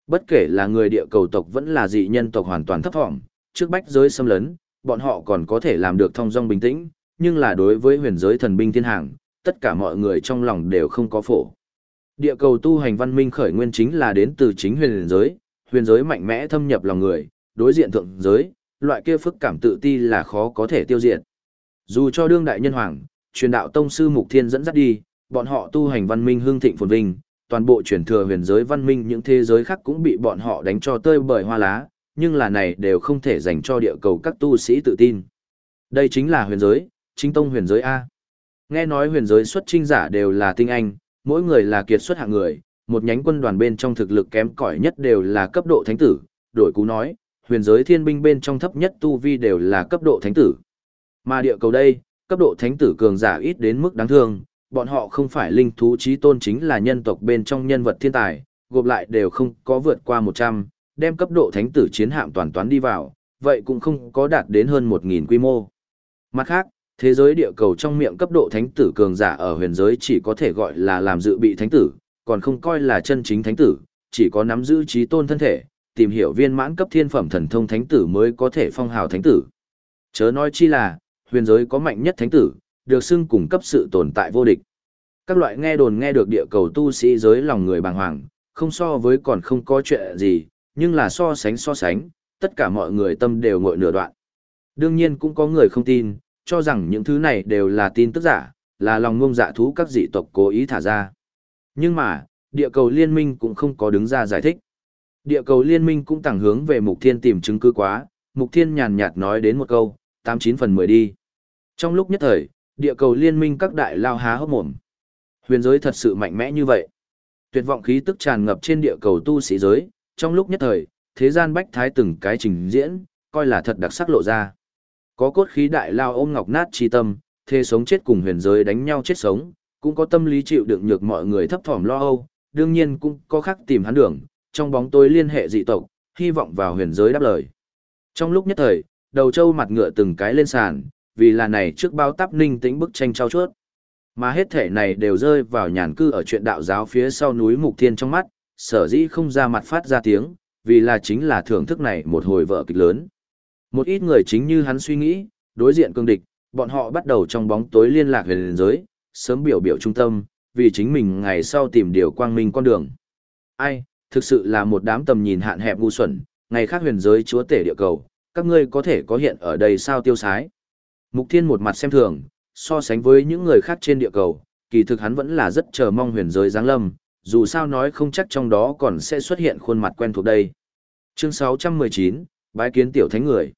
Bất kể là người địa cầu tộc vẫn là dị nhân tộc hoàn toàn thấp thỏm, trước bách giới xâm lấn, bọn họ còn có thể làm được thông dong bình tĩnh, nhưng là đối với huyền giới thần binh thiên hàng, tất cả mọi người trong lòng đều không có phổ. Địa cầu tu hành văn minh khởi nguyên chính là đến từ chính huyền giới, huyền giới mạnh mẽ thâm nhập lòng người, đối diện thượng giới, loại kia phức cảm tự ti là khó có thể tiêu diệt. Dù cho đương đại nhân hoàng, truyền đạo tông sư Mục Thiên dẫn dắt đi, bọn họ tu hành văn minh hương thịnh phồn vinh, toàn bộ chuyển thừa huyền giới văn minh những thế giới khác cũng bị bọn họ đánh cho tơi bởi hoa lá, nhưng là này đều không thể dành cho địa cầu các tu sĩ tự tin. Đây chính là huyền giới, chính tông huyền giới A. Nghe nói huyền giới xuất trinh giả đều là tinh anh, mỗi người là kiệt xuất hạng người, một nhánh quân đoàn bên trong thực lực kém cỏi nhất đều là cấp độ thánh tử, đổi cú nói, huyền giới thiên binh bên trong thấp nhất tu vi đều là cấp độ thánh tử. Mà địa cầu đây, cấp độ thánh tử cường giả ít đến mức đáng thương, bọn họ không phải linh thú trí tôn chính là nhân tộc bên trong nhân vật thiên tài, gộp lại đều không có vượt qua 100, đem cấp độ thánh tử chiến hạm toàn toán đi vào, vậy cũng không có đạt đến hơn 1.000 quy mô. Mặt khác, thế giới địa cầu trong miệng cấp độ thánh tử cường giả ở huyền giới chỉ có thể gọi là làm dự bị thánh tử, còn không coi là chân chính thánh tử, chỉ có nắm giữ trí tôn thân thể, tìm hiểu viên mãn cấp thiên phẩm thần thông thánh tử mới có thể phong hào thánh tử. Chớ nói chi là, huyền giới có mạnh nhất thánh tử, được xưng cung cấp sự tồn tại vô địch. Các loại nghe đồn nghe được địa cầu tu sĩ giới lòng người bàng hoàng, không so với còn không có chuyện gì, nhưng là so sánh so sánh, tất cả mọi người tâm đều ngội nửa đoạn. Đương nhiên cũng có người không tin, cho rằng những thứ này đều là tin tức giả, là lòng ngông dạ thú các dị tộc cố ý thả ra. Nhưng mà, địa cầu liên minh cũng không có đứng ra giải thích. Địa cầu liên minh cũng tẳng hướng về Mục Thiên tìm chứng cứ quá, Mục Thiên nhàn nhạt nói đến một câu, 89 phần 10 đi. Trong lúc nhất thời, địa cầu liên minh các đại lao há hốc mồm. Huyền giới thật sự mạnh mẽ như vậy. Tuyệt vọng khí tức tràn ngập trên địa cầu tu sĩ giới, trong lúc nhất thời, thế gian bách thái từng cái trình diễn, coi là thật đặc sắc lộ ra. Có cốt khí đại lao ôm ngọc nát chi tâm, thê sống chết cùng huyền giới đánh nhau chết sống, cũng có tâm lý chịu đựng nhược mọi người thấp thỏm lo âu, đương nhiên cũng có khác tìm hắn đường, trong bóng tối liên hệ dị tộc, hy vọng vào huyền giới đáp lời. Trong lúc nhất thời, đầu châu mặt ngựa từng cái lên sàn, vì là này trước bao táp ninh tĩnh bức tranh trao chuốt. Mà hết thể này đều rơi vào nhàn cư ở chuyện đạo giáo phía sau núi Mục Thiên trong mắt, sở dĩ không ra mặt phát ra tiếng, vì là chính là thưởng thức này một hồi vợ kịch lớn. Một ít người chính như hắn suy nghĩ, đối diện cương địch, bọn họ bắt đầu trong bóng tối liên lạc về liền giới, sớm biểu biểu trung tâm, vì chính mình ngày sau tìm điều quang minh con đường. Ai, thực sự là một đám tầm nhìn hạn hẹp ngu xuẩn, ngày khác huyền giới chúa tể địa cầu, các ngươi có thể có hiện ở đây sao tiêu sái. Mục Thiên một mặt xem thường, so sánh với những người khác trên địa cầu, kỳ thực hắn vẫn là rất chờ mong huyền giới giáng lâm, dù sao nói không chắc trong đó còn sẽ xuất hiện khuôn mặt quen thuộc đây. Chương 619, Bái kiến tiểu thánh người.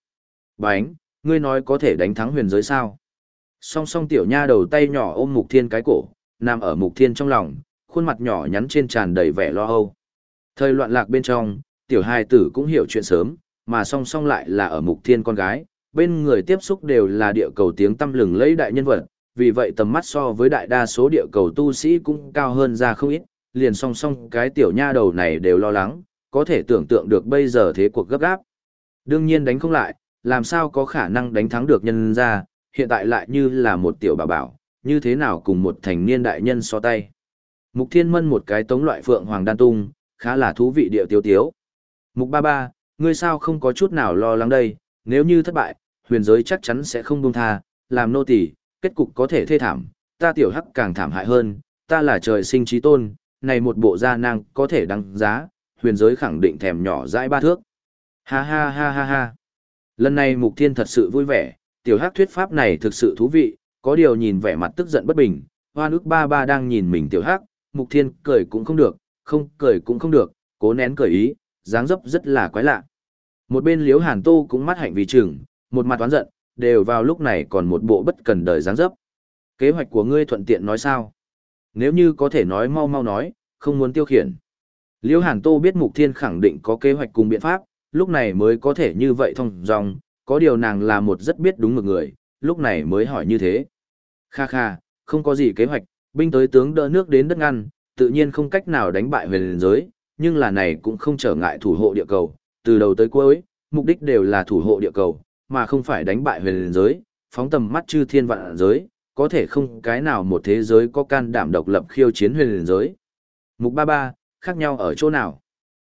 Bánh, ngươi nói có thể đánh thắng huyền giới sao? Song song tiểu nha đầu tay nhỏ ôm Mục Thiên cái cổ, nằm ở Mục Thiên trong lòng, khuôn mặt nhỏ nhắn trên tràn đầy vẻ lo âu. Thời loạn lạc bên trong, tiểu hài tử cũng hiểu chuyện sớm, mà song song lại là ở Mục Thiên con gái, bên người tiếp xúc đều là địa cầu tiếng tâm lừng lấy đại nhân vật, vì vậy tầm mắt so với đại đa số địa cầu tu sĩ cũng cao hơn ra không ít, liền song song cái tiểu nha đầu này đều lo lắng, có thể tưởng tượng được bây giờ thế cuộc gấp gáp. Đương nhiên đánh không lại, làm sao có khả năng đánh thắng được nhân ra, hiện tại lại như là một tiểu bà bảo, như thế nào cùng một thành niên đại nhân so tay. Mục Thiên Mân một cái tống loại phượng hoàng đan tung, khá là thú vị điệu tiêu tiếu. Mục ba ba, ngươi sao không có chút nào lo lắng đây, nếu như thất bại, huyền giới chắc chắn sẽ không buông tha, làm nô tỳ, kết cục có thể thê thảm, ta tiểu hắc càng thảm hại hơn, ta là trời sinh trí tôn, này một bộ gia năng có thể đăng giá, huyền giới khẳng định thèm nhỏ dãi ba thước. Ha ha ha ha ha. Lần này Mục Thiên thật sự vui vẻ, tiểu hắc thuyết pháp này thực sự thú vị, có điều nhìn vẻ mặt tức giận bất bình, hoa nước ba ba đang nhìn mình tiểu hắc, Mục Thiên cười cũng không được, không cười cũng không được, cố nén cười ý, dáng dấp rất là quái lạ. Một bên Liễu Hàn Tô cũng mắt hạnh vì chừng, một mặt toán giận, đều vào lúc này còn một bộ bất cần đời dáng dấp. Kế hoạch của ngươi thuận tiện nói sao? Nếu như có thể nói mau mau nói, không muốn tiêu khiển. Liễu Hàn Tô biết Mục Thiên khẳng định có kế hoạch cùng biện pháp, lúc này mới có thể như vậy thông dòng, có điều nàng là một rất biết đúng một người, lúc này mới hỏi như thế. Kha kha, không có gì kế hoạch, binh tới tướng đỡ nước đến đất ngăn, tự nhiên không cách nào đánh bại huyền giới, nhưng là này cũng không trở ngại thủ hộ địa cầu, từ đầu tới cuối, mục đích đều là thủ hộ địa cầu, mà không phải đánh bại huyền giới, phóng tầm mắt chư thiên vạn giới, có thể không cái nào một thế giới có can đảm độc lập khiêu chiến huyền giới. Mục ba ba, khác nhau ở chỗ nào?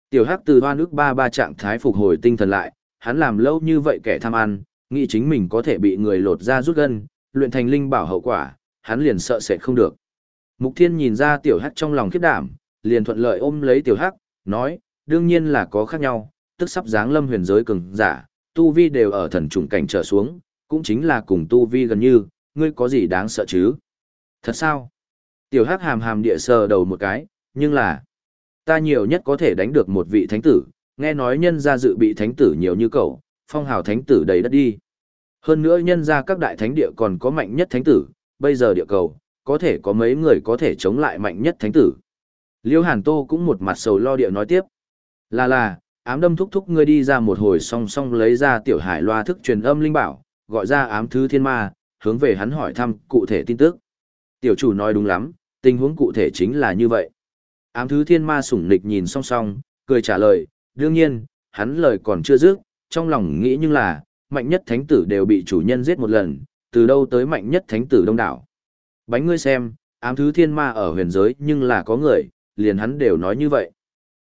Tiểu Hắc từ hoa nước ba ba trạng thái phục hồi tinh thần lại, hắn làm lâu như vậy kẻ tham ăn, nghĩ chính mình có thể bị người lột ra rút gân, luyện thành linh bảo hậu quả, hắn liền sợ sẽ không được. Mục Thiên nhìn ra Tiểu Hắc trong lòng khiếp đảm, liền thuận lợi ôm lấy Tiểu Hắc, nói, đương nhiên là có khác nhau, tức sắp dáng lâm huyền giới cường giả, tu vi đều ở thần trùng cảnh trở xuống, cũng chính là cùng tu vi gần như, ngươi có gì đáng sợ chứ? Thật sao? Tiểu Hắc hàm hàm địa sờ đầu một cái, nhưng là, ta nhiều nhất có thể đánh được một vị thánh tử, nghe nói nhân gia dự bị thánh tử nhiều như cậu, phong hào thánh tử đầy đất đi. Hơn nữa nhân Gia các đại thánh địa còn có mạnh nhất thánh tử, bây giờ địa cầu, có thể có mấy người có thể chống lại mạnh nhất thánh tử. Liêu Hàn Tô cũng một mặt sầu lo địa nói tiếp. Là là, ám đâm thúc thúc ngươi đi ra một hồi song song lấy ra tiểu hải loa thức truyền âm linh bảo, gọi ra ám thứ thiên ma, hướng về hắn hỏi thăm cụ thể tin tức. Tiểu chủ nói đúng lắm, tình huống cụ thể chính là như vậy. Ám thứ thiên ma sủng nịch nhìn song song, cười trả lời, đương nhiên, hắn lời còn chưa dứt, trong lòng nghĩ nhưng là, mạnh nhất thánh tử đều bị chủ nhân giết một lần, từ đâu tới mạnh nhất thánh tử đông đảo. Bánh ngươi xem, ám thứ thiên ma ở huyền giới nhưng là có người, liền hắn đều nói như vậy.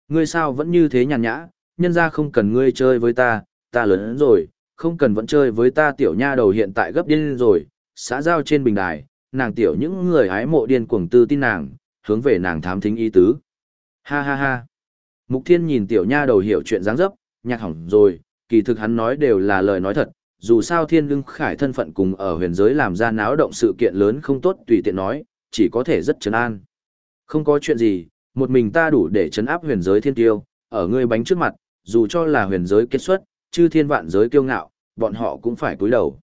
Ngươi sao vẫn như thế nhàn nhã, nhân ra không cần ngươi chơi với ta, ta lớn rồi, không cần vẫn chơi với ta tiểu nha đầu hiện tại gấp điên rồi, xã giao trên bình đài, nàng tiểu những người hái mộ điên cuồng tư tin nàng, hướng về nàng thám thính ý tứ. Ha ha ha. Mục Thiên nhìn tiểu nha đầu hiểu chuyện dáng dấp, nhạc hỏng rồi, kỳ thực hắn nói đều là lời nói thật, dù sao Thiên Lương Khải thân phận cùng ở huyền giới làm ra náo động sự kiện lớn không tốt tùy tiện nói, chỉ có thể rất trấn an. Không có chuyện gì, một mình ta đủ để trấn áp huyền giới thiên tiêu, ở ngươi bánh trước mặt, dù cho là huyền giới kết xuất, chư thiên vạn giới kiêu ngạo, bọn họ cũng phải cúi đầu.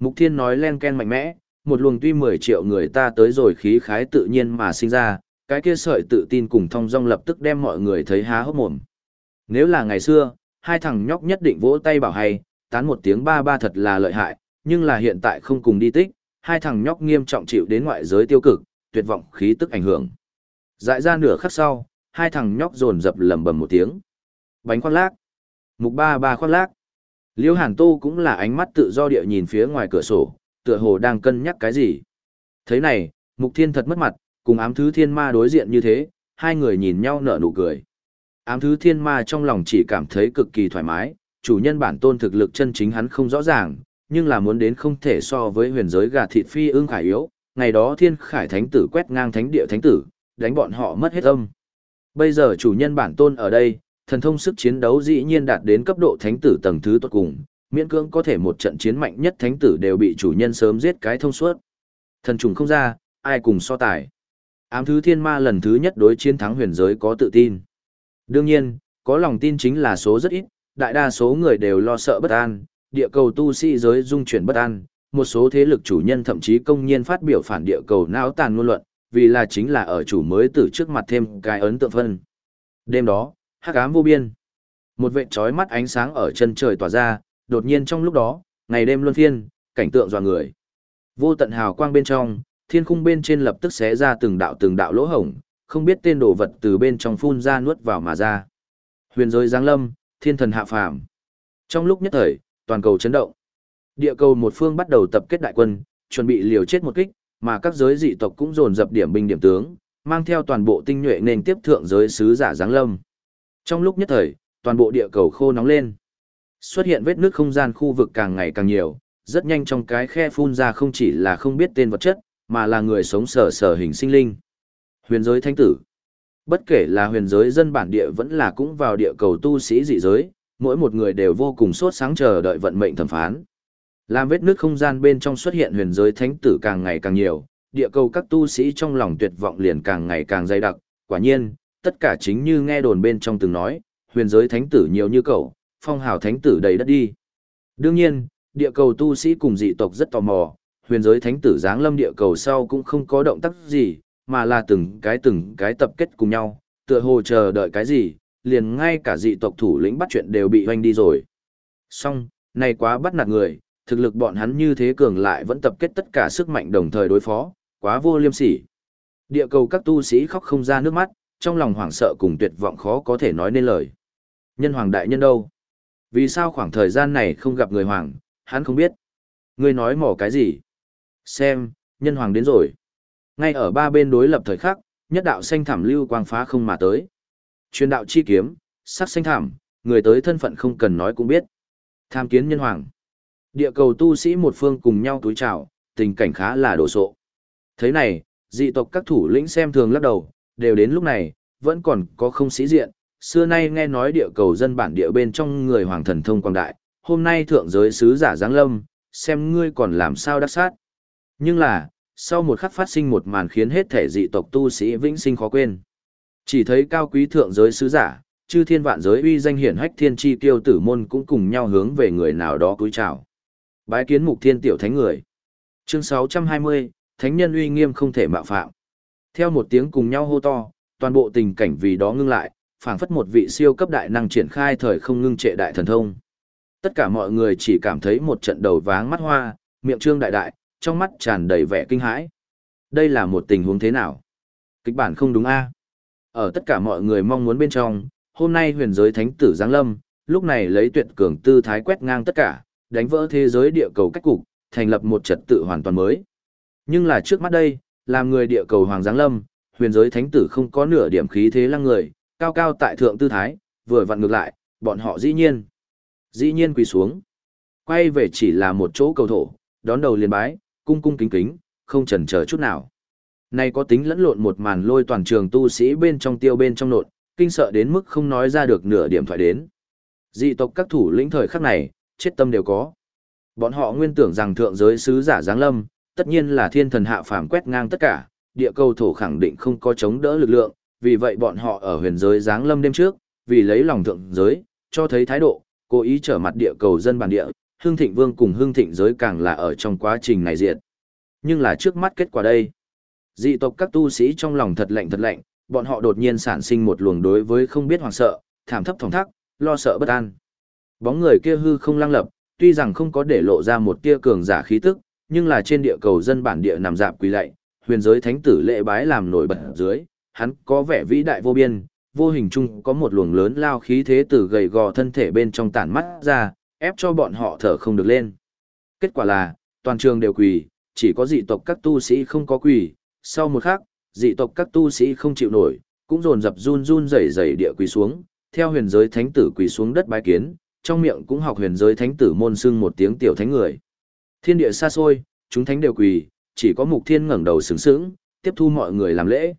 Mục Thiên nói len ken mạnh mẽ, một luồng tuy 10 triệu người ta tới rồi khí khái tự nhiên mà sinh ra, cái kia sợi tự tin cùng thong dong lập tức đem mọi người thấy há hốc mồm. Nếu là ngày xưa, hai thằng nhóc nhất định vỗ tay bảo hay, tán một tiếng ba ba thật là lợi hại, nhưng là hiện tại không cùng đi tích, hai thằng nhóc nghiêm trọng chịu đến ngoại giới tiêu cực, tuyệt vọng khí tức ảnh hưởng. Dại ra nửa khắc sau, hai thằng nhóc dồn dập lầm bầm một tiếng. Bánh khoác lác. Mục ba ba khoác lác. Liêu Hàn Tô cũng là ánh mắt tự do địa nhìn phía ngoài cửa sổ, tựa hồ đang cân nhắc cái gì. Thế này, Mục Thiên thật mất mặt, cùng ám thứ thiên ma đối diện như thế, hai người nhìn nhau nở nụ cười. Ám thứ thiên ma trong lòng chỉ cảm thấy cực kỳ thoải mái, chủ nhân bản tôn thực lực chân chính hắn không rõ ràng, nhưng là muốn đến không thể so với huyền giới gà thịt phi ương khải yếu, ngày đó thiên khải thánh tử quét ngang thánh địa thánh tử, đánh bọn họ mất hết âm. Bây giờ chủ nhân bản tôn ở đây, thần thông sức chiến đấu dĩ nhiên đạt đến cấp độ thánh tử tầng thứ tốt cùng, miễn cưỡng có thể một trận chiến mạnh nhất thánh tử đều bị chủ nhân sớm giết cái thông suốt. Thần trùng không ra, ai cùng so tài. Ám thứ thiên ma lần thứ nhất đối chiến thắng huyền giới có tự tin. Đương nhiên, có lòng tin chính là số rất ít, đại đa số người đều lo sợ bất an, địa cầu tu sĩ giới dung chuyển bất an, một số thế lực chủ nhân thậm chí công nhiên phát biểu phản địa cầu não tàn ngôn luận, vì là chính là ở chủ mới từ trước mặt thêm cái ấn tượng phân. Đêm đó, hắc ám vô biên. Một vệt chói mắt ánh sáng ở chân trời tỏa ra, đột nhiên trong lúc đó, ngày đêm luân phiên, cảnh tượng dọa người. Vô tận hào quang bên trong, thiên khung bên trên lập tức xé ra từng đạo từng đạo lỗ hổng, không biết tên đồ vật từ bên trong phun ra nuốt vào mà ra. Huyền giới giáng lâm, thiên thần hạ phàm. Trong lúc nhất thời, toàn cầu chấn động. Địa cầu một phương bắt đầu tập kết đại quân, chuẩn bị liều chết một kích, mà các giới dị tộc cũng dồn dập điểm binh điểm tướng, mang theo toàn bộ tinh nhuệ nên tiếp thượng giới sứ giả giáng lâm. Trong lúc nhất thời, toàn bộ địa cầu khô nóng lên. Xuất hiện vết nước không gian khu vực càng ngày càng nhiều, rất nhanh trong cái khe phun ra không chỉ là không biết tên vật chất, mà là người sống sở sở hình sinh linh. Huyền giới thánh tử. Bất kể là huyền giới dân bản địa vẫn là cũng vào địa cầu tu sĩ dị giới, mỗi một người đều vô cùng sốt sáng chờ đợi vận mệnh thẩm phán. Làm vết nước không gian bên trong xuất hiện huyền giới thánh tử càng ngày càng nhiều, địa cầu các tu sĩ trong lòng tuyệt vọng liền càng ngày càng dày đặc, quả nhiên, tất cả chính như nghe đồn bên trong từng nói, huyền giới thánh tử nhiều như cậu phong hào thánh tử đầy đất đi. Đương nhiên, địa cầu tu sĩ cùng dị tộc rất tò mò, huyền giới thánh tử giáng lâm địa cầu sau cũng không có động tác gì, mà là từng cái từng cái tập kết cùng nhau, tựa hồ chờ đợi cái gì, liền ngay cả dị tộc thủ lĩnh bắt chuyện đều bị hoanh đi rồi. Xong, này quá bắt nạt người, thực lực bọn hắn như thế cường lại vẫn tập kết tất cả sức mạnh đồng thời đối phó, quá vô liêm sỉ. Địa cầu các tu sĩ khóc không ra nước mắt, trong lòng hoảng sợ cùng tuyệt vọng khó có thể nói nên lời. Nhân hoàng đại nhân đâu? Vì sao khoảng thời gian này không gặp người hoàng, hắn không biết. Ngươi nói mỏ cái gì? Xem, nhân hoàng đến rồi. Ngay ở ba bên đối lập thời khắc, nhất đạo xanh thảm lưu quang phá không mà tới. Truyền đạo chi kiếm, sắc xanh thảm, người tới thân phận không cần nói cũng biết. Tham kiến nhân hoàng. Địa cầu tu sĩ một phương cùng nhau túi chào, tình cảnh khá là đổ sộ. Thế này, dị tộc các thủ lĩnh xem thường lắc đầu, đều đến lúc này, vẫn còn có không sĩ diện. Xưa nay nghe nói địa cầu dân bản địa bên trong người hoàng thần thông quang đại, hôm nay thượng giới sứ giả giáng lâm, xem ngươi còn làm sao đắc sát. Nhưng là, sau một khắc phát sinh một màn khiến hết thể dị tộc tu sĩ vĩnh sinh khó quên. Chỉ thấy cao quý thượng giới sứ giả, chư thiên vạn giới uy danh hiển hách thiên chi tiêu tử môn cũng cùng nhau hướng về người nào đó cúi chào. bái kiến mục thiên tiểu thánh người. Chương 620, Thánh nhân uy nghiêm không thể mạo phạm. Theo một tiếng cùng nhau hô to, toàn bộ tình cảnh vì đó ngưng lại, phảng phất một vị siêu cấp đại năng triển khai thời không ngưng trệ đại thần thông. Tất cả mọi người chỉ cảm thấy một trận đầu váng mắt hoa, miệng trương đại đại, trong mắt tràn đầy vẻ kinh hãi. Đây là một tình huống thế nào? Kịch bản không đúng a? Ở tất cả mọi người mong muốn bên trong, hôm nay huyền giới thánh tử Giáng Lâm, lúc này lấy tuyệt cường tư thái quét ngang tất cả, đánh vỡ thế giới địa cầu cách cục, thành lập một trật tự hoàn toàn mới. Nhưng là trước mắt đây, làm người địa cầu Hoàng Giáng Lâm, huyền giới thánh tử không có nửa điểm khí thế lăng người, cao cao tại thượng tư thái, vừa vặn ngược lại, bọn họ dĩ nhiên. Dĩ nhiên quỳ xuống. Quay về chỉ là một chỗ cầu thổ, đón đầu liền bái, cung cung kính kính, không chần chờ chút nào. Này có tính lẫn lộn một màn lôi toàn trường tu sĩ bên trong tiêu bên trong nộn, kinh sợ đến mức không nói ra được nửa điểm thoại đến. Dị tộc các thủ lĩnh thời khắc này, chết tâm đều có. Bọn họ nguyên tưởng rằng thượng giới sứ giả giáng lâm, tất nhiên là thiên thần hạ phàm quét ngang tất cả, địa cầu thổ khẳng định không có chống đỡ lực lượng, vì vậy bọn họ ở huyền giới giáng lâm đêm trước, vì lấy lòng thượng giới, cho thấy thái độ, cố ý trở mặt địa cầu dân bản địa, Hưng thịnh vương cùng hưng thịnh giới càng là ở trong quá trình này diệt. Nhưng là trước mắt kết quả đây. Dị tộc các tu sĩ trong lòng thật lạnh thật lạnh, bọn họ đột nhiên sản sinh một luồng đối với không biết hoảng sợ, thảm thấp thòng thác, lo sợ bất an. Bóng người kia hư không lăng lập, tuy rằng không có để lộ ra một tia cường giả khí tức, nhưng là trên địa cầu dân bản địa nằm dạp quỳ lạy, huyền giới thánh tử lễ bái làm nổi bật dưới, hắn có vẻ vĩ đại vô biên, vô hình chung có một luồng lớn lao khí thế từ gầy gò thân thể bên trong tản mắt ra, ép cho bọn họ thở không được lên. Kết quả là, toàn trường đều quỳ, chỉ có dị tộc các tu sĩ không có quỳ, sau một khắc, dị tộc các tu sĩ không chịu nổi, cũng dồn dập run run rẩy rẩy địa quỳ xuống, theo huyền giới thánh tử quỳ xuống đất bái kiến, trong miệng cũng học huyền giới thánh tử môn xưng một tiếng tiểu thánh người. Thiên địa xa xôi, chúng thánh đều quỳ, chỉ có mục thiên ngẩng đầu sướng sướng, tiếp thu mọi người làm lễ.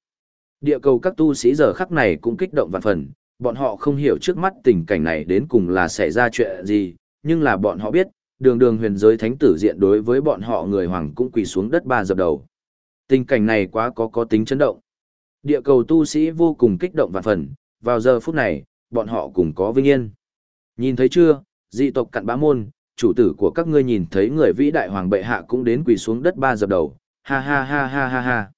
Địa cầu các tu sĩ giờ khắc này cũng kích động vạn phần, bọn họ không hiểu trước mắt tình cảnh này đến cùng là xảy ra chuyện gì, nhưng là bọn họ biết, đường đường huyền giới thánh tử diện đối với bọn họ người hoàng cũng quỳ xuống đất ba dập đầu. Tình cảnh này quá có có tính chấn động. Địa cầu tu sĩ vô cùng kích động vạn phần, vào giờ phút này, bọn họ cùng có vinh yên. Nhìn thấy chưa, dị tộc cặn bá môn, chủ tử của các ngươi nhìn thấy người vĩ đại hoàng bệ hạ cũng đến quỳ xuống đất ba dập đầu, ha ha ha ha ha ha.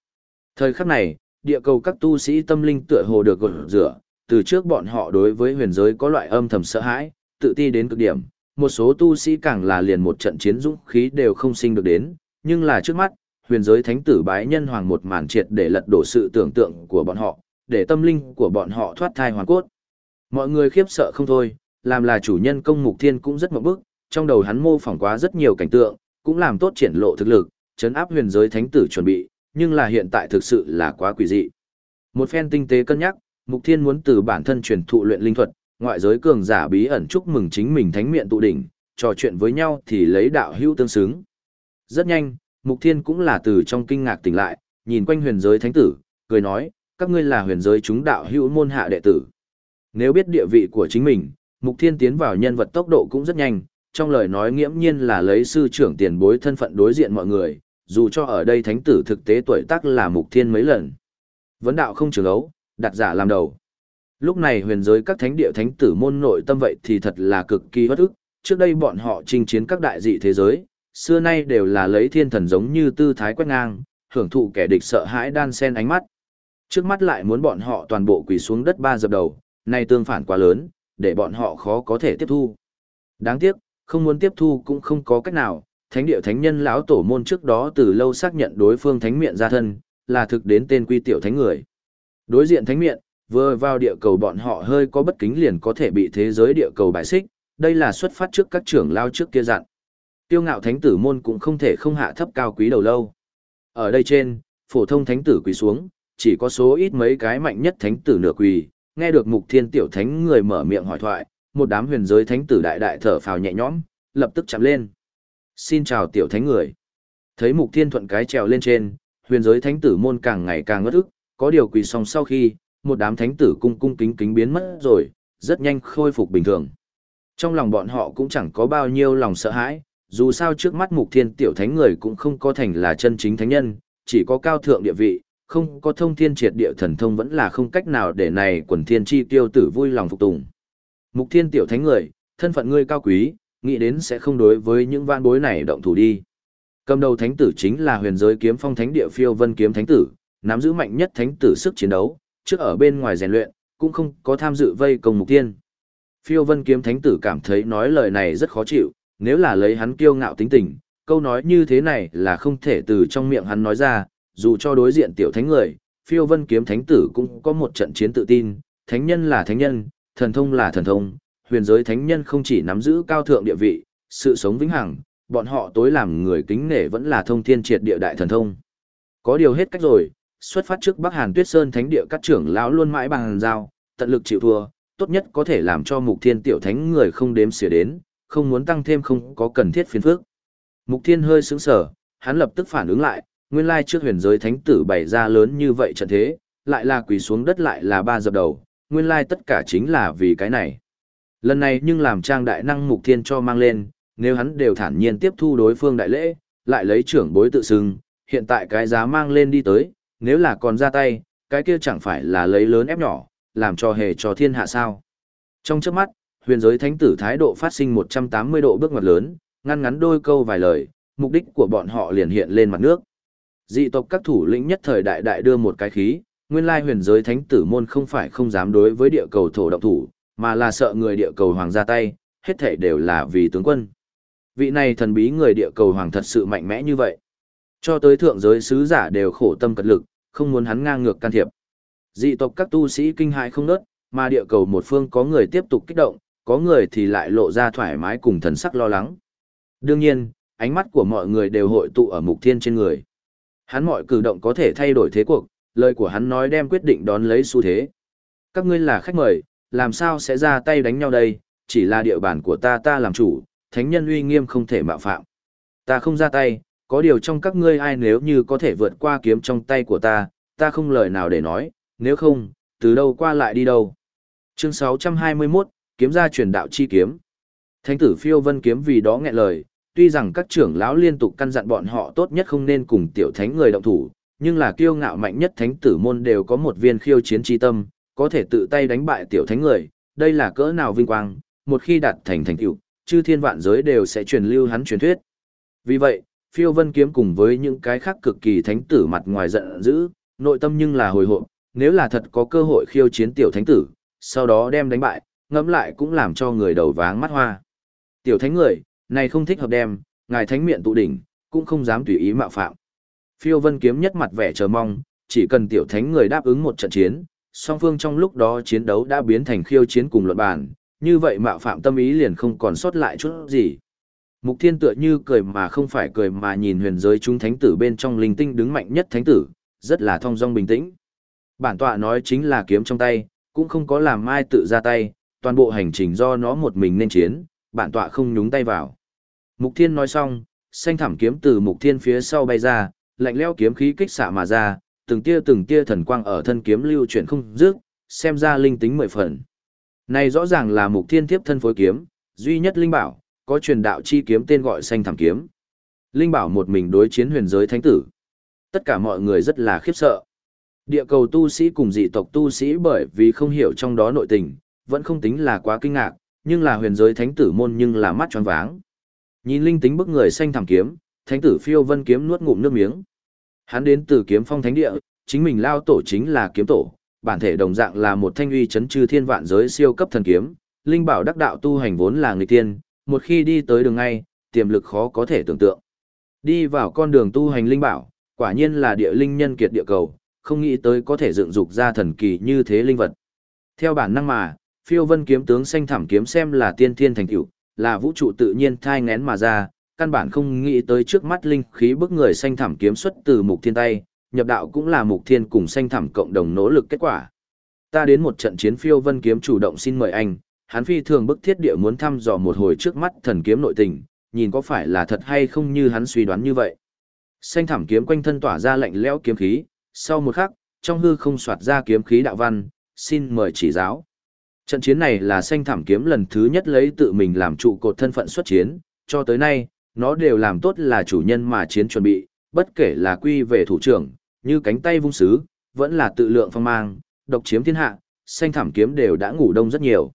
Thời khắc này, địa cầu các tu sĩ tâm linh tựa hồ được gột rửa, từ trước bọn họ đối với huyền giới có loại âm thầm sợ hãi, tự ti đến cực điểm, một số tu sĩ càng là liền một trận chiến dũng khí đều không sinh được đến, nhưng là trước mắt, huyền giới thánh tử bái nhân hoàng một màn triệt để lật đổ sự tưởng tượng của bọn họ, để tâm linh của bọn họ thoát thai hoàn cốt. Mọi người khiếp sợ không thôi, làm là chủ nhân công mục thiên cũng rất mộng bức, trong đầu hắn mô phỏng quá rất nhiều cảnh tượng, cũng làm tốt triển lộ thực lực, chấn áp huyền giới thánh tử chuẩn bị, nhưng là hiện tại thực sự là quá quỷ dị. Một phen tinh tế cân nhắc, Mục Thiên muốn từ bản thân truyền thụ luyện linh thuật, ngoại giới cường giả bí ẩn chúc mừng chính mình thánh miệng tụ đỉnh, trò chuyện với nhau thì lấy đạo hữu tương xứng. Rất nhanh, Mục Thiên cũng là từ trong kinh ngạc tỉnh lại, nhìn quanh huyền giới thánh tử, cười nói, các ngươi là huyền giới chúng đạo hữu môn hạ đệ tử. Nếu biết địa vị của chính mình, Mục Thiên tiến vào nhân vật tốc độ cũng rất nhanh, trong lời nói nghiễm nhiên là lấy sư trưởng tiền bối thân phận đối diện mọi người, dù cho ở đây thánh tử thực tế tuổi tác là Mục Thiên mấy lần. Vấn đạo không trường ấu, đặt giả làm đầu. Lúc này huyền giới các thánh địa thánh tử môn nội tâm vậy thì thật là cực kỳ bất ức, trước đây bọn họ chinh chiến các đại dị thế giới, xưa nay đều là lấy thiên thần giống như tư thái quét ngang, hưởng thụ kẻ địch sợ hãi đan sen ánh mắt. Trước mắt lại muốn bọn họ toàn bộ quỳ xuống đất ba dập đầu, nay tương phản quá lớn, để bọn họ khó có thể tiếp thu. Đáng tiếc, không muốn tiếp thu cũng không có cách nào, thánh địa thánh nhân lão tổ môn trước đó từ lâu xác nhận đối phương thánh Miện ra thân, là thực đến tên quy tiểu thánh người. Đối diện thánh Miện, vừa vào địa cầu bọn họ hơi có bất kính liền có thể bị thế giới địa cầu bại xích, đây là xuất phát trước các trưởng lao trước kia dặn. Tiêu ngạo thánh tử môn cũng không thể không hạ thấp cao quý đầu lâu. Ở đây trên, phổ thông thánh tử quỳ xuống, chỉ có số ít mấy cái mạnh nhất thánh tử nửa quỳ, nghe được mục thiên tiểu thánh người mở miệng hỏi thoại, một đám huyền giới thánh tử đại đại thở phào nhẹ nhõm, lập tức chạm lên. Xin chào tiểu thánh người. Thấy mục thiên thuận cái trèo lên trên, huyền giới thánh tử môn càng ngày càng ngất ức, có điều quỳ xong sau khi, một đám thánh tử cung cung kính kính biến mất rồi, rất nhanh khôi phục bình thường. Trong lòng bọn họ cũng chẳng có bao nhiêu lòng sợ hãi, dù sao trước mắt mục thiên tiểu thánh người cũng không có thành là chân chính thánh nhân, chỉ có cao thượng địa vị, không có thông thiên triệt địa thần thông vẫn là không cách nào để này quần thiên chi tiêu tử vui lòng phục tùng. Mục thiên tiểu thánh người, thân phận ngươi cao quý, nghĩ đến sẽ không đối với những vạn bối này động thủ đi. Cầm đầu thánh tử chính là huyền giới kiếm phong thánh địa phiêu vân kiếm thánh tử, nắm giữ mạnh nhất thánh tử sức chiến đấu, trước ở bên ngoài rèn luyện, cũng không có tham dự vây công mục tiên. Phiêu vân kiếm thánh tử cảm thấy nói lời này rất khó chịu, nếu là lấy hắn kiêu ngạo tính tình, câu nói như thế này là không thể từ trong miệng hắn nói ra, dù cho đối diện tiểu thánh người, phiêu vân kiếm thánh tử cũng có một trận chiến tự tin, thánh nhân là thánh nhân, thần thông là thần thông, huyền giới thánh nhân không chỉ nắm giữ cao thượng địa vị, sự sống vĩnh hằng, bọn họ tối làm người kính nể vẫn là thông thiên triệt địa đại thần thông. Có điều hết cách rồi, xuất phát trước Bắc Hàn Tuyết Sơn thánh địa các trưởng lão luôn mãi bằng giao, tận lực chịu thua, tốt nhất có thể làm cho Mục Thiên tiểu thánh người không đếm xỉa đến, không muốn tăng thêm không có cần thiết phiền phức. Mục Thiên hơi sững sờ, hắn lập tức phản ứng lại, nguyên lai trước huyền giới thánh tử bày ra lớn như vậy trận thế, lại là quỳ xuống đất lại là ba dập đầu, nguyên lai tất cả chính là vì cái này. Lần này nhưng làm trang đại năng Mục Thiên cho mang lên, nếu hắn đều thản nhiên tiếp thu đối phương đại lễ, lại lấy trưởng bối tự xưng, hiện tại cái giá mang lên đi tới, nếu là còn ra tay, cái kia chẳng phải là lấy lớn ép nhỏ, làm cho hề cho thiên hạ sao. Trong trước mắt, huyền giới thánh tử thái độ phát sinh 180 độ bước ngoặt lớn, ngăn ngắn đôi câu vài lời, mục đích của bọn họ liền hiện lên mặt nước. Dị tộc các thủ lĩnh nhất thời đại đại đưa một cái khí, nguyên lai huyền giới thánh tử môn không phải không dám đối với địa cầu thổ động thủ, mà là sợ người địa cầu hoàng ra tay, hết thể đều là vì tướng quân. Vị này thần bí người địa cầu hoàng thật sự mạnh mẽ như vậy. Cho tới thượng giới sứ giả đều khổ tâm cật lực, không muốn hắn ngang ngược can thiệp. Dị tộc các tu sĩ kinh hại không nớt, mà địa cầu một phương có người tiếp tục kích động, có người thì lại lộ ra thoải mái cùng thần sắc lo lắng. Đương nhiên, ánh mắt của mọi người đều hội tụ ở mục thiên trên người. Hắn mọi cử động có thể thay đổi thế cuộc, lời của hắn nói đem quyết định đón lấy xu thế. Các ngươi là khách mời, làm sao sẽ ra tay đánh nhau đây, chỉ là địa bàn của ta ta làm chủ, thánh nhân uy nghiêm không thể mạo phạm. Ta không ra tay, có điều trong các ngươi ai nếu như có thể vượt qua kiếm trong tay của ta, ta không lời nào để nói, nếu không, từ đâu qua lại đi đâu. Chương 621, kiếm ra truyền đạo chi kiếm. Thánh tử phiêu vân kiếm vì đó nghẹn lời, tuy rằng các trưởng lão liên tục căn dặn bọn họ tốt nhất không nên cùng tiểu thánh người động thủ, nhưng là kiêu ngạo mạnh nhất thánh tử môn đều có một viên khiêu chiến chi tâm, có thể tự tay đánh bại tiểu thánh người, đây là cỡ nào vinh quang, một khi đạt thành thành tựu, chư thiên vạn giới đều sẽ truyền lưu hắn truyền thuyết. Vì vậy, phiêu vân kiếm cùng với những cái khác cực kỳ thánh tử mặt ngoài giận dữ, nội tâm nhưng là hồi hộp, nếu là thật có cơ hội khiêu chiến tiểu thánh tử, sau đó đem đánh bại, ngẫm lại cũng làm cho người đầu váng mắt hoa. Tiểu thánh người, này không thích hợp đem, ngài thánh miệng tụ đỉnh, cũng không dám tùy ý mạo phạm. Phiêu vân kiếm nhất mặt vẻ chờ mong, chỉ cần tiểu thánh người đáp ứng một trận chiến, song phương trong lúc đó chiến đấu đã biến thành khiêu chiến cùng luận bàn, như vậy mạo phạm tâm ý liền không còn sót lại chút gì. Mục thiên tựa như cười mà không phải cười mà nhìn huyền giới chúng thánh tử bên trong linh tinh đứng mạnh nhất thánh tử, rất là thong dong bình tĩnh. Bản tọa nói chính là kiếm trong tay, cũng không có làm ai tự ra tay, toàn bộ hành trình do nó một mình nên chiến, bản tọa không nhúng tay vào. Mục thiên nói xong, xanh thảm kiếm từ mục thiên phía sau bay ra, lạnh leo kiếm khí kích xạ mà ra, từng tia từng tia thần quang ở thân kiếm lưu chuyển không dứt, xem ra linh tính mười phần. Này rõ ràng là mục thiên thiếp thân phối kiếm, duy nhất linh bảo, có truyền đạo chi kiếm tên gọi xanh thảm kiếm. Linh bảo một mình đối chiến huyền giới thánh tử. Tất cả mọi người rất là khiếp sợ. Địa cầu tu sĩ cùng dị tộc tu sĩ bởi vì không hiểu trong đó nội tình, vẫn không tính là quá kinh ngạc, nhưng là huyền giới thánh tử môn nhưng là mắt tròn váng. Nhìn linh tính bức người xanh thảm kiếm, thánh tử phiêu vân kiếm nuốt ngụm nước miếng. Hắn đến từ kiếm phong thánh địa, chính mình lao tổ chính là kiếm tổ, bản thể đồng dạng là một thanh uy chấn trừ thiên vạn giới siêu cấp thần kiếm, linh bảo đắc đạo tu hành vốn là người tiên, một khi đi tới đường ngay, tiềm lực khó có thể tưởng tượng. Đi vào con đường tu hành linh bảo, quả nhiên là địa linh nhân kiệt địa cầu, không nghĩ tới có thể dựng dục ra thần kỳ như thế linh vật. Theo bản năng mà, phiêu vân kiếm tướng xanh thảm kiếm xem là tiên thiên thành tựu, là vũ trụ tự nhiên thai ngén mà ra, căn bản không nghĩ tới trước mắt linh khí bức người xanh thảm kiếm xuất từ mục thiên tay, nhập đạo cũng là mục thiên cùng xanh thảm cộng đồng nỗ lực kết quả. Ta đến một trận chiến phiêu vân kiếm chủ động xin mời anh, hắn phi thường bức thiết địa muốn thăm dò một hồi trước mắt thần kiếm nội tình, nhìn có phải là thật hay không như hắn suy đoán như vậy. Xanh thảm kiếm quanh thân tỏa ra lạnh lẽo kiếm khí, sau một khắc, trong hư không soạt ra kiếm khí đạo văn, xin mời chỉ giáo. Trận chiến này là xanh thảm kiếm lần thứ nhất lấy tự mình làm trụ cột thân phận xuất chiến, cho tới nay, nó đều làm tốt là chủ nhân mà chiến chuẩn bị, bất kể là quy về thủ trưởng, như cánh tay vung sứ, vẫn là tự lượng phong mang, độc chiếm thiên hạ, xanh thảm kiếm đều đã ngủ đông rất nhiều.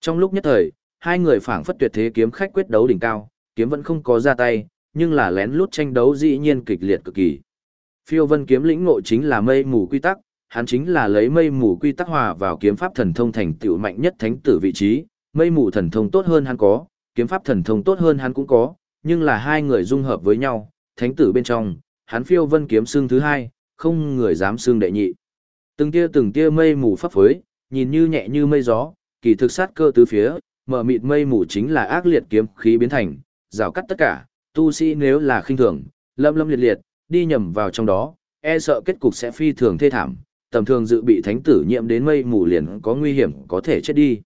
Trong lúc nhất thời, hai người phảng phất tuyệt thế kiếm khách quyết đấu đỉnh cao, kiếm vẫn không có ra tay, nhưng là lén lút tranh đấu dĩ nhiên kịch liệt cực kỳ. Phiêu Vân kiếm lĩnh ngộ chính là mây mù quy tắc, hắn chính là lấy mây mù quy tắc hòa vào kiếm pháp thần thông thành tựu mạnh nhất thánh tử vị trí, mây mù thần thông tốt hơn hắn có, kiếm pháp thần thông tốt hơn hắn cũng có, nhưng là hai người dung hợp với nhau, thánh tử bên trong, hắn Phiêu Vân kiếm xương thứ hai, không người dám xương đệ nhị. Từng tia từng tia mây mù pháp phối, nhìn như nhẹ như mây gió, kỳ thực sát cơ tứ phía, mở mịt mây mù chính là ác liệt kiếm khí biến thành, rào cắt tất cả, tu sĩ nếu là khinh thường, lâm lâm liệt liệt, đi nhầm vào trong đó, e sợ kết cục sẽ phi thường thê thảm, tầm thường dự bị thánh tử nhiễm đến mây mù liền có nguy hiểm có thể chết đi.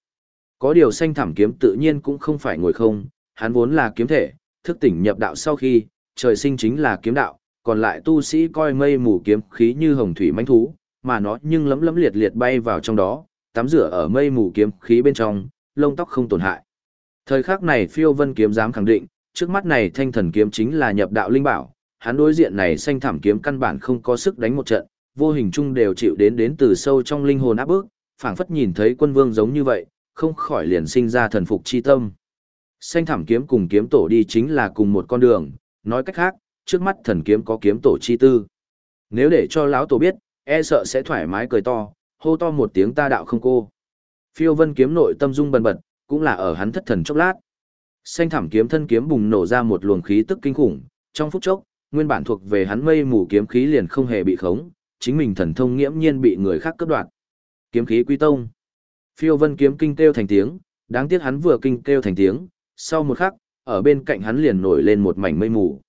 Có điều xanh thảm kiếm tự nhiên cũng không phải ngồi không, hắn vốn là kiếm thể, thức tỉnh nhập đạo sau khi, trời sinh chính là kiếm đạo, còn lại tu sĩ coi mây mù kiếm khí như hồng thủy mãnh thú, mà nó nhưng lấm lấm liệt liệt bay vào trong đó, tắm rửa ở mây mù kiếm khí bên trong, lông tóc không tổn hại. Thời khắc này phiêu vân kiếm dám khẳng định, trước mắt này thanh thần kiếm chính là nhập đạo linh bảo, hắn đối diện này xanh thảm kiếm căn bản không có sức đánh một trận, vô hình chung đều chịu đến đến từ sâu trong linh hồn áp bức, phảng phất nhìn thấy quân vương giống như vậy, không khỏi liền sinh ra thần phục chi tâm. Xanh thảm kiếm cùng kiếm tổ đi chính là cùng một con đường, nói cách khác, trước mắt thần kiếm có kiếm tổ chi tư. Nếu để cho lão tổ biết, e sợ sẽ thoải mái cười to, hô to một tiếng ta đạo không cô. Phiêu vân kiếm nội tâm dung bần bật, cũng là ở hắn thất thần chốc lát. Xanh thảm kiếm thân kiếm bùng nổ ra một luồng khí tức kinh khủng, trong phút chốc, nguyên bản thuộc về hắn mây mù kiếm khí liền không hề bị khống, chính mình thần thông nghiễm nhiên bị người khác cướp đoạt. Kiếm khí quy tông. Phiêu vân kiếm kinh kêu thành tiếng, đáng tiếc hắn vừa kinh kêu thành tiếng, sau một khắc, ở bên cạnh hắn liền nổi lên một mảnh mây mù.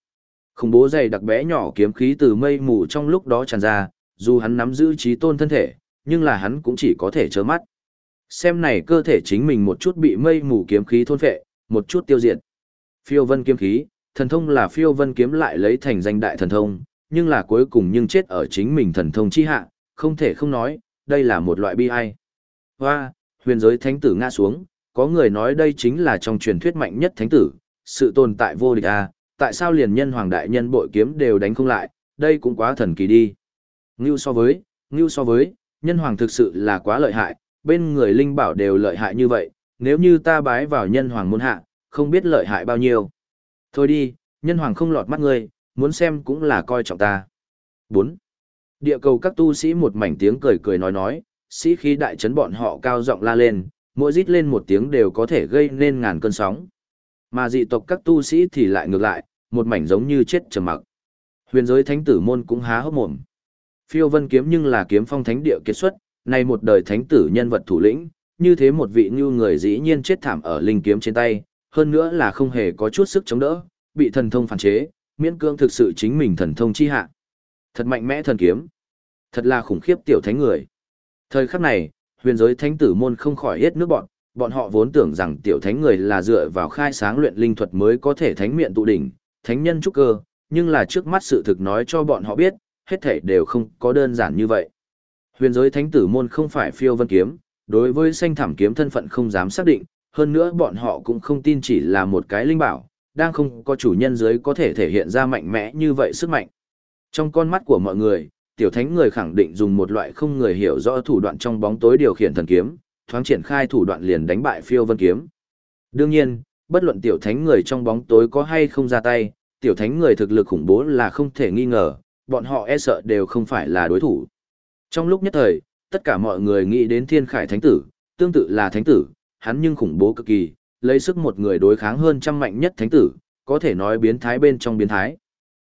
Khủng bố dày đặc bé nhỏ kiếm khí từ mây mù trong lúc đó tràn ra, dù hắn nắm giữ trí tôn thân thể, nhưng là hắn cũng chỉ có thể trơ mắt. Xem này cơ thể chính mình một chút bị mây mù kiếm khí thôn phệ, một chút tiêu diệt. Phiêu vân kiếm khí, thần thông là phiêu vân kiếm lại lấy thành danh đại thần thông, nhưng là cuối cùng nhưng chết ở chính mình thần thông chi hạ, không thể không nói, đây là một loại bi ai. Hoa, huyền giới thánh tử ngã xuống, có người nói đây chính là trong truyền thuyết mạnh nhất thánh tử, sự tồn tại vô địch à, tại sao liền nhân hoàng đại nhân bội kiếm đều đánh không lại, đây cũng quá thần kỳ đi. Ngưu so với, ngưu so với, nhân hoàng thực sự là quá lợi hại, bên người linh bảo đều lợi hại như vậy, nếu như ta bái vào nhân hoàng môn hạ, không biết lợi hại bao nhiêu. Thôi đi, nhân hoàng không lọt mắt ngươi, muốn xem cũng là coi trọng ta. 4. Địa cầu các tu sĩ một mảnh tiếng cười cười nói nói, sĩ khí đại chấn bọn họ cao giọng la lên, mỗi rít lên một tiếng đều có thể gây nên ngàn cơn sóng. Mà dị tộc các tu sĩ thì lại ngược lại, một mảnh giống như chết trầm mặc. Huyền giới thánh tử môn cũng há hốc mồm. Phiêu vân kiếm nhưng là kiếm phong thánh địa kết xuất, này một đời thánh tử nhân vật thủ lĩnh, như thế một vị như người dĩ nhiên chết thảm ở linh kiếm trên tay, hơn nữa là không hề có chút sức chống đỡ, bị thần thông phản chế, miễn cương thực sự chính mình thần thông chi hạ. Thật mạnh mẽ thần kiếm. Thật là khủng khiếp tiểu thánh người. Thời khắc này, huyền giới thánh tử môn không khỏi hết nước bọn, bọn họ vốn tưởng rằng tiểu thánh người là dựa vào khai sáng luyện linh thuật mới có thể thánh miệng tụ đỉnh, thánh nhân trúc cơ, nhưng là trước mắt sự thực nói cho bọn họ biết, hết thảy đều không có đơn giản như vậy. Huyền giới thánh tử môn không phải phiêu vân kiếm, đối với xanh thảm kiếm thân phận không dám xác định, hơn nữa bọn họ cũng không tin chỉ là một cái linh bảo, đang không có chủ nhân giới có thể thể hiện ra mạnh mẽ như vậy sức mạnh. Trong con mắt của mọi người, tiểu thánh người khẳng định dùng một loại không người hiểu rõ thủ đoạn trong bóng tối điều khiển thần kiếm, thoáng triển khai thủ đoạn liền đánh bại phiêu vân kiếm. Đương nhiên, bất luận tiểu thánh người trong bóng tối có hay không ra tay, tiểu thánh người thực lực khủng bố là không thể nghi ngờ, bọn họ e sợ đều không phải là đối thủ. Trong lúc nhất thời, tất cả mọi người nghĩ đến thiên khải thánh tử, tương tự là thánh tử, hắn nhưng khủng bố cực kỳ, lấy sức một người đối kháng hơn trăm mạnh nhất thánh tử, có thể nói biến thái bên trong biến thái.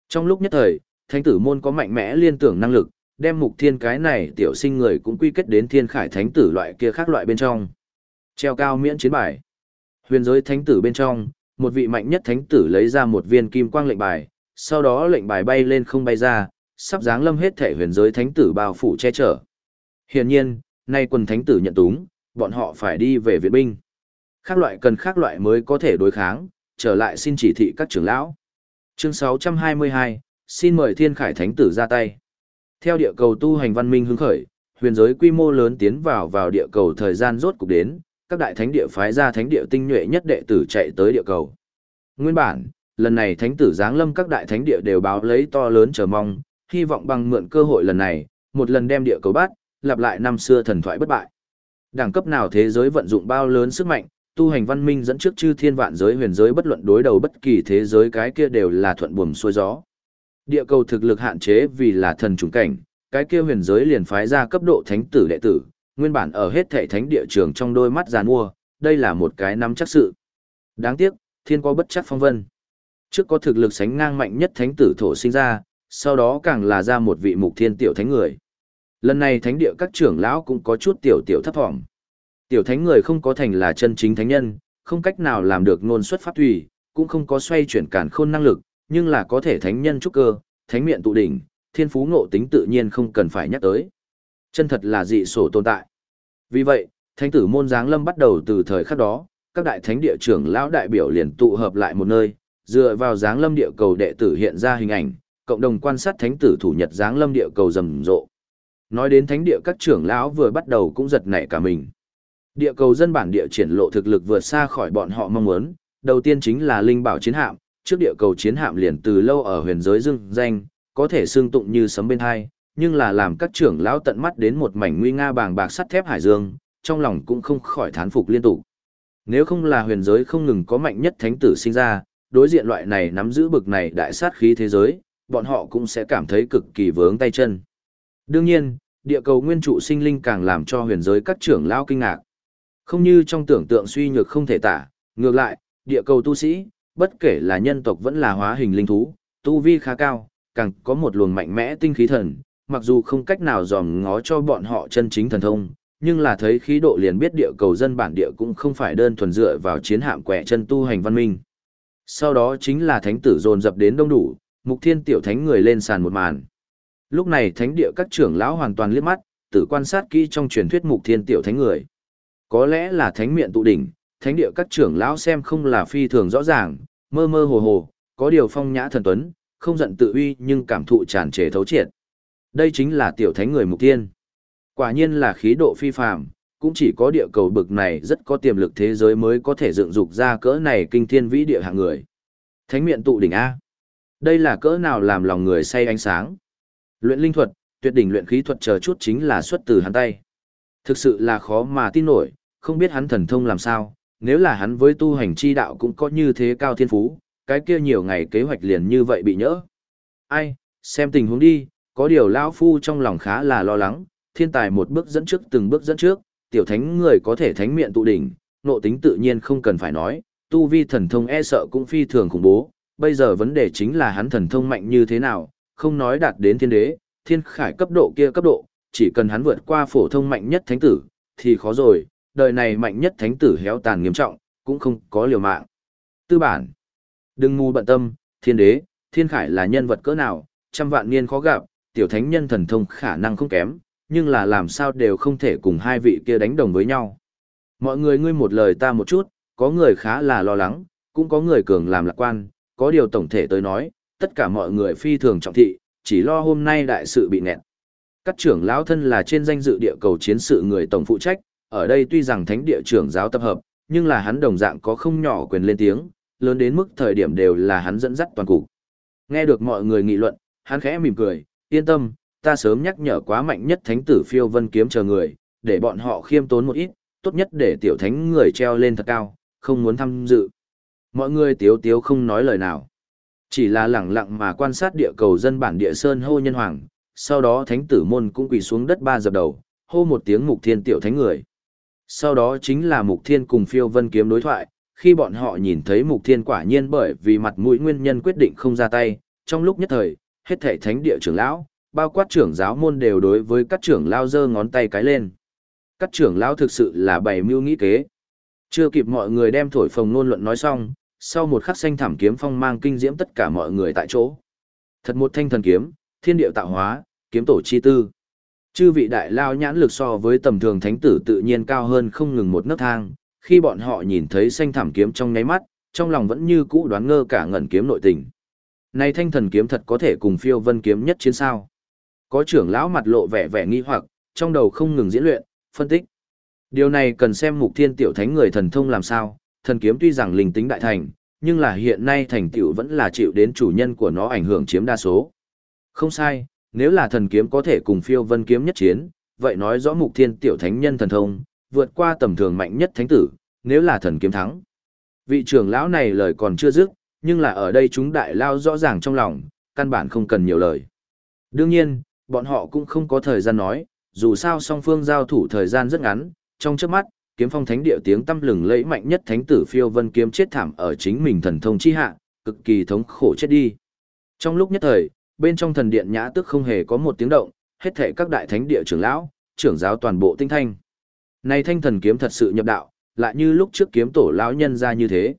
Trong lúc nhất thời, thánh tử môn có mạnh mẽ liên tưởng năng lực, đem mục thiên cái này tiểu sinh người cũng quy kết đến thiên khải thánh tử loại kia khác loại bên trong. Treo cao miễn chiến bài. Huyền giới thánh tử bên trong, một vị mạnh nhất thánh tử lấy ra một viên kim quang lệnh bài, sau đó lệnh bài bay lên không bay ra, sắp dáng lâm hết thể huyền giới thánh tử bao phủ che chở. Hiển nhiên, nay quần thánh tử nhận túng, bọn họ phải đi về viện binh. Khác loại cần khác loại mới có thể đối kháng, trở lại xin chỉ thị các trưởng lão. Chương 622, xin mời thiên khải thánh tử ra tay. Theo địa cầu tu hành văn minh hứng khởi, huyền giới quy mô lớn tiến vào vào địa cầu thời gian rốt cục đến, các đại thánh địa phái ra thánh địa tinh nhuệ nhất đệ tử chạy tới địa cầu. Nguyên bản, lần này thánh tử giáng lâm các đại thánh địa đều báo lấy to lớn chờ mong, hy vọng bằng mượn cơ hội lần này, một lần đem địa cầu bắt, lặp lại năm xưa thần thoại bất bại. Đẳng cấp nào thế giới vận dụng bao lớn sức mạnh, tu hành văn minh dẫn trước chư thiên vạn giới huyền giới bất luận đối đầu bất kỳ thế giới cái kia đều là thuận buồm xuôi gió. Địa cầu thực lực hạn chế vì là thần trùng cảnh, cái kia huyền giới liền phái ra cấp độ thánh tử đệ tử, nguyên bản ở hết thệ thánh địa trường trong đôi mắt giàn mua, đây là một cái nắm chắc sự. Đáng tiếc, thiên có bất chắc phong vân. Trước có thực lực sánh ngang mạnh nhất thánh tử thổ sinh ra, sau đó càng là ra một vị mục thiên tiểu thánh người. Lần này thánh địa các trưởng lão cũng có chút tiểu tiểu thấp vọng Tiểu thánh người không có thành là chân chính thánh nhân, không cách nào làm được ngôn xuất pháp thủy, cũng không có xoay chuyển cản khôn năng lực, nhưng là có thể thánh nhân trúc cơ, thánh miệng tụ đỉnh, thiên phú ngộ tính tự nhiên không cần phải nhắc tới. Chân thật là dị sổ tồn tại. Vì vậy, thánh tử môn giáng lâm bắt đầu từ thời khắc đó, các đại thánh địa trưởng lão đại biểu liền tụ hợp lại một nơi, dựa vào giáng lâm địa cầu đệ tử hiện ra hình ảnh, cộng đồng quan sát thánh tử thủ nhật giáng lâm địa cầu rầm rộ. Nói đến thánh địa các trưởng lão vừa bắt đầu cũng giật nảy cả mình. Địa cầu dân bản địa triển lộ thực lực vượt xa khỏi bọn họ mong muốn, đầu tiên chính là linh bảo chiến hạm, trước địa cầu chiến hạm liền từ lâu ở huyền giới dương danh, có thể xương tụng như sấm bên hai, nhưng là làm các trưởng lão tận mắt đến một mảnh nguy nga bàng bạc sắt thép hải dương, trong lòng cũng không khỏi thán phục liên tục. Nếu không là huyền giới không ngừng có mạnh nhất thánh tử sinh ra, đối diện loại này nắm giữ bực này đại sát khí thế giới, bọn họ cũng sẽ cảm thấy cực kỳ vướng tay chân. Đương nhiên, địa cầu nguyên trụ sinh linh càng làm cho huyền giới các trưởng lão kinh ngạc. Không như trong tưởng tượng suy nhược không thể tả, ngược lại, địa cầu tu sĩ, bất kể là nhân tộc vẫn là hóa hình linh thú, tu vi khá cao, càng có một luồng mạnh mẽ tinh khí thần, mặc dù không cách nào dòm ngó cho bọn họ chân chính thần thông, nhưng là thấy khí độ liền biết địa cầu dân bản địa cũng không phải đơn thuần dựa vào chiến hạm quẻ chân tu hành văn minh. Sau đó chính là thánh tử dồn dập đến đông đủ, mục thiên tiểu thánh người lên sàn một màn. Lúc này thánh địa các trưởng lão hoàn toàn liếc mắt, tự quan sát kỹ trong truyền thuyết mục thiên tiểu thánh người. Có lẽ là thánh miệng tụ đỉnh, thánh địa các trưởng lão xem không là phi thường rõ ràng, mơ mơ hồ hồ, có điều phong nhã thần tuấn, không giận tự uy nhưng cảm thụ tràn trề thấu triệt. Đây chính là tiểu thánh người mục thiên. Quả nhiên là khí độ phi phàm, cũng chỉ có địa cầu bực này rất có tiềm lực thế giới mới có thể dựng dục ra cỡ này kinh thiên vĩ địa hạng người. Thánh miệng tụ đỉnh A. Đây là cỡ nào làm lòng người say ánh sáng. Luyện linh thuật, tuyệt đỉnh luyện khí thuật chờ chút chính là xuất từ hắn tay. Thực sự là khó mà tin nổi, không biết hắn thần thông làm sao, nếu là hắn với tu hành chi đạo cũng có như thế cao thiên phú, cái kia nhiều ngày kế hoạch liền như vậy bị nhỡ. Ai, xem tình huống đi, có điều lão phu trong lòng khá là lo lắng, thiên tài một bước dẫn trước từng bước dẫn trước, tiểu thánh người có thể thánh miệng tụ đỉnh, nộ tính tự nhiên không cần phải nói, tu vi thần thông e sợ cũng phi thường khủng bố, bây giờ vấn đề chính là hắn thần thông mạnh như thế nào, không nói đạt đến thiên đế, thiên khải cấp độ kia cấp độ, chỉ cần hắn vượt qua phổ thông mạnh nhất thánh tử, thì khó rồi, đời này mạnh nhất thánh tử héo tàn nghiêm trọng, cũng không có liều mạng. Tư bản, đừng ngu bận tâm, thiên đế, thiên khải là nhân vật cỡ nào, trăm vạn niên khó gặp, tiểu thánh nhân thần thông khả năng không kém, nhưng là làm sao đều không thể cùng hai vị kia đánh đồng với nhau. Mọi người ngươi một lời ta một chút, có người khá là lo lắng, cũng có người cường làm lạc quan, có điều tổng thể tới nói, tất cả mọi người phi thường trọng thị, chỉ lo hôm nay đại sự bị nẹt. Các trưởng lão thân là trên danh dự địa cầu chiến sự người tổng phụ trách, ở đây tuy rằng thánh địa trưởng giáo tập hợp, nhưng là hắn đồng dạng có không nhỏ quyền lên tiếng, lớn đến mức thời điểm đều là hắn dẫn dắt toàn cục. Nghe được mọi người nghị luận, hắn khẽ mỉm cười, yên tâm, ta sớm nhắc nhở quá mạnh nhất thánh tử phiêu vân kiếm chờ người, để bọn họ khiêm tốn một ít, tốt nhất để tiểu thánh người treo lên thật cao, không muốn tham dự. Mọi người tiếu tiếu không nói lời nào. Chỉ là lẳng lặng mà quan sát địa cầu dân bản địa sơn hô nhân hoàng, sau đó thánh tử môn cũng quỳ xuống đất ba dập đầu, hô một tiếng mục thiên tiểu thánh người. Sau đó chính là mục thiên cùng phiêu vân kiếm đối thoại, khi bọn họ nhìn thấy mục thiên quả nhiên bởi vì mặt mũi nguyên nhân quyết định không ra tay, trong lúc nhất thời, hết thảy thánh địa trưởng lão, bao quát trưởng giáo môn đều đối với các trưởng lao giơ ngón tay cái lên. Các trưởng lão thực sự là bày mưu nghĩ kế. Chưa kịp mọi người đem thổi phồng nôn luận nói xong, sau một khắc xanh thảm kiếm phong mang kinh diễm tất cả mọi người tại chỗ. Thật một thanh thần kiếm, thiên điệu tạo hóa, kiếm tổ chi tư. Chư vị đại lao nhãn lực so với tầm thường thánh tử tự nhiên cao hơn không ngừng một nấc thang, khi bọn họ nhìn thấy xanh thảm kiếm trong nháy mắt, trong lòng vẫn như cũ đoán ngơ cả ngẩn kiếm nội tình. Này thanh thần kiếm thật có thể cùng phiêu vân kiếm nhất chiến sao. Có trưởng lão mặt lộ vẻ vẻ nghi hoặc, trong đầu không ngừng diễn luyện, phân tích. Điều này cần xem mục thiên tiểu thánh người thần thông làm sao, thần kiếm tuy rằng linh tính đại thành, nhưng là hiện nay thành tựu vẫn là chịu đến chủ nhân của nó ảnh hưởng chiếm đa số. Không sai, nếu là thần kiếm có thể cùng phiêu vân kiếm nhất chiến, vậy nói rõ mục thiên tiểu thánh nhân thần thông, vượt qua tầm thường mạnh nhất thánh tử, nếu là thần kiếm thắng. Vị trưởng lão này lời còn chưa dứt, nhưng là ở đây chúng đại lao rõ ràng trong lòng, căn bản không cần nhiều lời. Đương nhiên, bọn họ cũng không có thời gian nói, dù sao song phương giao thủ thời gian rất ngắn, trong chớp mắt, kiếm phong thánh địa tiếng tâm lừng lẫy mạnh nhất thánh tử phiêu vân kiếm chết thảm ở chính mình thần thông chi hạ, cực kỳ thống khổ chết đi. Trong lúc nhất thời, bên trong thần điện nhã tức không hề có một tiếng động, hết thảy các đại thánh địa trưởng lão, trưởng giáo toàn bộ tinh thanh. Này thanh thần kiếm thật sự nhập đạo, lại như lúc trước kiếm tổ lão nhân ra như thế.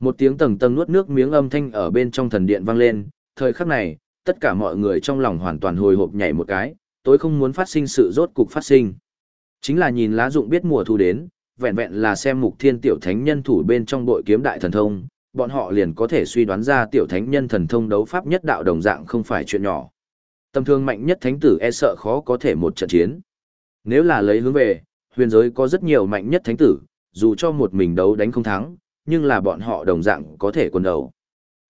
Một tiếng tầng tầng nuốt nước miếng âm thanh ở bên trong thần điện vang lên, thời khắc này, tất cả mọi người trong lòng hoàn toàn hồi hộp nhảy một cái, tôi không muốn phát sinh sự rốt cục phát sinh. Chính là nhìn lá dụng biết mùa thu đến, vẹn vẹn là xem mục thiên tiểu thánh nhân thủ bên trong bội kiếm đại thần thông, bọn họ liền có thể suy đoán ra tiểu thánh nhân thần thông đấu pháp nhất đạo đồng dạng không phải chuyện nhỏ. Tâm thương mạnh nhất thánh tử e sợ khó có thể một trận chiến. Nếu là lấy hướng về, huyền giới có rất nhiều mạnh nhất thánh tử, dù cho một mình đấu đánh không thắng, nhưng là bọn họ đồng dạng có thể quần đầu.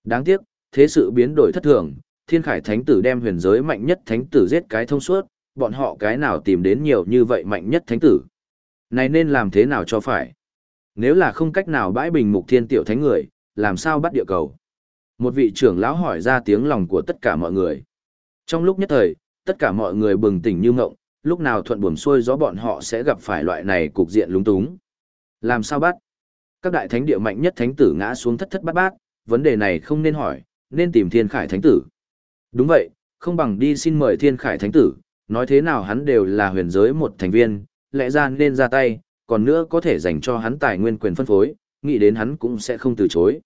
Đáng tiếc, thế sự biến đổi thất thường, thiên khải thánh tử đem huyền giới mạnh nhất thánh tử giết cái thông suốt, bọn họ cái nào tìm đến nhiều như vậy mạnh nhất thánh tử. Này nên làm thế nào cho phải? Nếu là không cách nào bãi bình mục thiên tiểu thánh người, làm sao bắt địa cầu? Một vị trưởng lão hỏi ra tiếng lòng của tất cả mọi người. Trong lúc nhất thời, tất cả mọi người bừng tỉnh như ngộng, lúc nào thuận buồm xuôi gió bọn họ sẽ gặp phải loại này cục diện lúng túng. Làm sao bắt? Các đại thánh địa mạnh nhất thánh tử ngã xuống thất thất bát bát, vấn đề này không nên hỏi, nên tìm thiên khải thánh tử. Đúng vậy, không bằng đi xin mời thiên khải thánh tử, nói thế nào hắn đều là huyền giới một thành viên, lẽ ra nên ra tay, còn nữa có thể dành cho hắn tài nguyên quyền phân phối, nghĩ đến hắn cũng sẽ không từ chối.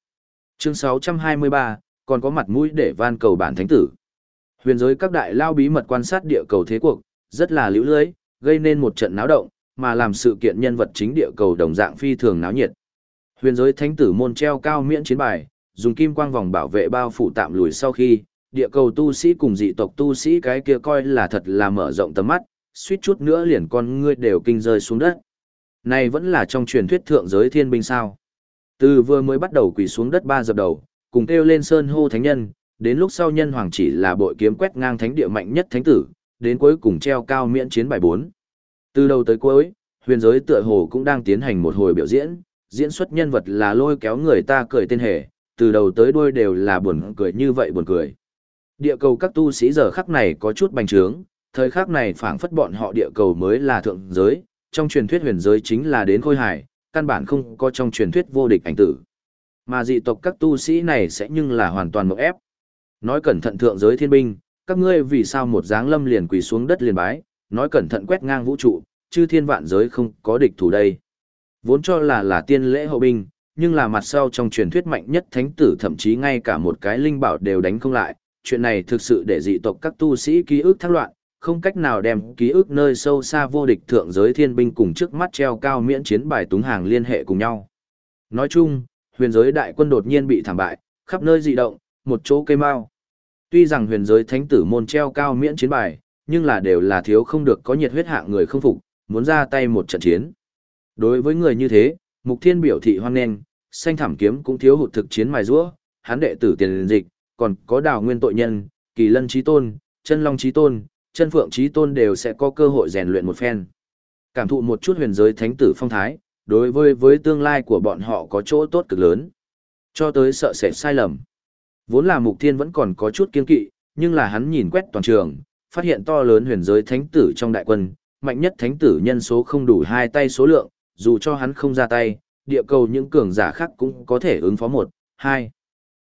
Chương 623, còn có mặt mũi để van cầu bản thánh tử. Huyền giới các đại lao bí mật quan sát địa cầu thế cuộc, rất là liễu lưới, gây nên một trận náo động, mà làm sự kiện nhân vật chính địa cầu đồng dạng phi thường náo nhiệt. Huyền giới thánh tử môn treo cao miễn chiến bài, dùng kim quang vòng bảo vệ bao phủ tạm lùi sau khi, địa cầu tu sĩ cùng dị tộc tu sĩ cái kia coi là thật là mở rộng tầm mắt, suýt chút nữa liền con ngươi đều kinh rơi xuống đất. Này vẫn là trong truyền thuyết thượng giới thiên binh sao. Từ vừa mới bắt đầu quỳ xuống đất ba dập đầu, cùng kêu lên sơn hô thánh nhân, đến lúc sau nhân hoàng chỉ là bội kiếm quét ngang thánh địa mạnh nhất thánh tử, đến cuối cùng treo cao miễn chiến bài 4. Từ đầu tới cuối, huyền giới tựa hồ cũng đang tiến hành một hồi biểu diễn, diễn xuất nhân vật là lôi kéo người ta cười tên hề, từ đầu tới đuôi đều là buồn cười như vậy buồn cười. Địa cầu các tu sĩ giờ khắc này có chút bành trướng, thời khắc này phảng phất bọn họ địa cầu mới là thượng giới, trong truyền thuyết huyền giới chính là đến khôi hải, căn bản không có trong truyền thuyết vô địch ảnh tử. Mà dị tộc các tu sĩ này sẽ nhưng là hoàn toàn một ép. Nói cẩn thận thượng giới thiên binh, các ngươi vì sao một dáng lâm liền quỳ xuống đất liền bái, nói cẩn thận quét ngang vũ trụ, chư thiên vạn giới không có địch thủ đây. Vốn cho là là tiên lễ hậu binh, nhưng là mặt sau trong truyền thuyết mạnh nhất thánh tử thậm chí ngay cả một cái linh bảo đều đánh không lại, chuyện này thực sự để dị tộc các tu sĩ ký ức thác loạn, không cách nào đem ký ức nơi sâu xa vô địch thượng giới thiên binh cùng trước mắt treo cao miễn chiến bài túng hàng liên hệ cùng nhau. Nói chung, huyền giới đại quân đột nhiên bị thảm bại, khắp nơi dị động, một chỗ cây mau. Tuy rằng huyền giới thánh tử môn treo cao miễn chiến bài, nhưng là đều là thiếu không được có nhiệt huyết hạng người không phục, muốn ra tay một trận chiến. Đối với người như thế, Mục Thiên biểu thị hoan nghênh, xanh thảm kiếm cũng thiếu hụt thực chiến mài rũa, hắn đệ tử tiền dịch, còn có đào nguyên tội nhân, kỳ lân trí tôn, chân long trí tôn, chân phượng trí tôn đều sẽ có cơ hội rèn luyện một phen. Cảm thụ một chút huyền giới thánh tử phong thái, đối với với tương lai của bọn họ có chỗ tốt cực lớn. Cho tới sợ sẽ sai lầm. Vốn là mục thiên vẫn còn có chút kiên kỵ, nhưng là hắn nhìn quét toàn trường, phát hiện to lớn huyền giới thánh tử trong đại quân, mạnh nhất thánh tử nhân số không đủ hai tay số lượng, dù cho hắn không ra tay, địa cầu những cường giả khác cũng có thể ứng phó một, hai.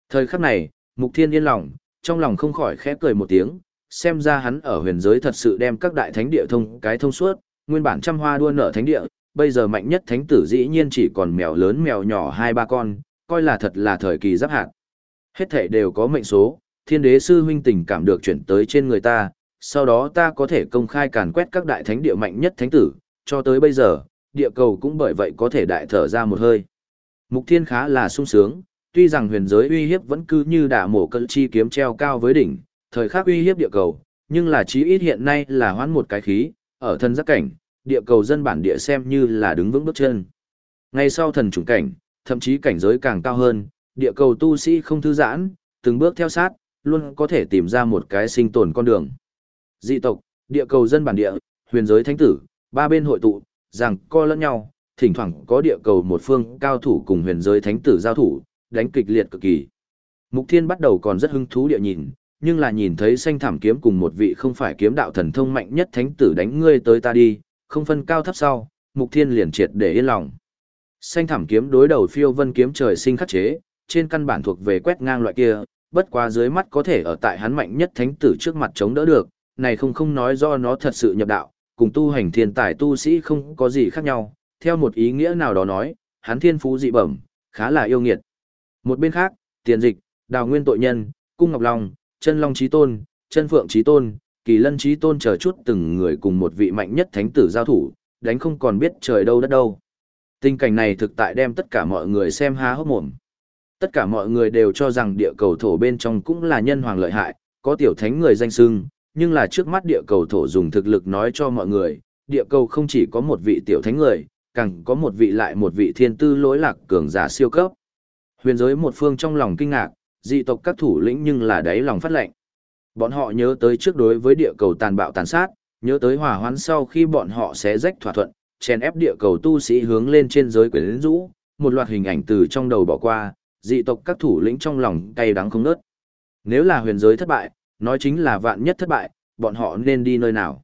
Thời khắc này, Mục Thiên yên lòng, trong lòng không khỏi khẽ cười một tiếng, xem ra hắn ở huyền giới thật sự đem các đại thánh địa thông cái thông suốt, nguyên bản trăm hoa đua nở thánh địa, bây giờ mạnh nhất thánh tử dĩ nhiên chỉ còn mèo lớn mèo nhỏ hai ba con, coi là thật là thời kỳ giáp hạt. Hết thể đều có mệnh số, thiên đế sư huynh tình cảm được chuyển tới trên người ta, sau đó ta có thể công khai càn quét các đại thánh địa mạnh nhất thánh tử, cho tới bây giờ, địa cầu cũng bởi vậy có thể đại thở ra một hơi. Mục thiên khá là sung sướng, tuy rằng huyền giới uy hiếp vẫn cứ như đả mổ cận chi kiếm treo cao với đỉnh, thời khắc uy hiếp địa cầu, nhưng là chí ít hiện nay là hoán một cái khí, ở thân giác cảnh, địa cầu dân bản địa xem như là đứng vững bước chân. Ngay sau thần chủng cảnh, thậm chí cảnh giới càng cao hơn, địa cầu tu sĩ không thư giãn, từng bước theo sát, luôn có thể tìm ra một cái sinh tồn con đường. Dị tộc, địa cầu dân bản địa, huyền giới thánh tử, ba bên hội tụ, rằng co lẫn nhau, thỉnh thoảng có địa cầu một phương cao thủ cùng huyền giới thánh tử giao thủ, đánh kịch liệt cực kỳ. Mục Thiên bắt đầu còn rất hứng thú địa nhìn, nhưng là nhìn thấy xanh thảm kiếm cùng một vị không phải kiếm đạo thần thông mạnh nhất thánh tử đánh ngươi tới ta đi, không phân cao thấp sau, Mục Thiên liền triệt để yên lòng. Xanh thảm kiếm đối đầu phiêu vân kiếm trời sinh khắc chế, trên căn bản thuộc về quét ngang loại kia, bất quá dưới mắt có thể ở tại hắn mạnh nhất thánh tử trước mặt chống đỡ được, này không không nói do nó thật sự nhập đạo, cùng tu hành thiên tài tu sĩ không có gì khác nhau, theo một ý nghĩa nào đó nói, hắn thiên phú dị bẩm, khá là yêu nghiệt. Một bên khác, tiền dịch, đào nguyên tội nhân, cung ngọc long, chân long trí tôn, chân phượng trí tôn, kỳ lân trí tôn chờ chút từng người cùng một vị mạnh nhất thánh tử giao thủ, đánh không còn biết trời đâu đất đâu. Tình cảnh này thực tại đem tất cả mọi người xem há hốc mồm. Tất cả mọi người đều cho rằng địa cầu thổ bên trong cũng là nhân hoàng lợi hại, có tiểu thánh người danh sưng, nhưng là trước mắt địa cầu thổ dùng thực lực nói cho mọi người, địa cầu không chỉ có một vị tiểu thánh người, càng có một vị lại một vị thiên tư lỗi lạc cường giả siêu cấp. Huyền giới một phương trong lòng kinh ngạc, dị tộc các thủ lĩnh nhưng là đáy lòng phát lệnh. Bọn họ nhớ tới trước đối với địa cầu tàn bạo tàn sát, nhớ tới hòa hoãn sau khi bọn họ sẽ rách thỏa thuận, chèn ép địa cầu tu sĩ hướng lên trên giới quyến rũ, một loạt hình ảnh từ trong đầu bỏ qua, dị tộc các thủ lĩnh trong lòng cay đắng không nớt. Nếu là huyền giới thất bại, nói chính là vạn nhất thất bại, bọn họ nên đi nơi nào?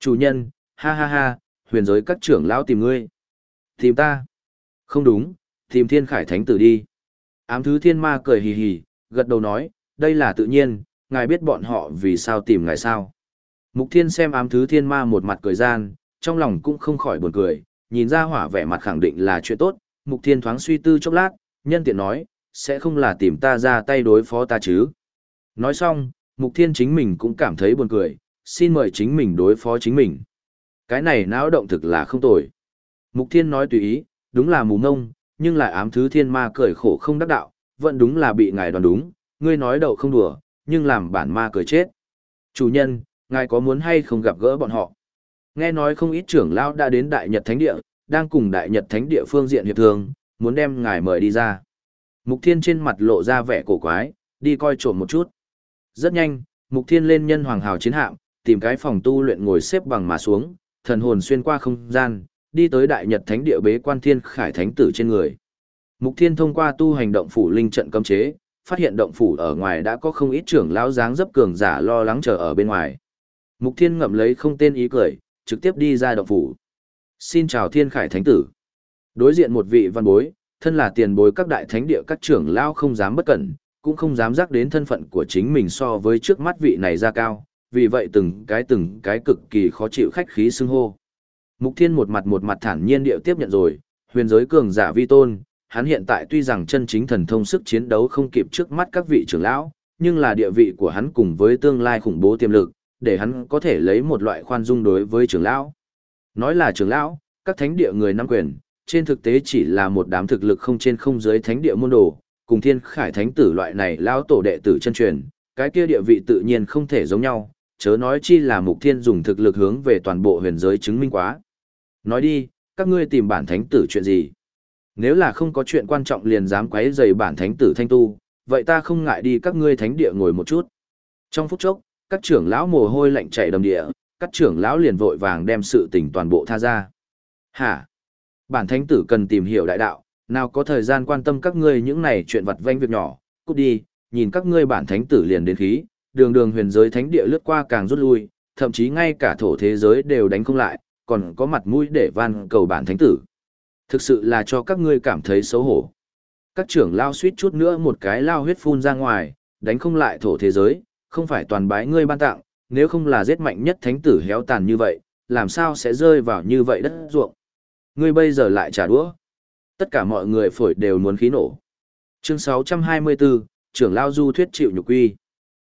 Chủ nhân, ha ha ha, huyền giới các trưởng lão tìm ngươi. Tìm ta? Không đúng, tìm thiên khải thánh tử đi. Ám thứ thiên ma cười hì hì, gật đầu nói, đây là tự nhiên, ngài biết bọn họ vì sao tìm ngài sao. Mục thiên xem ám thứ thiên ma một mặt cười gian, trong lòng cũng không khỏi buồn cười, nhìn ra hỏa vẻ mặt khẳng định là chuyện tốt, mục thiên thoáng suy tư chốc lát, nhân tiện nói, sẽ không là tìm ta ra tay đối phó ta chứ. Nói xong, mục thiên chính mình cũng cảm thấy buồn cười, xin mời chính mình đối phó chính mình. Cái này não động thực là không tồi. Mục thiên nói tùy ý, đúng là mù ngông, nhưng lại ám thứ thiên ma cười khổ không đắc đạo, vẫn đúng là bị ngài đoán đúng, ngươi nói đậu không đùa, nhưng làm bản ma cười chết. Chủ nhân, ngài có muốn hay không gặp gỡ bọn họ? Nghe nói không ít trưởng lão đã đến Đại Nhật Thánh Địa, đang cùng Đại Nhật Thánh Địa phương diện hiệp thương, muốn đem ngài mời đi ra. Mục Thiên trên mặt lộ ra vẻ cổ quái, đi coi trộm một chút. Rất nhanh, Mục Thiên lên nhân hoàng hào chiến hạm, tìm cái phòng tu luyện ngồi xếp bằng mà xuống, thần hồn xuyên qua không gian, đi tới Đại Nhật Thánh Địa bế quan Thiên Khải Thánh tử trên người. Mục Thiên thông qua tu hành động phủ linh trận cấm chế, phát hiện động phủ ở ngoài đã có không ít trưởng lão dáng dấp cường giả lo lắng chờ ở bên ngoài. Mục Thiên ngậm lấy không tên ý cười, trực tiếp đi ra động phủ. Xin chào Thiên Khải Thánh tử. Đối diện một vị văn bối, thân là tiền bối các đại thánh địa các trưởng lão không dám bất cẩn, cũng không dám giác đến thân phận của chính mình so với trước mắt vị này ra cao, vì vậy từng cái từng cái cực kỳ khó chịu khách khí xưng hô. Mục Thiên một mặt một mặt thản nhiên điệu tiếp nhận rồi, huyền giới cường giả vi tôn, hắn hiện tại tuy rằng chân chính thần thông sức chiến đấu không kịp trước mắt các vị trưởng lão, nhưng là địa vị của hắn cùng với tương lai khủng bố tiềm lực, để hắn có thể lấy một loại khoan dung đối với trưởng lão. Nói là trưởng lão, các thánh địa người nắm quyền, trên thực tế chỉ là một đám thực lực không trên không dưới thánh địa môn đồ, cùng thiên khải thánh tử loại này lão tổ đệ tử chân truyền, cái kia địa vị tự nhiên không thể giống nhau, chớ nói chi là mục thiên dùng thực lực hướng về toàn bộ huyền giới chứng minh quá. Nói đi, các ngươi tìm bản thánh tử chuyện gì? Nếu là không có chuyện quan trọng liền dám quấy rầy bản thánh tử thanh tu, vậy ta không ngại đi các ngươi thánh địa ngồi một chút. Trong phút chốc, các trưởng lão mồ hôi lạnh chảy đầm địa, các trưởng lão liền vội vàng đem sự tình toàn bộ tha ra. Hả? Bản thánh tử cần tìm hiểu đại đạo, nào có thời gian quan tâm các ngươi những này chuyện vặt vanh việc nhỏ, cút đi, nhìn các ngươi bản thánh tử liền đến khí, đường đường huyền giới thánh địa lướt qua càng rút lui, thậm chí ngay cả thổ thế giới đều đánh không lại, còn có mặt mũi để van cầu bản thánh tử. Thực sự là cho các ngươi cảm thấy xấu hổ. Các trưởng lao suýt chút nữa một cái lao huyết phun ra ngoài, đánh không lại thổ thế giới, không phải toàn bái ngươi ban tặng, nếu không là giết mạnh nhất thánh tử héo tàn như vậy, làm sao sẽ rơi vào như vậy đất ruộng. Ngươi bây giờ lại trả đũa. Tất cả mọi người phổi đều muốn khí nổ. Chương 624, trưởng lao du thuyết chịu nhục quy.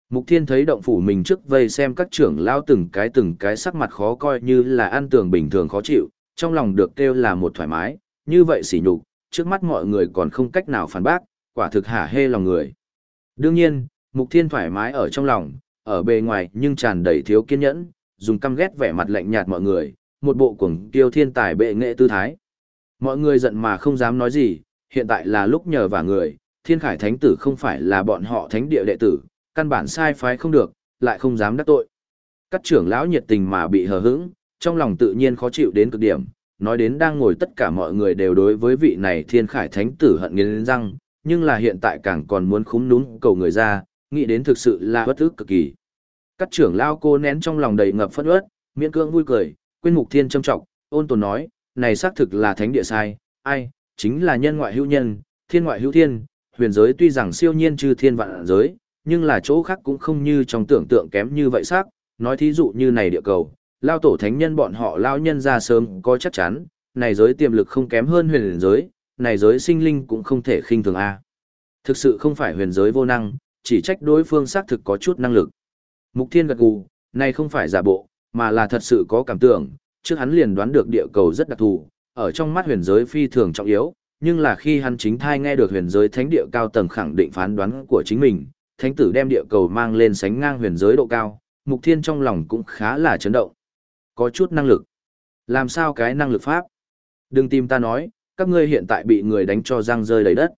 Mục Thiên thấy động phủ mình trước vây xem các trưởng lao từng cái từng cái sắc mặt khó coi như là ăn tường bình thường khó chịu, trong lòng được kêu là một thoải mái, như vậy sỉ nhục, trước mắt mọi người còn không cách nào phản bác, quả thực hả hê lòng người. Đương nhiên, Mục Thiên thoải mái ở trong lòng, ở bề ngoài nhưng tràn đầy thiếu kiên nhẫn, dùng căm ghét vẻ mặt lạnh nhạt mọi người, một bộ cuồng kiêu thiên tài bệ nghệ tư thái. Mọi người giận mà không dám nói gì, hiện tại là lúc nhờ vả người, thiên khải thánh tử không phải là bọn họ thánh địa đệ tử, căn bản sai phái không được, lại không dám đắc tội. Các trưởng lão nhiệt tình mà bị hờ hững, trong lòng tự nhiên khó chịu đến cực điểm, nói đến đang ngồi tất cả mọi người đều đối với vị này thiên khải thánh tử hận nghiến răng, nhưng là hiện tại càng còn muốn khúm núm cầu người ra, nghĩ đến thực sự là bất ức cực kỳ. Các trưởng lao cô nén trong lòng đầy ngập phẫn uất, miễn cưỡng vui cười, quên mục thiên châm trọng, ôn tồn nói, này xác thực là thánh địa sai, ai, chính là nhân ngoại hữu nhân, thiên ngoại hữu thiên, huyền giới tuy rằng siêu nhiên chư thiên vạn giới, nhưng là chỗ khác cũng không như trong tưởng tượng kém như vậy xác, nói thí dụ như này địa cầu, lao tổ thánh nhân bọn họ lao nhân ra sớm có chắc chắn, này giới tiềm lực không kém hơn huyền giới, này giới sinh linh cũng không thể khinh thường a. Thực sự không phải huyền giới vô năng, chỉ trách đối phương xác thực có chút năng lực. Mục Thiên gật gù, này không phải giả bộ, mà là thật sự có cảm tưởng, trước hắn liền đoán được địa cầu rất đặc thù, ở trong mắt huyền giới phi thường trọng yếu, nhưng là khi hắn chính thai nghe được huyền giới thánh địa cao tầng khẳng định phán đoán của chính mình, thánh tử đem địa cầu mang lên sánh ngang huyền giới độ cao, Mục Thiên trong lòng cũng khá là chấn động. Có chút năng lực. Làm sao cái năng lực pháp? Đừng tìm ta nói, các ngươi hiện tại bị người đánh cho răng rơi đầy đất.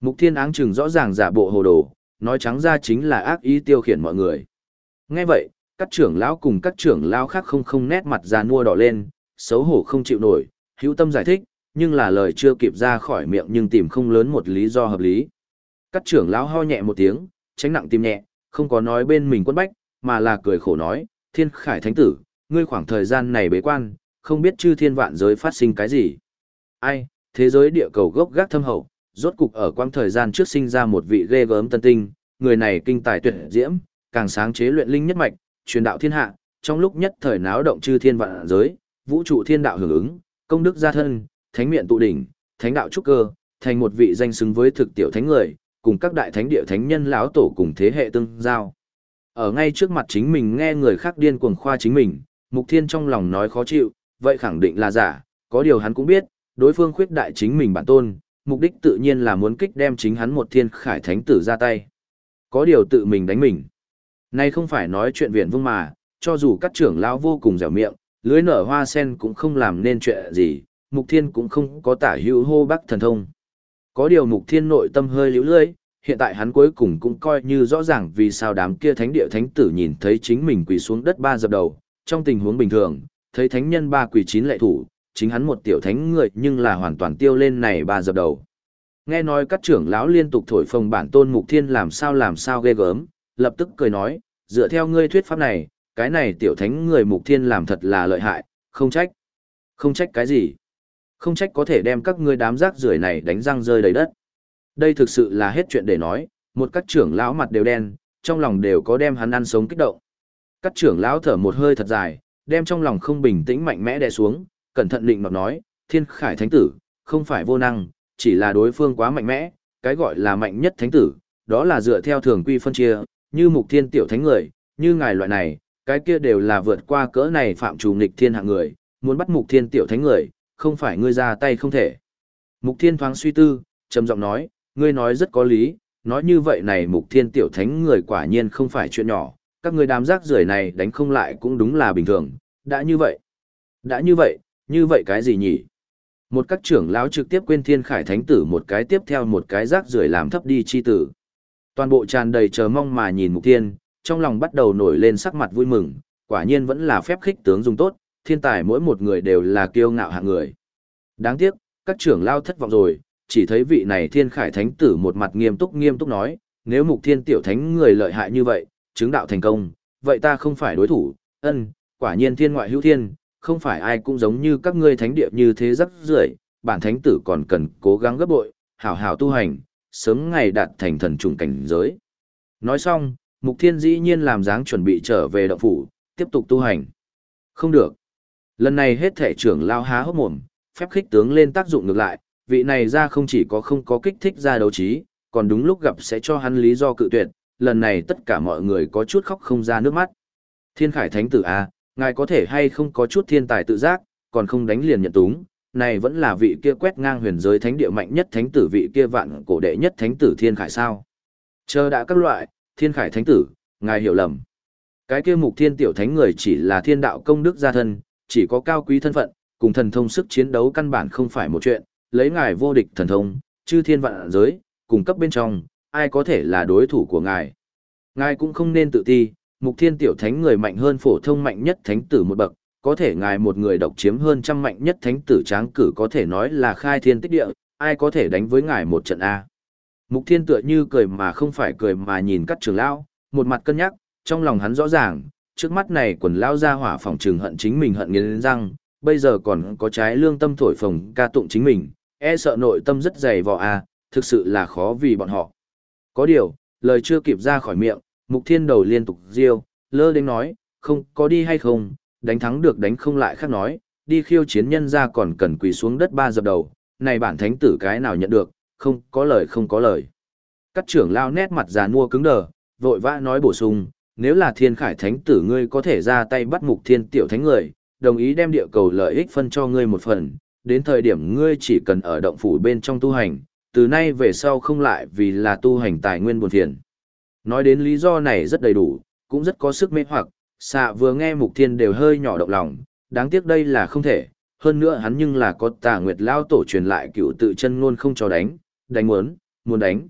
Mục Thiên áng chừng rõ ràng giả bộ hồ đồ, nói trắng ra chính là ác ý tiêu khiển mọi người. Nghe vậy, các trưởng lão cùng các trưởng lão khác không không nét mặt ra nua đỏ lên, xấu hổ không chịu nổi, hữu tâm giải thích, nhưng là lời chưa kịp ra khỏi miệng nhưng tìm không lớn một lý do hợp lý. Các trưởng lão ho nhẹ một tiếng, tránh nặng tim nhẹ, không có nói bên mình quân bách, mà là cười khổ nói, thiên khải thánh tử, ngươi khoảng thời gian này bế quan, không biết chư thiên vạn giới phát sinh cái gì. Ai, thế giới địa cầu gốc gác thâm hậu, rốt cục ở quang thời gian trước sinh ra một vị ghê gớm tân tinh, người này kinh tài tuyệt diễm, càng sáng chế luyện linh nhất mạch, truyền đạo thiên hạ, trong lúc nhất thời náo động chư thiên vạn giới, vũ trụ thiên đạo hưởng ứng, công đức gia thân, thánh miện tụ đỉnh, thánh đạo trúc cơ, thành một vị danh xứng với thực tiểu thánh người, cùng các đại thánh địa thánh nhân lão tổ cùng thế hệ tương giao. Ở ngay trước mặt chính mình nghe người khác điên cuồng khoa chính mình, Mục Thiên trong lòng nói khó chịu, vậy khẳng định là giả, có điều hắn cũng biết, đối phương khuyết đại chính mình bản tôn, mục đích tự nhiên là muốn kích đem chính hắn một thiên khải thánh tử ra tay. Có điều tự mình đánh mình. Nay không phải nói chuyện viện vương mà, cho dù các trưởng lão vô cùng dẻo miệng, lưới nở hoa sen cũng không làm nên chuyện gì, mục thiên cũng không có tả hữu hô bắc thần thông. Có điều mục thiên nội tâm hơi liễu lưới, hiện tại hắn cuối cùng cũng coi như rõ ràng vì sao đám kia thánh địa thánh tử nhìn thấy chính mình quỳ xuống đất ba dập đầu, trong tình huống bình thường, thấy thánh nhân ba quỷ chín lệ thủ, chính hắn một tiểu thánh người nhưng là hoàn toàn tiêu lên này ba dập đầu. Nghe nói các trưởng lão liên tục thổi phồng bản tôn mục thiên làm sao làm sao ghê gớm, lập tức cười nói, dựa theo ngươi thuyết pháp này, cái này tiểu thánh người mục thiên làm thật là lợi hại, không trách. Không trách cái gì? Không trách có thể đem các ngươi đám rác rưởi này đánh răng rơi đầy đất. Đây thực sự là hết chuyện để nói, một các trưởng lão mặt đều đen, trong lòng đều có đem hắn ăn sống kích động. Các trưởng lão thở một hơi thật dài, đem trong lòng không bình tĩnh mạnh mẽ đè xuống, cẩn thận định nọt nói, thiên khải thánh tử, không phải vô năng, chỉ là đối phương quá mạnh mẽ, cái gọi là mạnh nhất thánh tử, đó là dựa theo thường quy phân chia, như mục thiên tiểu thánh người, như ngài loại này, cái kia đều là vượt qua cỡ này phạm trù nghịch thiên hạng người, muốn bắt mục thiên tiểu thánh người, không phải ngươi ra tay không thể. Mục thiên thoáng suy tư, trầm giọng nói, ngươi nói rất có lý, nói như vậy này mục thiên tiểu thánh người quả nhiên không phải chuyện nhỏ, các người đám rác rưởi này đánh không lại cũng đúng là bình thường, đã như vậy. Đã như vậy, như vậy cái gì nhỉ? Một các trưởng lão trực tiếp quên thiên khải thánh tử một cái tiếp theo một cái rác rưởi làm thấp đi chi tử. Toàn bộ tràn đầy chờ mong mà nhìn mục thiên, trong lòng bắt đầu nổi lên sắc mặt vui mừng, quả nhiên vẫn là phép khích tướng dùng tốt, thiên tài mỗi một người đều là kiêu ngạo hạng người. Đáng tiếc, các trưởng lao thất vọng rồi, chỉ thấy vị này thiên khải thánh tử một mặt nghiêm túc nghiêm túc nói, nếu mục thiên tiểu thánh người lợi hại như vậy, chứng đạo thành công, vậy ta không phải đối thủ, ân, quả nhiên thiên ngoại hữu thiên, không phải ai cũng giống như các ngươi thánh địa như thế rất rưởi, bản thánh tử còn cần cố gắng gấp bội, hảo hảo tu hành, sớm ngày đạt thành thần trùng cảnh giới. Nói xong, Mục Thiên dĩ nhiên làm dáng chuẩn bị trở về động phủ, tiếp tục tu hành. Không được. Lần này hết thể trưởng lao há hốc mồm, phép khích tướng lên tác dụng ngược lại, vị này ra không chỉ có không có kích thích ra đấu trí, còn đúng lúc gặp sẽ cho hắn lý do cự tuyệt, lần này tất cả mọi người có chút khóc không ra nước mắt. Thiên Khải Thánh tử A, ngài có thể hay không có chút thiên tài tự giác, còn không đánh liền nhận túng, này vẫn là vị kia quét ngang huyền giới thánh địa mạnh nhất thánh tử vị kia vạn cổ đệ nhất thánh tử Thiên Khải sao. Chờ đã các loại, Thiên Khải thánh tử, ngài hiểu lầm. Cái kia mục thiên tiểu thánh người chỉ là thiên đạo công đức gia thân, chỉ có cao quý thân phận, cùng thần thông sức chiến đấu căn bản không phải một chuyện, lấy ngài vô địch thần thông, chư thiên vạn giới, cùng cấp bên trong, ai có thể là đối thủ của ngài. Ngài cũng không nên tự ti, mục thiên tiểu thánh người mạnh hơn phổ thông mạnh nhất thánh tử một bậc, có thể ngài một người độc chiếm hơn trăm mạnh nhất thánh tử tráng cử có thể nói là khai thiên tích địa, ai có thể đánh với ngài một trận A. Mục thiên tựa như cười mà không phải cười mà nhìn các trường lão, một mặt cân nhắc, trong lòng hắn rõ ràng, trước mắt này quần lao ra hỏa phòng trường hận chính mình hận nghiến răng, bây giờ còn có trái lương tâm thổi phồng ca tụng chính mình, e sợ nội tâm rất dày vò a, thực sự là khó vì bọn họ. Có điều, lời chưa kịp ra khỏi miệng, mục thiên đầu liên tục riêu, lơ đến nói, không có đi hay không, đánh thắng được đánh không lại khác nói, đi khiêu chiến nhân ra còn cần quỳ xuống đất ba dập đầu, này bản thánh tử cái nào nhận được, không có lời không có lời. Các trưởng lao nét mặt già nua cứng đờ, vội vã nói bổ sung, nếu là thiên khải thánh tử ngươi có thể ra tay bắt mục thiên tiểu thánh người, đồng ý đem địa cầu lợi ích phân cho ngươi một phần, đến thời điểm ngươi chỉ cần ở động phủ bên trong tu hành, từ nay về sau không lại vì là tu hành tài nguyên buồn phiền. Nói đến lý do này rất đầy đủ, cũng rất có sức mê hoặc, xạ vừa nghe mục thiên đều hơi nhỏ động lòng, đáng tiếc đây là không thể, hơn nữa hắn nhưng là có tà nguyệt lao tổ truyền lại cựu tự chân ngôn không cho đánh, đánh muốn, muốn đánh.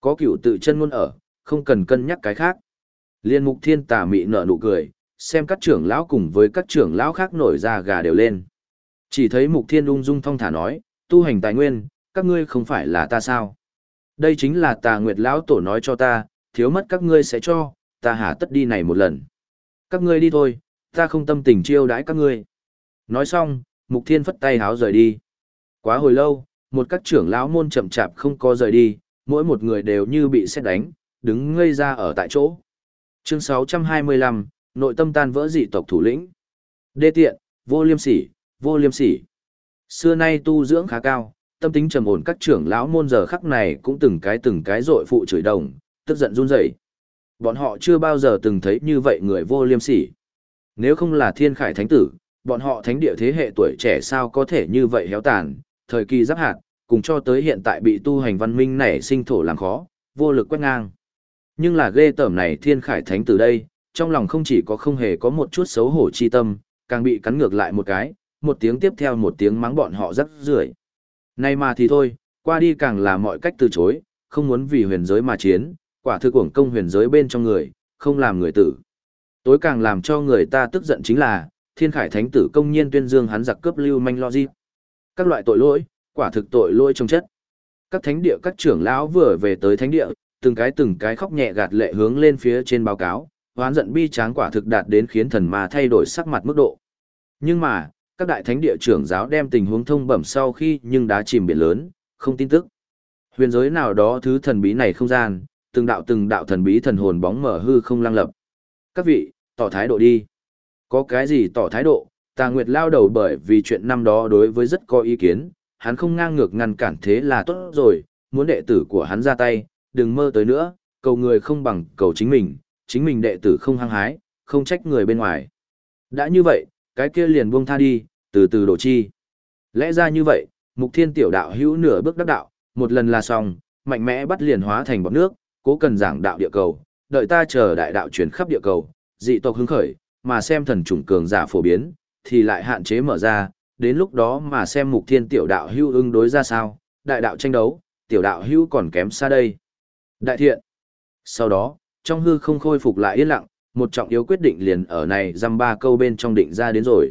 Có cựu tự chân ngôn ở, không cần cân nhắc cái khác. Liên mục thiên tà mị nở nụ cười, xem các trưởng lão cùng với các trưởng lão khác nổi ra gà đều lên. Chỉ thấy mục thiên ung dung thong thả nói, tu hành tài nguyên, các ngươi không phải là ta sao. Đây chính là tà nguyệt lão tổ nói cho ta, thiếu mất các ngươi sẽ cho, ta hả tất đi này một lần. Các ngươi đi thôi, ta không tâm tình chiêu đãi các ngươi. Nói xong, mục thiên phất tay háo rời đi. Quá hồi lâu, một các trưởng lão môn chậm chạp không có rời đi, mỗi một người đều như bị xét đánh, đứng ngây ra ở tại chỗ. Chương 625, nội tâm tan vỡ dị tộc thủ lĩnh. Đê tiện, vô liêm sỉ, vô liêm sỉ. Xưa nay tu dưỡng khá cao, tâm tính trầm ổn các trưởng lão môn giờ khắc này cũng từng cái từng cái dội phụ chửi đồng, tức giận run rẩy. Bọn họ chưa bao giờ từng thấy như vậy người vô liêm sỉ. Nếu không là thiên khải thánh tử, bọn họ thánh địa thế hệ tuổi trẻ sao có thể như vậy héo tàn, thời kỳ giáp hạt, cùng cho tới hiện tại bị tu hành văn minh nảy sinh thổ làm khó, vô lực quét ngang. Nhưng là ghê tởm này thiên khải thánh tử đây, trong lòng không chỉ có không hề có một chút xấu hổ chi tâm, càng bị cắn ngược lại một cái, một tiếng tiếp theo một tiếng mắng bọn họ rất rưởi. Nay mà thì thôi, qua đi càng là mọi cách từ chối, không muốn vì huyền giới mà chiến, quả thực uổng công huyền giới bên trong người, không làm người tử. Tối càng làm cho người ta tức giận chính là, thiên khải thánh tử công nhiên tuyên dương hắn giặc cướp lưu manh logic. Các loại tội lỗi, quả thực tội lỗi trong chất. Các thánh địa các trưởng lão vừa về tới thánh địa, từng cái từng cái khóc nhẹ gạt lệ hướng lên phía trên báo cáo, hoán giận bi tráng quả thực đạt đến khiến thần ma thay đổi sắc mặt mức độ. Nhưng mà, các đại thánh địa trưởng giáo đem tình huống thông bẩm sau khi nhưng đã chìm biển lớn, không tin tức. Huyền giới nào đó thứ thần bí này không gian, từng đạo từng đạo thần bí thần hồn bóng mở hư không lang lập. Các vị, tỏ thái độ đi. Có cái gì tỏ thái độ, Tà Nguyệt lao đầu bởi vì chuyện năm đó đối với rất có ý kiến, hắn không ngang ngược ngăn cản thế là tốt rồi, muốn đệ tử của hắn ra tay, đừng mơ tới nữa, cầu người không bằng cầu chính mình, chính mình đệ tử không hăng hái, không trách người bên ngoài. Đã như vậy, cái kia liền buông tha đi, từ từ đổ chi. Lẽ ra như vậy, mục thiên tiểu đạo hữu nửa bước đắc đạo, một lần là xong, mạnh mẽ bắt liền hóa thành bọt nước, cố cần giảng đạo địa cầu, đợi ta chờ đại đạo chuyển khắp địa cầu, dị tộc hứng khởi, mà xem thần chủng cường giả phổ biến, thì lại hạn chế mở ra, đến lúc đó mà xem mục thiên tiểu đạo hữu ứng đối ra sao, đại đạo tranh đấu, tiểu đạo hữu còn kém xa đây. Đại thiện. Sau đó, trong hư không khôi phục lại yên lặng, một trọng yếu quyết định liền ở này dăm ba câu bên trong định ra đến rồi.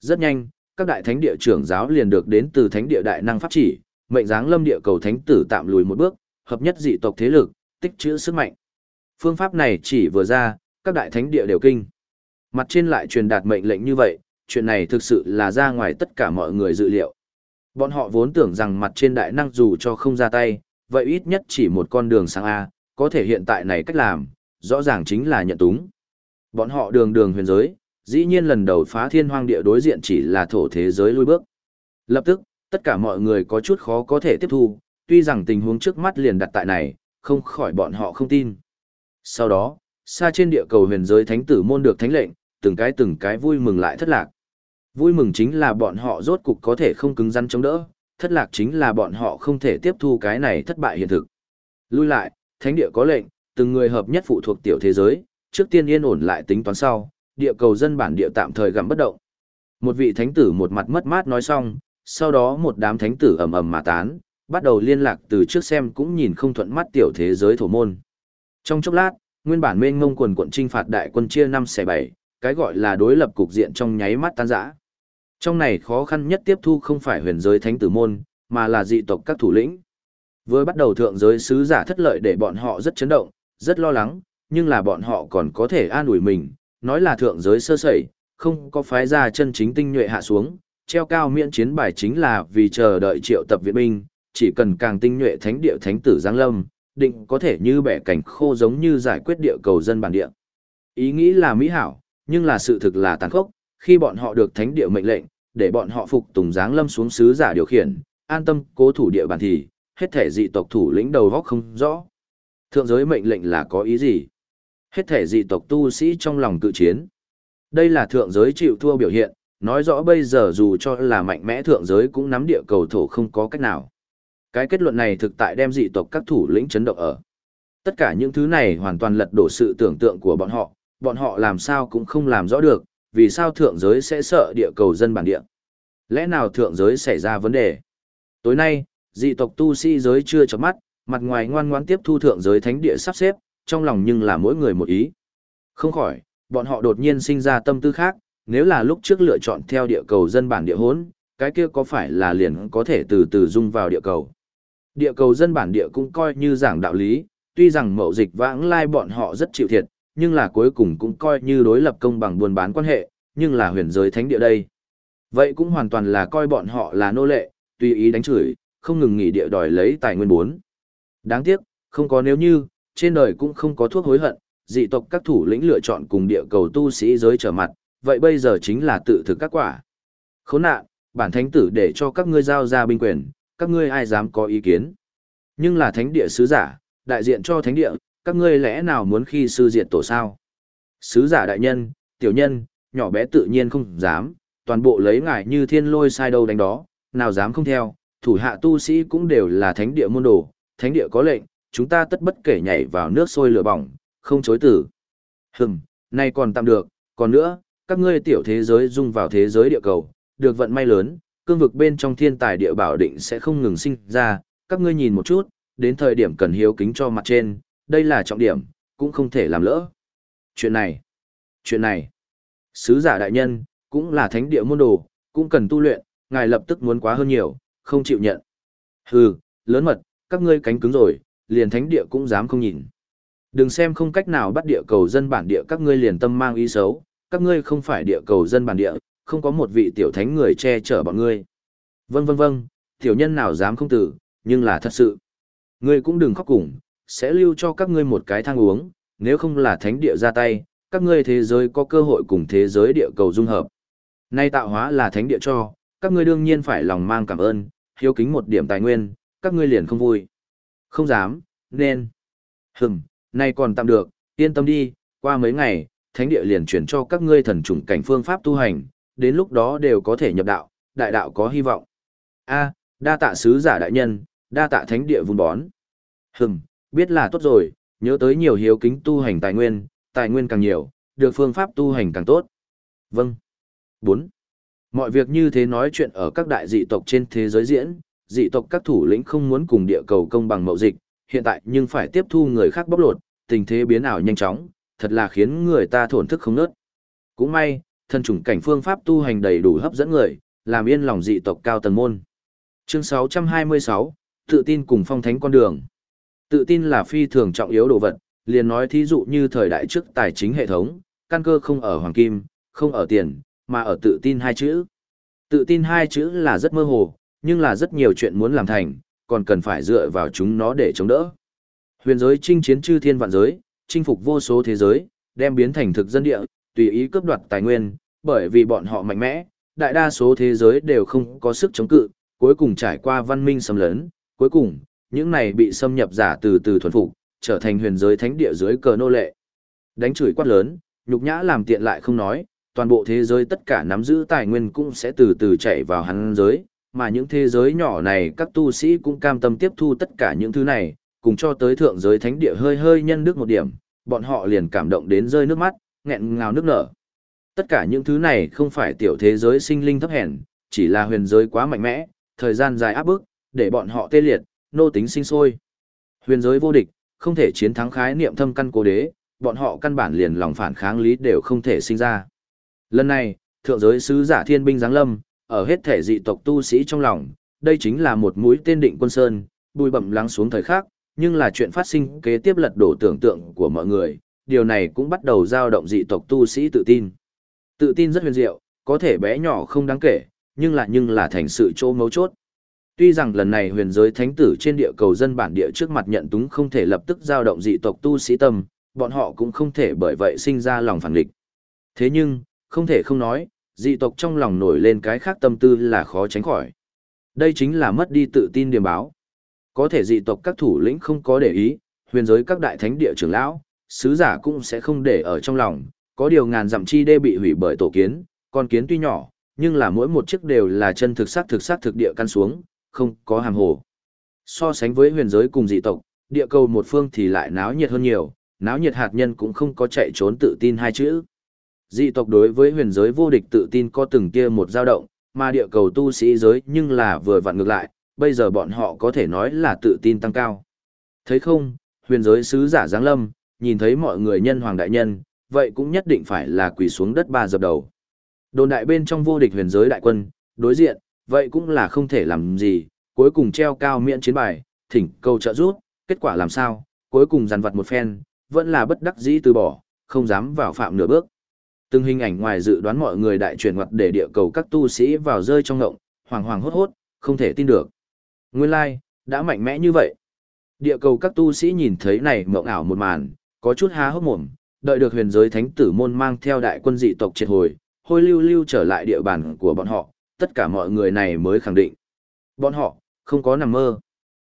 Rất nhanh, các đại thánh địa trưởng giáo liền được đến từ thánh địa đại năng pháp chỉ, mệnh dáng lâm địa cầu thánh tử tạm lùi một bước, hợp nhất dị tộc thế lực, tích trữ sức mạnh. Phương pháp này chỉ vừa ra, các đại thánh địa đều kinh. Mặt trên lại truyền đạt mệnh lệnh như vậy, chuyện này thực sự là ra ngoài tất cả mọi người dự liệu. Bọn họ vốn tưởng rằng mặt trên đại năng dù cho không ra tay, vậy ít nhất chỉ một con đường sang A, có thể hiện tại này cách làm, rõ ràng chính là nhận túng. Bọn họ đường đường huyền giới, dĩ nhiên lần đầu phá thiên hoang địa đối diện chỉ là thổ thế giới lui bước. Lập tức, tất cả mọi người có chút khó có thể tiếp thu, tuy rằng tình huống trước mắt liền đặt tại này, không khỏi bọn họ không tin. Sau đó, xa trên địa cầu huyền giới thánh tử môn được thánh lệnh, từng cái từng cái vui mừng lại thất lạc. Vui mừng chính là bọn họ rốt cục có thể không cứng rắn chống đỡ, thất lạc chính là bọn họ không thể tiếp thu cái này thất bại hiện thực. Lui lại, thánh địa có lệnh, từng người hợp nhất phụ thuộc tiểu thế giới, trước tiên yên ổn lại tính toán sau, địa cầu dân bản địa tạm thời gặm bất động. Một vị thánh tử một mặt mất mát nói xong, sau đó một đám thánh tử ầm ầm mà tán, bắt đầu liên lạc từ trước xem cũng nhìn không thuận mắt tiểu thế giới thổ môn. Trong chốc lát, nguyên bản mênh mông quần quận trinh phạt đại quân chia năm xẻ bảy, cái gọi là đối lập cục diện trong nháy mắt tan rã. Trong này khó khăn nhất tiếp thu không phải huyền giới thánh tử môn, mà là dị tộc các thủ lĩnh. Với bắt đầu thượng giới sứ giả thất lợi để bọn họ rất chấn động, rất lo lắng, nhưng là bọn họ còn có thể an ủi mình, nói là thượng giới sơ sẩy, không có phái ra chân chính tinh nhuệ hạ xuống, treo cao miễn chiến bài chính là vì chờ đợi triệu tập viện binh, chỉ cần càng tinh nhuệ thánh địa thánh tử giáng lâm, định có thể như bẻ cảnh khô giống như giải quyết địa cầu dân bản địa. Ý nghĩ là mỹ hảo, nhưng là sự thực là tàn khốc, khi bọn họ được thánh địa mệnh lệnh, để bọn họ phục tùng giáng lâm xuống sứ giả điều khiển, an tâm cố thủ địa bản thì, hết thể dị tộc thủ lĩnh đầu góc không rõ. Thượng giới mệnh lệnh là có ý gì? Hết thể dị tộc tu sĩ trong lòng cự chiến. Đây là thượng giới chịu thua biểu hiện, nói rõ bây giờ dù cho là mạnh mẽ thượng giới cũng nắm địa cầu thổ không có cách nào. Cái kết luận này thực tại đem dị tộc các thủ lĩnh chấn động ở. Tất cả những thứ này hoàn toàn lật đổ sự tưởng tượng của bọn họ, bọn họ làm sao cũng không làm rõ được, vì sao thượng giới sẽ sợ địa cầu dân bản địa. Lẽ nào thượng giới xảy ra vấn đề? Tối nay, dị tộc tu sĩ giới chưa chấm mắt, mặt ngoài ngoan ngoãn tiếp thu thượng giới thánh địa sắp xếp, trong lòng nhưng là mỗi người một ý. Không khỏi, bọn họ đột nhiên sinh ra tâm tư khác, nếu là lúc trước lựa chọn theo địa cầu dân bản địa hốn, cái kia có phải là liền có thể từ từ dung vào địa cầu. Địa cầu dân bản địa cũng coi như giảng đạo lý, tuy rằng mậu dịch vãng lai bọn họ rất chịu thiệt, nhưng là cuối cùng cũng coi như đối lập công bằng buôn bán quan hệ, nhưng là huyền giới thánh địa đây. Vậy cũng hoàn toàn là coi bọn họ là nô lệ, tùy ý đánh chửi, không ngừng nghỉ địa đòi lấy tài nguyên bốn. Đáng tiếc, không có nếu như, trên đời cũng không có thuốc hối hận, dị tộc các thủ lĩnh lựa chọn cùng địa cầu tu sĩ giới trở mặt, vậy bây giờ chính là tự thực các quả. Khốn nạn, bản thánh tử để cho các ngươi giao ra binh quyền, các ngươi ai dám có ý kiến. Nhưng là thánh địa sứ giả, đại diện cho thánh địa, các ngươi lẽ nào muốn khi sư diệt tổ sao? Sứ giả đại nhân, tiểu nhân, nhỏ bé tự nhiên không dám, toàn bộ lấy ngài như thiên lôi sai đâu đánh đó, nào dám không theo, thủ hạ tu sĩ cũng đều là thánh địa môn đồ, thánh địa có lệnh, chúng ta tất bất kể nhảy vào nước sôi lửa bỏng, không chối tử. Hừm, nay còn tạm được, còn nữa, các ngươi tiểu thế giới dung vào thế giới địa cầu, được vận may lớn, cương vực bên trong thiên tài địa bảo định sẽ không ngừng sinh ra, các ngươi nhìn một chút, đến thời điểm cần hiếu kính cho mặt trên, đây là trọng điểm, cũng không thể làm lỡ. Chuyện này, chuyện này, sứ giả đại nhân, cũng là thánh địa môn đồ, cũng cần tu luyện, ngài lập tức muốn quá hơn nhiều, không chịu nhận. Hừ, lớn mật, các ngươi cánh cứng rồi, liền thánh địa cũng dám không nhìn. Đừng xem không cách nào bắt địa cầu dân bản địa các ngươi liền tâm mang ý xấu, các ngươi không phải địa cầu dân bản địa, không có một vị tiểu thánh người che chở bọn ngươi. Vâng vâng vâng, tiểu nhân nào dám không tử, nhưng là thật sự. Ngươi cũng đừng khóc cùng, sẽ lưu cho các ngươi một cái thang uống, nếu không là thánh địa ra tay, các ngươi thế giới có cơ hội cùng thế giới địa cầu dung hợp. Nay tạo hóa là thánh địa cho, các ngươi đương nhiên phải lòng mang cảm ơn, hiếu kính một điểm tài nguyên, các ngươi liền không vui. Không dám, nên. Hừm, nay còn tạm được, yên tâm đi, qua mấy ngày, thánh địa liền chuyển cho các ngươi thần chủng cảnh phương pháp tu hành, đến lúc đó đều có thể nhập đạo, đại đạo có hy vọng. A, đa tạ sứ giả đại nhân, đa tạ thánh địa vun bón. Hừm, biết là tốt rồi, nhớ tới nhiều hiếu kính tu hành tài nguyên, tài nguyên càng nhiều, được phương pháp tu hành càng tốt. Vâng. 4. Mọi việc như thế nói chuyện ở các đại dị tộc trên thế giới diễn, dị tộc các thủ lĩnh không muốn cùng địa cầu công bằng mậu dịch, hiện tại nhưng phải tiếp thu người khác bóc lột, tình thế biến ảo nhanh chóng, thật là khiến người ta thổn thức không nớt. Cũng may, thân chủng cảnh phương pháp tu hành đầy đủ hấp dẫn người, làm yên lòng dị tộc cao tầng môn. Chương 626, tự tin cùng phong thánh con đường. Tự tin là phi thường trọng yếu đồ vật, liền nói thí dụ như thời đại trước tài chính hệ thống, căn cơ không ở hoàng kim, không ở tiền, mà ở tự tin hai chữ. Tự tin hai chữ là rất mơ hồ, nhưng là rất nhiều chuyện muốn làm thành, còn cần phải dựa vào chúng nó để chống đỡ. Huyền giới chinh chiến chư thiên vạn giới, chinh phục vô số thế giới, đem biến thành thực dân địa, tùy ý cướp đoạt tài nguyên, bởi vì bọn họ mạnh mẽ, đại đa số thế giới đều không có sức chống cự, cuối cùng trải qua văn minh xâm lấn, cuối cùng, những này bị xâm nhập giả từ từ thuần phục, trở thành huyền giới thánh địa dưới cờ nô lệ. Đánh chửi quát lớn, nhục nhã làm tiện lại không nói, toàn bộ thế giới tất cả nắm giữ tài nguyên cũng sẽ từ từ chảy vào hắn giới, mà những thế giới nhỏ này các tu sĩ cũng cam tâm tiếp thu tất cả những thứ này, cùng cho tới thượng giới thánh địa hơi hơi nhân đức một điểm, bọn họ liền cảm động đến rơi nước mắt, nghẹn ngào nước nở. Tất cả những thứ này không phải tiểu thế giới sinh linh thấp hèn, chỉ là huyền giới quá mạnh mẽ, thời gian dài áp bức, để bọn họ tê liệt, nô tính sinh sôi. Huyền giới vô địch, không thể chiến thắng khái niệm thâm căn cố đế, bọn họ căn bản liền lòng phản kháng lý đều không thể sinh ra. Lần này, thượng giới sứ giả thiên binh giáng lâm, ở hết thể dị tộc tu sĩ trong lòng, đây chính là một mũi tên định quân sơn, bùi bẩm lắng xuống thời khắc, nhưng là chuyện phát sinh kế tiếp lật đổ tưởng tượng của mọi người, điều này cũng bắt đầu giao động dị tộc tu sĩ tự tin. Tự tin rất huyền diệu, có thể bé nhỏ không đáng kể, nhưng là nhưng là thành sự chỗ mấu chốt. Tuy rằng lần này huyền giới thánh tử trên địa cầu dân bản địa trước mặt nhận túng không thể lập tức giao động dị tộc tu sĩ tâm, bọn họ cũng không thể bởi vậy sinh ra lòng phản địch. Thế nhưng, không thể không nói, dị tộc trong lòng nổi lên cái khác tâm tư là khó tránh khỏi. Đây chính là mất đi tự tin điểm báo. Có thể dị tộc các thủ lĩnh không có để ý, huyền giới các đại thánh địa trưởng lão, sứ giả cũng sẽ không để ở trong lòng, có điều ngàn dặm chi đê bị hủy bởi tổ kiến, con kiến tuy nhỏ, nhưng là mỗi một chiếc đều là chân thực sắc thực sắc thực địa căn xuống, không có hàm hồ. So sánh với huyền giới cùng dị tộc, địa cầu một phương thì lại náo nhiệt hơn nhiều, náo nhiệt hạt nhân cũng không có chạy trốn tự tin hai chữ. Dị tộc đối với huyền giới vô địch tự tin có từng kia một dao động, mà địa cầu tu sĩ giới nhưng là vừa vặn ngược lại, bây giờ bọn họ có thể nói là tự tin tăng cao. Thấy không, huyền giới sứ giả Giáng Lâm, nhìn thấy mọi người nhân hoàng đại nhân, vậy cũng nhất định phải là quỳ xuống đất ba dập đầu. Đồn đại bên trong vô địch huyền giới đại quân, đối diện, vậy cũng là không thể làm gì, cuối cùng treo cao miễn chiến bài, thỉnh cầu trợ giúp, kết quả làm sao, cuối cùng dằn vặt một phen, vẫn là bất đắc dĩ từ bỏ, không dám vào phạm nửa bước. Từng hình ảnh ngoài dự đoán mọi người đại chuyển ngoặt để địa cầu các tu sĩ vào rơi trong ngộng, hoàng hoàng hốt hốt, không thể tin được. Nguyên lai, like, đã mạnh mẽ như vậy. Địa cầu các tu sĩ nhìn thấy này mộng ảo một màn, có chút há hốc mồm, đợi được huyền giới thánh tử môn mang theo đại quân dị tộc triệt hồi, hôi lưu lưu trở lại địa bàn của bọn họ, tất cả mọi người này mới khẳng định. Bọn họ, không có nằm mơ.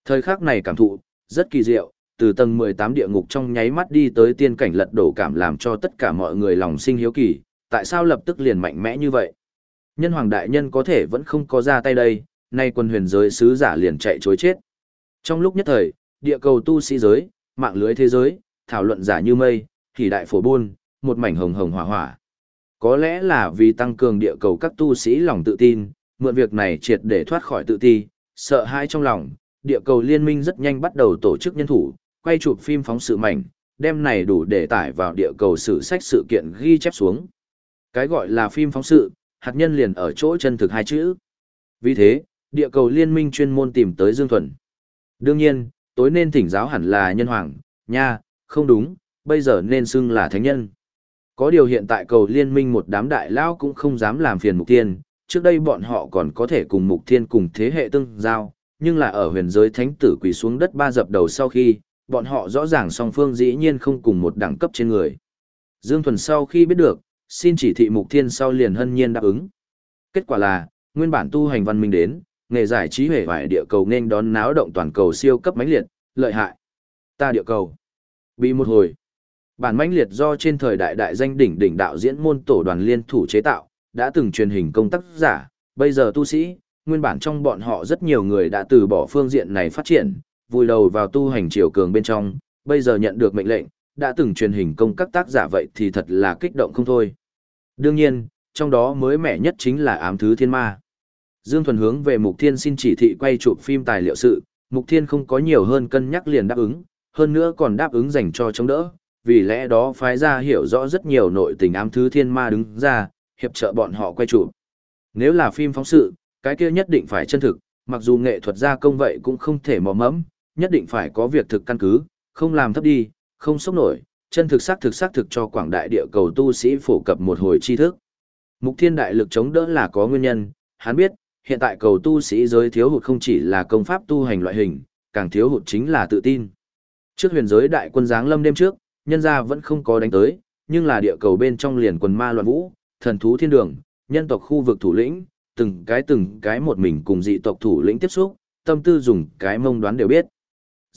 Thời khắc này cảm thụ, rất kỳ diệu, từ tầng 18 địa ngục trong nháy mắt đi tới tiên cảnh lật đổ cảm làm cho tất cả mọi người lòng sinh hiếu kỳ, tại sao lập tức liền mạnh mẽ như vậy? Nhân hoàng đại nhân có thể vẫn không có ra tay đây, nay quân huyền giới sứ giả liền chạy chối chết. Trong lúc nhất thời, địa cầu tu sĩ giới, mạng lưới thế giới, thảo luận giả như mây, thì đại phổ buôn, một mảnh hồng hồng hỏa hỏa. Có lẽ là vì tăng cường địa cầu các tu sĩ lòng tự tin, mượn việc này triệt để thoát khỏi tự ti, sợ hãi trong lòng, địa cầu liên minh rất nhanh bắt đầu tổ chức nhân thủ, quay chụp phim phóng sự mảnh, đem này đủ để tải vào địa cầu sử sách sự kiện ghi chép xuống. Cái gọi là phim phóng sự, hạt nhân liền ở chỗ chân thực hai chữ. Vì thế, địa cầu liên minh chuyên môn tìm tới Dương Thuần. Đương nhiên, tối nên thỉnh giáo hẳn là nhân hoàng, nha, không đúng, bây giờ nên xưng là thánh nhân. Có điều hiện tại cầu liên minh một đám đại lao cũng không dám làm phiền mục tiên, trước đây bọn họ còn có thể cùng mục thiên cùng thế hệ tương giao, nhưng là ở huyền giới thánh tử quỳ xuống đất ba dập đầu sau khi, bọn họ rõ ràng song phương dĩ nhiên không cùng một đẳng cấp trên người. Dương Thuần sau khi biết được, xin chỉ thị mục thiên sau liền hân nhiên đáp ứng. Kết quả là, nguyên bản tu hành văn minh đến, nghề giải trí hề vải địa cầu nên đón náo động toàn cầu siêu cấp mãnh liệt, lợi hại. Ta địa cầu. Bị một hồi. Bản mãnh liệt do trên thời đại đại danh đỉnh đỉnh đạo diễn môn tổ đoàn liên thủ chế tạo, đã từng truyền hình công tác giả, bây giờ tu sĩ, nguyên bản trong bọn họ rất nhiều người đã từ bỏ phương diện này phát triển, vùi đầu vào tu hành triều cường bên trong, bây giờ nhận được mệnh lệnh, đã từng truyền hình công các tác giả vậy thì thật là kích động không thôi. Đương nhiên, trong đó mới mẻ nhất chính là ám thứ thiên ma. Dương Thuần hướng về Mục Thiên xin chỉ thị quay chụp phim tài liệu sự, Mục Thiên không có nhiều hơn cân nhắc liền đáp ứng, hơn nữa còn đáp ứng dành cho chống đỡ, vì lẽ đó phái ra hiểu rõ rất nhiều nội tình ám thứ thiên ma đứng ra, hiệp trợ bọn họ quay chụp. Nếu là phim phóng sự, cái kia nhất định phải chân thực, mặc dù nghệ thuật gia công vậy cũng không thể mò mẫm, nhất định phải có việc thực căn cứ, không làm thấp đi, không sốc nổi, chân thực sắc thực sắc thực cho quảng đại địa cầu tu sĩ phổ cập một hồi tri thức. Mục thiên đại lực chống đỡ là có nguyên nhân, hắn biết, hiện tại cầu tu sĩ giới thiếu hụt không chỉ là công pháp tu hành loại hình, càng thiếu hụt chính là tự tin. Trước huyền giới đại quân giáng lâm đêm trước, nhân gia vẫn không có đánh tới, nhưng là địa cầu bên trong liền quần ma loạn vũ, thần thú thiên đường, nhân tộc khu vực thủ lĩnh, từng cái từng cái một mình cùng dị tộc thủ lĩnh tiếp xúc, tâm tư dùng cái mông đoán đều biết.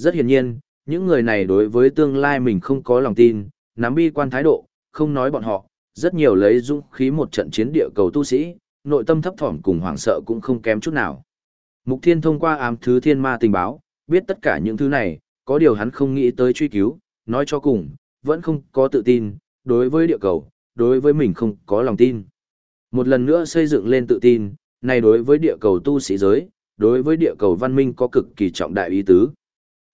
Rất hiển nhiên, những người này đối với tương lai mình không có lòng tin, nắm bi quan thái độ, không nói bọn họ, rất nhiều lấy dũng khí một trận chiến địa cầu tu sĩ, nội tâm thấp thỏm cùng hoảng sợ cũng không kém chút nào. Mục Thiên thông qua ám thứ thiên ma tình báo, biết tất cả những thứ này, có điều hắn không nghĩ tới truy cứu, nói cho cùng, vẫn không có tự tin, đối với địa cầu, đối với mình không có lòng tin. Một lần nữa xây dựng lên tự tin, này đối với địa cầu tu sĩ giới, đối với địa cầu văn minh có cực kỳ trọng đại ý tứ.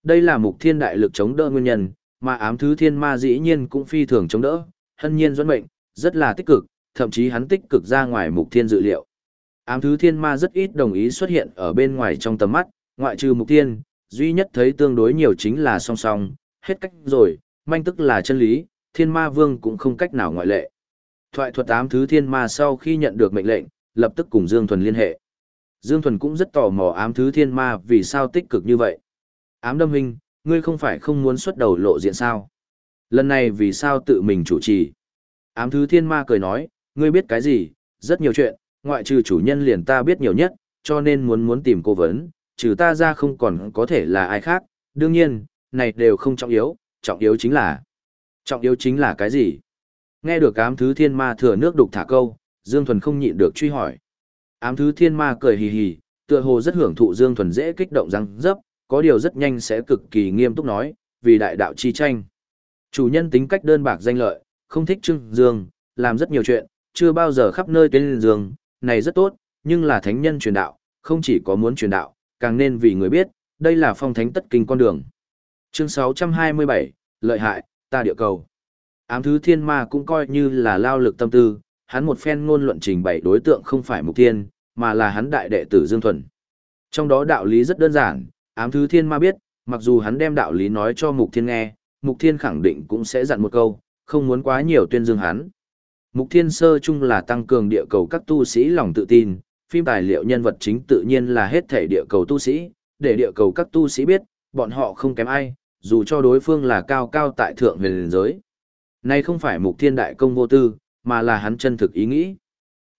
Đây là mục thiên đại lực chống đỡ nguyên nhân, mà ám thứ thiên ma dĩ nhiên cũng phi thường chống đỡ, hân nhiên doãn mệnh, rất là tích cực, thậm chí hắn tích cực ra ngoài mục thiên dự liệu. Ám thứ thiên ma rất ít đồng ý xuất hiện ở bên ngoài trong tầm mắt, ngoại trừ mục thiên, duy nhất thấy tương đối nhiều chính là song song, hết cách rồi, manh tức là chân lý, thiên ma vương cũng không cách nào ngoại lệ. Thoại thuật ám thứ thiên ma sau khi nhận được mệnh lệnh, lập tức cùng Dương Thuần liên hệ. Dương Thuần cũng rất tò mò ám thứ thiên ma vì sao tích cực như vậy. Ám đâm hình, ngươi không phải không muốn xuất đầu lộ diện sao? Lần này vì sao tự mình chủ trì? Ám thứ thiên ma cười nói, ngươi biết cái gì, rất nhiều chuyện, ngoại trừ chủ nhân liền ta biết nhiều nhất, cho nên muốn muốn tìm cố vấn, trừ ta ra không còn có thể là ai khác, đương nhiên, này đều không trọng yếu, trọng yếu chính là... Trọng yếu chính là cái gì? Nghe được ám thứ thiên ma thừa nước đục thả câu, Dương Thuần không nhịn được truy hỏi. Ám thứ thiên ma cười hì hì, tựa hồ rất hưởng thụ Dương Thuần dễ kích động răng dấp, có điều rất nhanh sẽ cực kỳ nghiêm túc nói, vì đại đạo chi tranh. Chủ nhân tính cách đơn bạc danh lợi, không thích trưng dương, làm rất nhiều chuyện, chưa bao giờ khắp nơi tuyên dương, này rất tốt, nhưng là thánh nhân truyền đạo, không chỉ có muốn truyền đạo, càng nên vì người biết, đây là phong thánh tất kinh con đường. Chương 627, lợi hại, ta địa cầu. Ám thứ thiên ma cũng coi như là lao lực tâm tư, hắn một phen ngôn luận trình bày đối tượng không phải mục thiên, mà là hắn đại đệ tử Dương Thuần. Trong đó đạo lý rất đơn giản, ám thứ thiên ma biết, mặc dù hắn đem đạo lý nói cho mục thiên nghe, mục thiên khẳng định cũng sẽ dặn một câu, không muốn quá nhiều tuyên dương hắn. Mục thiên sơ chung là tăng cường địa cầu các tu sĩ lòng tự tin, phim tài liệu nhân vật chính tự nhiên là hết thể địa cầu tu sĩ, để địa cầu các tu sĩ biết, bọn họ không kém ai, dù cho đối phương là cao cao tại thượng huyền giới. nay không phải mục thiên đại công vô tư, mà là hắn chân thực ý nghĩ.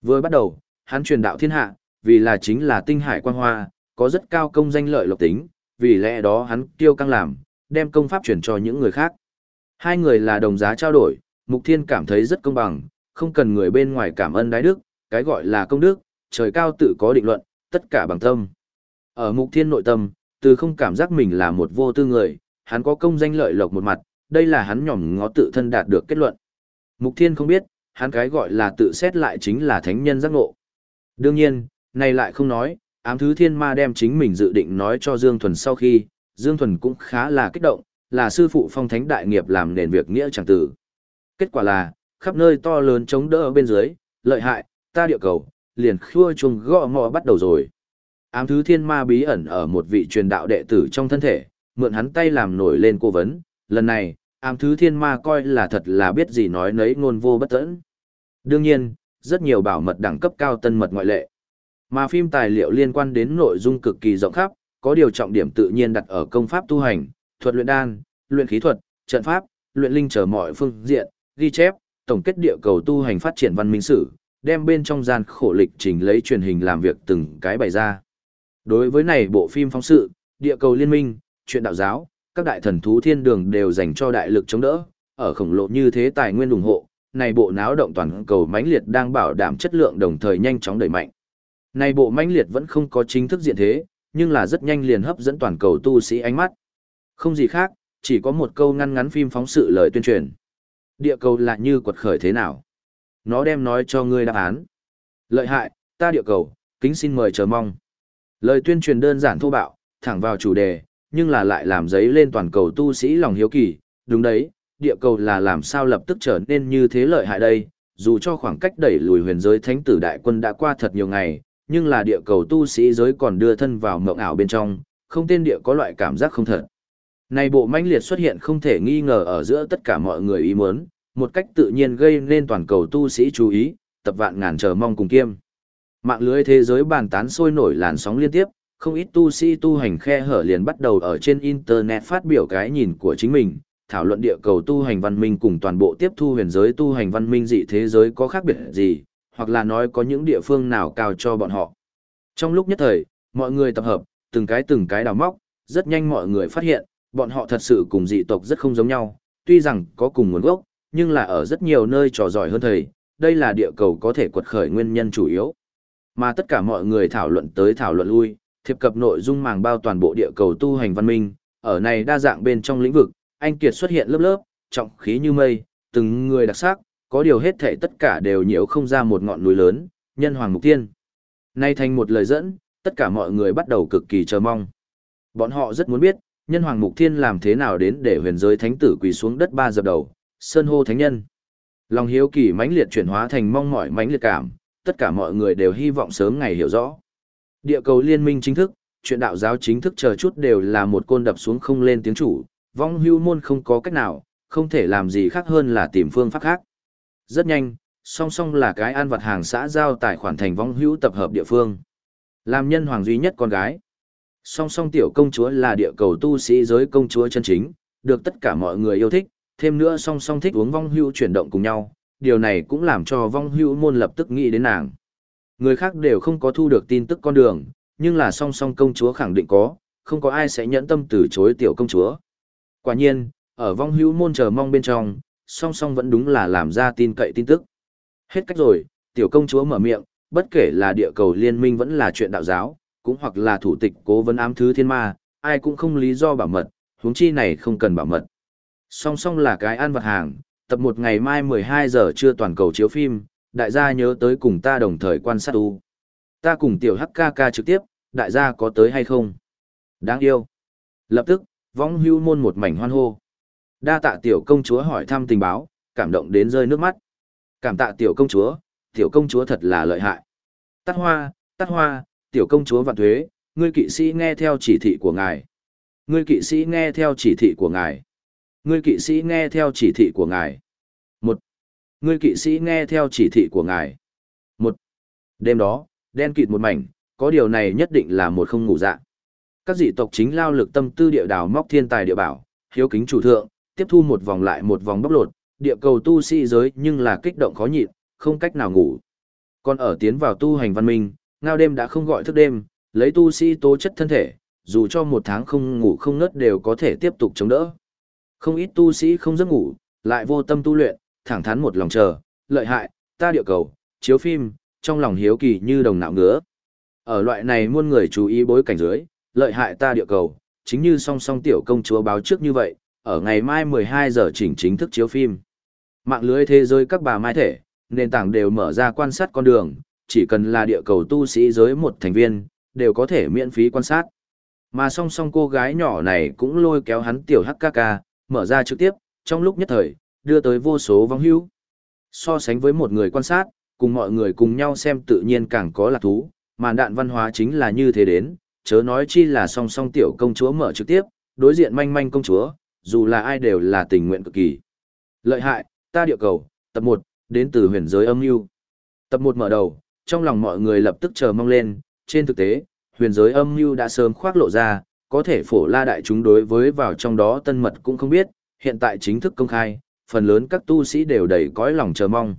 Vừa bắt đầu, hắn truyền đạo thiên hạ, vì là chính là tinh hải quang hoa, có rất cao công danh lợi lộc tính, vì lẽ đó hắn tiêu căng làm, đem công pháp truyền cho những người khác. Hai người là đồng giá trao đổi, Mục Thiên cảm thấy rất công bằng, không cần người bên ngoài cảm ơn đái đức, cái gọi là công đức, trời cao tự có định luận, tất cả bằng tâm. Ở Mục Thiên nội tâm, từ không cảm giác mình là một vô tư người, hắn có công danh lợi lộc một mặt, đây là hắn nhỏm ngó tự thân đạt được kết luận. Mục Thiên không biết, hắn cái gọi là tự xét lại chính là thánh nhân giác ngộ. Đương nhiên, này lại không nói, ám thứ thiên ma đem chính mình dự định nói cho Dương Thuần sau khi, Dương Thuần cũng khá là kích động, là sư phụ phong thánh đại nghiệp làm nền việc nghĩa chẳng tử. Kết quả là, khắp nơi to lớn chống đỡ bên dưới, lợi hại, ta địa cầu, liền khua chuông gõ mò bắt đầu rồi. Ám thứ thiên ma bí ẩn ở một vị truyền đạo đệ tử trong thân thể, mượn hắn tay làm nổi lên cố vấn, lần này, ám thứ thiên ma coi là thật là biết gì nói nấy ngôn vô bất tẫn. Đương nhiên, rất nhiều bảo mật đẳng cấp cao tân mật ngoại lệ. Mà phim tài liệu liên quan đến nội dung cực kỳ rộng khắp, có điều trọng điểm tự nhiên đặt ở công pháp tu hành, thuật luyện đan, luyện khí thuật, trận pháp, luyện linh trở mọi phương diện, ghi chép, tổng kết địa cầu tu hành phát triển văn minh sử, đem bên trong gian khổ lịch trình lấy truyền hình làm việc từng cái bày ra. Đối với này bộ phim phóng sự, địa cầu liên minh, chuyện đạo giáo, các đại thần thú thiên đường đều dành cho đại lực chống đỡ, ở khổng lồ như thế tài nguyên ủng hộ, này bộ náo động toàn cầu mãnh liệt đang bảo đảm chất lượng đồng thời nhanh chóng đẩy mạnh. Này bộ mãnh liệt vẫn không có chính thức diện thế, nhưng là rất nhanh liền hấp dẫn toàn cầu tu sĩ ánh mắt. Không gì khác, chỉ có một câu ngăn ngắn phim phóng sự lời tuyên truyền. Địa cầu là như quật khởi thế nào? Nó đem nói cho ngươi đáp án. Lợi hại, ta địa cầu, kính xin mời chờ mong. Lời tuyên truyền đơn giản thô bạo, thẳng vào chủ đề, nhưng là lại làm giấy lên toàn cầu tu sĩ lòng hiếu kỳ. Đúng đấy, địa cầu là làm sao lập tức trở nên như thế lợi hại đây, dù cho khoảng cách đẩy lùi huyền giới thánh tử đại quân đã qua thật nhiều ngày, nhưng là địa cầu tu sĩ giới còn đưa thân vào mộng ảo bên trong, không tên địa có loại cảm giác không thật. Này bộ mãnh liệt xuất hiện không thể nghi ngờ ở giữa tất cả mọi người ý muốn, một cách tự nhiên gây nên toàn cầu tu sĩ chú ý, tập vạn ngàn chờ mong cùng kiêm. Mạng lưới thế giới bàn tán sôi nổi làn sóng liên tiếp, không ít tu sĩ tu hành khe hở liền bắt đầu ở trên internet phát biểu cái nhìn của chính mình, thảo luận địa cầu tu hành văn minh cùng toàn bộ tiếp thu huyền giới tu hành văn minh dị thế giới có khác biệt gì, hoặc là nói có những địa phương nào cao cho bọn họ. Trong lúc nhất thời, mọi người tập hợp, từng cái từng cái đào móc, rất nhanh mọi người phát hiện, bọn họ thật sự cùng dị tộc rất không giống nhau, tuy rằng có cùng nguồn gốc, nhưng là ở rất nhiều nơi trò giỏi hơn thầy, đây là địa cầu có thể quật khởi nguyên nhân chủ yếu. Mà tất cả mọi người thảo luận tới thảo luận lui, thiệp cập nội dung màng bao toàn bộ địa cầu tu hành văn minh, ở này đa dạng bên trong lĩnh vực, anh kiệt xuất hiện lớp lớp, trọng khí như mây, từng người đặc sắc, có điều hết thảy tất cả đều nhiễu không ra một ngọn núi lớn, nhân hoàng mục tiên. Nay thành một lời dẫn, tất cả mọi người bắt đầu cực kỳ chờ mong. Bọn họ rất muốn biết, nhân hoàng mục thiên làm thế nào đến để huyền giới thánh tử quỳ xuống đất ba dập đầu, sơn hô thánh nhân. Lòng hiếu kỳ mãnh liệt chuyển hóa thành mong mỏi mãnh liệt cảm, tất cả mọi người đều hy vọng sớm ngày hiểu rõ. Địa cầu liên minh chính thức, chuyện đạo giáo chính thức chờ chút đều là một côn đập xuống không lên tiếng chủ, vong hưu môn không có cách nào, không thể làm gì khác hơn là tìm phương pháp khác. Rất nhanh, song song là cái an vật hàng xã giao tài khoản thành vong hữu tập hợp địa phương. Làm nhân hoàng duy nhất con gái. Song song tiểu công chúa là địa cầu tu sĩ giới công chúa chân chính, được tất cả mọi người yêu thích, thêm nữa song song thích uống vong hữu chuyển động cùng nhau, điều này cũng làm cho vong hữu môn lập tức nghĩ đến nàng. Người khác đều không có thu được tin tức con đường, nhưng là song song công chúa khẳng định có, không có ai sẽ nhẫn tâm từ chối tiểu công chúa. Quả nhiên, ở vong hữu môn chờ mong bên trong, song song vẫn đúng là làm ra tin cậy tin tức. Hết cách rồi, tiểu công chúa mở miệng, bất kể là địa cầu liên minh vẫn là chuyện đạo giáo, cũng hoặc là thủ tịch cố vấn ám thứ thiên ma, ai cũng không lý do bảo mật, huống chi này không cần bảo mật. Song song là cái ăn vật hàng, tập một ngày mai 12 giờ trưa toàn cầu chiếu phim, đại gia nhớ tới cùng ta đồng thời quan sát u. Ta cùng tiểu HKK trực tiếp, đại gia có tới hay không? Đáng yêu. Lập tức, vong hưu môn một mảnh hoan hô. Đa tạ tiểu công chúa hỏi thăm tình báo, cảm động đến rơi nước mắt. Cảm tạ tiểu công chúa, tiểu công chúa thật là lợi hại. Tắt hoa, tắt hoa, tiểu công chúa vạn thuế, ngươi kỵ sĩ nghe theo chỉ thị của ngài. Ngươi kỵ sĩ nghe theo chỉ thị của ngài. Ngươi kỵ sĩ nghe theo chỉ thị của ngài. Một. Ngươi kỵ sĩ nghe theo chỉ thị của ngài. Một. Đêm đó, đen kịt một mảnh, có điều này nhất định là một không ngủ dạ. Các dị tộc chính lao lực tâm tư địa đào móc thiên tài địa bảo, hiếu kính chủ thượng, tiếp thu một vòng lại một vòng bóc lột, địa cầu tu sĩ giới nhưng là kích động khó nhịn, không cách nào ngủ. Còn ở tiến vào tu hành văn minh, ngao đêm đã không gọi thức đêm, lấy tu sĩ tố chất thân thể, dù cho một tháng không ngủ không ngớt đều có thể tiếp tục chống đỡ. Không ít tu sĩ không giấc ngủ, lại vô tâm tu luyện, thẳng thắn một lòng chờ, lợi hại, ta địa cầu, chiếu phim, trong lòng hiếu kỳ như đồng nạo ngứa. Ở loại này muôn người chú ý bối cảnh dưới, lợi hại ta địa cầu, chính như song song tiểu công chúa báo trước như vậy, ở ngày mai 12 giờ chỉnh chính thức chiếu phim. Mạng lưới thế giới các bà mai thể, nền tảng đều mở ra quan sát con đường, chỉ cần là địa cầu tu sĩ giới một thành viên, đều có thể miễn phí quan sát. Mà song song cô gái nhỏ này cũng lôi kéo hắn tiểu HKK, mở ra trực tiếp, trong lúc nhất thời, đưa tới vô số vong hữu. So sánh với một người quan sát, cùng mọi người cùng nhau xem tự nhiên càng có lạc thú, màn đạn văn hóa chính là như thế đến, chớ nói chi là song song tiểu công chúa mở trực tiếp, đối diện manh manh công chúa, dù là ai đều là tình nguyện cực kỳ. Lợi hại, ta địa cầu, tập 1, đến từ huyền giới âm mưu. Tập 1 mở đầu, trong lòng mọi người lập tức chờ mong lên, trên thực tế, huyền giới âm mưu đã sớm khoác lộ ra, có thể phổ la đại chúng đối với vào trong đó tân mật cũng không biết, hiện tại chính thức công khai, phần lớn các tu sĩ đều đầy cõi lòng chờ mong.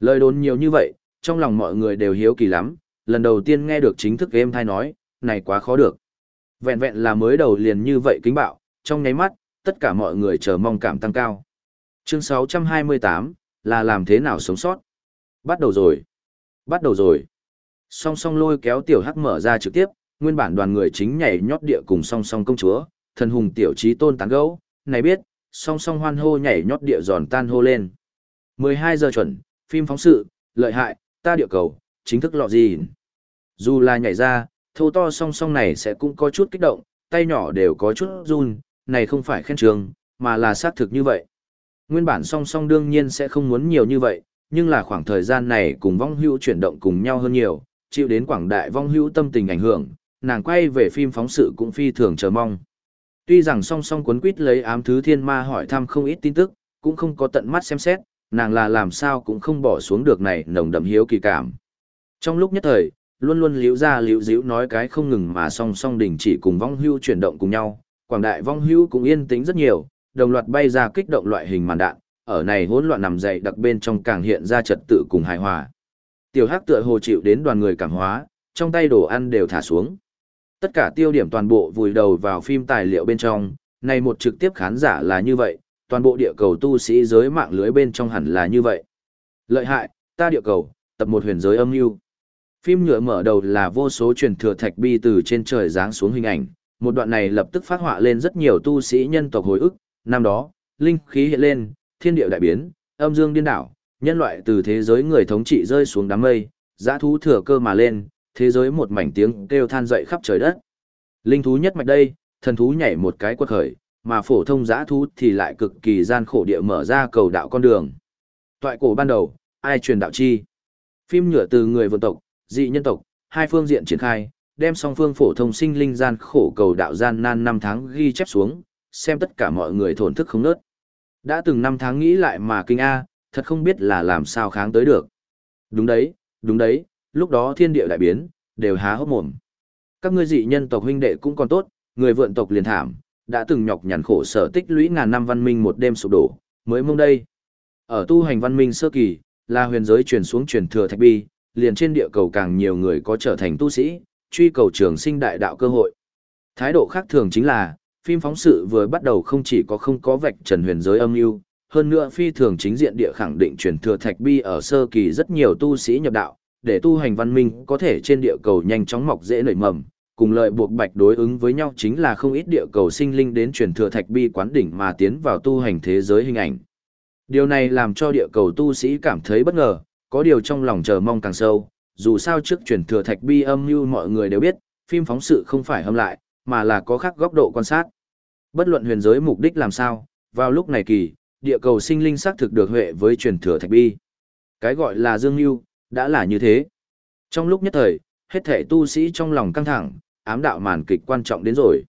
Lời đồn nhiều như vậy, trong lòng mọi người đều hiếu kỳ lắm, lần đầu tiên nghe được chính thức game thai nói, này quá khó được. Vẹn vẹn là mới đầu liền như vậy kính bạo, trong nháy mắt, tất cả mọi người chờ mong cảm tăng cao. Chương 628, là làm thế nào sống sót? Bắt đầu rồi. Bắt đầu rồi. Song song lôi kéo tiểu hắc mở ra trực tiếp, nguyên bản đoàn người chính nhảy nhót địa cùng song song công chúa, thần hùng tiểu trí tôn tán gấu, này biết, song song hoan hô nhảy nhót địa giòn tan hô lên. 12 giờ chuẩn, phim phóng sự, lợi hại, ta địa cầu, chính thức lọ gì. Dù là nhảy ra, thô to song song này sẽ cũng có chút kích động, tay nhỏ đều có chút run, này không phải khen trường, mà là xác thực như vậy. Nguyên bản song song đương nhiên sẽ không muốn nhiều như vậy, nhưng là khoảng thời gian này cùng vong hữu chuyển động cùng nhau hơn nhiều, chịu đến quảng đại vong hữu tâm tình ảnh hưởng, nàng quay về phim phóng sự cũng phi thường chờ mong. Tuy rằng song song cuốn quýt lấy ám thứ thiên ma hỏi thăm không ít tin tức, cũng không có tận mắt xem xét, nàng là làm sao cũng không bỏ xuống được này nồng đậm hiếu kỳ cảm. Trong lúc nhất thời, luôn luôn liễu ra liễu díu nói cái không ngừng mà song song đình chỉ cùng vong hưu chuyển động cùng nhau, quảng đại vong hưu cũng yên tĩnh rất nhiều, đồng loạt bay ra kích động loại hình màn đạn, ở này hỗn loạn nằm dậy đặc bên trong càng hiện ra trật tự cùng hài hòa. Tiểu Hắc tựa hồ chịu đến đoàn người cảm hóa, trong tay đồ ăn đều thả xuống. Tất cả tiêu điểm toàn bộ vùi đầu vào phim tài liệu bên trong, này một trực tiếp khán giả là như vậy, toàn bộ địa cầu tu sĩ giới mạng lưới bên trong hẳn là như vậy. Lợi hại, ta địa cầu, tập một huyền giới âm mưu. Phim nhựa mở đầu là vô số truyền thừa thạch bi từ trên trời giáng xuống hình ảnh, một đoạn này lập tức phát họa lên rất nhiều tu sĩ nhân tộc hồi ức, năm đó, linh khí hiện lên, thiên địa đại biến, âm dương điên đảo, nhân loại từ thế giới người thống trị rơi xuống đám mây, dã thú thừa cơ mà lên, thế giới một mảnh tiếng kêu than dậy khắp trời đất. Linh thú nhất mạch đây, thần thú nhảy một cái quật khởi, mà phổ thông dã thú thì lại cực kỳ gian khổ địa mở ra cầu đạo con đường. Toại cổ ban đầu, ai truyền đạo chi? Phim nhựa từ người vượn tộc, dị nhân tộc, hai phương diện triển khai, đem song phương phổ thông sinh linh gian khổ cầu đạo gian nan năm tháng ghi chép xuống, xem tất cả mọi người thổn thức không nớt. Đã từng năm tháng nghĩ lại mà kinh A, thật không biết là làm sao kháng tới được. Đúng đấy, đúng đấy, lúc đó thiên địa đại biến, đều há hốc mồm. Các ngươi dị nhân tộc huynh đệ cũng còn tốt, người vượn tộc liền thảm, đã từng nhọc nhằn khổ sở tích lũy ngàn năm văn minh một đêm sụp đổ, mới mông đây. Ở tu hành văn minh sơ kỳ, là huyền giới truyền xuống truyền thừa thạch bi, liền trên địa cầu càng nhiều người có trở thành tu sĩ, truy cầu trường sinh đại đạo cơ hội. Thái độ khác thường chính là, phim phóng sự vừa bắt đầu không chỉ có không có vạch trần huyền giới âm mưu hơn nữa phi thường chính diện địa khẳng định truyền thừa thạch bi ở sơ kỳ rất nhiều tu sĩ nhập đạo, để tu hành văn minh có thể trên địa cầu nhanh chóng mọc dễ nảy mầm, cùng lợi buộc bạch đối ứng với nhau chính là không ít địa cầu sinh linh đến truyền thừa thạch bi quán đỉnh mà tiến vào tu hành thế giới hình ảnh. Điều này làm cho địa cầu tu sĩ cảm thấy bất ngờ, có điều trong lòng chờ mong càng sâu, dù sao trước truyền thừa thạch bi âm như mọi người đều biết, phim phóng sự không phải hâm lại, mà là có khác góc độ quan sát. Bất luận huyền giới mục đích làm sao, vào lúc này kỳ, địa cầu sinh linh xác thực được huệ với truyền thừa thạch bi. Cái gọi là dương lưu, đã là như thế. Trong lúc nhất thời, hết thể tu sĩ trong lòng căng thẳng, ám đạo màn kịch quan trọng đến rồi.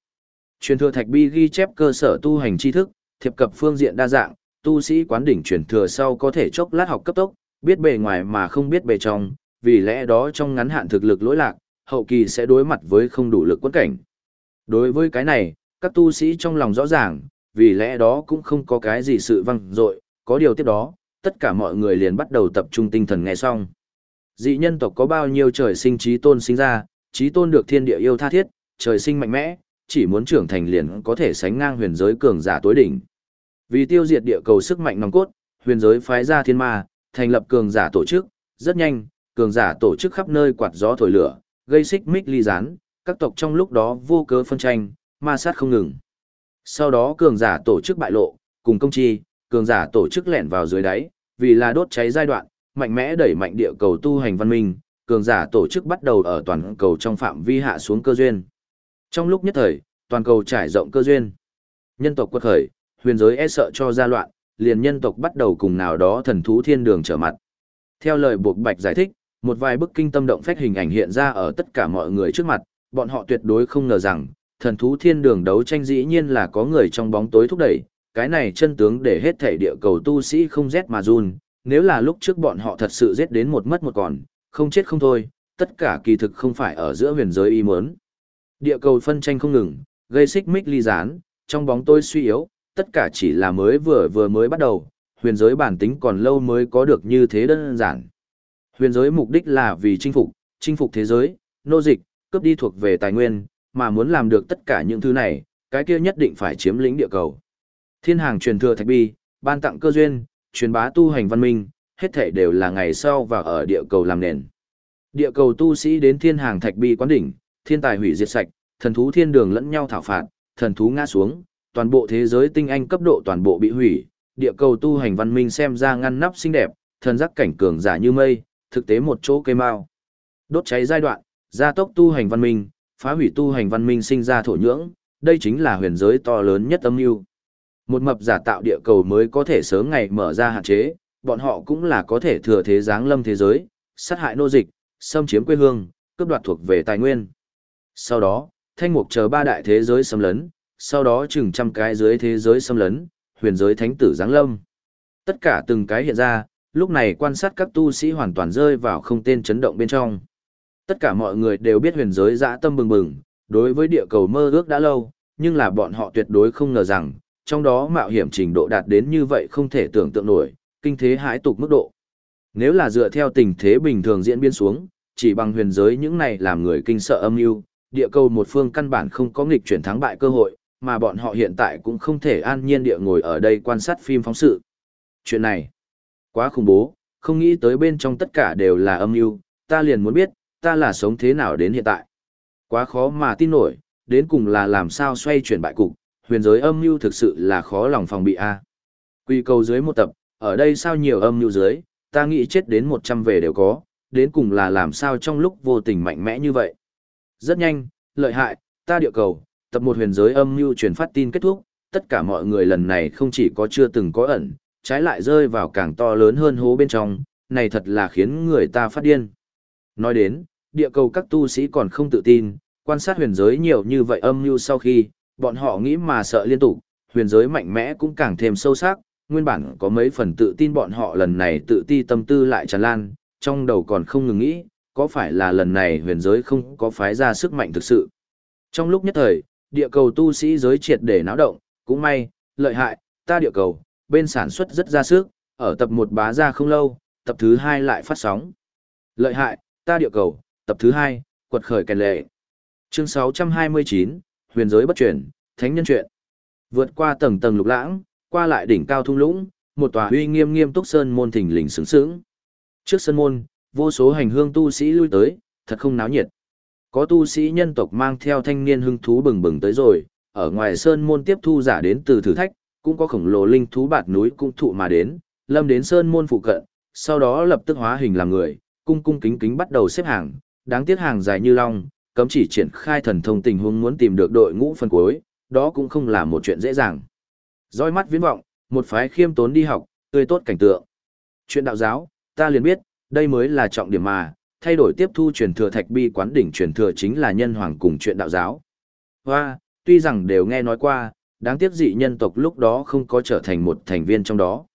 Truyền thừa thạch bi ghi chép cơ sở tu hành tri thức, thiệp cập phương diện đa dạng, tu sĩ quán đỉnh truyền thừa sau có thể chốc lát học cấp tốc, biết bề ngoài mà không biết bề trong, vì lẽ đó trong ngắn hạn thực lực lỗi lạc, hậu kỳ sẽ đối mặt với không đủ lực quân cảnh. Đối với cái này, các tu sĩ trong lòng rõ ràng, vì lẽ đó cũng không có cái gì sự văng dội có điều tiếp đó, tất cả mọi người liền bắt đầu tập trung tinh thần nghe xong. Dị nhân tộc có bao nhiêu trời sinh trí tôn sinh ra, trí tôn được thiên địa yêu tha thiết, trời sinh mạnh mẽ, chỉ muốn trưởng thành liền có thể sánh ngang huyền giới cường giả tối đỉnh. Vì tiêu diệt địa cầu sức mạnh nòng cốt, huyền giới phái ra thiên ma, thành lập cường giả tổ chức, rất nhanh, cường giả tổ chức khắp nơi quạt gió thổi lửa, gây xích mích ly gián, các tộc trong lúc đó vô cớ phân tranh, ma sát không ngừng. Sau đó cường giả tổ chức bại lộ, cùng công chi, cường giả tổ chức lẻn vào dưới đáy, vì là đốt cháy giai đoạn, mạnh mẽ đẩy mạnh địa cầu tu hành văn minh, cường giả tổ chức bắt đầu ở toàn cầu trong phạm vi hạ xuống cơ duyên. Trong lúc nhất thời, toàn cầu trải rộng cơ duyên. Nhân tộc quật khởi, huyền giới e sợ cho gia loạn, liền nhân tộc bắt đầu cùng nào đó thần thú thiên đường trở mặt. Theo lời buộc bạch giải thích, một vài bức kinh tâm động phách hình ảnh hiện ra ở tất cả mọi người trước mặt, bọn họ tuyệt đối không ngờ rằng, thần thú thiên đường đấu tranh dĩ nhiên là có người trong bóng tối thúc đẩy, cái này chân tướng để hết thể địa cầu tu sĩ không rét mà run, nếu là lúc trước bọn họ thật sự giết đến một mất một còn, không chết không thôi, tất cả kỳ thực không phải ở giữa huyền giới y muốn. Địa cầu phân tranh không ngừng, gây xích mích ly gián, trong bóng tối suy yếu, tất cả chỉ là mới vừa vừa mới bắt đầu, huyền giới bản tính còn lâu mới có được như thế đơn giản. Huyền giới mục đích là vì chinh phục, chinh phục thế giới, nô dịch, cướp đi thuộc về tài nguyên, mà muốn làm được tất cả những thứ này, cái kia nhất định phải chiếm lĩnh địa cầu. Thiên hàng truyền thừa thạch bi, ban tặng cơ duyên, truyền bá tu hành văn minh, hết thảy đều là ngày sau và ở địa cầu làm nền. Địa cầu tu sĩ đến thiên hàng thạch bi quán đỉnh, thiên tài hủy diệt sạch, thần thú thiên đường lẫn nhau thảo phạt, thần thú ngã xuống, toàn bộ thế giới tinh anh cấp độ toàn bộ bị hủy, địa cầu tu hành văn minh xem ra ngăn nắp xinh đẹp, thần giác cảnh cường giả như mây, thực tế một chỗ cây mao. Đốt cháy giai đoạn, gia tốc tu hành văn minh, phá hủy tu hành văn minh sinh ra thổ nhưỡng, đây chính là huyền giới to lớn nhất âm mưu. Một mập giả tạo địa cầu mới có thể sớm ngày mở ra hạn chế, bọn họ cũng là có thể thừa thế giáng lâm thế giới, sát hại nô dịch, xâm chiếm quê hương, cướp đoạt thuộc về tài nguyên. Sau đó, thanh mục chờ ba đại thế giới xâm lấn, sau đó chừng trăm cái dưới thế giới xâm lấn, huyền giới thánh tử giáng lâm. Tất cả từng cái hiện ra, lúc này quan sát các tu sĩ hoàn toàn rơi vào không tên chấn động bên trong. Tất cả mọi người đều biết huyền giới dã tâm bừng bừng, đối với địa cầu mơ ước đã lâu, nhưng là bọn họ tuyệt đối không ngờ rằng, trong đó mạo hiểm trình độ đạt đến như vậy không thể tưởng tượng nổi, kinh thế hãi tục mức độ. Nếu là dựa theo tình thế bình thường diễn biến xuống, chỉ bằng huyền giới những này làm người kinh sợ âm mưu, địa cầu một phương căn bản không có nghịch chuyển thắng bại cơ hội, mà bọn họ hiện tại cũng không thể an nhiên địa ngồi ở đây quan sát phim phóng sự. Chuyện này, quá khủng bố, không nghĩ tới bên trong tất cả đều là âm mưu, ta liền muốn biết, ta là sống thế nào đến hiện tại. Quá khó mà tin nổi, đến cùng là làm sao xoay chuyển bại cục, huyền giới âm mưu thực sự là khó lòng phòng bị a. Quy cầu dưới một tập, ở đây sao nhiều âm mưu dưới, ta nghĩ chết đến 100 về đều có, đến cùng là làm sao trong lúc vô tình mạnh mẽ như vậy. Rất nhanh, lợi hại, ta địa cầu, tập một huyền giới âm mưu truyền phát tin kết thúc, tất cả mọi người lần này không chỉ có chưa từng có ẩn, trái lại rơi vào càng to lớn hơn hố bên trong, này thật là khiến người ta phát điên. Nói đến, địa cầu các tu sĩ còn không tự tin, quan sát huyền giới nhiều như vậy âm mưu sau khi, bọn họ nghĩ mà sợ liên tục, huyền giới mạnh mẽ cũng càng thêm sâu sắc, nguyên bản có mấy phần tự tin bọn họ lần này tự ti tâm tư lại tràn lan, trong đầu còn không ngừng nghĩ, có phải là lần này huyền giới không có phái ra sức mạnh thực sự. Trong lúc nhất thời, địa cầu tu sĩ giới triệt để náo động, cũng may, lợi hại, ta địa cầu, bên sản xuất rất ra sức, ở tập 1 bá ra không lâu, tập thứ 2 lại phát sóng. Lợi hại, ta địa cầu, tập thứ 2, quật khởi kèn lệ. Chương 629, huyền giới bất chuyển, thánh nhân chuyện. Vượt qua tầng tầng lục lãng, qua lại đỉnh cao thung lũng, một tòa uy nghiêm nghiêm túc sơn môn thỉnh lình sướng sướng. Trước sơn môn, vô số hành hương tu sĩ lui tới, thật không náo nhiệt. Có tu sĩ nhân tộc mang theo thanh niên hưng thú bừng bừng tới rồi, ở ngoài sơn môn tiếp thu giả đến từ thử thách, cũng có khổng lồ linh thú bạt núi cung thụ mà đến, lâm đến sơn môn phụ cận, sau đó lập tức hóa hình làm người, cung cung kính kính bắt đầu xếp hàng, đáng tiếc hàng dài như long, cấm chỉ triển khai thần thông tình huống muốn tìm được đội ngũ phân cuối, đó cũng không là một chuyện dễ dàng. dõi mắt viễn vọng, một phái khiêm tốn đi học, tươi tốt cảnh tượng. Chuyện đạo giáo, ta liền biết, đây mới là trọng điểm mà, thay đổi tiếp thu truyền thừa thạch bi quán đỉnh truyền thừa chính là nhân hoàng cùng chuyện đạo giáo. Hoa, tuy rằng đều nghe nói qua, đáng tiếc dị nhân tộc lúc đó không có trở thành một thành viên trong đó.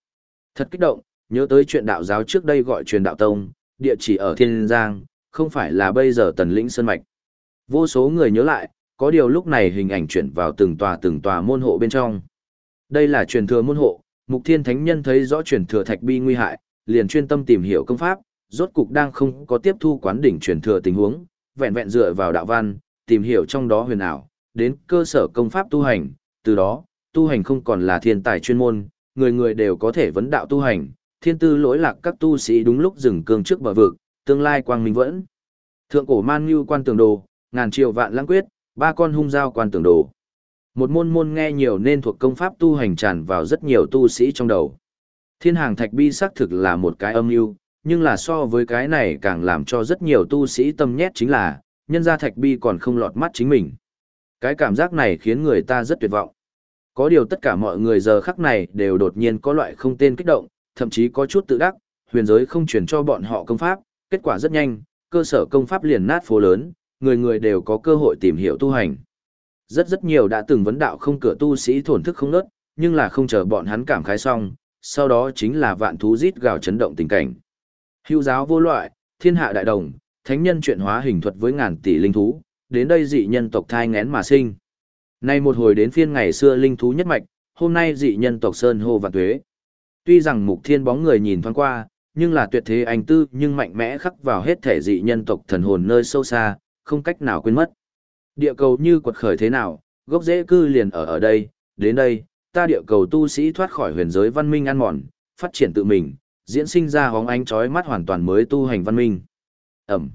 Thật kích động, nhớ tới chuyện đạo giáo trước đây gọi truyền đạo tông, địa chỉ ở Thiên Giang, không phải là bây giờ tần lĩnh sơn mạch. Vô số người nhớ lại, có điều lúc này hình ảnh chuyển vào từng tòa từng tòa môn hộ bên trong. Đây là truyền thừa môn hộ, Mục Thiên Thánh Nhân thấy rõ truyền thừa thạch bi nguy hại, liền chuyên tâm tìm hiểu công pháp, rốt cục đang không có tiếp thu quán đỉnh truyền thừa tình huống, vẹn vẹn dựa vào đạo văn, tìm hiểu trong đó huyền ảo, đến cơ sở công pháp tu hành, từ đó, tu hành không còn là thiên tài chuyên môn, người người đều có thể vấn đạo tu hành, thiên tư lỗi lạc các tu sĩ đúng lúc dừng cương trước bờ vực, tương lai quang minh vẫn. Thượng cổ man như quan tường đồ, ngàn triệu vạn lãng quyết, ba con hung giao quan tường đồ. Một môn môn nghe nhiều nên thuộc công pháp tu hành tràn vào rất nhiều tu sĩ trong đầu. Thiên hàng thạch bi xác thực là một cái âm mưu, nhưng là so với cái này càng làm cho rất nhiều tu sĩ tâm nhét chính là, nhân gia thạch bi còn không lọt mắt chính mình. Cái cảm giác này khiến người ta rất tuyệt vọng. Có điều tất cả mọi người giờ khắc này đều đột nhiên có loại không tên kích động, thậm chí có chút tự đắc, huyền giới không truyền cho bọn họ công pháp, kết quả rất nhanh, cơ sở công pháp liền nát phố lớn, người người đều có cơ hội tìm hiểu tu hành. Rất rất nhiều đã từng vấn đạo không cửa tu sĩ thổn thức không nớt, nhưng là không chờ bọn hắn cảm khái xong, sau đó chính là vạn thú rít gào chấn động tình cảnh. Hưu giáo vô loại, thiên hạ đại đồng, thánh nhân chuyển hóa hình thuật với ngàn tỷ linh thú, đến đây dị nhân tộc thai ngén mà sinh. Nay một hồi đến phiên ngày xưa linh thú nhất mạch, hôm nay dị nhân tộc sơn hô và tuế. Tuy rằng mục thiên bóng người nhìn thoáng qua, nhưng là tuyệt thế anh tư nhưng mạnh mẽ khắc vào hết thể dị nhân tộc thần hồn nơi sâu xa, không cách nào quên mất. Địa cầu như quật khởi thế nào, gốc rễ cư liền ở ở đây, đến đây, ta địa cầu tu sĩ thoát khỏi huyền giới văn minh ăn mòn, phát triển tự mình, diễn sinh ra hóng ánh chói mắt hoàn toàn mới tu hành văn minh. Ẩm.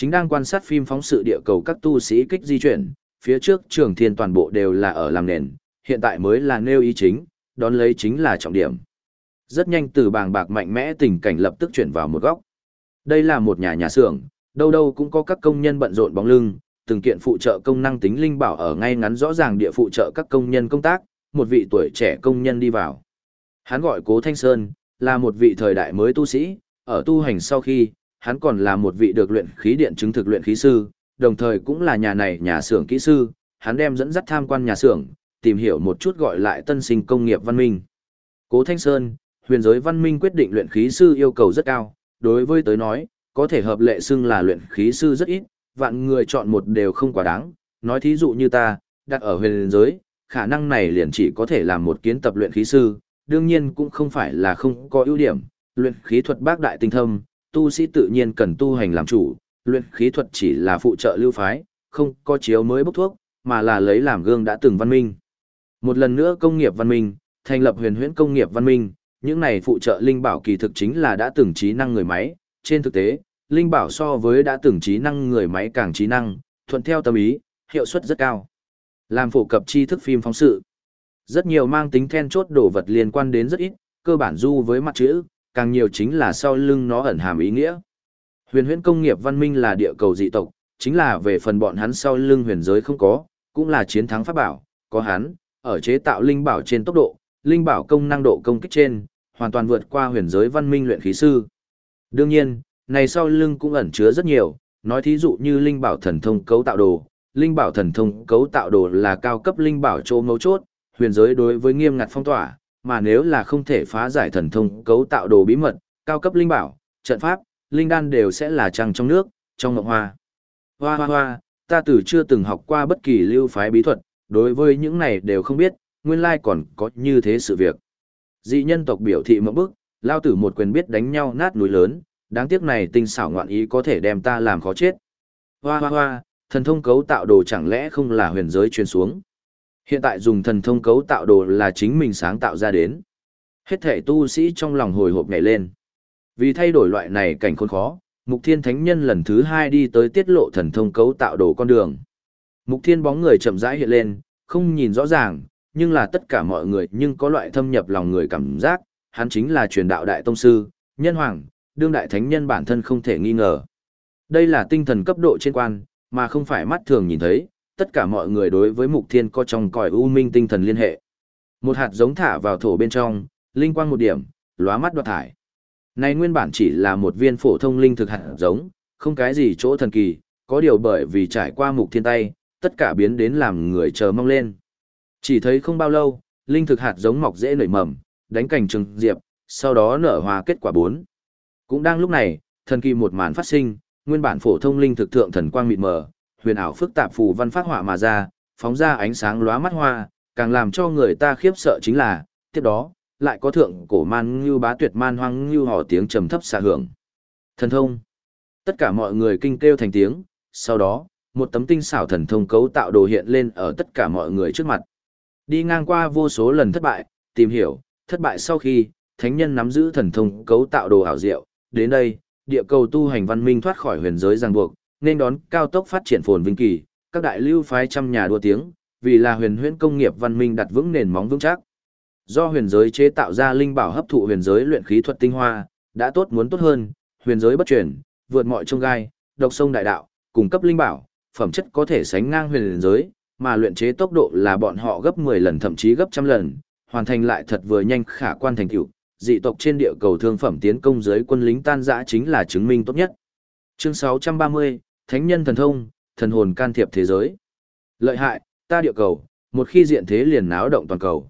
Chính đang quan sát phim phóng sự địa cầu các tu sĩ kích di chuyển, phía trước trường thiên toàn bộ đều là ở làm nền, hiện tại mới là nêu ý chính, đón lấy chính là trọng điểm. Rất nhanh từ bàng bạc mạnh mẽ tình cảnh lập tức chuyển vào một góc. Đây là một nhà nhà xưởng, đâu đâu cũng có các công nhân bận rộn bóng lưng, từng kiện phụ trợ công năng tính linh bảo ở ngay ngắn rõ ràng địa phụ trợ các công nhân công tác, một vị tuổi trẻ công nhân đi vào. Hắn gọi Cố Thanh Sơn, là một vị thời đại mới tu sĩ, ở tu hành sau khi, hắn còn là một vị được luyện khí điện chứng thực luyện khí sư, đồng thời cũng là nhà này nhà xưởng kỹ sư, hắn đem dẫn dắt tham quan nhà xưởng, tìm hiểu một chút gọi lại tân sinh công nghiệp văn minh. Cố Thanh Sơn, huyền giới văn minh quyết định luyện khí sư yêu cầu rất cao, đối với tới nói, có thể hợp lệ xưng là luyện khí sư rất ít, vạn người chọn một đều không quá đáng, nói thí dụ như ta, đặt ở huyền giới, khả năng này liền chỉ có thể làm một kiến tập luyện khí sư, đương nhiên cũng không phải là không có ưu điểm, luyện khí thuật bác đại tinh thâm, tu sĩ tự nhiên cần tu hành làm chủ, luyện khí thuật chỉ là phụ trợ lưu phái, không có chiếu mới bốc thuốc, mà là lấy làm gương đã từng văn minh. Một lần nữa công nghiệp văn minh, thành lập huyền huyễn công nghiệp văn minh, những này phụ trợ linh bảo kỳ thực chính là đã từng trí năng người máy, trên thực tế, linh bảo so với đã từng trí năng người máy càng trí năng, thuận theo tâm ý, hiệu suất rất cao. Làm phổ cập tri thức phim phóng sự. Rất nhiều mang tính then chốt đồ vật liên quan đến rất ít, cơ bản du với mặt chữ, càng nhiều chính là sau lưng nó ẩn hàm ý nghĩa. Huyền huyễn công nghiệp văn minh là địa cầu dị tộc, chính là về phần bọn hắn sau lưng huyền giới không có, cũng là chiến thắng pháp bảo, có hắn, ở chế tạo linh bảo trên tốc độ, linh bảo công năng độ công kích trên, hoàn toàn vượt qua huyền giới văn minh luyện khí sư. Đương nhiên, này sau lưng cũng ẩn chứa rất nhiều, nói thí dụ như linh bảo thần thông cấu tạo đồ, linh bảo thần thông cấu tạo đồ là cao cấp linh bảo chỗ mấu chốt, huyền giới đối với nghiêm ngặt phong tỏa, mà nếu là không thể phá giải thần thông cấu tạo đồ bí mật, cao cấp linh bảo, trận pháp, linh đan đều sẽ là trăng trong nước, trong ngọc hoa. Hoa hoa hoa, ta từ chưa từng học qua bất kỳ lưu phái bí thuật, đối với những này đều không biết, nguyên lai còn có như thế sự việc. Dị nhân tộc biểu thị mẫu bức, lao tử một quyền biết đánh nhau nát núi lớn, đáng tiếc này tinh xảo ngoạn ý có thể đem ta làm khó chết. Hoa hoa hoa, thần thông cấu tạo đồ chẳng lẽ không là huyền giới truyền xuống. Hiện tại dùng thần thông cấu tạo đồ là chính mình sáng tạo ra đến. Hết thể tu sĩ trong lòng hồi hộp nhảy lên. Vì thay đổi loại này cảnh khốn khó, Mục Thiên Thánh Nhân lần thứ hai đi tới tiết lộ thần thông cấu tạo đồ con đường. Mục Thiên bóng người chậm rãi hiện lên, không nhìn rõ ràng, nhưng là tất cả mọi người nhưng có loại thâm nhập lòng người cảm giác, hắn chính là truyền đạo đại tông sư, nhân hoàng, đương đại thánh nhân bản thân không thể nghi ngờ. Đây là tinh thần cấp độ trên quan, mà không phải mắt thường nhìn thấy, tất cả mọi người đối với mục thiên có trong cõi u minh tinh thần liên hệ. Một hạt giống thả vào thổ bên trong, linh quang một điểm, lóa mắt đoạt thải. Này nguyên bản chỉ là một viên phổ thông linh thực hạt giống, không cái gì chỗ thần kỳ, có điều bởi vì trải qua mục thiên tay, tất cả biến đến làm người chờ mong lên. Chỉ thấy không bao lâu, linh thực hạt giống mọc dễ nảy mầm, đánh cành trừng diệp, sau đó nở hoa kết quả bốn. Cũng đang lúc này, thần kỳ một màn phát sinh, nguyên bản phổ thông linh thực thượng thần quang mịt mờ, huyền ảo phức tạp phù văn phát họa mà ra, phóng ra ánh sáng lóa mắt hoa, càng làm cho người ta khiếp sợ chính là, tiếp đó, lại có thượng cổ man như bá tuyệt man hoang như hò tiếng trầm thấp xa hưởng. Thần thông. Tất cả mọi người kinh kêu thành tiếng, sau đó, một tấm tinh xảo thần thông cấu tạo đồ hiện lên ở tất cả mọi người trước mặt. Đi ngang qua vô số lần thất bại, tìm hiểu, thất bại sau khi, thánh nhân nắm giữ thần thông cấu tạo đồ ảo diệu, đến đây, địa cầu tu hành văn minh thoát khỏi huyền giới ràng buộc, nên đón cao tốc phát triển phồn vinh kỳ, các đại lưu phái trăm nhà đua tiếng, vì là huyền huyễn công nghiệp văn minh đặt vững nền móng vững chắc. Do huyền giới chế tạo ra linh bảo hấp thụ huyền giới luyện khí thuật tinh hoa, đã tốt muốn tốt hơn, huyền giới bất chuyển, vượt mọi trông gai, độc sông đại đạo, cung cấp linh bảo, phẩm chất có thể sánh ngang huyền giới, mà luyện chế tốc độ là bọn họ gấp 10 lần thậm chí gấp trăm lần, hoàn thành lại thật vừa nhanh khả quan thành tựu. Dị tộc trên địa cầu thương phẩm tiến công giới quân lính tan rã chính là chứng minh tốt nhất. Chương 630, Thánh nhân thần thông, thần hồn can thiệp thế giới. Lợi hại, ta địa cầu, một khi diện thế liền náo động toàn cầu.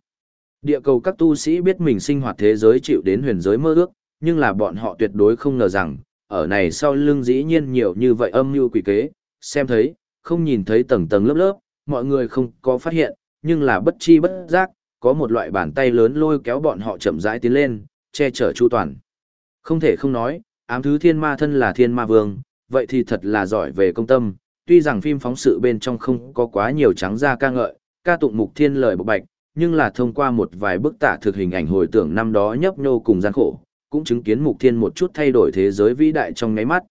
Địa cầu các tu sĩ biết mình sinh hoạt thế giới chịu đến huyền giới mơ ước, nhưng là bọn họ tuyệt đối không ngờ rằng, ở này sau lưng dĩ nhiên nhiều như vậy âm mưu quỷ kế, xem thấy, không nhìn thấy tầng tầng lớp lớp, mọi người không có phát hiện, nhưng là bất chi bất giác, có một loại bàn tay lớn lôi kéo bọn họ chậm rãi tiến lên, che chở chu toàn. Không thể không nói, ám thứ thiên ma thân là thiên ma vương, vậy thì thật là giỏi về công tâm, tuy rằng phim phóng sự bên trong không có quá nhiều trắng da ca ngợi, ca tụng mục thiên lời bộc bạch, nhưng là thông qua một vài bức tả thực hình ảnh hồi tưởng năm đó nhấp nhô cùng gian khổ, cũng chứng kiến mục thiên một chút thay đổi thế giới vĩ đại trong ngáy mắt.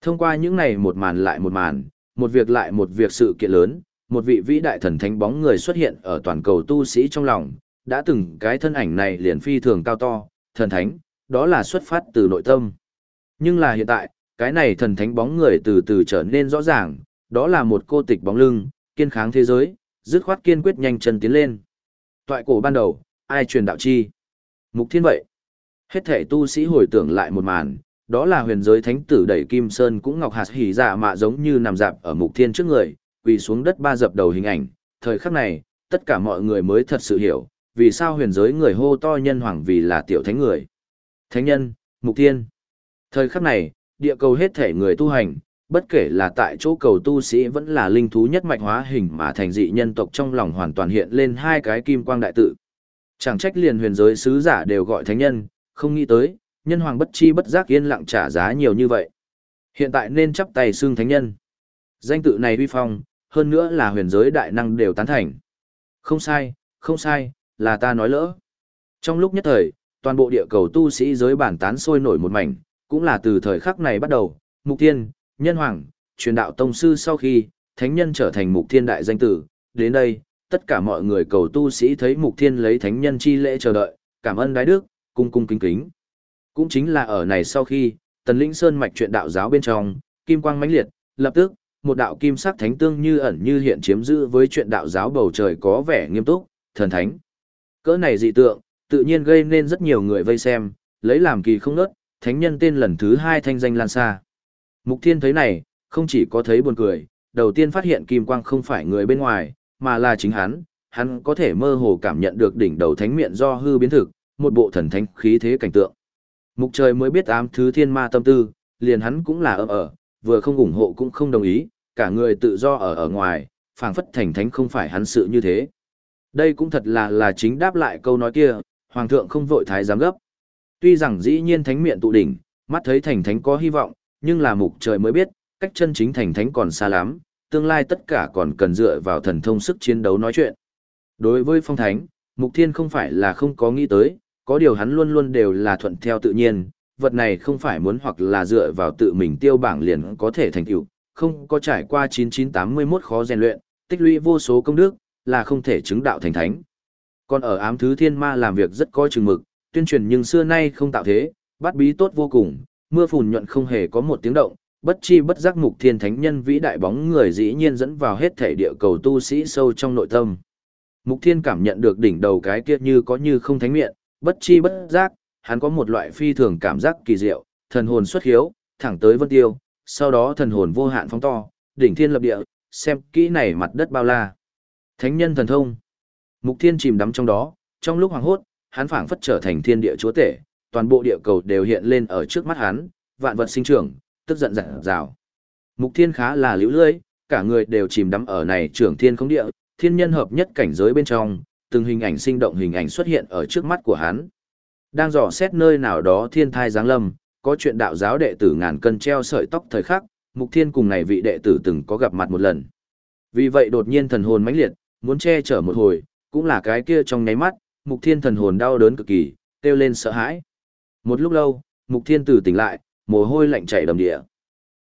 Thông qua những này một màn lại một màn, một việc lại một việc sự kiện lớn, một vị vĩ đại thần thánh bóng người xuất hiện ở toàn cầu tu sĩ trong lòng, đã từng cái thân ảnh này liền phi thường cao to, thần thánh, đó là xuất phát từ nội tâm. Nhưng là hiện tại, cái này thần thánh bóng người từ từ trở nên rõ ràng, đó là một cô tịch bóng lưng, kiên kháng thế giới, dứt khoát kiên quyết nhanh chân tiến lên. Toại cổ ban đầu, ai truyền đạo chi? Mục thiên vậy. Hết thể tu sĩ hồi tưởng lại một màn, đó là huyền giới thánh tử đẩy kim sơn cũng ngọc hạt hỉ dạ mạ giống như nằm dạp ở mục thiên trước người, quỳ xuống đất ba dập đầu hình ảnh. Thời khắc này, tất cả mọi người mới thật sự hiểu, vì sao huyền giới người hô to nhân hoàng vì là tiểu thánh người. Thánh nhân, mục thiên. Thời khắc này, địa cầu hết thể người tu hành, bất kể là tại chỗ cầu tu sĩ vẫn là linh thú nhất mạch hóa hình mà thành dị nhân tộc trong lòng hoàn toàn hiện lên hai cái kim quang đại tự. Chẳng trách liền huyền giới sứ giả đều gọi thánh nhân, không nghĩ tới, nhân hoàng bất chi bất giác yên lặng trả giá nhiều như vậy. Hiện tại nên chắp tay xương thánh nhân. Danh tự này uy phong, hơn nữa là huyền giới đại năng đều tán thành. Không sai, không sai, là ta nói lỡ. Trong lúc nhất thời, toàn bộ địa cầu tu sĩ giới bản tán sôi nổi một mảnh, cũng là từ thời khắc này bắt đầu, mục thiên nhân hoàng, truyền đạo tông sư sau khi, thánh nhân trở thành mục thiên đại danh tử, đến đây, tất cả mọi người cầu tu sĩ thấy mục thiên lấy thánh nhân chi lễ chờ đợi, cảm ơn đái đức, cung cung kính kính. Cũng chính là ở này sau khi, tần lĩnh sơn mạch truyền đạo giáo bên trong, kim quang mãnh liệt, lập tức, một đạo kim sắc thánh tương như ẩn như hiện chiếm giữ với chuyện đạo giáo bầu trời có vẻ nghiêm túc, thần thánh. Cỡ này dị tượng, Tự nhiên gây nên rất nhiều người vây xem, lấy làm kỳ không nớt, thánh nhân tên lần thứ hai thanh danh lan xa. Mục Thiên thấy này, không chỉ có thấy buồn cười, đầu tiên phát hiện kim quang không phải người bên ngoài, mà là chính hắn, hắn có thể mơ hồ cảm nhận được đỉnh đầu thánh miệng do hư biến thực, một bộ thần thánh khí thế cảnh tượng. Mục trời mới biết ám thứ thiên ma tâm tư, liền hắn cũng là ấm ở, vừa không ủng hộ cũng không đồng ý, cả người tự do ở ở ngoài, phảng phất thành thánh không phải hắn sự như thế. Đây cũng thật là là chính đáp lại câu nói kia, hoàng thượng không vội thái giám gấp. Tuy rằng dĩ nhiên thánh miệng tụ đỉnh, mắt thấy thành thánh có hy vọng, nhưng là mục trời mới biết, cách chân chính thành thánh còn xa lắm, tương lai tất cả còn cần dựa vào thần thông sức chiến đấu nói chuyện. Đối với phong thánh, mục thiên không phải là không có nghĩ tới, có điều hắn luôn luôn đều là thuận theo tự nhiên, vật này không phải muốn hoặc là dựa vào tự mình tiêu bảng liền có thể thành tựu, không có trải qua 9981 khó rèn luyện, tích lũy vô số công đức, là không thể chứng đạo thành thánh. Còn ở ám thứ thiên ma làm việc rất có chừng mực, tuyên truyền nhưng xưa nay không tạo thế, bắt bí tốt vô cùng, mưa phùn nhuận không hề có một tiếng động, bất chi bất giác mục thiên thánh nhân vĩ đại bóng người dĩ nhiên dẫn vào hết thể địa cầu tu sĩ sâu trong nội tâm. Mục thiên cảm nhận được đỉnh đầu cái kia như có như không thánh miệng, bất chi bất giác, hắn có một loại phi thường cảm giác kỳ diệu, thần hồn xuất hiếu, thẳng tới vân tiêu, sau đó thần hồn vô hạn phóng to, đỉnh thiên lập địa, xem kỹ này mặt đất bao la. Thánh nhân thần thông. Mục thiên chìm đắm trong đó, trong lúc hoàng hốt, hắn phảng phất trở thành thiên địa chúa tể, toàn bộ địa cầu đều hiện lên ở trước mắt hắn, vạn vật sinh trưởng, tức giận giận rào. Mục thiên khá là liễu lưỡi, cả người đều chìm đắm ở này trưởng thiên không địa, thiên nhân hợp nhất cảnh giới bên trong, từng hình ảnh sinh động hình ảnh xuất hiện ở trước mắt của hắn. Đang dò xét nơi nào đó thiên thai giáng lâm, có chuyện đạo giáo đệ tử ngàn cân treo sợi tóc thời khắc, Mục Thiên cùng này vị đệ tử từng có gặp mặt một lần. Vì vậy đột nhiên thần hồn mãnh liệt, muốn che chở một hồi, cũng là cái kia trong nháy mắt, Mục Thiên thần hồn đau đớn cực kỳ, kêu lên sợ hãi. Một lúc lâu, Mục Thiên từ tỉnh lại, mồ hôi lạnh chảy đầm địa.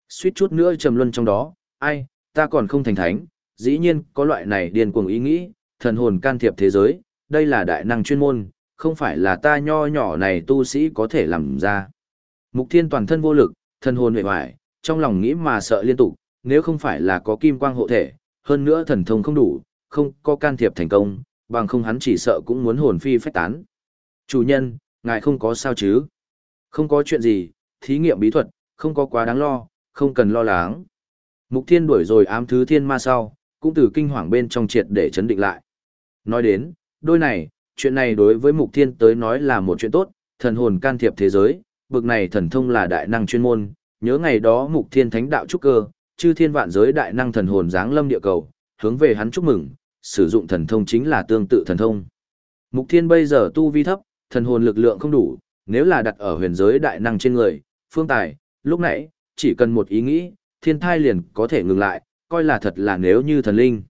Suýt chút nữa trầm luân trong đó, ai, ta còn không thành thánh, dĩ nhiên có loại này điên cuồng ý nghĩ, thần hồn can thiệp thế giới, đây là đại năng chuyên môn, không phải là ta nho nhỏ này tu sĩ có thể làm ra. Mục Thiên toàn thân vô lực, thần hồn hề hoài, trong lòng nghĩ mà sợ liên tục, nếu không phải là có kim quang hộ thể, hơn nữa thần thông không đủ, không có can thiệp thành công, bằng không hắn chỉ sợ cũng muốn hồn phi phách tán. Chủ nhân, ngài không có sao chứ? Không có chuyện gì, thí nghiệm bí thuật, không có quá đáng lo, không cần lo lắng. Mục Thiên đuổi rồi ám thứ thiên ma sau, cũng từ kinh hoàng bên trong triệt để chấn định lại. Nói đến, đôi này, chuyện này đối với Mục Thiên tới nói là một chuyện tốt, thần hồn can thiệp thế giới, bực này thần thông là đại năng chuyên môn, nhớ ngày đó Mục Thiên Thánh đạo trúc cơ, chư thiên vạn giới đại năng thần hồn giáng lâm địa cầu, hướng về hắn chúc mừng, sử dụng thần thông chính là tương tự thần thông. Mục Thiên bây giờ tu vi thấp, thần hồn lực lượng không đủ, nếu là đặt ở huyền giới đại năng trên người, phương tài, lúc nãy, chỉ cần một ý nghĩ, thiên thai liền có thể ngừng lại, coi là thật là nếu như thần linh.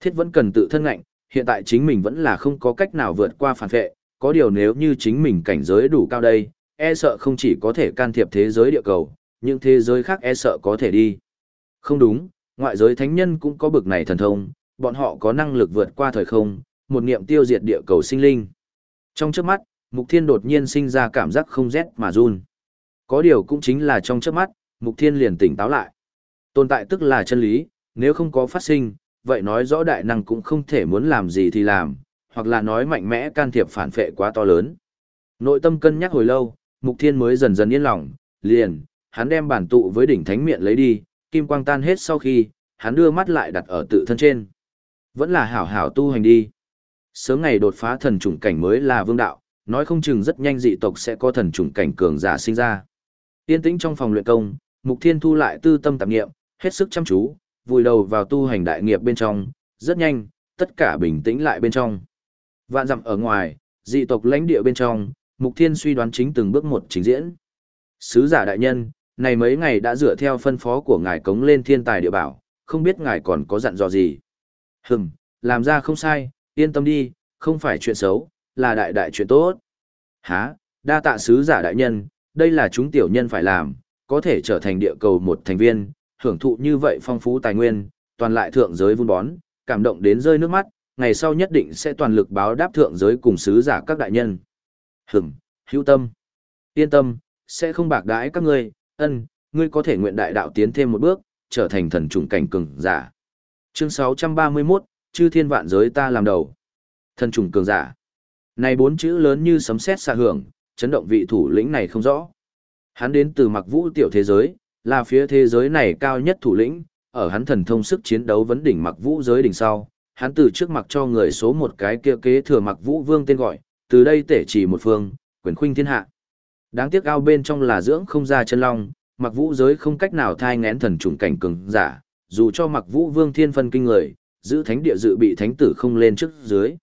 Thiết vẫn cần tự thân ngạnh, hiện tại chính mình vẫn là không có cách nào vượt qua phản vệ, có điều nếu như chính mình cảnh giới đủ cao đây, e sợ không chỉ có thể can thiệp thế giới địa cầu, những thế giới khác e sợ có thể đi. Không đúng, ngoại giới thánh nhân cũng có bực này thần thông, bọn họ có năng lực vượt qua thời không, một niệm tiêu diệt địa cầu sinh linh. Trong chớp mắt, Mục Thiên đột nhiên sinh ra cảm giác không rét mà run. Có điều cũng chính là trong chớp mắt, Mục Thiên liền tỉnh táo lại. Tồn tại tức là chân lý, nếu không có phát sinh, vậy nói rõ đại năng cũng không thể muốn làm gì thì làm, hoặc là nói mạnh mẽ can thiệp phản phệ quá to lớn. Nội tâm cân nhắc hồi lâu, Mục Thiên mới dần dần yên lòng, liền, hắn đem bản tụ với đỉnh thánh miệng lấy đi, kim quang tan hết sau khi, hắn đưa mắt lại đặt ở tự thân trên. Vẫn là hảo hảo tu hành đi. Sớm ngày đột phá thần chủng cảnh mới là vương đạo, nói không chừng rất nhanh dị tộc sẽ có thần chủng cảnh cường giả sinh ra. Yên tĩnh trong phòng luyện công, Mục Thiên thu lại tư tâm tạp nghiệm, hết sức chăm chú, vùi đầu vào tu hành đại nghiệp bên trong, rất nhanh, tất cả bình tĩnh lại bên trong. Vạn dặm ở ngoài, dị tộc lãnh địa bên trong, Mục Thiên suy đoán chính từng bước một trình diễn. Sứ giả đại nhân, này mấy ngày đã dựa theo phân phó của ngài cống lên thiên tài địa bảo, không biết ngài còn có dặn dò gì. Hừm, làm ra không sai, yên tâm đi, không phải chuyện xấu, là đại đại chuyện tốt. Hả, đa tạ sứ giả đại nhân, đây là chúng tiểu nhân phải làm, có thể trở thành địa cầu một thành viên, hưởng thụ như vậy phong phú tài nguyên, toàn lại thượng giới vun bón, cảm động đến rơi nước mắt, ngày sau nhất định sẽ toàn lực báo đáp thượng giới cùng sứ giả các đại nhân. Hừm, hữu tâm, yên tâm, sẽ không bạc đãi các ngươi, ân, ngươi có thể nguyện đại đạo tiến thêm một bước, trở thành thần trùng cảnh cường giả. Chương 631, chư thiên vạn giới ta làm đầu. Thần trùng cường giả. Này bốn chữ lớn như sấm sét xa hưởng, chấn động vị thủ lĩnh này không rõ. Hắn đến từ mặc vũ tiểu thế giới, là phía thế giới này cao nhất thủ lĩnh, ở hắn thần thông sức chiến đấu vấn đỉnh mặc vũ giới đỉnh sau, hắn từ trước mặc cho người số một cái kia kế thừa mặc vũ vương tên gọi, từ đây tể chỉ một phương, quyền khuynh thiên hạ. Đáng tiếc ao bên trong là dưỡng không ra chân long, mặc vũ giới không cách nào thai ngén thần trùng cảnh cường giả, dù cho mặc vũ vương thiên phân kinh người, giữ thánh địa dự bị thánh tử không lên trước dưới.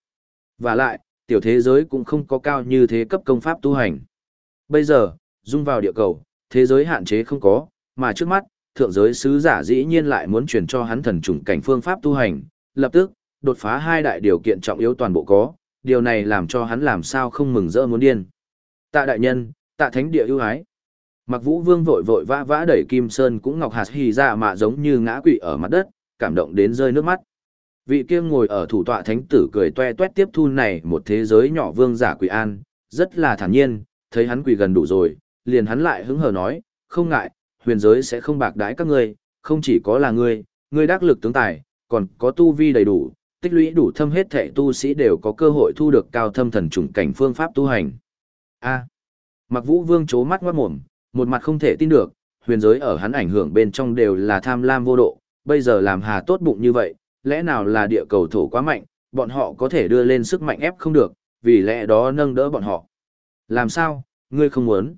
Và lại, tiểu thế giới cũng không có cao như thế cấp công pháp tu hành. Bây giờ, dung vào địa cầu, thế giới hạn chế không có, mà trước mắt, thượng giới sứ giả dĩ nhiên lại muốn truyền cho hắn thần trùng cảnh phương pháp tu hành, lập tức, đột phá hai đại điều kiện trọng yếu toàn bộ có, điều này làm cho hắn làm sao không mừng rỡ muốn điên. Tạ đại nhân, tạ thánh địa ưu ái. Mặc vũ vương vội vội vã vã đẩy Kim Sơn cũng ngọc hạt hì ra mà giống như ngã quỵ ở mặt đất, cảm động đến rơi nước mắt. Vị kia ngồi ở thủ tọa thánh tử cười toe toét tiếp thu này một thế giới nhỏ vương giả quỷ an, rất là thản nhiên, thấy hắn quỳ gần đủ rồi, liền hắn lại hứng hờ nói, không ngại, huyền giới sẽ không bạc đái các ngươi, không chỉ có là ngươi, ngươi đắc lực tướng tài, còn có tu vi đầy đủ, tích lũy đủ thâm hết thể tu sĩ đều có cơ hội thu được cao thâm thần trùng cảnh phương pháp tu hành. A. Mặc Vũ Vương chố mắt ngoát mồm, một mặt không thể tin được, huyền giới ở hắn ảnh hưởng bên trong đều là tham lam vô độ, bây giờ làm hà tốt bụng như vậy, lẽ nào là địa cầu thổ quá mạnh, bọn họ có thể đưa lên sức mạnh ép không được, vì lẽ đó nâng đỡ bọn họ. Làm sao, ngươi không muốn?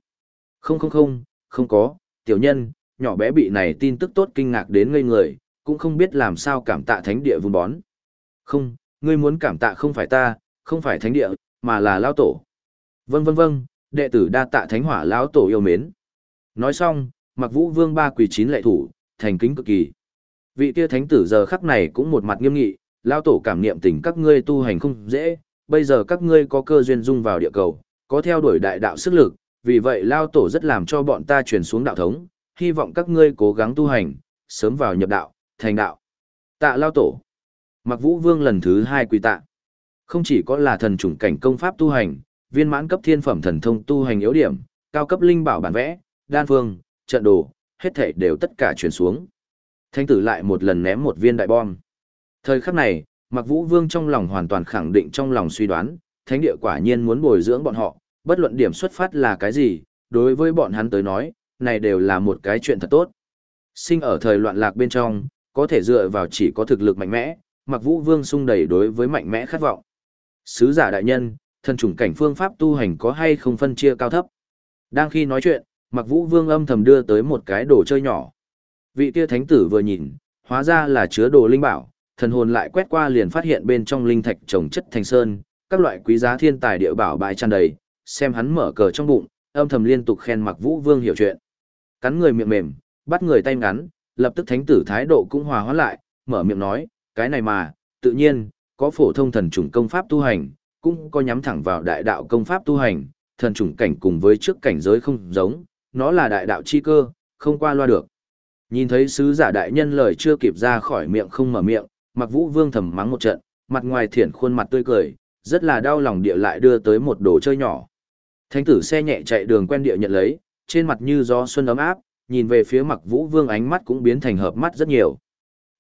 Không không không, không có, tiểu nhân, nhỏ bé bị này tin tức tốt kinh ngạc đến ngây người, cũng không biết làm sao cảm tạ thánh địa vun bón. Không, ngươi muốn cảm tạ không phải ta, không phải thánh địa, mà là lao tổ. Vâng vâng vâng, đệ tử đa tạ thánh hỏa lão tổ yêu mến. Nói xong, mặc vũ vương ba quỳ chín lệ thủ, thành kính cực kỳ. Vị kia thánh tử giờ khắc này cũng một mặt nghiêm nghị, lao tổ cảm niệm tình các ngươi tu hành không dễ, bây giờ các ngươi có cơ duyên dung vào địa cầu, có theo đuổi đại đạo sức lực, vì vậy lao tổ rất làm cho bọn ta truyền xuống đạo thống, hy vọng các ngươi cố gắng tu hành, sớm vào nhập đạo, thành đạo. Tạ lao tổ. Mặc vũ vương lần thứ hai quỳ tạ. Không chỉ có là thần chủng cảnh công pháp tu hành, viên mãn cấp thiên phẩm thần thông tu hành yếu điểm, cao cấp linh bảo bản vẽ, đan phương, trận đồ, hết thảy đều tất cả chuyển xuống. Thánh tử lại một lần ném một viên đại bom. Thời khắc này, Mặc Vũ Vương trong lòng hoàn toàn khẳng định trong lòng suy đoán, thánh địa quả nhiên muốn bồi dưỡng bọn họ, bất luận điểm xuất phát là cái gì, đối với bọn hắn tới nói, này đều là một cái chuyện thật tốt. Sinh ở thời loạn lạc bên trong, có thể dựa vào chỉ có thực lực mạnh mẽ, Mặc Vũ Vương sung đầy đối với mạnh mẽ khát vọng. Sứ giả đại nhân, thân chủng cảnh phương pháp tu hành có hay không phân chia cao thấp. Đang khi nói chuyện, Mặc Vũ Vương âm thầm đưa tới một cái đồ chơi nhỏ. Vị kia thánh tử vừa nhìn, hóa ra là chứa đồ linh bảo, thần hồn lại quét qua liền phát hiện bên trong linh thạch trồng chất thành sơn, các loại quý giá thiên tài địa bảo bãi tràn đầy, xem hắn mở cờ trong bụng, âm thầm liên tục khen Mặc Vũ Vương hiểu chuyện. Cắn người miệng mềm, bắt người tay ngắn, lập tức thánh tử thái độ cũng hòa hóa lại, mở miệng nói, cái này mà, tự nhiên, có phổ thông thần chủng công pháp tu hành, cũng có nhắm thẳng vào đại đạo công pháp tu hành, thần chủng cảnh cùng với trước cảnh giới không giống, nó là đại đạo chi cơ, không qua loa được. Nhìn thấy sứ giả đại nhân lời chưa kịp ra khỏi miệng không mở miệng, mặc vũ vương thầm mắng một trận, mặt ngoài thiển khuôn mặt tươi cười, rất là đau lòng địa lại đưa tới một đồ chơi nhỏ. Thánh tử xe nhẹ chạy đường quen địa nhận lấy, trên mặt như gió xuân ấm áp, nhìn về phía mặc vũ vương ánh mắt cũng biến thành hợp mắt rất nhiều.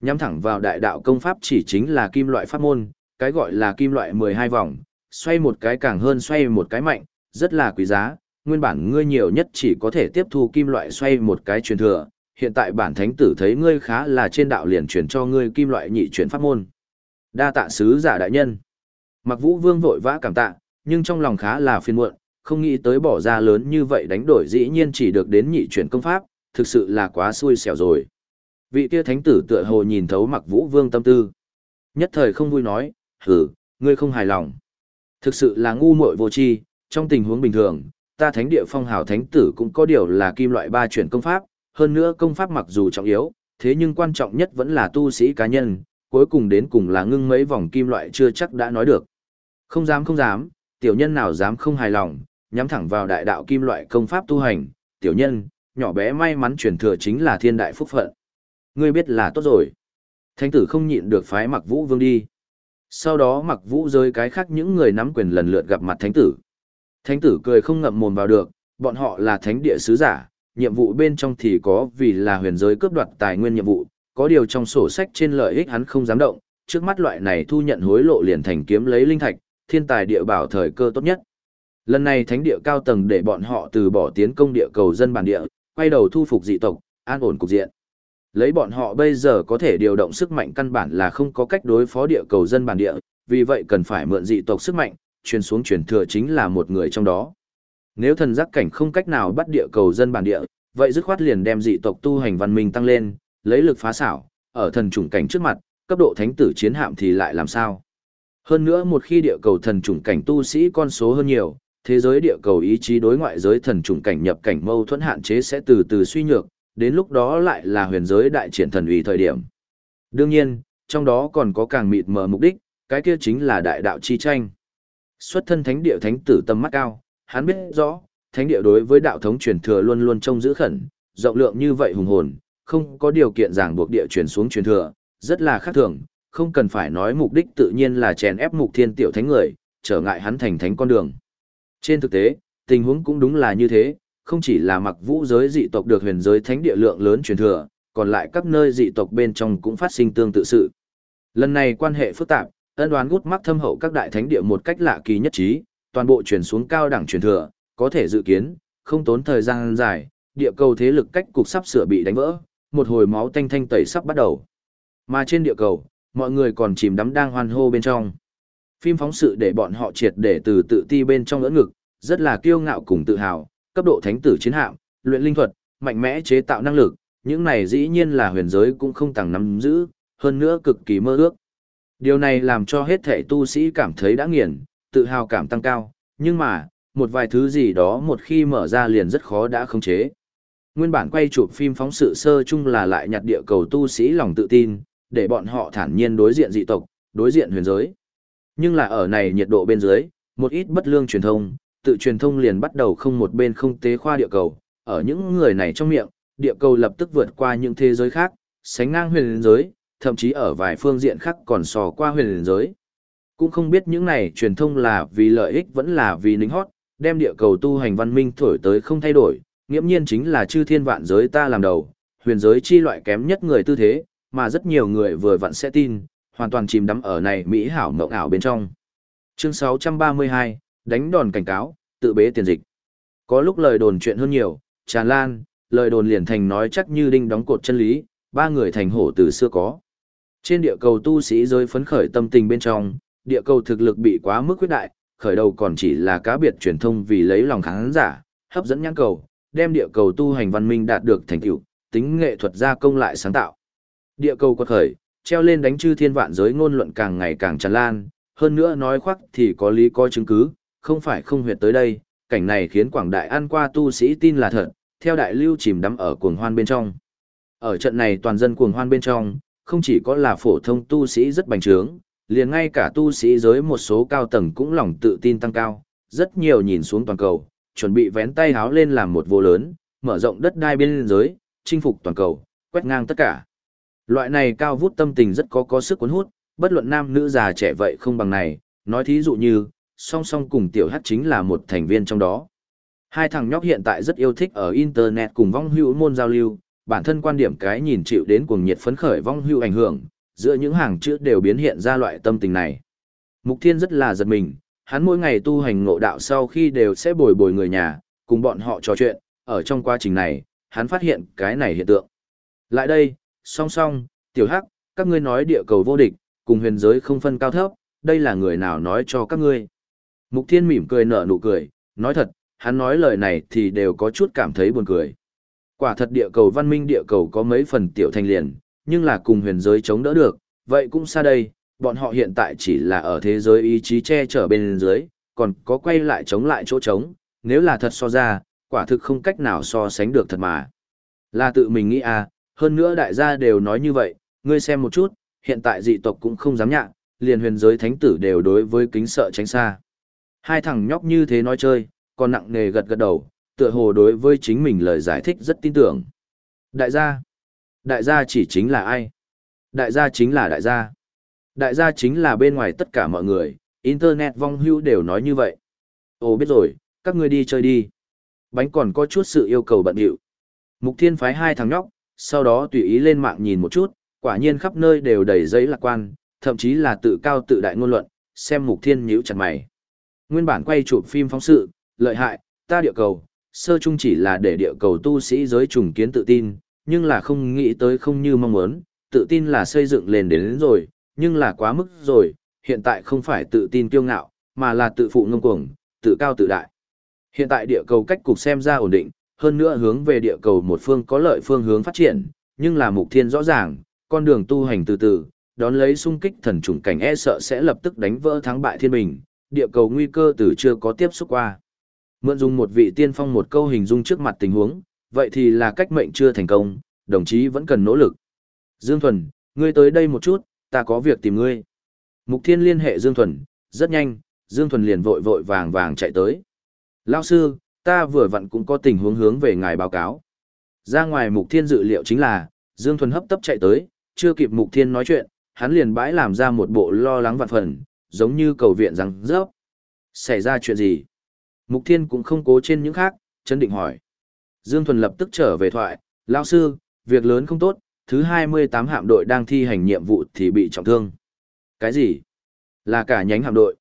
Nhắm thẳng vào đại đạo công pháp chỉ chính là kim loại pháp môn, cái gọi là kim loại 12 vòng, xoay một cái càng hơn xoay một cái mạnh, rất là quý giá, nguyên bản ngươi nhiều nhất chỉ có thể tiếp thu kim loại xoay một cái truyền thừa, hiện tại bản thánh tử thấy ngươi khá là trên đạo liền truyền cho ngươi kim loại nhị chuyển pháp môn. Đa tạ sứ giả đại nhân. Mặc vũ vương vội vã cảm tạ, nhưng trong lòng khá là phiền muộn, không nghĩ tới bỏ ra lớn như vậy đánh đổi dĩ nhiên chỉ được đến nhị chuyển công pháp, thực sự là quá xui xẻo rồi. Vị kia thánh tử tựa hồ nhìn thấu mặc vũ vương tâm tư. Nhất thời không vui nói, hử, ngươi không hài lòng. Thực sự là ngu muội vô tri, trong tình huống bình thường, ta thánh địa phong hào thánh tử cũng có điều là kim loại ba chuyển công pháp, hơn nữa công pháp mặc dù trọng yếu, thế nhưng quan trọng nhất vẫn là tu sĩ cá nhân, cuối cùng đến cùng là ngưng mấy vòng kim loại chưa chắc đã nói được. Không dám không dám, tiểu nhân nào dám không hài lòng, nhắm thẳng vào đại đạo kim loại công pháp tu hành, tiểu nhân, nhỏ bé may mắn truyền thừa chính là thiên đại phúc phận. Ngươi biết là tốt rồi. Thánh tử không nhịn được phái mặc vũ vương đi. Sau đó mặc vũ rơi cái khác những người nắm quyền lần lượt gặp mặt thánh tử. Thánh tử cười không ngậm mồm vào được, bọn họ là thánh địa sứ giả, nhiệm vụ bên trong thì có vì là huyền giới cướp đoạt tài nguyên nhiệm vụ, có điều trong sổ sách trên lợi ích hắn không dám động, trước mắt loại này thu nhận hối lộ liền thành kiếm lấy linh thạch, thiên tài địa bảo thời cơ tốt nhất. Lần này thánh địa cao tầng để bọn họ từ bỏ tiến công địa cầu dân bản địa, quay đầu thu phục dị tộc, an ổn cục diện. Lấy bọn họ bây giờ có thể điều động sức mạnh căn bản là không có cách đối phó địa cầu dân bản địa, vì vậy cần phải mượn dị tộc sức mạnh, truyền xuống truyền thừa chính là một người trong đó. Nếu thần giác cảnh không cách nào bắt địa cầu dân bản địa, vậy dứt khoát liền đem dị tộc tu hành văn minh tăng lên, lấy lực phá xảo, ở thần chủng cảnh trước mặt, cấp độ thánh tử chiến hạm thì lại làm sao? Hơn nữa một khi địa cầu thần chủng cảnh tu sĩ con số hơn nhiều, thế giới địa cầu ý chí đối ngoại giới thần chủng cảnh nhập cảnh mâu thuẫn hạn chế sẽ từ từ suy nhược, đến lúc đó lại là huyền giới đại triển thần uy thời điểm. Đương nhiên, trong đó còn có càng mịt mờ mục đích, cái kia chính là đại đạo chi tranh. Xuất thân thánh địa thánh tử tâm mắt cao, hắn biết rõ, thánh địa đối với đạo thống truyền thừa luôn luôn trông giữ khẩn, rộng lượng như vậy hùng hồn, không có điều kiện ràng buộc địa truyền xuống truyền thừa, rất là khác thường, không cần phải nói mục đích tự nhiên là chèn ép mục thiên tiểu thánh người, trở ngại hắn thành thánh con đường. Trên thực tế, tình huống cũng đúng là như thế, không chỉ là mặc vũ giới dị tộc được huyền giới thánh địa lượng lớn truyền thừa, còn lại các nơi dị tộc bên trong cũng phát sinh tương tự sự. Lần này quan hệ phức tạp, ân đoán gút mắc thâm hậu các đại thánh địa một cách lạ kỳ nhất trí, toàn bộ truyền xuống cao đẳng truyền thừa, có thể dự kiến, không tốn thời gian dài, địa cầu thế lực cách cục sắp sửa bị đánh vỡ, một hồi máu tanh thanh tẩy sắp bắt đầu. Mà trên địa cầu, mọi người còn chìm đắm đang hoan hô bên trong. Phim phóng sự để bọn họ triệt để từ tự ti bên trong lỡ ngực, rất là kiêu ngạo cùng tự hào, cấp độ thánh tử chiến hạm, luyện linh thuật, mạnh mẽ chế tạo năng lực, những này dĩ nhiên là huyền giới cũng không tàng nắm giữ, hơn nữa cực kỳ mơ ước. Điều này làm cho hết thể tu sĩ cảm thấy đã nghiền, tự hào cảm tăng cao, nhưng mà, một vài thứ gì đó một khi mở ra liền rất khó đã khống chế. Nguyên bản quay chụp phim phóng sự sơ chung là lại nhặt địa cầu tu sĩ lòng tự tin, để bọn họ thản nhiên đối diện dị tộc, đối diện huyền giới. Nhưng là ở này nhiệt độ bên dưới, một ít bất lương truyền thông, tự truyền thông liền bắt đầu không một bên không tế khoa địa cầu, ở những người này trong miệng, địa cầu lập tức vượt qua những thế giới khác, sánh ngang huyền giới, thậm chí ở vài phương diện khác còn sò qua huyền giới. Cũng không biết những này truyền thông là vì lợi ích vẫn là vì nính hót, đem địa cầu tu hành văn minh thổi tới không thay đổi, nghiễm nhiên chính là chư thiên vạn giới ta làm đầu, huyền giới chi loại kém nhất người tư thế, mà rất nhiều người vừa vặn sẽ tin, hoàn toàn chìm đắm ở này mỹ hảo mộng ảo bên trong. Chương 632, đánh đòn cảnh cáo, tự bế tiền dịch. Có lúc lời đồn chuyện hơn nhiều, tràn lan, lời đồn liền thành nói chắc như đinh đóng cột chân lý, ba người thành hổ từ xưa có. Trên địa cầu tu sĩ rơi phấn khởi tâm tình bên trong, địa cầu thực lực bị quá mức quyết đại, khởi đầu còn chỉ là cá biệt truyền thông vì lấy lòng khán giả, hấp dẫn nhãn cầu, đem địa cầu tu hành văn minh đạt được thành tựu, tính nghệ thuật gia công lại sáng tạo. Địa cầu quật khởi, treo lên đánh chư thiên vạn giới ngôn luận càng ngày càng tràn lan, hơn nữa nói khoác thì có lý có chứng cứ, không phải không huyệt tới đây, cảnh này khiến quảng đại ăn qua tu sĩ tin là thật, theo đại lưu chìm đắm ở cuồng hoan bên trong. Ở trận này toàn dân cuồng hoan bên trong, không chỉ có là phổ thông tu sĩ rất bành trướng, liền ngay cả tu sĩ giới một số cao tầng cũng lòng tự tin tăng cao, rất nhiều nhìn xuống toàn cầu, chuẩn bị vén tay háo lên làm một vô lớn, mở rộng đất đai biên giới, chinh phục toàn cầu, quét ngang tất cả. Loại này cao vút tâm tình rất có có sức cuốn hút, bất luận nam nữ già trẻ vậy không bằng này, nói thí dụ như, song song cùng tiểu hát chính là một thành viên trong đó. Hai thằng nhóc hiện tại rất yêu thích ở Internet cùng vong hữu môn giao lưu, bản thân quan điểm cái nhìn chịu đến cuồng nhiệt phấn khởi vong hưu ảnh hưởng, giữa những hàng chữ đều biến hiện ra loại tâm tình này. Mục Thiên rất là giật mình, hắn mỗi ngày tu hành ngộ đạo sau khi đều sẽ bồi bồi người nhà, cùng bọn họ trò chuyện, ở trong quá trình này, hắn phát hiện cái này hiện tượng. Lại đây, song song, tiểu hắc, các ngươi nói địa cầu vô địch, cùng huyền giới không phân cao thấp, đây là người nào nói cho các ngươi. Mục Thiên mỉm cười nở nụ cười, nói thật, hắn nói lời này thì đều có chút cảm thấy buồn cười. Quả thật địa cầu văn minh địa cầu có mấy phần tiểu thành liền, nhưng là cùng huyền giới chống đỡ được, vậy cũng xa đây, bọn họ hiện tại chỉ là ở thế giới ý chí che chở bên dưới, còn có quay lại chống lại chỗ trống, nếu là thật so ra, quả thực không cách nào so sánh được thật mà. Là tự mình nghĩ à, hơn nữa đại gia đều nói như vậy, ngươi xem một chút, hiện tại dị tộc cũng không dám nhạc, liền huyền giới thánh tử đều đối với kính sợ tránh xa. Hai thằng nhóc như thế nói chơi, còn nặng nề gật gật đầu, tựa hồ đối với chính mình lời giải thích rất tin tưởng. Đại gia, đại gia chỉ chính là ai? Đại gia chính là đại gia. Đại gia chính là bên ngoài tất cả mọi người, Internet vong hưu đều nói như vậy. Ồ biết rồi, các ngươi đi chơi đi. Bánh còn có chút sự yêu cầu bận hiệu. Mục thiên phái hai thằng nhóc, sau đó tùy ý lên mạng nhìn một chút, quả nhiên khắp nơi đều đầy giấy lạc quan, thậm chí là tự cao tự đại ngôn luận, xem mục thiên nhíu chặt mày. Nguyên bản quay chụp phim phóng sự, lợi hại, ta địa cầu, sơ chung chỉ là để địa cầu tu sĩ giới trùng kiến tự tin, nhưng là không nghĩ tới không như mong muốn, tự tin là xây dựng lên đến, đến rồi, nhưng là quá mức rồi, hiện tại không phải tự tin kiêu ngạo, mà là tự phụ ngông cuồng, tự cao tự đại. Hiện tại địa cầu cách cục xem ra ổn định, hơn nữa hướng về địa cầu một phương có lợi phương hướng phát triển, nhưng là mục thiên rõ ràng, con đường tu hành từ từ, đón lấy xung kích thần trùng cảnh e sợ sẽ lập tức đánh vỡ thắng bại thiên bình, địa cầu nguy cơ từ chưa có tiếp xúc qua. Mượn dùng một vị tiên phong một câu hình dung trước mặt tình huống, vậy thì là cách mệnh chưa thành công, đồng chí vẫn cần nỗ lực. Dương Thuần, ngươi tới đây một chút, ta có việc tìm ngươi. Mục Thiên liên hệ Dương Thuần, rất nhanh, Dương Thuần liền vội vội vàng vàng chạy tới. Lao sư, ta vừa vặn cũng có tình huống hướng về ngài báo cáo. Ra ngoài Mục Thiên dự liệu chính là, Dương Thuần hấp tấp chạy tới, chưa kịp Mục Thiên nói chuyện, hắn liền bãi làm ra một bộ lo lắng vạn phần, giống như cầu viện rằng rớp. Xảy ra chuyện gì? Mục Thiên cũng không cố trên những khác, chấn định hỏi. Dương Thuần lập tức trở về thoại, lão sư, việc lớn không tốt, thứ 28 hạm đội đang thi hành nhiệm vụ thì bị trọng thương. Cái gì? Là cả nhánh hạm đội?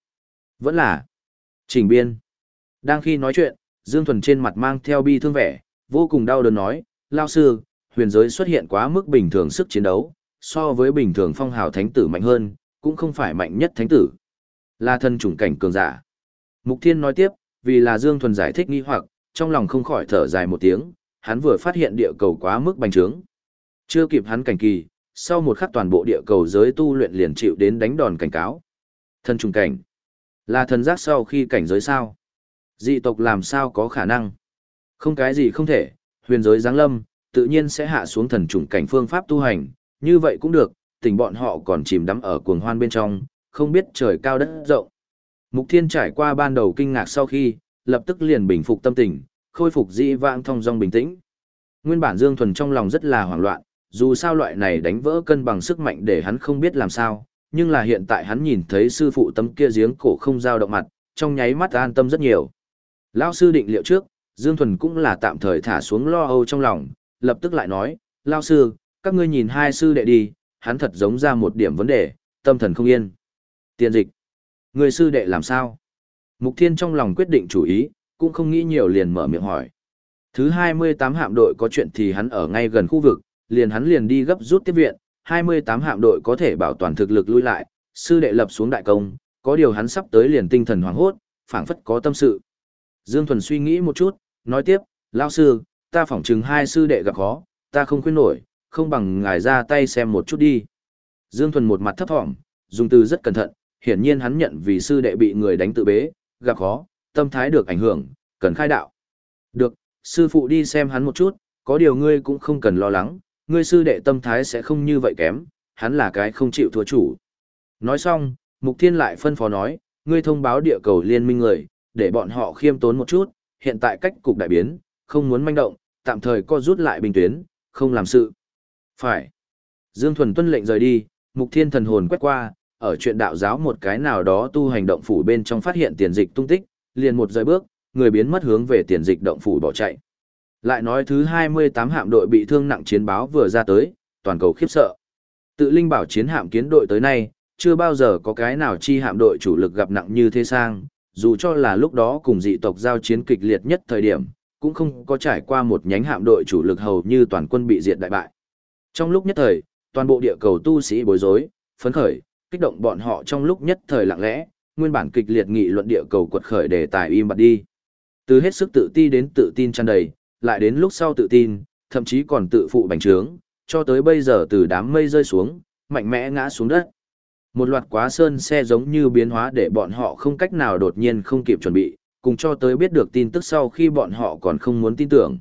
Vẫn là Trình Biên. Đang khi nói chuyện, Dương Thuần trên mặt mang theo bi thương vẻ, vô cùng đau đớn nói, lão sư, huyền giới xuất hiện quá mức bình thường sức chiến đấu, so với bình thường phong hào thánh tử mạnh hơn, cũng không phải mạnh nhất thánh tử. Là thân chủng cảnh cường giả. Mục Thiên nói tiếp, vì là Dương Thuần giải thích nghi hoặc, trong lòng không khỏi thở dài một tiếng, hắn vừa phát hiện địa cầu quá mức bành trướng. Chưa kịp hắn cảnh kỳ, sau một khắc toàn bộ địa cầu giới tu luyện liền chịu đến đánh đòn cảnh cáo. Thân trùng cảnh. Là thần giác sau khi cảnh giới sao? Dị tộc làm sao có khả năng? Không cái gì không thể, huyền giới giáng lâm, tự nhiên sẽ hạ xuống thần trùng cảnh phương pháp tu hành, như vậy cũng được, tình bọn họ còn chìm đắm ở cuồng hoan bên trong, không biết trời cao đất rộng. Mục Thiên trải qua ban đầu kinh ngạc sau khi, lập tức liền bình phục tâm tình, khôi phục dĩ vãng thông dong bình tĩnh. Nguyên bản Dương Thuần trong lòng rất là hoảng loạn, dù sao loại này đánh vỡ cân bằng sức mạnh để hắn không biết làm sao, nhưng là hiện tại hắn nhìn thấy sư phụ tấm kia giếng cổ không dao động mặt, trong nháy mắt an tâm rất nhiều. Lão sư định liệu trước, Dương Thuần cũng là tạm thời thả xuống lo âu trong lòng, lập tức lại nói, Lão sư, các ngươi nhìn hai sư đệ đi, hắn thật giống ra một điểm vấn đề, tâm thần không yên. Tiền dịch. Người sư đệ làm sao? Mục Thiên trong lòng quyết định chủ ý, cũng không nghĩ nhiều liền mở miệng hỏi. Thứ 28 hạm đội có chuyện thì hắn ở ngay gần khu vực, liền hắn liền đi gấp rút tiếp viện, 28 hạm đội có thể bảo toàn thực lực lui lại, sư đệ lập xuống đại công, có điều hắn sắp tới liền tinh thần hoảng hốt, phảng phất có tâm sự. Dương Thuần suy nghĩ một chút, nói tiếp, lão sư, ta phỏng chừng hai sư đệ gặp khó, ta không khuyên nổi, không bằng ngài ra tay xem một chút đi. Dương Thuần một mặt thấp thỏm, dùng từ rất cẩn thận, hiển nhiên hắn nhận vì sư đệ bị người đánh tự bế, gặp khó, tâm thái được ảnh hưởng, cần khai đạo. Được, sư phụ đi xem hắn một chút, có điều ngươi cũng không cần lo lắng, ngươi sư đệ tâm thái sẽ không như vậy kém, hắn là cái không chịu thua chủ. Nói xong, Mục Thiên lại phân phó nói, ngươi thông báo địa cầu liên minh người, để bọn họ khiêm tốn một chút, hiện tại cách cục đại biến, không muốn manh động, tạm thời co rút lại bình tuyến, không làm sự. Phải. Dương Thuần tuân lệnh rời đi, Mục Thiên thần hồn quét qua, ở chuyện đạo giáo một cái nào đó tu hành động phủ bên trong phát hiện tiền dịch tung tích, liền một giây bước, người biến mất hướng về tiền dịch động phủ bỏ chạy. Lại nói thứ 28 hạm đội bị thương nặng chiến báo vừa ra tới, toàn cầu khiếp sợ. Tự linh bảo chiến hạm kiến đội tới nay, chưa bao giờ có cái nào chi hạm đội chủ lực gặp nặng như thế sang, dù cho là lúc đó cùng dị tộc giao chiến kịch liệt nhất thời điểm, cũng không có trải qua một nhánh hạm đội chủ lực hầu như toàn quân bị diệt đại bại. Trong lúc nhất thời, toàn bộ địa cầu tu sĩ bối rối, phấn khởi, kích động bọn họ trong lúc nhất thời lặng lẽ, nguyên bản kịch liệt nghị luận địa cầu quật khởi đề tài im bặt đi. Từ hết sức tự ti đến tự tin tràn đầy, lại đến lúc sau tự tin, thậm chí còn tự phụ bành trướng, cho tới bây giờ từ đám mây rơi xuống, mạnh mẽ ngã xuống đất. Một loạt quá sơn xe giống như biến hóa để bọn họ không cách nào đột nhiên không kịp chuẩn bị, cùng cho tới biết được tin tức sau khi bọn họ còn không muốn tin tưởng.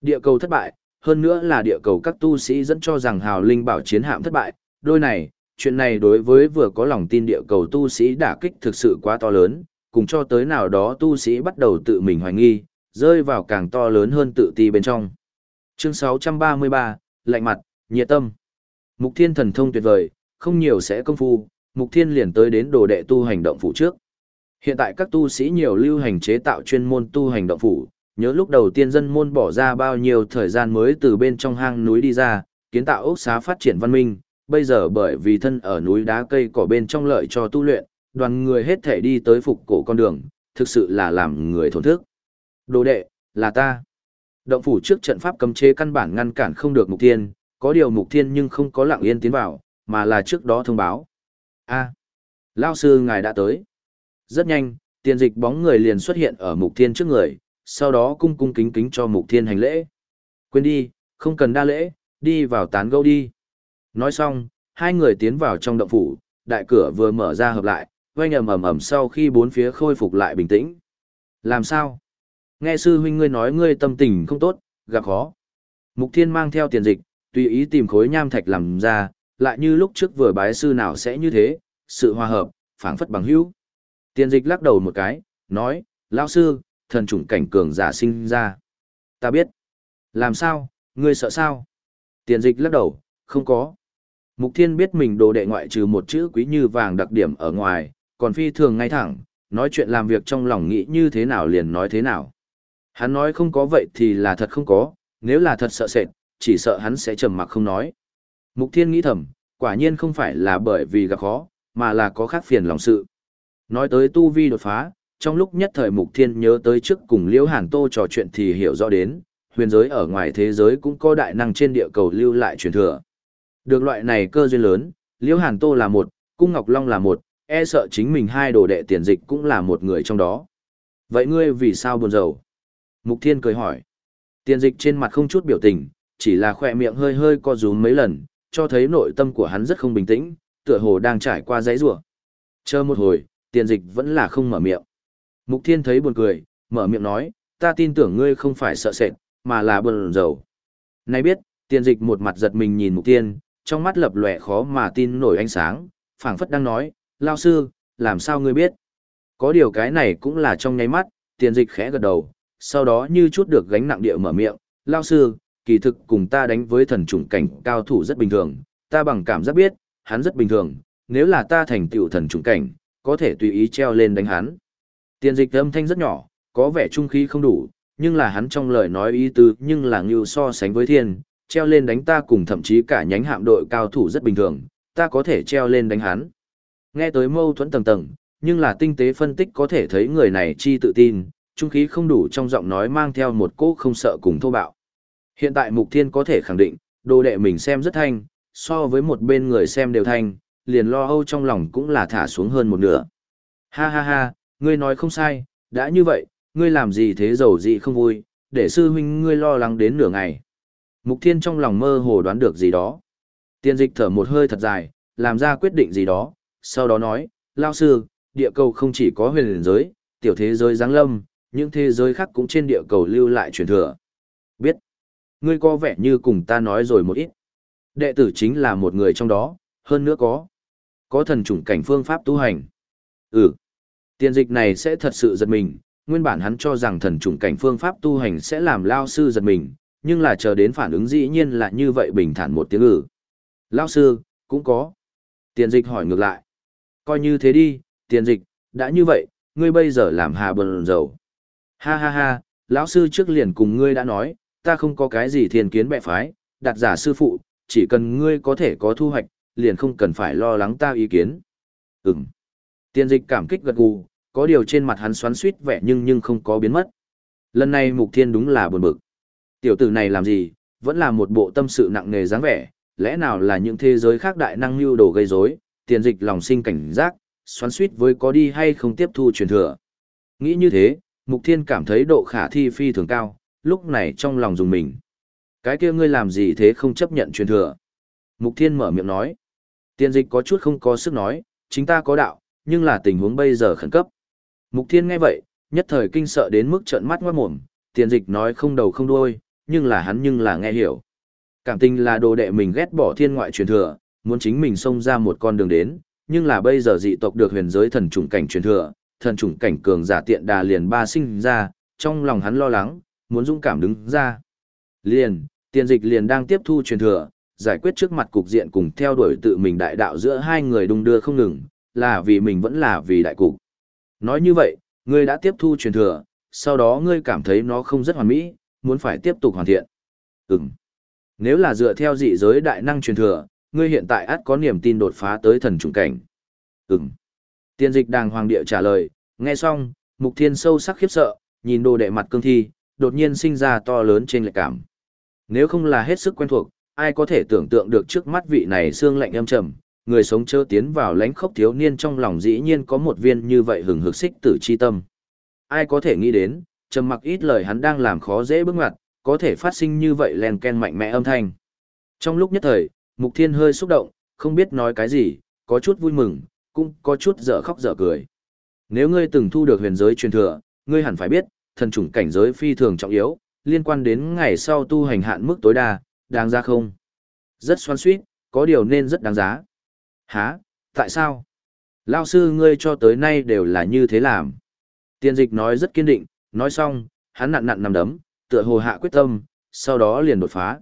Địa cầu thất bại, hơn nữa là địa cầu các tu sĩ dẫn cho rằng hào linh bảo chiến hạm thất bại, đôi này, chuyện này đối với vừa có lòng tin địa cầu tu sĩ đả kích thực sự quá to lớn, cùng cho tới nào đó tu sĩ bắt đầu tự mình hoài nghi, rơi vào càng to lớn hơn tự ti bên trong. Chương 633, lạnh mặt, nhiệt tâm. Mục Thiên thần thông tuyệt vời, không nhiều sẽ công phu, Mục Thiên liền tới đến đồ đệ tu hành động phủ trước. Hiện tại các tu sĩ nhiều lưu hành chế tạo chuyên môn tu hành động phủ, nhớ lúc đầu tiên dân môn bỏ ra bao nhiêu thời gian mới từ bên trong hang núi đi ra, kiến tạo ốc xá phát triển văn minh, bây giờ bởi vì thân ở núi đá cây cỏ bên trong lợi cho tu luyện, đoàn người hết thể đi tới phục cổ con đường, thực sự là làm người thổn thức. Đồ đệ, là ta. Động phủ trước trận pháp cấm chế căn bản ngăn cản không được mục thiên, có điều mục thiên nhưng không có lặng yên tiến vào, mà là trước đó thông báo. a Lao sư ngài đã tới. Rất nhanh, tiền dịch bóng người liền xuất hiện ở mục thiên trước người, sau đó cung cung kính kính cho mục thiên hành lễ. Quên đi, không cần đa lễ, đi vào tán gẫu đi. Nói xong, hai người tiến vào trong động phủ, đại cửa vừa mở ra hợp lại, oanh ầm ầm ầm sau khi bốn phía khôi phục lại bình tĩnh. Làm sao? Nghe sư huynh ngươi nói ngươi tâm tình không tốt, gặp khó. Mục Thiên mang theo tiền dịch, tùy ý tìm khối nham thạch làm ra, lại như lúc trước vừa bái sư nào sẽ như thế, sự hòa hợp, phảng phất bằng hữu. Tiền dịch lắc đầu một cái, nói, lão sư, thần chủng cảnh cường giả sinh ra. Ta biết. Làm sao, ngươi sợ sao? Tiền dịch lắc đầu, không có. Mục Thiên biết mình đồ đệ ngoại trừ một chữ quý như vàng đặc điểm ở ngoài, còn phi thường ngay thẳng, nói chuyện làm việc trong lòng nghĩ như thế nào liền nói thế nào. Hắn nói không có vậy thì là thật không có, nếu là thật sợ sệt, chỉ sợ hắn sẽ trầm mặc không nói. Mục Thiên nghĩ thầm, quả nhiên không phải là bởi vì gặp khó, mà là có khác phiền lòng sự. Nói tới tu vi đột phá, trong lúc nhất thời Mục Thiên nhớ tới trước cùng Liễu Hàn Tô trò chuyện thì hiểu rõ đến, huyền giới ở ngoài thế giới cũng có đại năng trên địa cầu lưu lại truyền thừa. Được loại này cơ duyên lớn, Liễu Hàn Tô là một, Cung Ngọc Long là một, e sợ chính mình hai đồ đệ tiền dịch cũng là một người trong đó. Vậy ngươi vì sao buồn rầu? Mục Thiên cười hỏi. Tiền dịch trên mặt không chút biểu tình, chỉ là khỏe miệng hơi hơi co rúm mấy lần, cho thấy nội tâm của hắn rất không bình tĩnh, tựa hồ đang trải qua giấy rủa. Chờ một hồi, tiền dịch vẫn là không mở miệng. Mục Thiên thấy buồn cười, mở miệng nói, ta tin tưởng ngươi không phải sợ sệt, mà là buồn rầu. Này biết, tiền dịch một mặt giật mình nhìn Mục Thiên, trong mắt lập lòe khó mà tin nổi ánh sáng, phảng phất đang nói, lao sư, làm sao ngươi biết? Có điều cái này cũng là trong nháy mắt, tiền dịch khẽ gật đầu, sau đó như chút được gánh nặng địa mở miệng, lao sư, kỳ thực cùng ta đánh với thần trùng cảnh cao thủ rất bình thường, ta bằng cảm giác biết, hắn rất bình thường, nếu là ta thành tựu thần trùng cảnh, có thể tùy ý treo lên đánh hắn. Tiền dịch âm thanh rất nhỏ, có vẻ trung khí không đủ, nhưng là hắn trong lời nói ý tứ nhưng là như so sánh với thiên, treo lên đánh ta cùng thậm chí cả nhánh hạm đội cao thủ rất bình thường, ta có thể treo lên đánh hắn. Nghe tới mâu thuẫn tầng tầng, nhưng là tinh tế phân tích có thể thấy người này chi tự tin, trung khí không đủ trong giọng nói mang theo một cỗ không sợ cùng thô bạo. Hiện tại Mục Thiên có thể khẳng định, đồ đệ mình xem rất thanh, so với một bên người xem đều thanh, liền lo âu trong lòng cũng là thả xuống hơn một nửa. Ha ha ha, ngươi nói không sai, đã như vậy, ngươi làm gì thế giàu gì không vui, để sư huynh ngươi lo lắng đến nửa ngày. Mục Thiên trong lòng mơ hồ đoán được gì đó. Tiên dịch thở một hơi thật dài, làm ra quyết định gì đó, sau đó nói, lao sư, địa cầu không chỉ có huyền giới, tiểu thế giới giáng lâm, những thế giới khác cũng trên địa cầu lưu lại truyền thừa. Biết, ngươi có vẻ như cùng ta nói rồi một ít. Đệ tử chính là một người trong đó, hơn nữa có. Có thần chủng cảnh phương pháp tu hành. Ừ, tiền dịch này sẽ thật sự giật mình, nguyên bản hắn cho rằng thần chủng cảnh phương pháp tu hành sẽ làm lao sư giật mình, nhưng là chờ đến phản ứng dĩ nhiên là như vậy bình thản một tiếng ừ. Lao sư, cũng có. Tiền dịch hỏi ngược lại. Coi như thế đi, tiền dịch, đã như vậy, ngươi bây giờ làm hà bần dầu. Ha ha ha, lão sư trước liền cùng ngươi đã nói, ta không có cái gì thiên kiến bệ phái, đặt giả sư phụ, chỉ cần ngươi có thể có thu hoạch, liền không cần phải lo lắng ta ý kiến. Ừm. Tiền dịch cảm kích gật gù, có điều trên mặt hắn xoắn suýt vẻ nhưng nhưng không có biến mất. Lần này mục thiên đúng là buồn bực. Tiểu tử này làm gì, vẫn là một bộ tâm sự nặng nề dáng vẻ, lẽ nào là những thế giới khác đại năng lưu đồ gây rối, tiền dịch lòng sinh cảnh giác, xoắn suýt với có đi hay không tiếp thu truyền thừa. Nghĩ như thế, Mục Thiên cảm thấy độ khả thi phi thường cao, lúc này trong lòng dùng mình. Cái kia ngươi làm gì thế không chấp nhận truyền thừa? Mục Thiên mở miệng nói. Tiền dịch có chút không có sức nói, chính ta có đạo, nhưng là tình huống bây giờ khẩn cấp. Mục Thiên nghe vậy, nhất thời kinh sợ đến mức trợn mắt ngoát mồm, tiền dịch nói không đầu không đuôi, nhưng là hắn nhưng là nghe hiểu. Cảm tình là đồ đệ mình ghét bỏ thiên ngoại truyền thừa, muốn chính mình xông ra một con đường đến, nhưng là bây giờ dị tộc được huyền giới thần trùng cảnh truyền thừa, thần trùng cảnh cường giả tiện đà liền ba sinh ra, trong lòng hắn lo lắng, muốn dũng cảm đứng ra. Liền, tiền dịch liền đang tiếp thu truyền thừa, giải quyết trước mặt cục diện cùng theo đuổi tự mình đại đạo giữa hai người đung đưa không ngừng, là vì mình vẫn là vì đại cục. Nói như vậy, ngươi đã tiếp thu truyền thừa, sau đó ngươi cảm thấy nó không rất hoàn mỹ, muốn phải tiếp tục hoàn thiện. Ừm. Nếu là dựa theo dị giới đại năng truyền thừa, ngươi hiện tại ắt có niềm tin đột phá tới thần trùng cảnh. Ừm. Tiên dịch đàng hoàng địa trả lời, nghe xong, mục thiên sâu sắc khiếp sợ, nhìn đồ đệ mặt cương thi, đột nhiên sinh ra to lớn trên lệ cảm. Nếu không là hết sức quen thuộc, ai có thể tưởng tượng được trước mắt vị này xương lạnh âm trầm, người sống chớ tiến vào lãnh khốc thiếu niên trong lòng dĩ nhiên có một viên như vậy hừng hực xích tử chi tâm. Ai có thể nghĩ đến, trầm mặc ít lời hắn đang làm khó dễ bước ngoặt, có thể phát sinh như vậy len ken mạnh mẽ âm thanh. Trong lúc nhất thời, Mục Thiên hơi xúc động, không biết nói cái gì, có chút vui mừng, cũng có chút dở khóc dở cười. Nếu ngươi từng thu được huyền giới truyền thừa, ngươi hẳn phải biết, thần chủng cảnh giới phi thường trọng yếu, liên quan đến ngày sau tu hành hạn mức tối đa, đáng giá không? Rất xoan suýt, có điều nên rất đáng giá. Hả? Tại sao? Lao sư ngươi cho tới nay đều là như thế làm. Tiên dịch nói rất kiên định, nói xong, hắn nặn nặn nằm đấm, tựa hồ hạ quyết tâm, sau đó liền đột phá.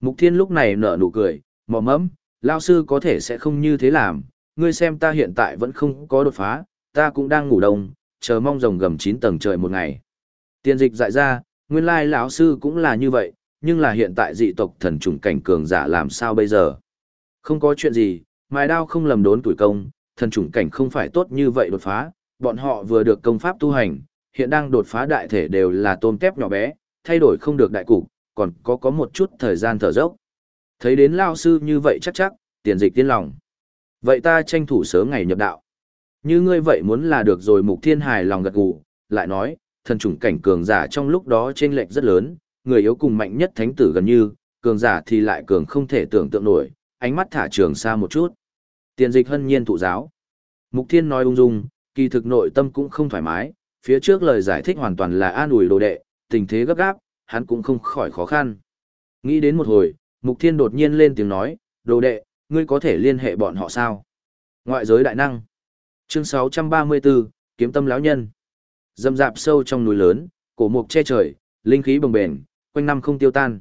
Mục thiên lúc này nở nụ cười, mò mẫm, Lao sư có thể sẽ không như thế làm, ngươi xem ta hiện tại vẫn không có đột phá, ta cũng đang ngủ đông, chờ mong rồng gầm 9 tầng trời một ngày. Tiên dịch dại ra, nguyên lai lão sư cũng là như vậy, nhưng là hiện tại dị tộc thần trùng cảnh cường giả làm sao bây giờ? Không có chuyện gì, mài đao không lầm đốn tuổi công, thần trùng cảnh không phải tốt như vậy đột phá, bọn họ vừa được công pháp tu hành, hiện đang đột phá đại thể đều là tôm tép nhỏ bé, thay đổi không được đại cục, còn có có một chút thời gian thở dốc. Thấy đến lao sư như vậy chắc chắc, tiền dịch tiên lòng. Vậy ta tranh thủ sớm ngày nhập đạo. Như ngươi vậy muốn là được rồi mục thiên hài lòng gật gù, lại nói, thần chủng cảnh cường giả trong lúc đó trên lệch rất lớn, người yếu cùng mạnh nhất thánh tử gần như, cường giả thì lại cường không thể tưởng tượng nổi, ánh mắt thả trường xa một chút. Tiền dịch hân nhiên thụ giáo. Mục thiên nói ung dung, kỳ thực nội tâm cũng không thoải mái, phía trước lời giải thích hoàn toàn là an ủi đồ đệ, tình thế gấp gáp, hắn cũng không khỏi khó khăn. Nghĩ đến một hồi, Mục Thiên đột nhiên lên tiếng nói, đồ đệ, ngươi có thể liên hệ bọn họ sao? Ngoại giới đại năng. Chương 634, Kiếm tâm lão nhân. Dâm dạp sâu trong núi lớn, cổ mục che trời, linh khí bồng bềnh, quanh năm không tiêu tan.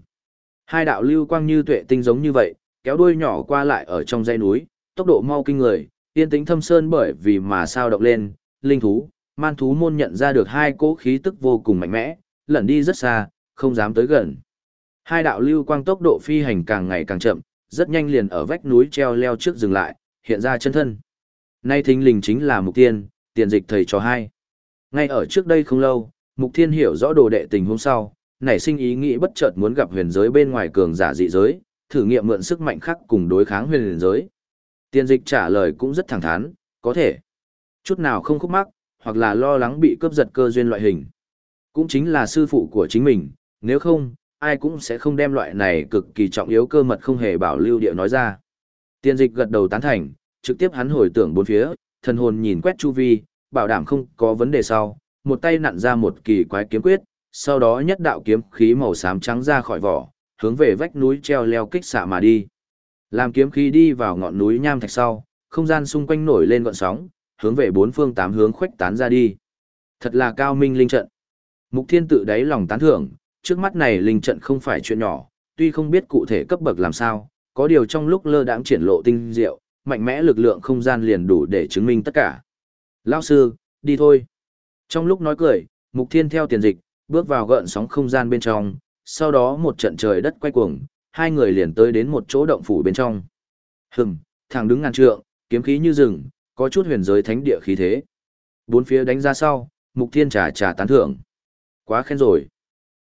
Hai đạo lưu quang như tuệ tinh giống như vậy, kéo đuôi nhỏ qua lại ở trong dãy núi, tốc độ mau kinh người, yên tĩnh thâm sơn bởi vì mà sao động lên, linh thú, man thú môn nhận ra được hai cỗ khí tức vô cùng mạnh mẽ, lẩn đi rất xa, không dám tới gần. Hai đạo lưu quang tốc độ phi hành càng ngày càng chậm, rất nhanh liền ở vách núi treo leo trước dừng lại, hiện ra chân thân. Nay thính linh chính là mục tiên, tiền dịch thầy cho hai. Ngay ở trước đây không lâu, mục thiên hiểu rõ đồ đệ tình hôm sau, nảy sinh ý nghĩ bất chợt muốn gặp huyền giới bên ngoài cường giả dị giới, thử nghiệm mượn sức mạnh khác cùng đối kháng huyền giới. Tiền dịch trả lời cũng rất thẳng thắn, có thể. Chút nào không khúc mắc, hoặc là lo lắng bị cướp giật cơ duyên loại hình. Cũng chính là sư phụ của chính mình, nếu không, ai cũng sẽ không đem loại này cực kỳ trọng yếu cơ mật không hề bảo lưu địa nói ra. Tiên dịch gật đầu tán thành, trực tiếp hắn hồi tưởng bốn phía, thần hồn nhìn quét chu vi, bảo đảm không có vấn đề sau, một tay nặn ra một kỳ quái kiếm quyết, sau đó nhất đạo kiếm khí màu xám trắng ra khỏi vỏ, hướng về vách núi treo leo kích xạ mà đi. Làm kiếm khí đi vào ngọn núi nham thạch sau, không gian xung quanh nổi lên gọn sóng, hướng về bốn phương tám hướng khuếch tán ra đi. Thật là cao minh linh trận. Mục Thiên tự đáy lòng tán thưởng, trước mắt này linh trận không phải chuyện nhỏ, tuy không biết cụ thể cấp bậc làm sao, có điều trong lúc lơ đãng triển lộ tinh diệu, mạnh mẽ lực lượng không gian liền đủ để chứng minh tất cả. Lão sư, đi thôi. Trong lúc nói cười, Mục Thiên theo tiền dịch, bước vào gợn sóng không gian bên trong, sau đó một trận trời đất quay cuồng, hai người liền tới đến một chỗ động phủ bên trong. Hừm, thằng đứng ngàn trượng, kiếm khí như rừng, có chút huyền giới thánh địa khí thế. Bốn phía đánh ra sau, Mục Thiên trà trà tán thưởng. Quá khen rồi.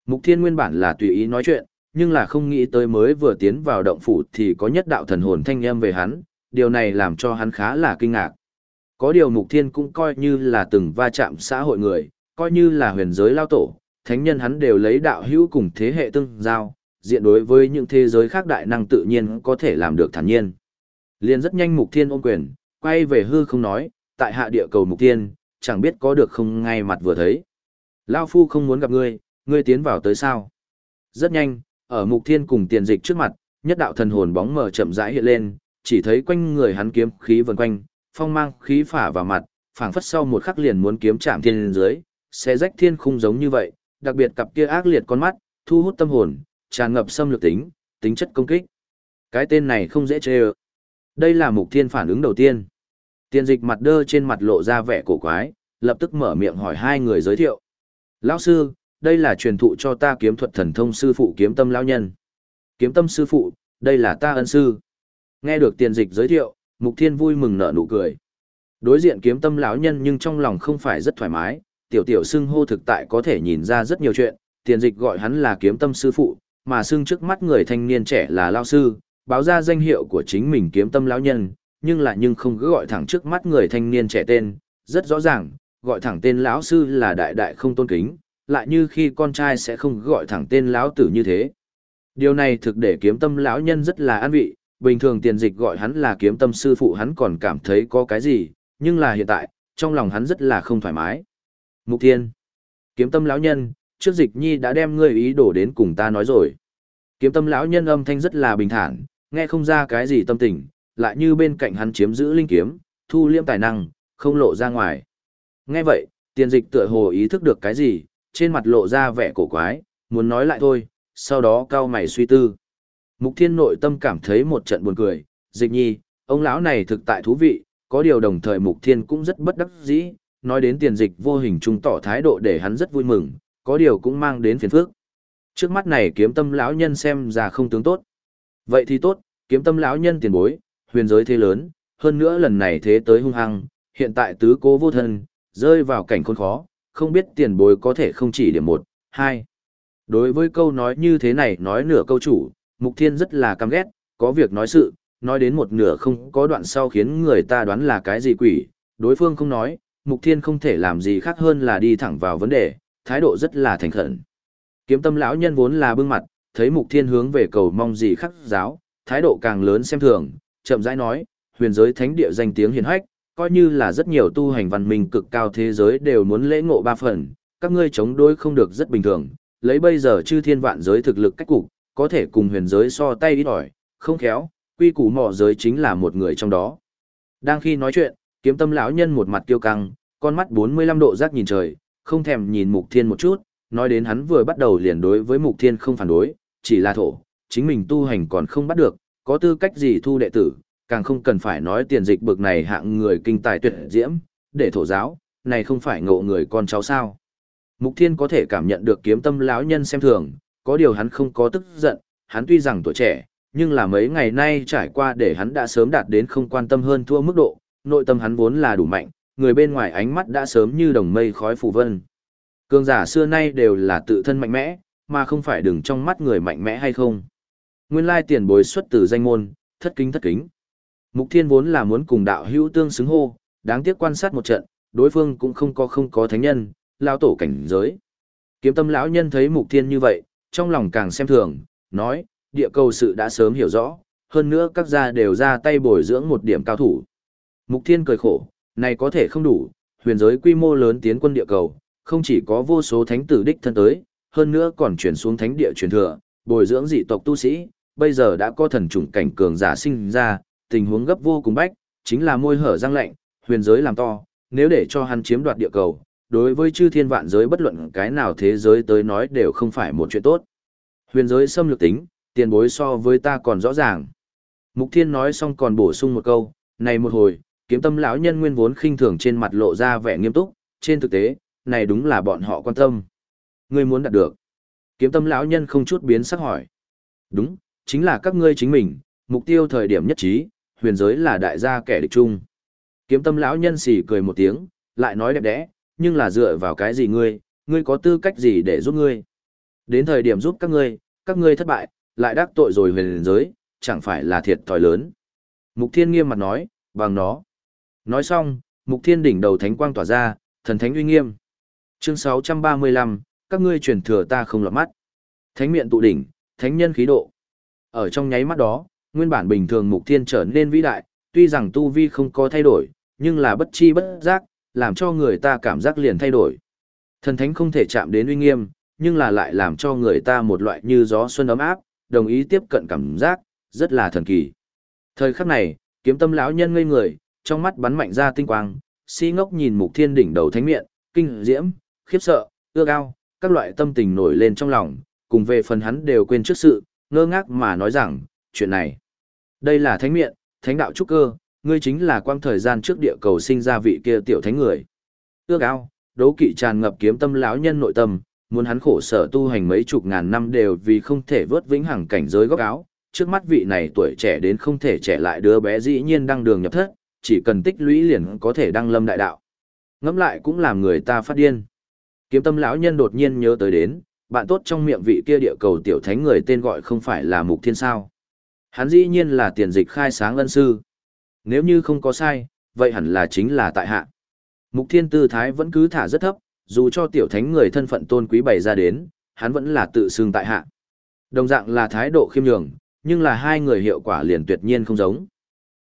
Mục Thiên nguyên bản là tùy ý nói chuyện, nhưng là không nghĩ tới mới vừa tiến vào động phủ thì có nhất đạo thần hồn thanh âm về hắn, điều này làm cho hắn khá là kinh ngạc. Có điều Mục Thiên cũng coi như là từng va chạm xã hội người, coi như là huyền giới lao tổ, thánh nhân hắn đều lấy đạo hữu cùng thế hệ tương giao, diện đối với những thế giới khác đại năng tự nhiên có thể làm được thản nhiên. Liền rất nhanh Mục Thiên ôm quyền, quay về hư không nói, tại hạ địa cầu Mục Thiên, chẳng biết có được không ngay mặt vừa thấy. Lao Phu không muốn gặp ngươi, ngươi tiến vào tới sao? Rất nhanh, ở Mục Thiên cùng tiền dịch trước mặt, nhất đạo thần hồn bóng mờ chậm rãi hiện lên, chỉ thấy quanh người hắn kiếm khí vần quanh, phong mang khí phả vào mặt, phảng phất sau một khắc liền muốn kiếm chạm thiên lên dưới, sẽ rách thiên khung giống như vậy, đặc biệt cặp kia ác liệt con mắt, thu hút tâm hồn, tràn ngập xâm lược tính, tính chất công kích. Cái tên này không dễ chê ơ. Đây là Mục Thiên phản ứng đầu tiên. Tiền dịch mặt đơ trên mặt lộ ra vẻ cổ quái, lập tức mở miệng hỏi hai người giới thiệu. Lão sư, đây là truyền thụ cho ta kiếm thuật thần thông sư phụ kiếm tâm lão nhân. Kiếm tâm sư phụ, đây là ta ân sư. Nghe được tiền dịch giới thiệu, Mục Thiên vui mừng nở nụ cười. Đối diện kiếm tâm lão nhân nhưng trong lòng không phải rất thoải mái, tiểu tiểu xưng hô thực tại có thể nhìn ra rất nhiều chuyện, tiền dịch gọi hắn là kiếm tâm sư phụ, mà xưng trước mắt người thanh niên trẻ là lao sư, báo ra danh hiệu của chính mình kiếm tâm lão nhân, nhưng lại nhưng không cứ gọi thẳng trước mắt người thanh niên trẻ tên, rất rõ ràng, gọi thẳng tên lão sư là đại đại không tôn kính, lại như khi con trai sẽ không gọi thẳng tên lão tử như thế. Điều này thực để kiếm tâm lão nhân rất là an vị, bình thường tiền dịch gọi hắn là kiếm tâm sư phụ hắn còn cảm thấy có cái gì, nhưng là hiện tại, trong lòng hắn rất là không thoải mái. Mục Thiên, kiếm tâm lão nhân, trước dịch nhi đã đem ngươi ý đổ đến cùng ta nói rồi. Kiếm tâm lão nhân âm thanh rất là bình thản, nghe không ra cái gì tâm tình, lại như bên cạnh hắn chiếm giữ linh kiếm, thu liêm tài năng, không lộ ra ngoài. Nghe vậy, tiền dịch tựa hồ ý thức được cái gì, trên mặt lộ ra vẻ cổ quái, muốn nói lại thôi, sau đó cao mày suy tư. Mục thiên nội tâm cảm thấy một trận buồn cười, dịch nhi, ông lão này thực tại thú vị, có điều đồng thời mục thiên cũng rất bất đắc dĩ, nói đến tiền dịch vô hình trung tỏ thái độ để hắn rất vui mừng, có điều cũng mang đến phiền phức. Trước mắt này kiếm tâm lão nhân xem ra không tướng tốt. Vậy thì tốt, kiếm tâm lão nhân tiền bối, huyền giới thế lớn, hơn nữa lần này thế tới hung hăng, hiện tại tứ cố vô thân, rơi vào cảnh khốn khó, không biết tiền bối có thể không chỉ điểm một, hai. Đối với câu nói như thế này nói nửa câu chủ, Mục Thiên rất là căm ghét, có việc nói sự, nói đến một nửa không có đoạn sau khiến người ta đoán là cái gì quỷ, đối phương không nói, Mục Thiên không thể làm gì khác hơn là đi thẳng vào vấn đề, thái độ rất là thành khẩn. Kiếm tâm lão nhân vốn là bưng mặt, thấy Mục Thiên hướng về cầu mong gì khắc giáo, thái độ càng lớn xem thường, chậm rãi nói, huyền giới thánh địa danh tiếng hiển hách, coi như là rất nhiều tu hành văn minh cực cao thế giới đều muốn lễ ngộ ba phần, các ngươi chống đối không được rất bình thường, lấy bây giờ chư thiên vạn giới thực lực cách cục, có thể cùng huyền giới so tay ít ỏi, không khéo, quy củ mỏ giới chính là một người trong đó. Đang khi nói chuyện, kiếm tâm lão nhân một mặt tiêu căng, con mắt 45 độ giác nhìn trời, không thèm nhìn mục thiên một chút, nói đến hắn vừa bắt đầu liền đối với mục thiên không phản đối, chỉ là thổ, chính mình tu hành còn không bắt được, có tư cách gì thu đệ tử, càng không cần phải nói tiền dịch bực này hạng người kinh tài tuyệt diễm, để thổ giáo, này không phải ngộ người con cháu sao. Mục Thiên có thể cảm nhận được kiếm tâm lão nhân xem thường, có điều hắn không có tức giận, hắn tuy rằng tuổi trẻ, nhưng là mấy ngày nay trải qua để hắn đã sớm đạt đến không quan tâm hơn thua mức độ, nội tâm hắn vốn là đủ mạnh, người bên ngoài ánh mắt đã sớm như đồng mây khói phù vân. Cường giả xưa nay đều là tự thân mạnh mẽ, mà không phải đừng trong mắt người mạnh mẽ hay không. Nguyên lai tiền bối xuất từ danh môn, thất kính thất kính. Mục Thiên vốn là muốn cùng đạo hữu tương xứng hô, đáng tiếc quan sát một trận, đối phương cũng không có không có thánh nhân, lao tổ cảnh giới. Kiếm tâm lão nhân thấy Mục Thiên như vậy, trong lòng càng xem thường, nói, địa cầu sự đã sớm hiểu rõ, hơn nữa các gia đều ra tay bồi dưỡng một điểm cao thủ. Mục Thiên cười khổ, này có thể không đủ, huyền giới quy mô lớn tiến quân địa cầu, không chỉ có vô số thánh tử đích thân tới, hơn nữa còn chuyển xuống thánh địa truyền thừa, bồi dưỡng dị tộc tu sĩ, bây giờ đã có thần chủng cảnh cường giả sinh ra, tình huống gấp vô cùng bách, chính là môi hở răng lạnh, huyền giới làm to, nếu để cho hắn chiếm đoạt địa cầu, đối với chư thiên vạn giới bất luận cái nào thế giới tới nói đều không phải một chuyện tốt. Huyền giới xâm lược tính, tiền bối so với ta còn rõ ràng. Mục Thiên nói xong còn bổ sung một câu, này một hồi, kiếm tâm lão nhân nguyên vốn khinh thường trên mặt lộ ra vẻ nghiêm túc, trên thực tế, này đúng là bọn họ quan tâm. Ngươi muốn đạt được. Kiếm tâm lão nhân không chút biến sắc hỏi. Đúng, chính là các ngươi chính mình, mục tiêu thời điểm nhất trí, huyền giới là đại gia kẻ địch chung. Kiếm tâm lão nhân xỉ cười một tiếng, lại nói đẹp đẽ, nhưng là dựa vào cái gì ngươi, ngươi có tư cách gì để giúp ngươi. Đến thời điểm giúp các ngươi, các ngươi thất bại, lại đắc tội rồi huyền giới, chẳng phải là thiệt thòi lớn. Mục thiên nghiêm mặt nói, bằng nó. Nói xong, mục thiên đỉnh đầu thánh quang tỏa ra, thần thánh uy nghiêm. Chương 635, các ngươi truyền thừa ta không lọt mắt. Thánh miệng tụ đỉnh, thánh nhân khí độ. Ở trong nháy mắt đó, nguyên bản bình thường mục thiên trở nên vĩ đại, tuy rằng tu vi không có thay đổi, nhưng là bất chi bất giác, làm cho người ta cảm giác liền thay đổi. Thần thánh không thể chạm đến uy nghiêm, nhưng là lại làm cho người ta một loại như gió xuân ấm áp, đồng ý tiếp cận cảm giác, rất là thần kỳ. Thời khắc này, kiếm tâm lão nhân ngây người, trong mắt bắn mạnh ra tinh quang, si ngốc nhìn mục thiên đỉnh đầu thánh miệng, kinh diễm, khiếp sợ, ưa cao, các loại tâm tình nổi lên trong lòng, cùng về phần hắn đều quên trước sự, ngơ ngác mà nói rằng, chuyện này. Đây là thánh miệng, thánh đạo trúc cơ, ngươi chính là quang thời gian trước địa cầu sinh ra vị kia tiểu thánh người. Ước ao, đố kỵ tràn ngập kiếm tâm lão nhân nội tâm, muốn hắn khổ sở tu hành mấy chục ngàn năm đều vì không thể vớt vĩnh hằng cảnh giới góc áo. Trước mắt vị này tuổi trẻ đến không thể trẻ lại đứa bé dĩ nhiên đang đường nhập thất, chỉ cần tích lũy liền có thể đăng lâm đại đạo. Ngẫm lại cũng làm người ta phát điên. Kiếm tâm lão nhân đột nhiên nhớ tới đến, bạn tốt trong miệng vị kia địa cầu tiểu thánh người tên gọi không phải là Mục Thiên sao. Hắn dĩ nhiên là tiền dịch khai sáng ân sư. Nếu như không có sai, vậy hẳn là chính là tại hạ. Mục Thiên tư thái vẫn cứ thả rất thấp, dù cho tiểu thánh người thân phận tôn quý bày ra đến, hắn vẫn là tự xưng tại hạ. Đồng dạng là thái độ khiêm nhường, nhưng là hai người hiệu quả liền tuyệt nhiên không giống.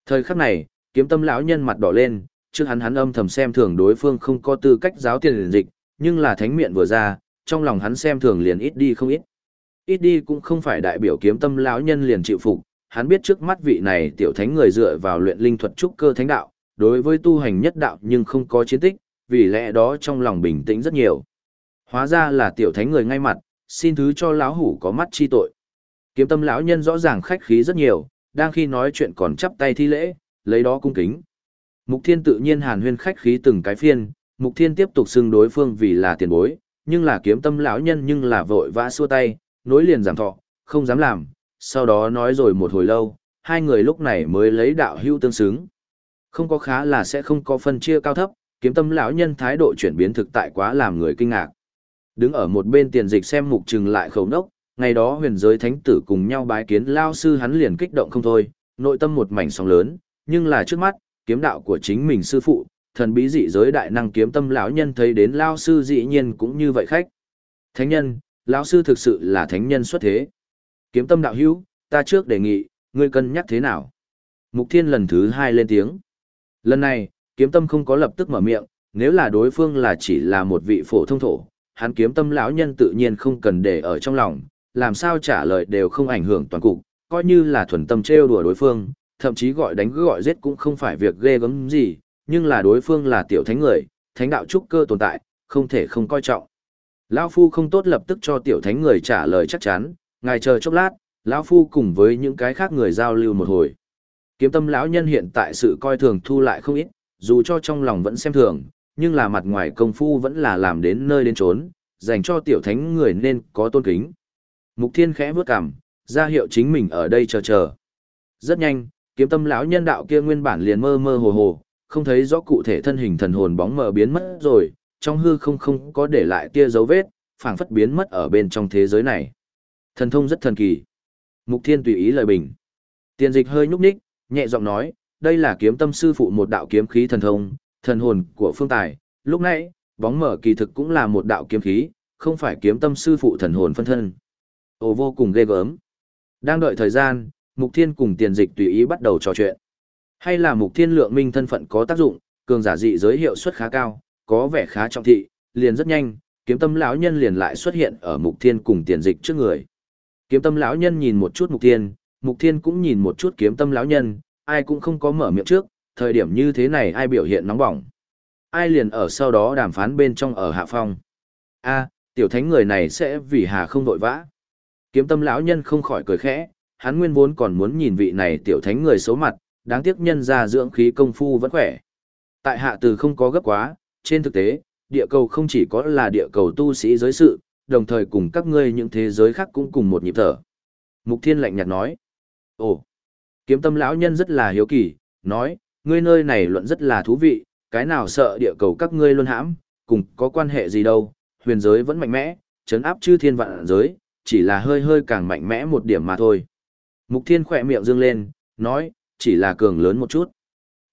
Thời khắc này, kiếm tâm lão nhân mặt đỏ lên, trước hắn hắn âm thầm xem thường đối phương không có tư cách giáo tiền dịch, nhưng là thánh miệng vừa ra, trong lòng hắn xem thường liền ít đi không ít. Ít đi cũng không phải đại biểu kiếm tâm lão nhân liền chịu phục, hắn biết trước mắt vị này tiểu thánh người dựa vào luyện linh thuật trúc cơ thánh đạo, đối với tu hành nhất đạo nhưng không có chiến tích, vì lẽ đó trong lòng bình tĩnh rất nhiều. Hóa ra là tiểu thánh người ngay mặt, xin thứ cho lão hủ có mắt chi tội. Kiếm tâm lão nhân rõ ràng khách khí rất nhiều, đang khi nói chuyện còn chắp tay thi lễ, lấy đó cung kính. Mục Thiên tự nhiên hàn huyên khách khí từng cái phiên, Mục Thiên tiếp tục xưng đối phương vì là tiền bối, nhưng là kiếm tâm lão nhân nhưng là vội vã xua tay, nối liền giảm thọ, không dám làm, sau đó nói rồi một hồi lâu, hai người lúc này mới lấy đạo hưu tương xứng. Không có khá là sẽ không có phân chia cao thấp, kiếm tâm lão nhân thái độ chuyển biến thực tại quá làm người kinh ngạc. Đứng ở một bên tiền dịch xem mục trừng lại khẩu nốc, ngày đó huyền giới thánh tử cùng nhau bái kiến lao sư hắn liền kích động không thôi, nội tâm một mảnh sóng lớn, nhưng là trước mắt, kiếm đạo của chính mình sư phụ, thần bí dị giới đại năng kiếm tâm lão nhân thấy đến lao sư dĩ nhiên cũng như vậy khách. Thánh nhân, lão sư thực sự là thánh nhân xuất thế. Kiếm tâm đạo hữu, ta trước đề nghị, ngươi cân nhắc thế nào? Mục Thiên lần thứ hai lên tiếng. Lần này, kiếm tâm không có lập tức mở miệng, nếu là đối phương là chỉ là một vị phổ thông thổ, hắn kiếm tâm lão nhân tự nhiên không cần để ở trong lòng, làm sao trả lời đều không ảnh hưởng toàn cục, coi như là thuần tâm trêu đùa đối phương, thậm chí gọi đánh gọi giết cũng không phải việc ghê gớm gì, nhưng là đối phương là tiểu thánh người, thánh đạo trúc cơ tồn tại, không thể không coi trọng. Lão Phu không tốt lập tức cho tiểu thánh người trả lời chắc chắn, ngài chờ chốc lát, lão Phu cùng với những cái khác người giao lưu một hồi. Kiếm tâm lão nhân hiện tại sự coi thường thu lại không ít, dù cho trong lòng vẫn xem thường, nhưng là mặt ngoài công phu vẫn là làm đến nơi đến chốn dành cho tiểu thánh người nên có tôn kính. Mục Thiên khẽ bước cằm, ra hiệu chính mình ở đây chờ chờ. Rất nhanh, kiếm tâm lão nhân đạo kia nguyên bản liền mơ mơ hồ hồ, không thấy rõ cụ thể thân hình thần hồn bóng mờ biến mất rồi, trong hư không không có để lại tia dấu vết, phảng phất biến mất ở bên trong thế giới này. Thần thông rất thần kỳ. Mục Thiên tùy ý lời bình. Tiền dịch hơi nhúc nhích, nhẹ giọng nói, đây là kiếm tâm sư phụ một đạo kiếm khí thần thông, thần hồn của phương tài. Lúc nãy, bóng mở kỳ thực cũng là một đạo kiếm khí, không phải kiếm tâm sư phụ thần hồn phân thân. Ồ vô cùng ghê gớm. Đang đợi thời gian, Mục Thiên cùng tiền dịch tùy ý bắt đầu trò chuyện. Hay là Mục Thiên lượng minh thân phận có tác dụng, cường giả dị giới hiệu suất khá cao, có vẻ khá trọng thị, liền rất nhanh, kiếm tâm lão nhân liền lại xuất hiện ở Mục Thiên cùng tiền dịch trước người. Kiếm tâm lão nhân nhìn một chút Mục Thiên, Mục Thiên cũng nhìn một chút kiếm tâm lão nhân, ai cũng không có mở miệng trước, thời điểm như thế này ai biểu hiện nóng bỏng. Ai liền ở sau đó đàm phán bên trong ở hạ phong. a tiểu thánh người này sẽ vì hà không vội vã. Kiếm tâm lão nhân không khỏi cười khẽ, hắn nguyên vốn còn muốn nhìn vị này tiểu thánh người xấu mặt, đáng tiếc nhân ra dưỡng khí công phu vẫn khỏe. Tại hạ từ không có gấp quá, trên thực tế, địa cầu không chỉ có là địa cầu tu sĩ giới sự, đồng thời cùng các ngươi những thế giới khác cũng cùng một nhịp thở. Mục Thiên lạnh nhạt nói. Ồ, kiếm tâm lão nhân rất là hiếu kỳ, nói, ngươi nơi này luận rất là thú vị, cái nào sợ địa cầu các ngươi luôn hãm, cùng có quan hệ gì đâu, huyền giới vẫn mạnh mẽ, chấn áp chư thiên vạn giới, chỉ là hơi hơi càng mạnh mẽ một điểm mà thôi. Mục Thiên khỏe miệng dương lên, nói, chỉ là cường lớn một chút.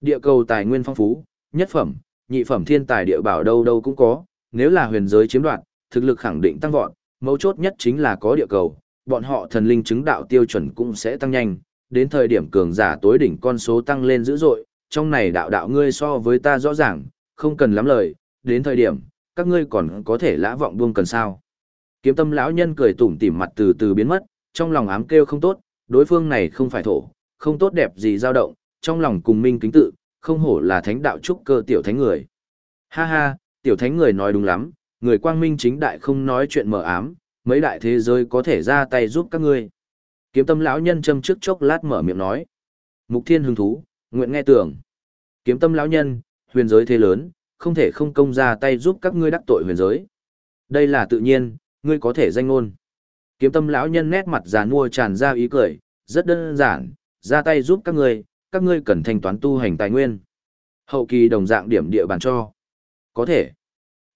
Địa cầu tài nguyên phong phú, nhất phẩm, nhị phẩm thiên tài địa bảo đâu đâu cũng có, nếu là huyền giới chiếm đoạt, thực lực khẳng định tăng vọt, mấu chốt nhất chính là có địa cầu, bọn họ thần linh chứng đạo tiêu chuẩn cũng sẽ tăng nhanh, đến thời điểm cường giả tối đỉnh con số tăng lên dữ dội, trong này đạo đạo ngươi so với ta rõ ràng, không cần lắm lời, đến thời điểm, các ngươi còn có thể lã vọng buông cần sao. Kiếm tâm lão nhân cười tủm tỉm mặt từ từ biến mất, trong lòng ám kêu không tốt, đối phương này không phải thổ, không tốt đẹp gì dao động, trong lòng cùng minh kính tự, không hổ là thánh đạo trúc cơ tiểu thánh người. Ha ha, tiểu thánh người nói đúng lắm, người quang minh chính đại không nói chuyện mờ ám, mấy đại thế giới có thể ra tay giúp các ngươi. Kiếm tâm lão nhân châm trước chốc lát mở miệng nói. Mục thiên hứng thú, nguyện nghe tưởng. Kiếm tâm lão nhân, huyền giới thế lớn, không thể không công ra tay giúp các ngươi đắc tội huyền giới. Đây là tự nhiên, ngươi có thể danh ngôn. Kiếm tâm lão nhân nét mặt già nua tràn ra ý cười, rất đơn giản, ra tay giúp các ngươi, các ngươi cần thanh toán tu hành tài nguyên, Hậu kỳ đồng dạng điểm địa bàn cho. Có thể.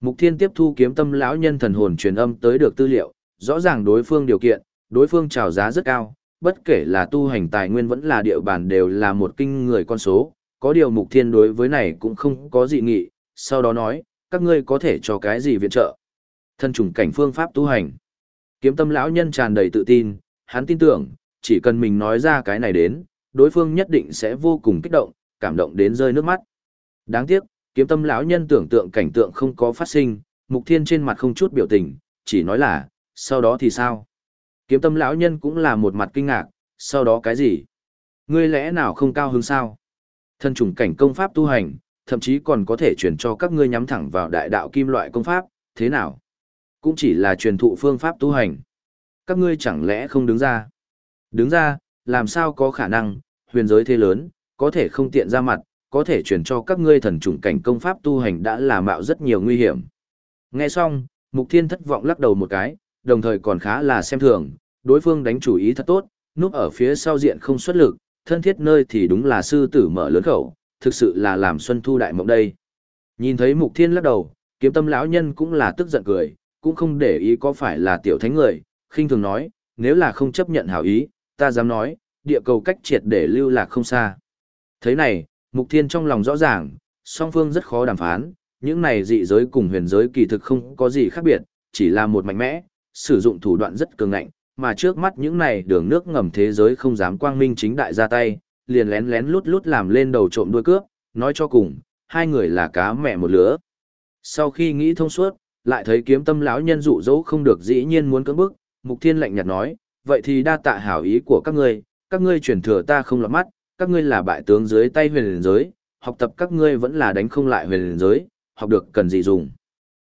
Mục Thiên tiếp thu kiếm tâm lão nhân thần hồn truyền âm tới được tư liệu, rõ ràng đối phương điều kiện, đối phương chào giá rất cao, bất kể là tu hành tài nguyên vẫn là địa bàn đều là một kinh người con số, có điều Mục Thiên đối với này cũng không có dị nghị, sau đó nói, các ngươi có thể cho cái gì viện trợ. Thân trùng cảnh phương pháp tu hành. Kiếm tâm lão nhân tràn đầy tự tin, hắn tin tưởng, chỉ cần mình nói ra cái này đến, đối phương nhất định sẽ vô cùng kích động, cảm động đến rơi nước mắt. Đáng tiếc, kiếm tâm lão nhân tưởng tượng cảnh tượng không có phát sinh, mục thiên trên mặt không chút biểu tình, chỉ nói là, sau đó thì sao? Kiếm tâm lão nhân cũng là một mặt kinh ngạc, sau đó cái gì? Ngươi lẽ nào không cao hứng sao? Thân trùng cảnh công pháp tu hành, thậm chí còn có thể truyền cho các ngươi nhắm thẳng vào đại đạo kim loại công pháp, thế nào? Cũng chỉ là truyền thụ phương pháp tu hành. Các ngươi chẳng lẽ không đứng ra? Đứng ra, làm sao có khả năng, huyền giới thế lớn, có thể không tiện ra mặt, có thể chuyển cho các ngươi thần trùng cảnh công pháp tu hành đã là mạo rất nhiều nguy hiểm. Nghe xong, Mục Thiên thất vọng lắc đầu một cái, đồng thời còn khá là xem thường, đối phương đánh chủ ý thật tốt, núp ở phía sau diện không xuất lực, thân thiết nơi thì đúng là sư tử mở lớn khẩu, thực sự là làm xuân thu đại mộng đây. Nhìn thấy Mục Thiên lắc đầu, kiếm tâm lão nhân cũng là tức giận cười, cũng không để ý có phải là tiểu thánh người, khinh thường nói, nếu là không chấp nhận hảo ý, ta dám nói, địa cầu cách triệt để lưu lạc không xa. Thế này, Mục Thiên trong lòng rõ ràng, song phương rất khó đàm phán, những này dị giới cùng huyền giới kỳ thực không có gì khác biệt, chỉ là một mạnh mẽ, sử dụng thủ đoạn rất cường ngạnh, mà trước mắt những này đường nước ngầm thế giới không dám quang minh chính đại ra tay, liền lén lén lút lút làm lên đầu trộm đuôi cướp, nói cho cùng, hai người là cá mẹ một lứa. Sau khi nghĩ thông suốt, lại thấy kiếm tâm lão nhân dụ dỗ không được dĩ nhiên muốn cưỡng bức, Mục Thiên lạnh nhạt nói, vậy thì đa tạ hảo ý của các ngươi, các ngươi truyền thừa ta không lọt mắt, các ngươi là bại tướng dưới tay huyền giới, học tập các ngươi vẫn là đánh không lại huyền giới, học được cần gì dùng.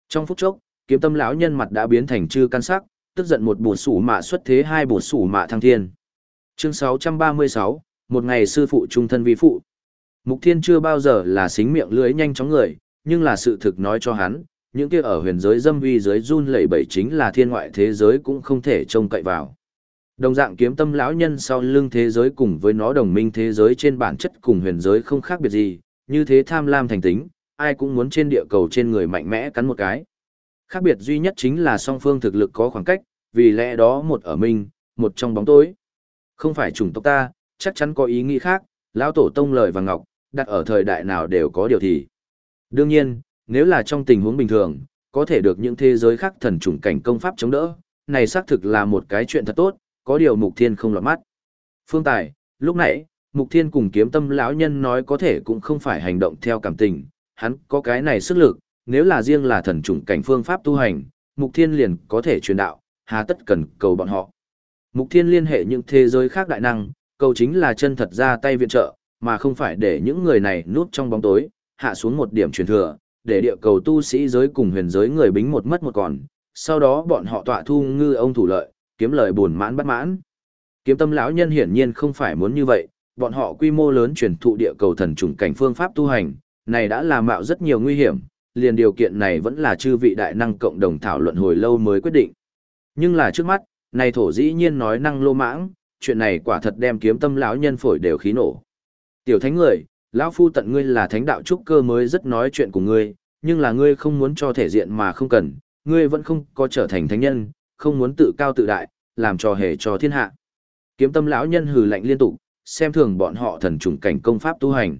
Trong phút chốc, kiếm tâm lão nhân mặt đã biến thành chư căn sắc, tức giận một bùn sủ mạ xuất thế hai bùn sủ mạ thăng thiên. Chương 636, một ngày sư phụ trung thân vi phụ. Mục Thiên chưa bao giờ là xính miệng lưới nhanh chóng người, nhưng là sự thực nói cho hắn, những kia ở huyền giới dâm vi giới run lẩy bẩy chính là thiên ngoại thế giới cũng không thể trông cậy vào. Đồng dạng kiếm tâm lão nhân sau lưng thế giới cùng với nó đồng minh thế giới trên bản chất cùng huyền giới không khác biệt gì, như thế tham lam thành tính, ai cũng muốn trên địa cầu trên người mạnh mẽ cắn một cái. Khác biệt duy nhất chính là song phương thực lực có khoảng cách, vì lẽ đó một ở mình một trong bóng tối. Không phải chủng tộc ta, chắc chắn có ý nghĩ khác, lão tổ tông lời và ngọc, đặt ở thời đại nào đều có điều thì. Đương nhiên, nếu là trong tình huống bình thường, có thể được những thế giới khác thần chủng cảnh công pháp chống đỡ, này xác thực là một cái chuyện thật tốt, có điều Mục Thiên không lọt mắt. Phương Tài, lúc nãy, Mục Thiên cùng kiếm tâm lão nhân nói có thể cũng không phải hành động theo cảm tình, hắn có cái này sức lực, nếu là riêng là thần chủng cảnh phương pháp tu hành, Mục Thiên liền có thể truyền đạo, hà tất cần cầu bọn họ. Mục Thiên liên hệ những thế giới khác đại năng, cầu chính là chân thật ra tay viện trợ, mà không phải để những người này núp trong bóng tối, hạ xuống một điểm truyền thừa, để địa cầu tu sĩ giới cùng huyền giới người bính một mất một còn, sau đó bọn họ tọa thu ngư ông thủ lợi, kiếm lời buồn mãn bất mãn. Kiếm tâm lão nhân hiển nhiên không phải muốn như vậy, bọn họ quy mô lớn truyền thụ địa cầu thần trùng cảnh phương pháp tu hành, này đã làm mạo rất nhiều nguy hiểm, liền điều kiện này vẫn là chư vị đại năng cộng đồng thảo luận hồi lâu mới quyết định. Nhưng là trước mắt, này thổ dĩ nhiên nói năng lô mãng, chuyện này quả thật đem kiếm tâm lão nhân phổi đều khí nổ. Tiểu thánh người, lão phu tận ngươi là thánh đạo trúc cơ mới rất nói chuyện của ngươi, nhưng là ngươi không muốn cho thể diện mà không cần, ngươi vẫn không có trở thành thánh nhân, không muốn tự cao tự đại, làm trò hề cho thiên hạ. Kiếm tâm lão nhân hừ lạnh liên tục, xem thường bọn họ thần trùng cảnh công pháp tu hành.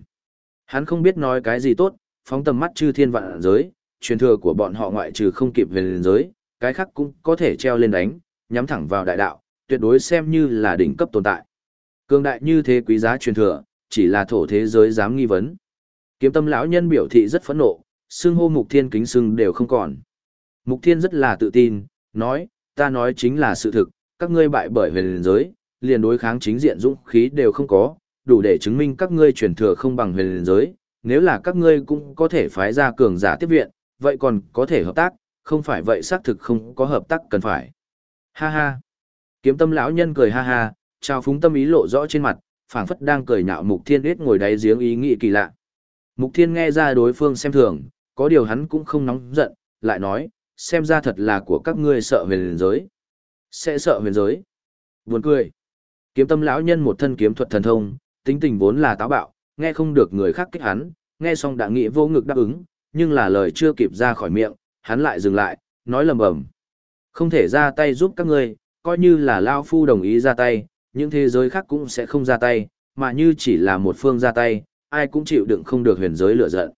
Hắn không biết nói cái gì tốt, phóng tầm mắt chư thiên vạn giới, truyền thừa của bọn họ ngoại trừ không kịp về lên giới, cái khác cũng có thể treo lên đánh, nhắm thẳng vào đại đạo, tuyệt đối xem như là đỉnh cấp tồn tại. Cương đại như thế quý giá truyền thừa, chỉ là thổ thế giới dám nghi vấn. Kiếm tâm lão nhân biểu thị rất phẫn nộ, xưng hô mục thiên kính xưng đều không còn. Mục thiên rất là tự tin, nói, ta nói chính là sự thực, các ngươi bại bởi huyền giới, liền đối kháng chính diện dũng khí đều không có, đủ để chứng minh các ngươi truyền thừa không bằng huyền giới, nếu là các ngươi cũng có thể phái ra cường giả tiếp viện, vậy còn có thể hợp tác, không phải vậy xác thực không có hợp tác cần phải. Ha ha. Kiếm tâm lão nhân cười ha ha, trao phúng tâm ý lộ rõ trên mặt, phảng phất đang cười nhạo Mục Thiên ít ngồi đáy giếng ý nghĩ kỳ lạ. Mục Thiên nghe ra đối phương xem thường, có điều hắn cũng không nóng giận, lại nói, xem ra thật là của các ngươi sợ huyền giới. Sẽ sợ huyền giới. Buồn cười. Kiếm tâm lão nhân một thân kiếm thuật thần thông, tính tình vốn là táo bạo, nghe không được người khác kích hắn, nghe xong đã nghĩ vô ngực đáp ứng, nhưng là lời chưa kịp ra khỏi miệng, hắn lại dừng lại, nói lầm bầm. Không thể ra tay giúp các ngươi, coi như là Lao Phu đồng ý ra tay, những thế giới khác cũng sẽ không ra tay, mà như chỉ là một phương ra tay, ai cũng chịu đựng không được huyền giới lửa giận.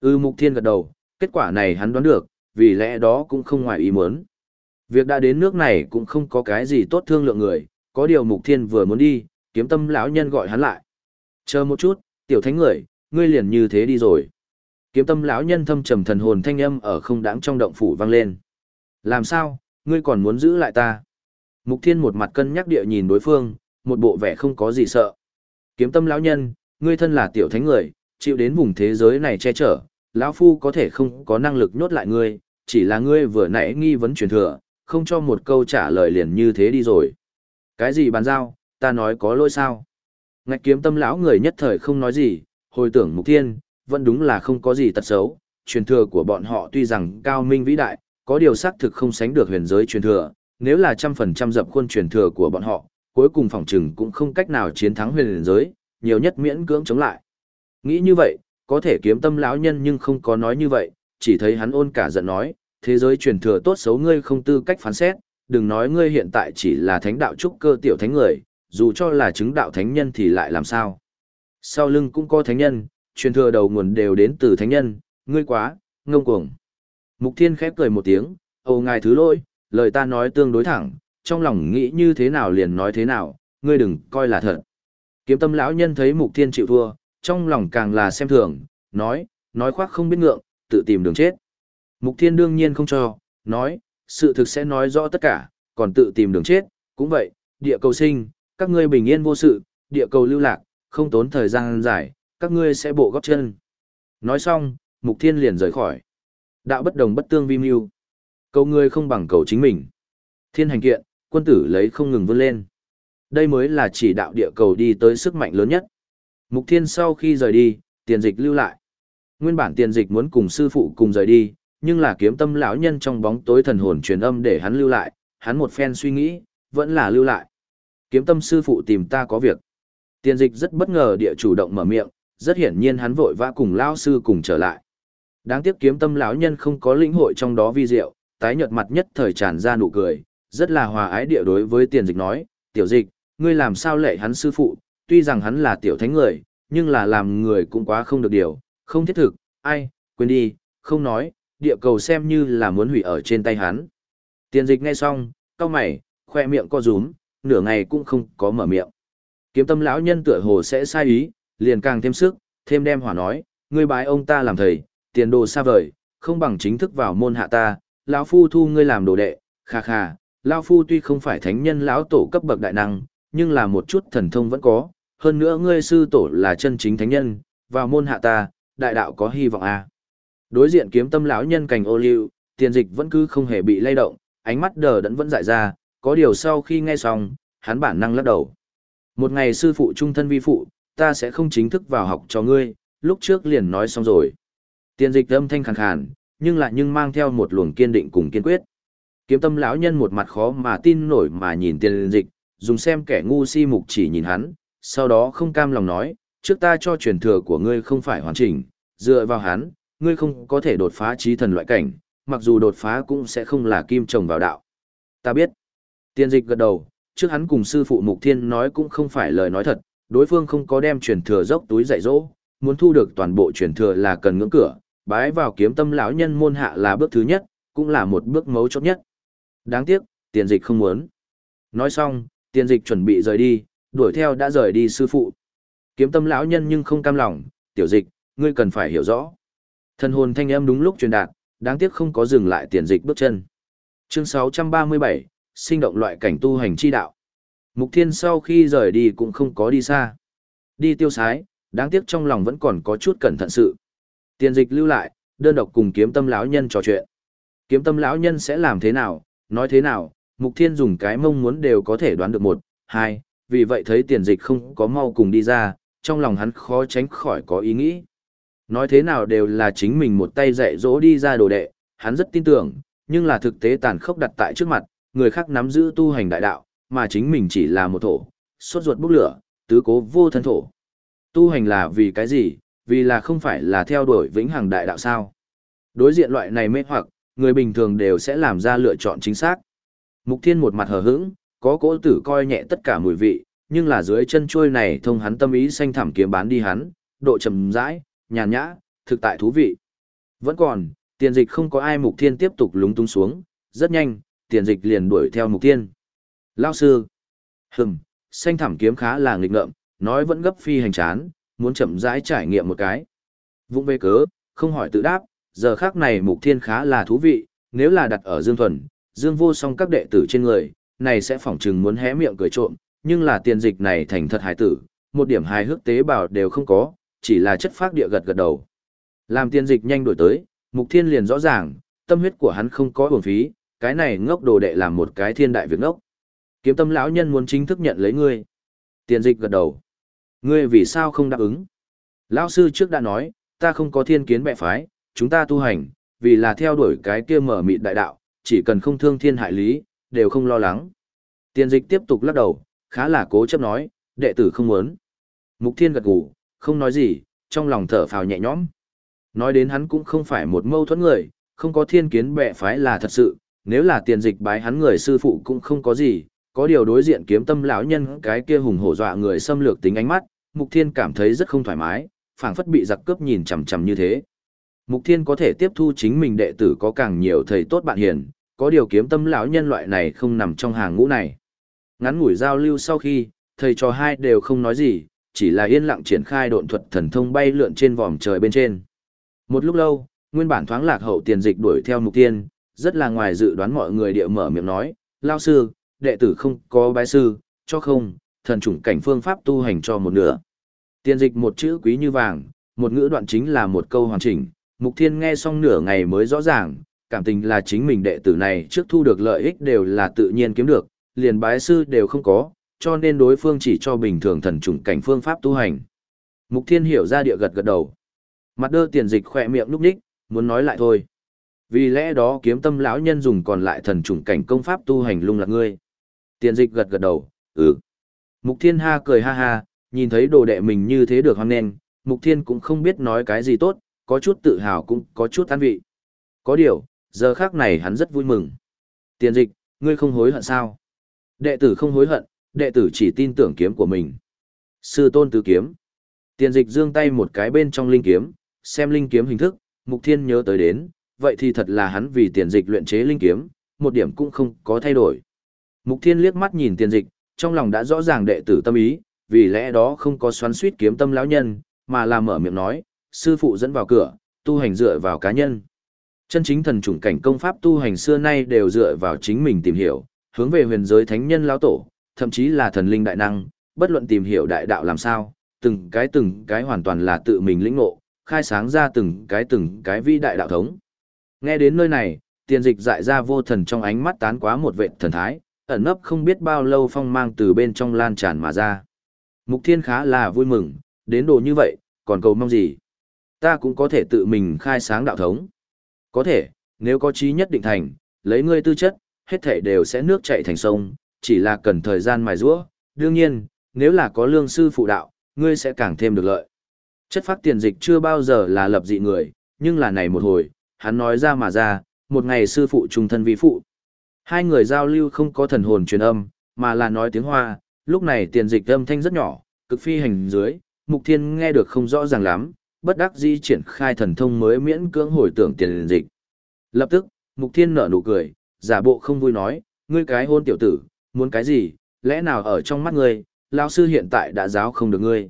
Ư Mục Thiên gật đầu, kết quả này hắn đoán được, vì lẽ đó cũng không ngoài ý muốn. Việc đã đến nước này cũng không có cái gì tốt thương lượng người, có điều Mục Thiên vừa muốn đi, kiếm tâm lão nhân gọi hắn lại. Chờ một chút, tiểu thánh người, ngươi liền như thế đi rồi. Kiếm tâm lão nhân thâm trầm thần hồn thanh âm ở không đáng trong động phủ vang lên. Làm sao, ngươi còn muốn giữ lại ta? Mục Thiên một mặt cân nhắc địa nhìn đối phương, một bộ vẻ không có gì sợ. Kiếm tâm lão nhân, ngươi thân là tiểu thánh người, chịu đến vùng thế giới này che chở, lão phu có thể không có năng lực nhốt lại ngươi, chỉ là ngươi vừa nãy nghi vấn truyền thừa, không cho một câu trả lời liền như thế đi rồi. Cái gì bàn giao, ta nói có lỗi sao? Ngạch kiếm tâm lão người nhất thời không nói gì, hồi tưởng mục thiên, vẫn đúng là không có gì tật xấu, truyền thừa của bọn họ tuy rằng cao minh vĩ đại, có điều xác thực không sánh được huyền giới truyền thừa, nếu là trăm phần trăm dập khuôn truyền thừa của bọn họ, cuối cùng phòng trừng cũng không cách nào chiến thắng huyền giới, nhiều nhất miễn cưỡng chống lại. Nghĩ như vậy, có thể kiếm tâm lão nhân nhưng không có nói như vậy, chỉ thấy hắn ôn cả giận nói, thế giới truyền thừa tốt xấu ngươi không tư cách phán xét, đừng nói ngươi hiện tại chỉ là thánh đạo trúc cơ tiểu thánh người, dù cho là chứng đạo thánh nhân thì lại làm sao. Sau lưng cũng có thánh nhân, truyền thừa đầu nguồn đều đến từ thánh nhân, ngươi quá, ngông cuồng. Mục Thiên khép cười một tiếng, ồ ngài thứ lỗi, lời ta nói tương đối thẳng, trong lòng nghĩ như thế nào liền nói thế nào, ngươi đừng coi là thật. Kiếm tâm lão nhân thấy Mục Thiên chịu thua, trong lòng càng là xem thường, nói, nói khoác không biết ngượng, tự tìm đường chết. Mục Thiên đương nhiên không cho, nói, sự thực sẽ nói rõ tất cả, còn tự tìm đường chết, cũng vậy, địa cầu sinh, các ngươi bình yên vô sự, địa cầu lưu lạc, không tốn thời gian dài, các ngươi sẽ bộ góp chân. Nói xong, Mục Thiên liền rời khỏi. Đạo bất đồng bất tương vi mưu. Cầu ngươi không bằng cầu chính mình. Thiên hành kiện, quân tử lấy không ngừng vươn lên. Đây mới là chỉ đạo địa cầu đi tới sức mạnh lớn nhất. Mục Thiên sau khi rời đi, tiền dịch lưu lại. Nguyên bản tiền dịch muốn cùng sư phụ cùng rời đi, nhưng là kiếm tâm lão nhân trong bóng tối thần hồn truyền âm để hắn lưu lại, hắn một phen suy nghĩ, vẫn là lưu lại. Kiếm tâm sư phụ tìm ta có việc. Tiền dịch rất bất ngờ địa chủ động mở miệng, rất hiển nhiên hắn vội vã cùng lão sư cùng trở lại. Đáng tiếc kiếm tâm lão nhân không có lĩnh hội trong đó vi diệu, tái nhợt mặt nhất thời tràn ra nụ cười, rất là hòa ái địa đối với tiền dịch nói, tiểu dịch, ngươi làm sao lệ hắn sư phụ, tuy rằng hắn là tiểu thánh người, nhưng là làm người cũng quá không được điều, không thiết thực, ai, quên đi, không nói, địa cầu xem như là muốn hủy ở trên tay hắn. Tiền dịch nghe xong, cau mày, khoe miệng co rúm, nửa ngày cũng không có mở miệng. Kiếm tâm lão nhân tựa hồ sẽ sai ý, liền càng thêm sức, thêm đem hỏa nói, ngươi bái ông ta làm thầy, tiền đồ xa vời, không bằng chính thức vào môn hạ ta, lão phu thu ngươi làm đồ đệ, kha kha, lão phu tuy không phải thánh nhân lão tổ cấp bậc đại năng, nhưng là một chút thần thông vẫn có, hơn nữa ngươi sư tổ là chân chính thánh nhân, vào môn hạ ta, đại đạo có hy vọng à. Đối diện kiếm tâm lão nhân cành ô liu, tiền dịch vẫn cứ không hề bị lay động, ánh mắt đờ đẫn vẫn dại ra, có điều sau khi nghe xong, hắn bản năng lắc đầu. Một ngày sư phụ trung thân vi phụ, ta sẽ không chính thức vào học cho ngươi, lúc trước liền nói xong rồi. Tiền dịch âm thanh khàn khàn, nhưng lại nhưng mang theo một luồng kiên định cùng kiên quyết. Kiếm tâm lão nhân một mặt khó mà tin nổi mà nhìn tiền dịch, dùng xem kẻ ngu si mục chỉ nhìn hắn, sau đó không cam lòng nói, trước ta cho truyền thừa của ngươi không phải hoàn chỉnh, dựa vào hắn, ngươi không có thể đột phá trí thần loại cảnh, mặc dù đột phá cũng sẽ không là kim trồng vào đạo. Ta biết. Tiên dịch gật đầu, trước hắn cùng sư phụ Mục Thiên nói cũng không phải lời nói thật, đối phương không có đem truyền thừa dốc túi dạy dỗ, muốn thu được toàn bộ truyền thừa là cần ngưỡng cửa, bái vào kiếm tâm lão nhân môn hạ là bước thứ nhất, cũng là một bước mấu chốt nhất. Đáng tiếc, tiền dịch không muốn. Nói xong, tiền dịch chuẩn bị rời đi, đuổi theo đã rời đi sư phụ. Kiếm tâm lão nhân nhưng không cam lòng, tiểu dịch, ngươi cần phải hiểu rõ. Thần hồn thanh âm đúng lúc truyền đạt, đáng tiếc không có dừng lại tiền dịch bước chân. Chương 637, sinh động loại cảnh tu hành chi đạo. Mục Thiên sau khi rời đi cũng không có đi xa. Đi tiêu sái, đáng tiếc trong lòng vẫn còn có chút cẩn thận sự. Tiền dịch lưu lại, đơn độc cùng kiếm tâm lão nhân trò chuyện. Kiếm tâm lão nhân sẽ làm thế nào, nói thế nào, Mục Thiên dùng cái mong muốn đều có thể đoán được một, hai, vì vậy thấy tiền dịch không có mau cùng đi ra, trong lòng hắn khó tránh khỏi có ý nghĩ. Nói thế nào đều là chính mình một tay dạy dỗ đi ra đồ đệ, hắn rất tin tưởng, nhưng là thực tế tàn khốc đặt tại trước mặt, người khác nắm giữ tu hành đại đạo, mà chính mình chỉ là một thổ, suốt ruột bốc lửa, tứ cố vô thân thổ. Tu hành là vì cái gì, vì là không phải là theo đuổi vĩnh hằng đại đạo sao. Đối diện loại này mê hoặc, người bình thường đều sẽ làm ra lựa chọn chính xác. Mục Thiên một mặt hờ hững, có cỗ tử coi nhẹ tất cả mùi vị, nhưng là dưới chân chuôi này thông hắn tâm ý xanh thẳm kiếm bán đi hắn, độ trầm rãi, nhàn nhã, thực tại thú vị. Vẫn còn, tiền dịch không có ai Mục Thiên tiếp tục lúng túng xuống, rất nhanh, tiền dịch liền đuổi theo Mục Thiên. Lao sư, hừm, xanh thẳm kiếm khá là nghịch ngợm, nói vẫn gấp phi hành chán, muốn chậm rãi trải nghiệm một cái. Vũng về cớ, không hỏi tự đáp, giờ khác này Mục Thiên khá là thú vị, nếu là đặt ở Dương Thuần, Dương Vô song các đệ tử trên người, này sẽ phỏng chừng muốn hé miệng cười trộm, nhưng là tiền dịch này thành thật hài tử, một điểm hài hước tế bào đều không có, chỉ là chất phác địa gật gật đầu. Làm tiền dịch nhanh đổi tới, Mục Thiên liền rõ ràng, tâm huyết của hắn không có uổng phí, cái này ngốc đồ đệ làm một cái thiên đại việc ngốc. Kiếm tâm lão nhân muốn chính thức nhận lấy ngươi. Tiền dịch gật đầu. Ngươi vì sao không đáp ứng? Lão sư trước đã nói, ta không có thiên kiến bệ phái, chúng ta tu hành, vì là theo đuổi cái kia mở mịt đại đạo, chỉ cần không thương thiên hại lý, đều không lo lắng. Tiền dịch tiếp tục lắc đầu, khá là cố chấp nói, đệ tử không muốn. Mục thiên gật gù, không nói gì, trong lòng thở phào nhẹ nhõm. Nói đến hắn cũng không phải một mâu thuẫn người, không có thiên kiến bệ phái là thật sự, nếu là tiền dịch bái hắn người sư phụ cũng không có gì, có điều đối diện kiếm tâm lão nhân cái kia hùng hổ dọa người xâm lược tính ánh mắt, Mục Thiên cảm thấy rất không thoải mái, phảng phất bị giặc cướp nhìn chằm chằm như thế. Mục Thiên có thể tiếp thu chính mình đệ tử có càng nhiều thầy tốt bạn hiền, có điều kiếm tâm lão nhân loại này không nằm trong hàng ngũ này. Ngắn ngủi giao lưu sau khi, thầy trò hai đều không nói gì, chỉ là yên lặng triển khai độn thuật thần thông bay lượn trên vòm trời bên trên. Một lúc lâu, nguyên bản thoáng lạc hậu tiền dịch đuổi theo mục tiên, rất là ngoài dự đoán mọi người địa mở miệng nói, lao sư, đệ tử không có bái sư, cho không, thần chủng cảnh phương pháp tu hành cho một nửa. Tiền dịch một chữ quý như vàng, một ngữ đoạn chính là một câu hoàn chỉnh, mục thiên nghe xong nửa ngày mới rõ ràng, cảm tình là chính mình đệ tử này trước thu được lợi ích đều là tự nhiên kiếm được, liền bái sư đều không có, cho nên đối phương chỉ cho bình thường thần trùng cảnh phương pháp tu hành. Mục Thiên hiểu ra địa gật gật đầu. Mặt đơ tiền dịch khỏe miệng lúc ních, muốn nói lại thôi. Vì lẽ đó kiếm tâm lão nhân dùng còn lại thần trùng cảnh công pháp tu hành lung lạc ngươi. Tiền dịch gật gật đầu, ừ. Mục Thiên ha cười ha ha, nhìn thấy đồ đệ mình như thế được hoang nên, Mục Thiên cũng không biết nói cái gì tốt, có chút tự hào cũng có chút an vị. Có điều, giờ khác này hắn rất vui mừng. Tiền dịch, ngươi không hối hận sao? Đệ tử không hối hận, đệ tử chỉ tin tưởng kiếm của mình. Sư tôn tứ kiếm. Tiền dịch dương tay một cái bên trong linh kiếm, xem linh kiếm hình thức, mục thiên nhớ tới đến, vậy thì thật là hắn vì tiền dịch luyện chế linh kiếm, một điểm cũng không có thay đổi. Mục thiên liếc mắt nhìn tiền dịch, trong lòng đã rõ ràng đệ tử tâm ý, vì lẽ đó không có xoắn suýt kiếm tâm lão nhân, mà là mở miệng nói, sư phụ dẫn vào cửa, tu hành dựa vào cá nhân. Chân chính thần chủng cảnh công pháp tu hành xưa nay đều dựa vào chính mình tìm hiểu, hướng về huyền giới thánh nhân lão tổ, thậm chí là thần linh đại năng, bất luận tìm hiểu đại đạo làm sao, từng cái từng cái hoàn toàn là tự mình lĩnh ngộ, khai sáng ra từng cái từng cái vi đại đạo thống. Nghe đến nơi này, tiền dịch dại ra vô thần trong ánh mắt tán quá một vệ thần thái, ẩn nấp không biết bao lâu phong mang từ bên trong lan tràn mà ra. Mục thiên khá là vui mừng, đến đồ như vậy, còn cầu mong gì? Ta cũng có thể tự mình khai sáng đạo thống. Có thể, nếu có trí nhất định thành, lấy ngươi tư chất, hết thể đều sẽ nước chảy thành sông, chỉ là cần thời gian mài rũa. Đương nhiên, nếu là có lương sư phụ đạo, ngươi sẽ càng thêm được lợi. Chất phát tiền dịch chưa bao giờ là lập dị người, nhưng là này một hồi, hắn nói ra mà ra, một ngày sư phụ trung thân vi phụ. Hai người giao lưu không có thần hồn truyền âm, mà là nói tiếng hoa, lúc này tiền dịch âm thanh rất nhỏ, cực phi hành dưới, mục thiên nghe được không rõ ràng lắm, bất đắc di triển khai thần thông mới miễn cưỡng hồi tưởng tiền dịch. Lập tức, mục thiên nở nụ cười, giả bộ không vui nói, ngươi cái hôn tiểu tử, muốn cái gì, lẽ nào ở trong mắt ngươi, lão sư hiện tại đã giáo không được ngươi.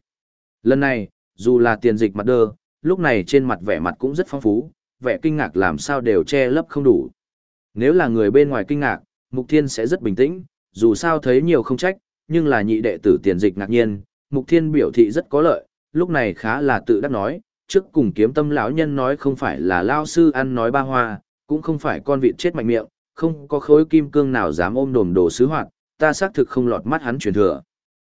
Lần này, dù là tiền dịch mặt đơ, lúc này trên mặt vẻ mặt cũng rất phong phú, vẻ kinh ngạc làm sao đều che lấp không đủ. Nếu là người bên ngoài kinh ngạc, Mục Thiên sẽ rất bình tĩnh, dù sao thấy nhiều không trách, nhưng là nhị đệ tử tiền dịch ngạc nhiên, Mục Thiên biểu thị rất có lợi, lúc này khá là tự đắc nói, trước cùng kiếm tâm lão nhân nói không phải là lao sư ăn nói ba hoa, cũng không phải con vịt chết mạnh miệng, không có khối kim cương nào dám ôm đồm đồ sứ hoạt, ta xác thực không lọt mắt hắn truyền thừa.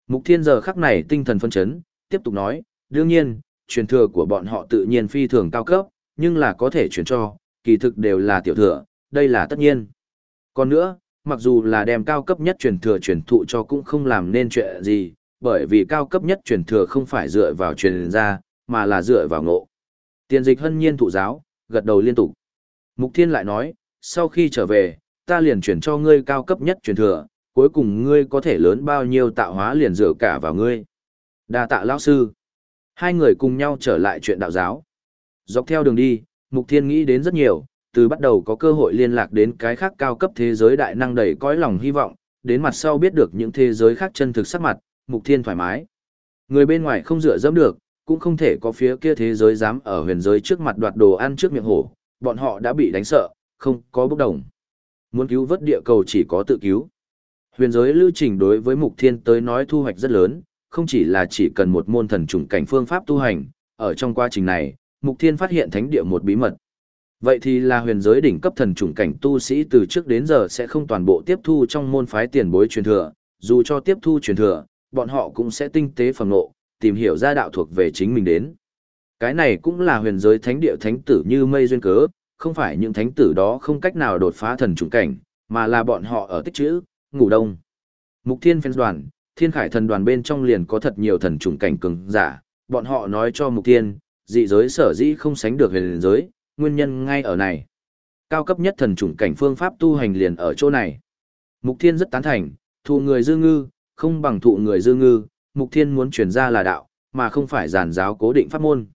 Mục Thiên giờ khắc này tinh thần phân chấn, tiếp tục nói, đương nhiên, truyền thừa của bọn họ tự nhiên phi thường cao cấp, nhưng là có thể truyền cho, kỳ thực đều là tiểu thừa, đây là tất nhiên. Còn nữa, mặc dù là đem cao cấp nhất truyền thừa truyền thụ cho cũng không làm nên chuyện gì, bởi vì cao cấp nhất truyền thừa không phải dựa vào truyền ra, mà là dựa vào ngộ. Tiền dịch hân nhiên thụ giáo, gật đầu liên tục. Mục Thiên lại nói, sau khi trở về, ta liền chuyển cho ngươi cao cấp nhất truyền thừa, cuối cùng ngươi có thể lớn bao nhiêu tạo hóa liền dựa cả vào ngươi. Đa tạ lão sư. Hai người cùng nhau trở lại chuyện đạo giáo. Dọc theo đường đi, Mục Thiên nghĩ đến rất nhiều, từ bắt đầu có cơ hội liên lạc đến cái khác cao cấp thế giới đại năng đầy cõi lòng hy vọng, đến mặt sau biết được những thế giới khác chân thực sắc mặt, Mục Thiên thoải mái. Người bên ngoài không dựa dẫm được, cũng không thể có phía kia thế giới dám ở huyền giới trước mặt đoạt đồ ăn trước miệng hổ, bọn họ đã bị đánh sợ, không có bốc đồng. Muốn cứu vớt địa cầu chỉ có tự cứu. Huyền giới lưu trình đối với Mục Thiên tới nói thu hoạch rất lớn, không chỉ là chỉ cần một môn thần trùng cảnh phương pháp tu hành, ở trong quá trình này, Mục Thiên phát hiện thánh địa một bí mật. Vậy thì là huyền giới đỉnh cấp thần trùng cảnh tu sĩ từ trước đến giờ sẽ không toàn bộ tiếp thu trong môn phái tiền bối truyền thừa, dù cho tiếp thu truyền thừa, bọn họ cũng sẽ tinh tế phẩm nộ, tìm hiểu ra đạo thuộc về chính mình đến. Cái này cũng là huyền giới thánh địa thánh tử như mây duyên cớ, không phải những thánh tử đó không cách nào đột phá thần trùng cảnh, mà là bọn họ ở tích chữ, ngủ đông. Mục Thiên Phen đoàn, Thiên Khải thần đoàn bên trong liền có thật nhiều thần trùng cảnh cường giả, bọn họ nói cho Mục Thiên, dị giới sở dĩ không sánh được huyền giới, nguyên nhân ngay ở này. Cao cấp nhất thần trùng cảnh phương pháp tu hành liền ở chỗ này. Mục Thiên rất tán thành, thu người dư ngư, không bằng thụ người dư ngư, Mục Thiên muốn truyền ra là đạo, mà không phải giản giáo cố định pháp môn.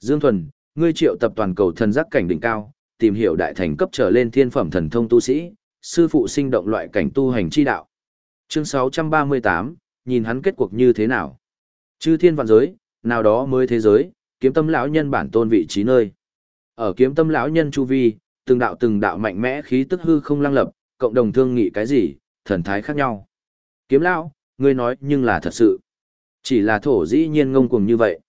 Dương Thuần, ngươi triệu tập toàn cầu thần giác cảnh đỉnh cao, tìm hiểu đại thành cấp trở lên thiên phẩm thần thông tu sĩ, sư phụ sinh động loại cảnh tu hành chi đạo. Chương 638, nhìn hắn kết cuộc như thế nào. Chư thiên vạn giới, nào đó mới thế giới, kiếm tâm lão nhân bản tôn vị trí nơi. Ở kiếm tâm lão nhân chu vi, từng đạo từng đạo mạnh mẽ khí tức hư không lăng lập, cộng đồng thương nghị cái gì, thần thái khác nhau. Kiếm lão, ngươi nói nhưng là thật sự. Chỉ là thổ dĩ nhiên ngông cuồng như vậy.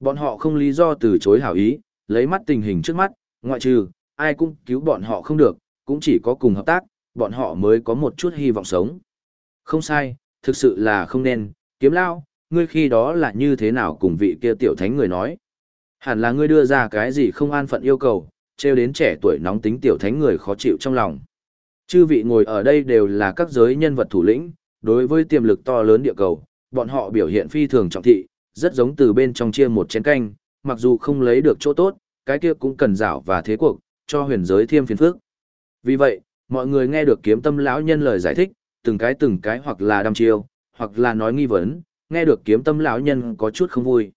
Bọn họ không lý do từ chối hảo ý, lấy mắt tình hình trước mắt, ngoại trừ, ai cũng cứu bọn họ không được, cũng chỉ có cùng hợp tác, bọn họ mới có một chút hy vọng sống. Không sai, thực sự là không nên, kiếm lao, ngươi khi đó là như thế nào cùng vị kia tiểu thánh người nói. Hẳn là ngươi đưa ra cái gì không an phận yêu cầu, treo đến trẻ tuổi nóng tính tiểu thánh người khó chịu trong lòng. Chư vị ngồi ở đây đều là các giới nhân vật thủ lĩnh, đối với tiềm lực to lớn địa cầu, bọn họ biểu hiện phi thường trọng thị, rất giống từ bên trong chia một chén canh, mặc dù không lấy được chỗ tốt, cái kia cũng cần rảo và thế cuộc, cho huyền giới thêm phiền phức. Vì vậy, mọi người nghe được kiếm tâm lão nhân lời giải thích, từng cái từng cái hoặc là đăm chiêu, hoặc là nói nghi vấn, nghe được kiếm tâm lão nhân có chút không vui.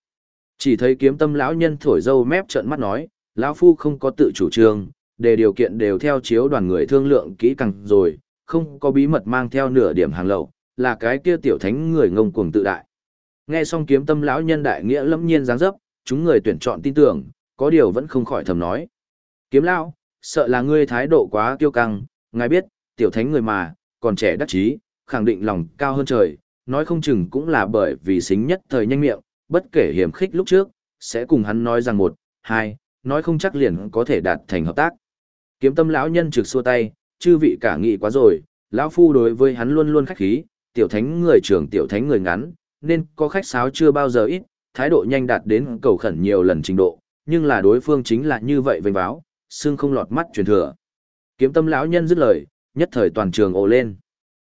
Chỉ thấy kiếm tâm lão nhân thổi dâu mép trợn mắt nói, lão phu không có tự chủ trương, để điều kiện đều theo chiếu đoàn người thương lượng kỹ càng rồi, không có bí mật mang theo nửa điểm hàng lậu, là cái kia tiểu thánh người ngông cuồng tự đại. Nghe xong kiếm tâm lão nhân đại nghĩa lâm nhiên dáng dấp, chúng người tuyển chọn tin tưởng, có điều vẫn không khỏi thầm nói. Kiếm lão, sợ là ngươi thái độ quá kiêu căng, ngài biết, tiểu thánh người mà, còn trẻ đắc chí, khẳng định lòng cao hơn trời, nói không chừng cũng là bởi vì xính nhất thời nhanh miệng, bất kể hiểm khích lúc trước, sẽ cùng hắn nói rằng một, hai, nói không chắc liền có thể đạt thành hợp tác. Kiếm tâm lão nhân trực xua tay, chư vị cả nghị quá rồi, lão phu đối với hắn luôn luôn khách khí, tiểu thánh người trưởng tiểu thánh người ngắn, nên có khách sáo chưa bao giờ ít, thái độ nhanh đạt đến cầu khẩn nhiều lần trình độ, nhưng là đối phương chính là như vậy vênh báo, xương không lọt mắt truyền thừa. Kiếm tâm lão nhân dứt lời, nhất thời toàn trường ồ lên.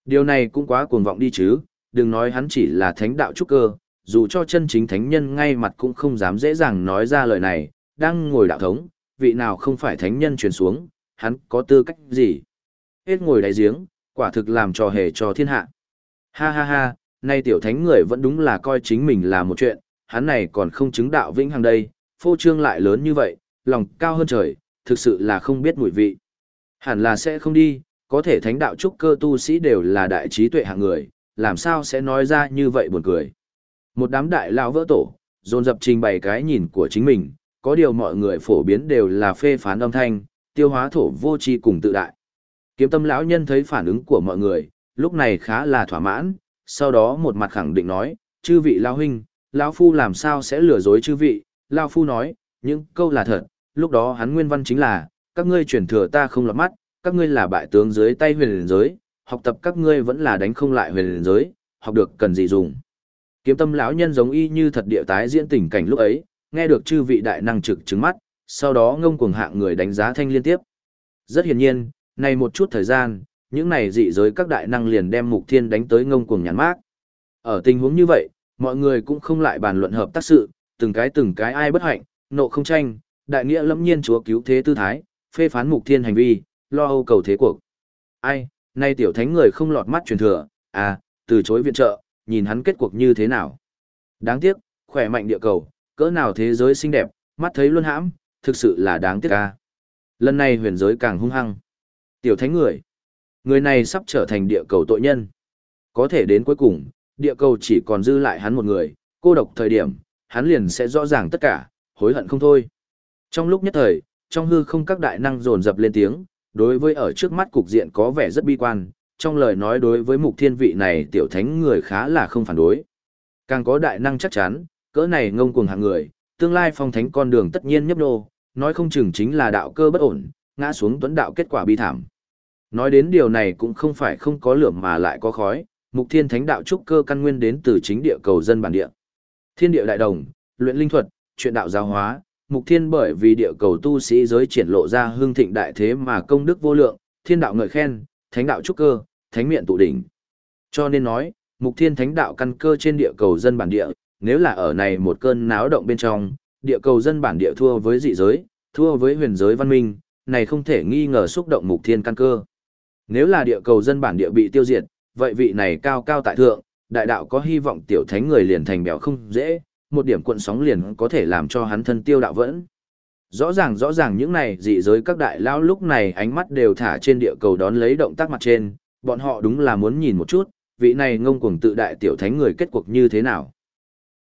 Điều này cũng quá cuồng vọng đi chứ, đừng nói hắn chỉ là thánh đạo trúc cơ, dù cho chân chính thánh nhân ngay mặt cũng không dám dễ dàng nói ra lời này, đang ngồi đạo thống, vị nào không phải thánh nhân truyền xuống, hắn có tư cách gì? Hết ngồi đáy giếng, quả thực làm trò hề cho thiên hạ. Ha ha ha, nay tiểu thánh người vẫn đúng là coi chính mình là một chuyện, hắn này còn không chứng đạo vĩnh hằng đây, phô trương lại lớn như vậy, lòng cao hơn trời, thực sự là không biết mùi vị. Hẳn là sẽ không đi, có thể thánh đạo trúc cơ tu sĩ đều là đại trí tuệ hạng người, làm sao sẽ nói ra như vậy buồn cười. Một đám đại lao vỡ tổ, dồn dập trình bày cái nhìn của chính mình, có điều mọi người phổ biến đều là phê phán âm thanh, tiêu hóa thổ vô tri cùng tự đại. Kiếm tâm lão nhân thấy phản ứng của mọi người, lúc này khá là thỏa mãn, sau đó một mặt khẳng định nói, chư vị lao huynh, lão phu làm sao sẽ lừa dối chư vị, lao phu nói, những câu là thật, lúc đó hắn nguyên văn chính là, các ngươi truyền thừa ta không lọt mắt, các ngươi là bại tướng dưới tay huyền liền giới, học tập các ngươi vẫn là đánh không lại huyền liền giới, học được cần gì dùng. Kiếm tâm lão nhân giống y như thật địa tái diễn tình cảnh lúc ấy, nghe được chư vị đại năng trực trứng mắt, sau đó ngông cuồng hạng người đánh giá thanh liên tiếp. Rất hiển nhiên, này một chút thời gian, những này dị giới các đại năng liền đem mục thiên đánh tới ngông cuồng nhàn mát. Ở tình huống như vậy, mọi người cũng không lại bàn luận hợp tác sự, từng cái từng cái ai bất hạnh, nộ không tranh, đại nghĩa lâm nhiên chúa cứu thế tư thái, phê phán mục thiên hành vi, lo âu cầu thế cuộc. Ai, nay tiểu thánh người không lọt mắt truyền thừa, à, từ chối viện trợ, nhìn hắn kết cuộc như thế nào. Đáng tiếc, khỏe mạnh địa cầu, cỡ nào thế giới xinh đẹp, mắt thấy luôn hãm, thực sự là đáng tiếc ca. Lần này huyền giới càng hung hăng. Tiểu thánh người. Người này sắp trở thành địa cầu tội nhân. Có thể đến cuối cùng, địa cầu chỉ còn dư lại hắn một người, cô độc thời điểm, hắn liền sẽ rõ ràng tất cả, hối hận không thôi. Trong lúc nhất thời, trong hư không các đại năng dồn dập lên tiếng, đối với ở trước mắt cục diện có vẻ rất bi quan, trong lời nói đối với mục thiên vị này tiểu thánh người khá là không phản đối. Càng có đại năng chắc chắn, cỡ này ngông cuồng hạng người, tương lai phong thánh con đường tất nhiên nhấp nô, nói không chừng chính là đạo cơ bất ổn, ngã xuống tuấn đạo kết quả bi thảm. Nói đến điều này cũng không phải không có lửa mà lại có khói, mục thiên thánh đạo trúc cơ căn nguyên đến từ chính địa cầu dân bản địa. Thiên địa đại đồng, luyện linh thuật, chuyện đạo giáo hóa, mục thiên bởi vì địa cầu tu sĩ giới triển lộ ra hương thịnh đại thế mà công đức vô lượng, thiên đạo ngợi khen, thánh đạo trúc cơ, thánh miệng tụ đỉnh. Cho nên nói, mục thiên thánh đạo căn cơ trên địa cầu dân bản địa, nếu là ở này một cơn náo động bên trong, địa cầu dân bản địa thua với dị giới, thua với huyền giới văn minh, này không thể nghi ngờ xúc động mục thiên căn cơ. Nếu là địa cầu dân bản địa bị tiêu diệt, vậy vị này cao cao tại thượng, đại đạo có hy vọng tiểu thánh người liền thành bèo không dễ, một điểm cuộn sóng liền có thể làm cho hắn thân tiêu đạo vẫn. Rõ ràng rõ ràng những này dị giới các đại lao lúc này ánh mắt đều thả trên địa cầu đón lấy động tác mặt trên, bọn họ đúng là muốn nhìn một chút, vị này ngông cuồng tự đại tiểu thánh người kết cuộc như thế nào.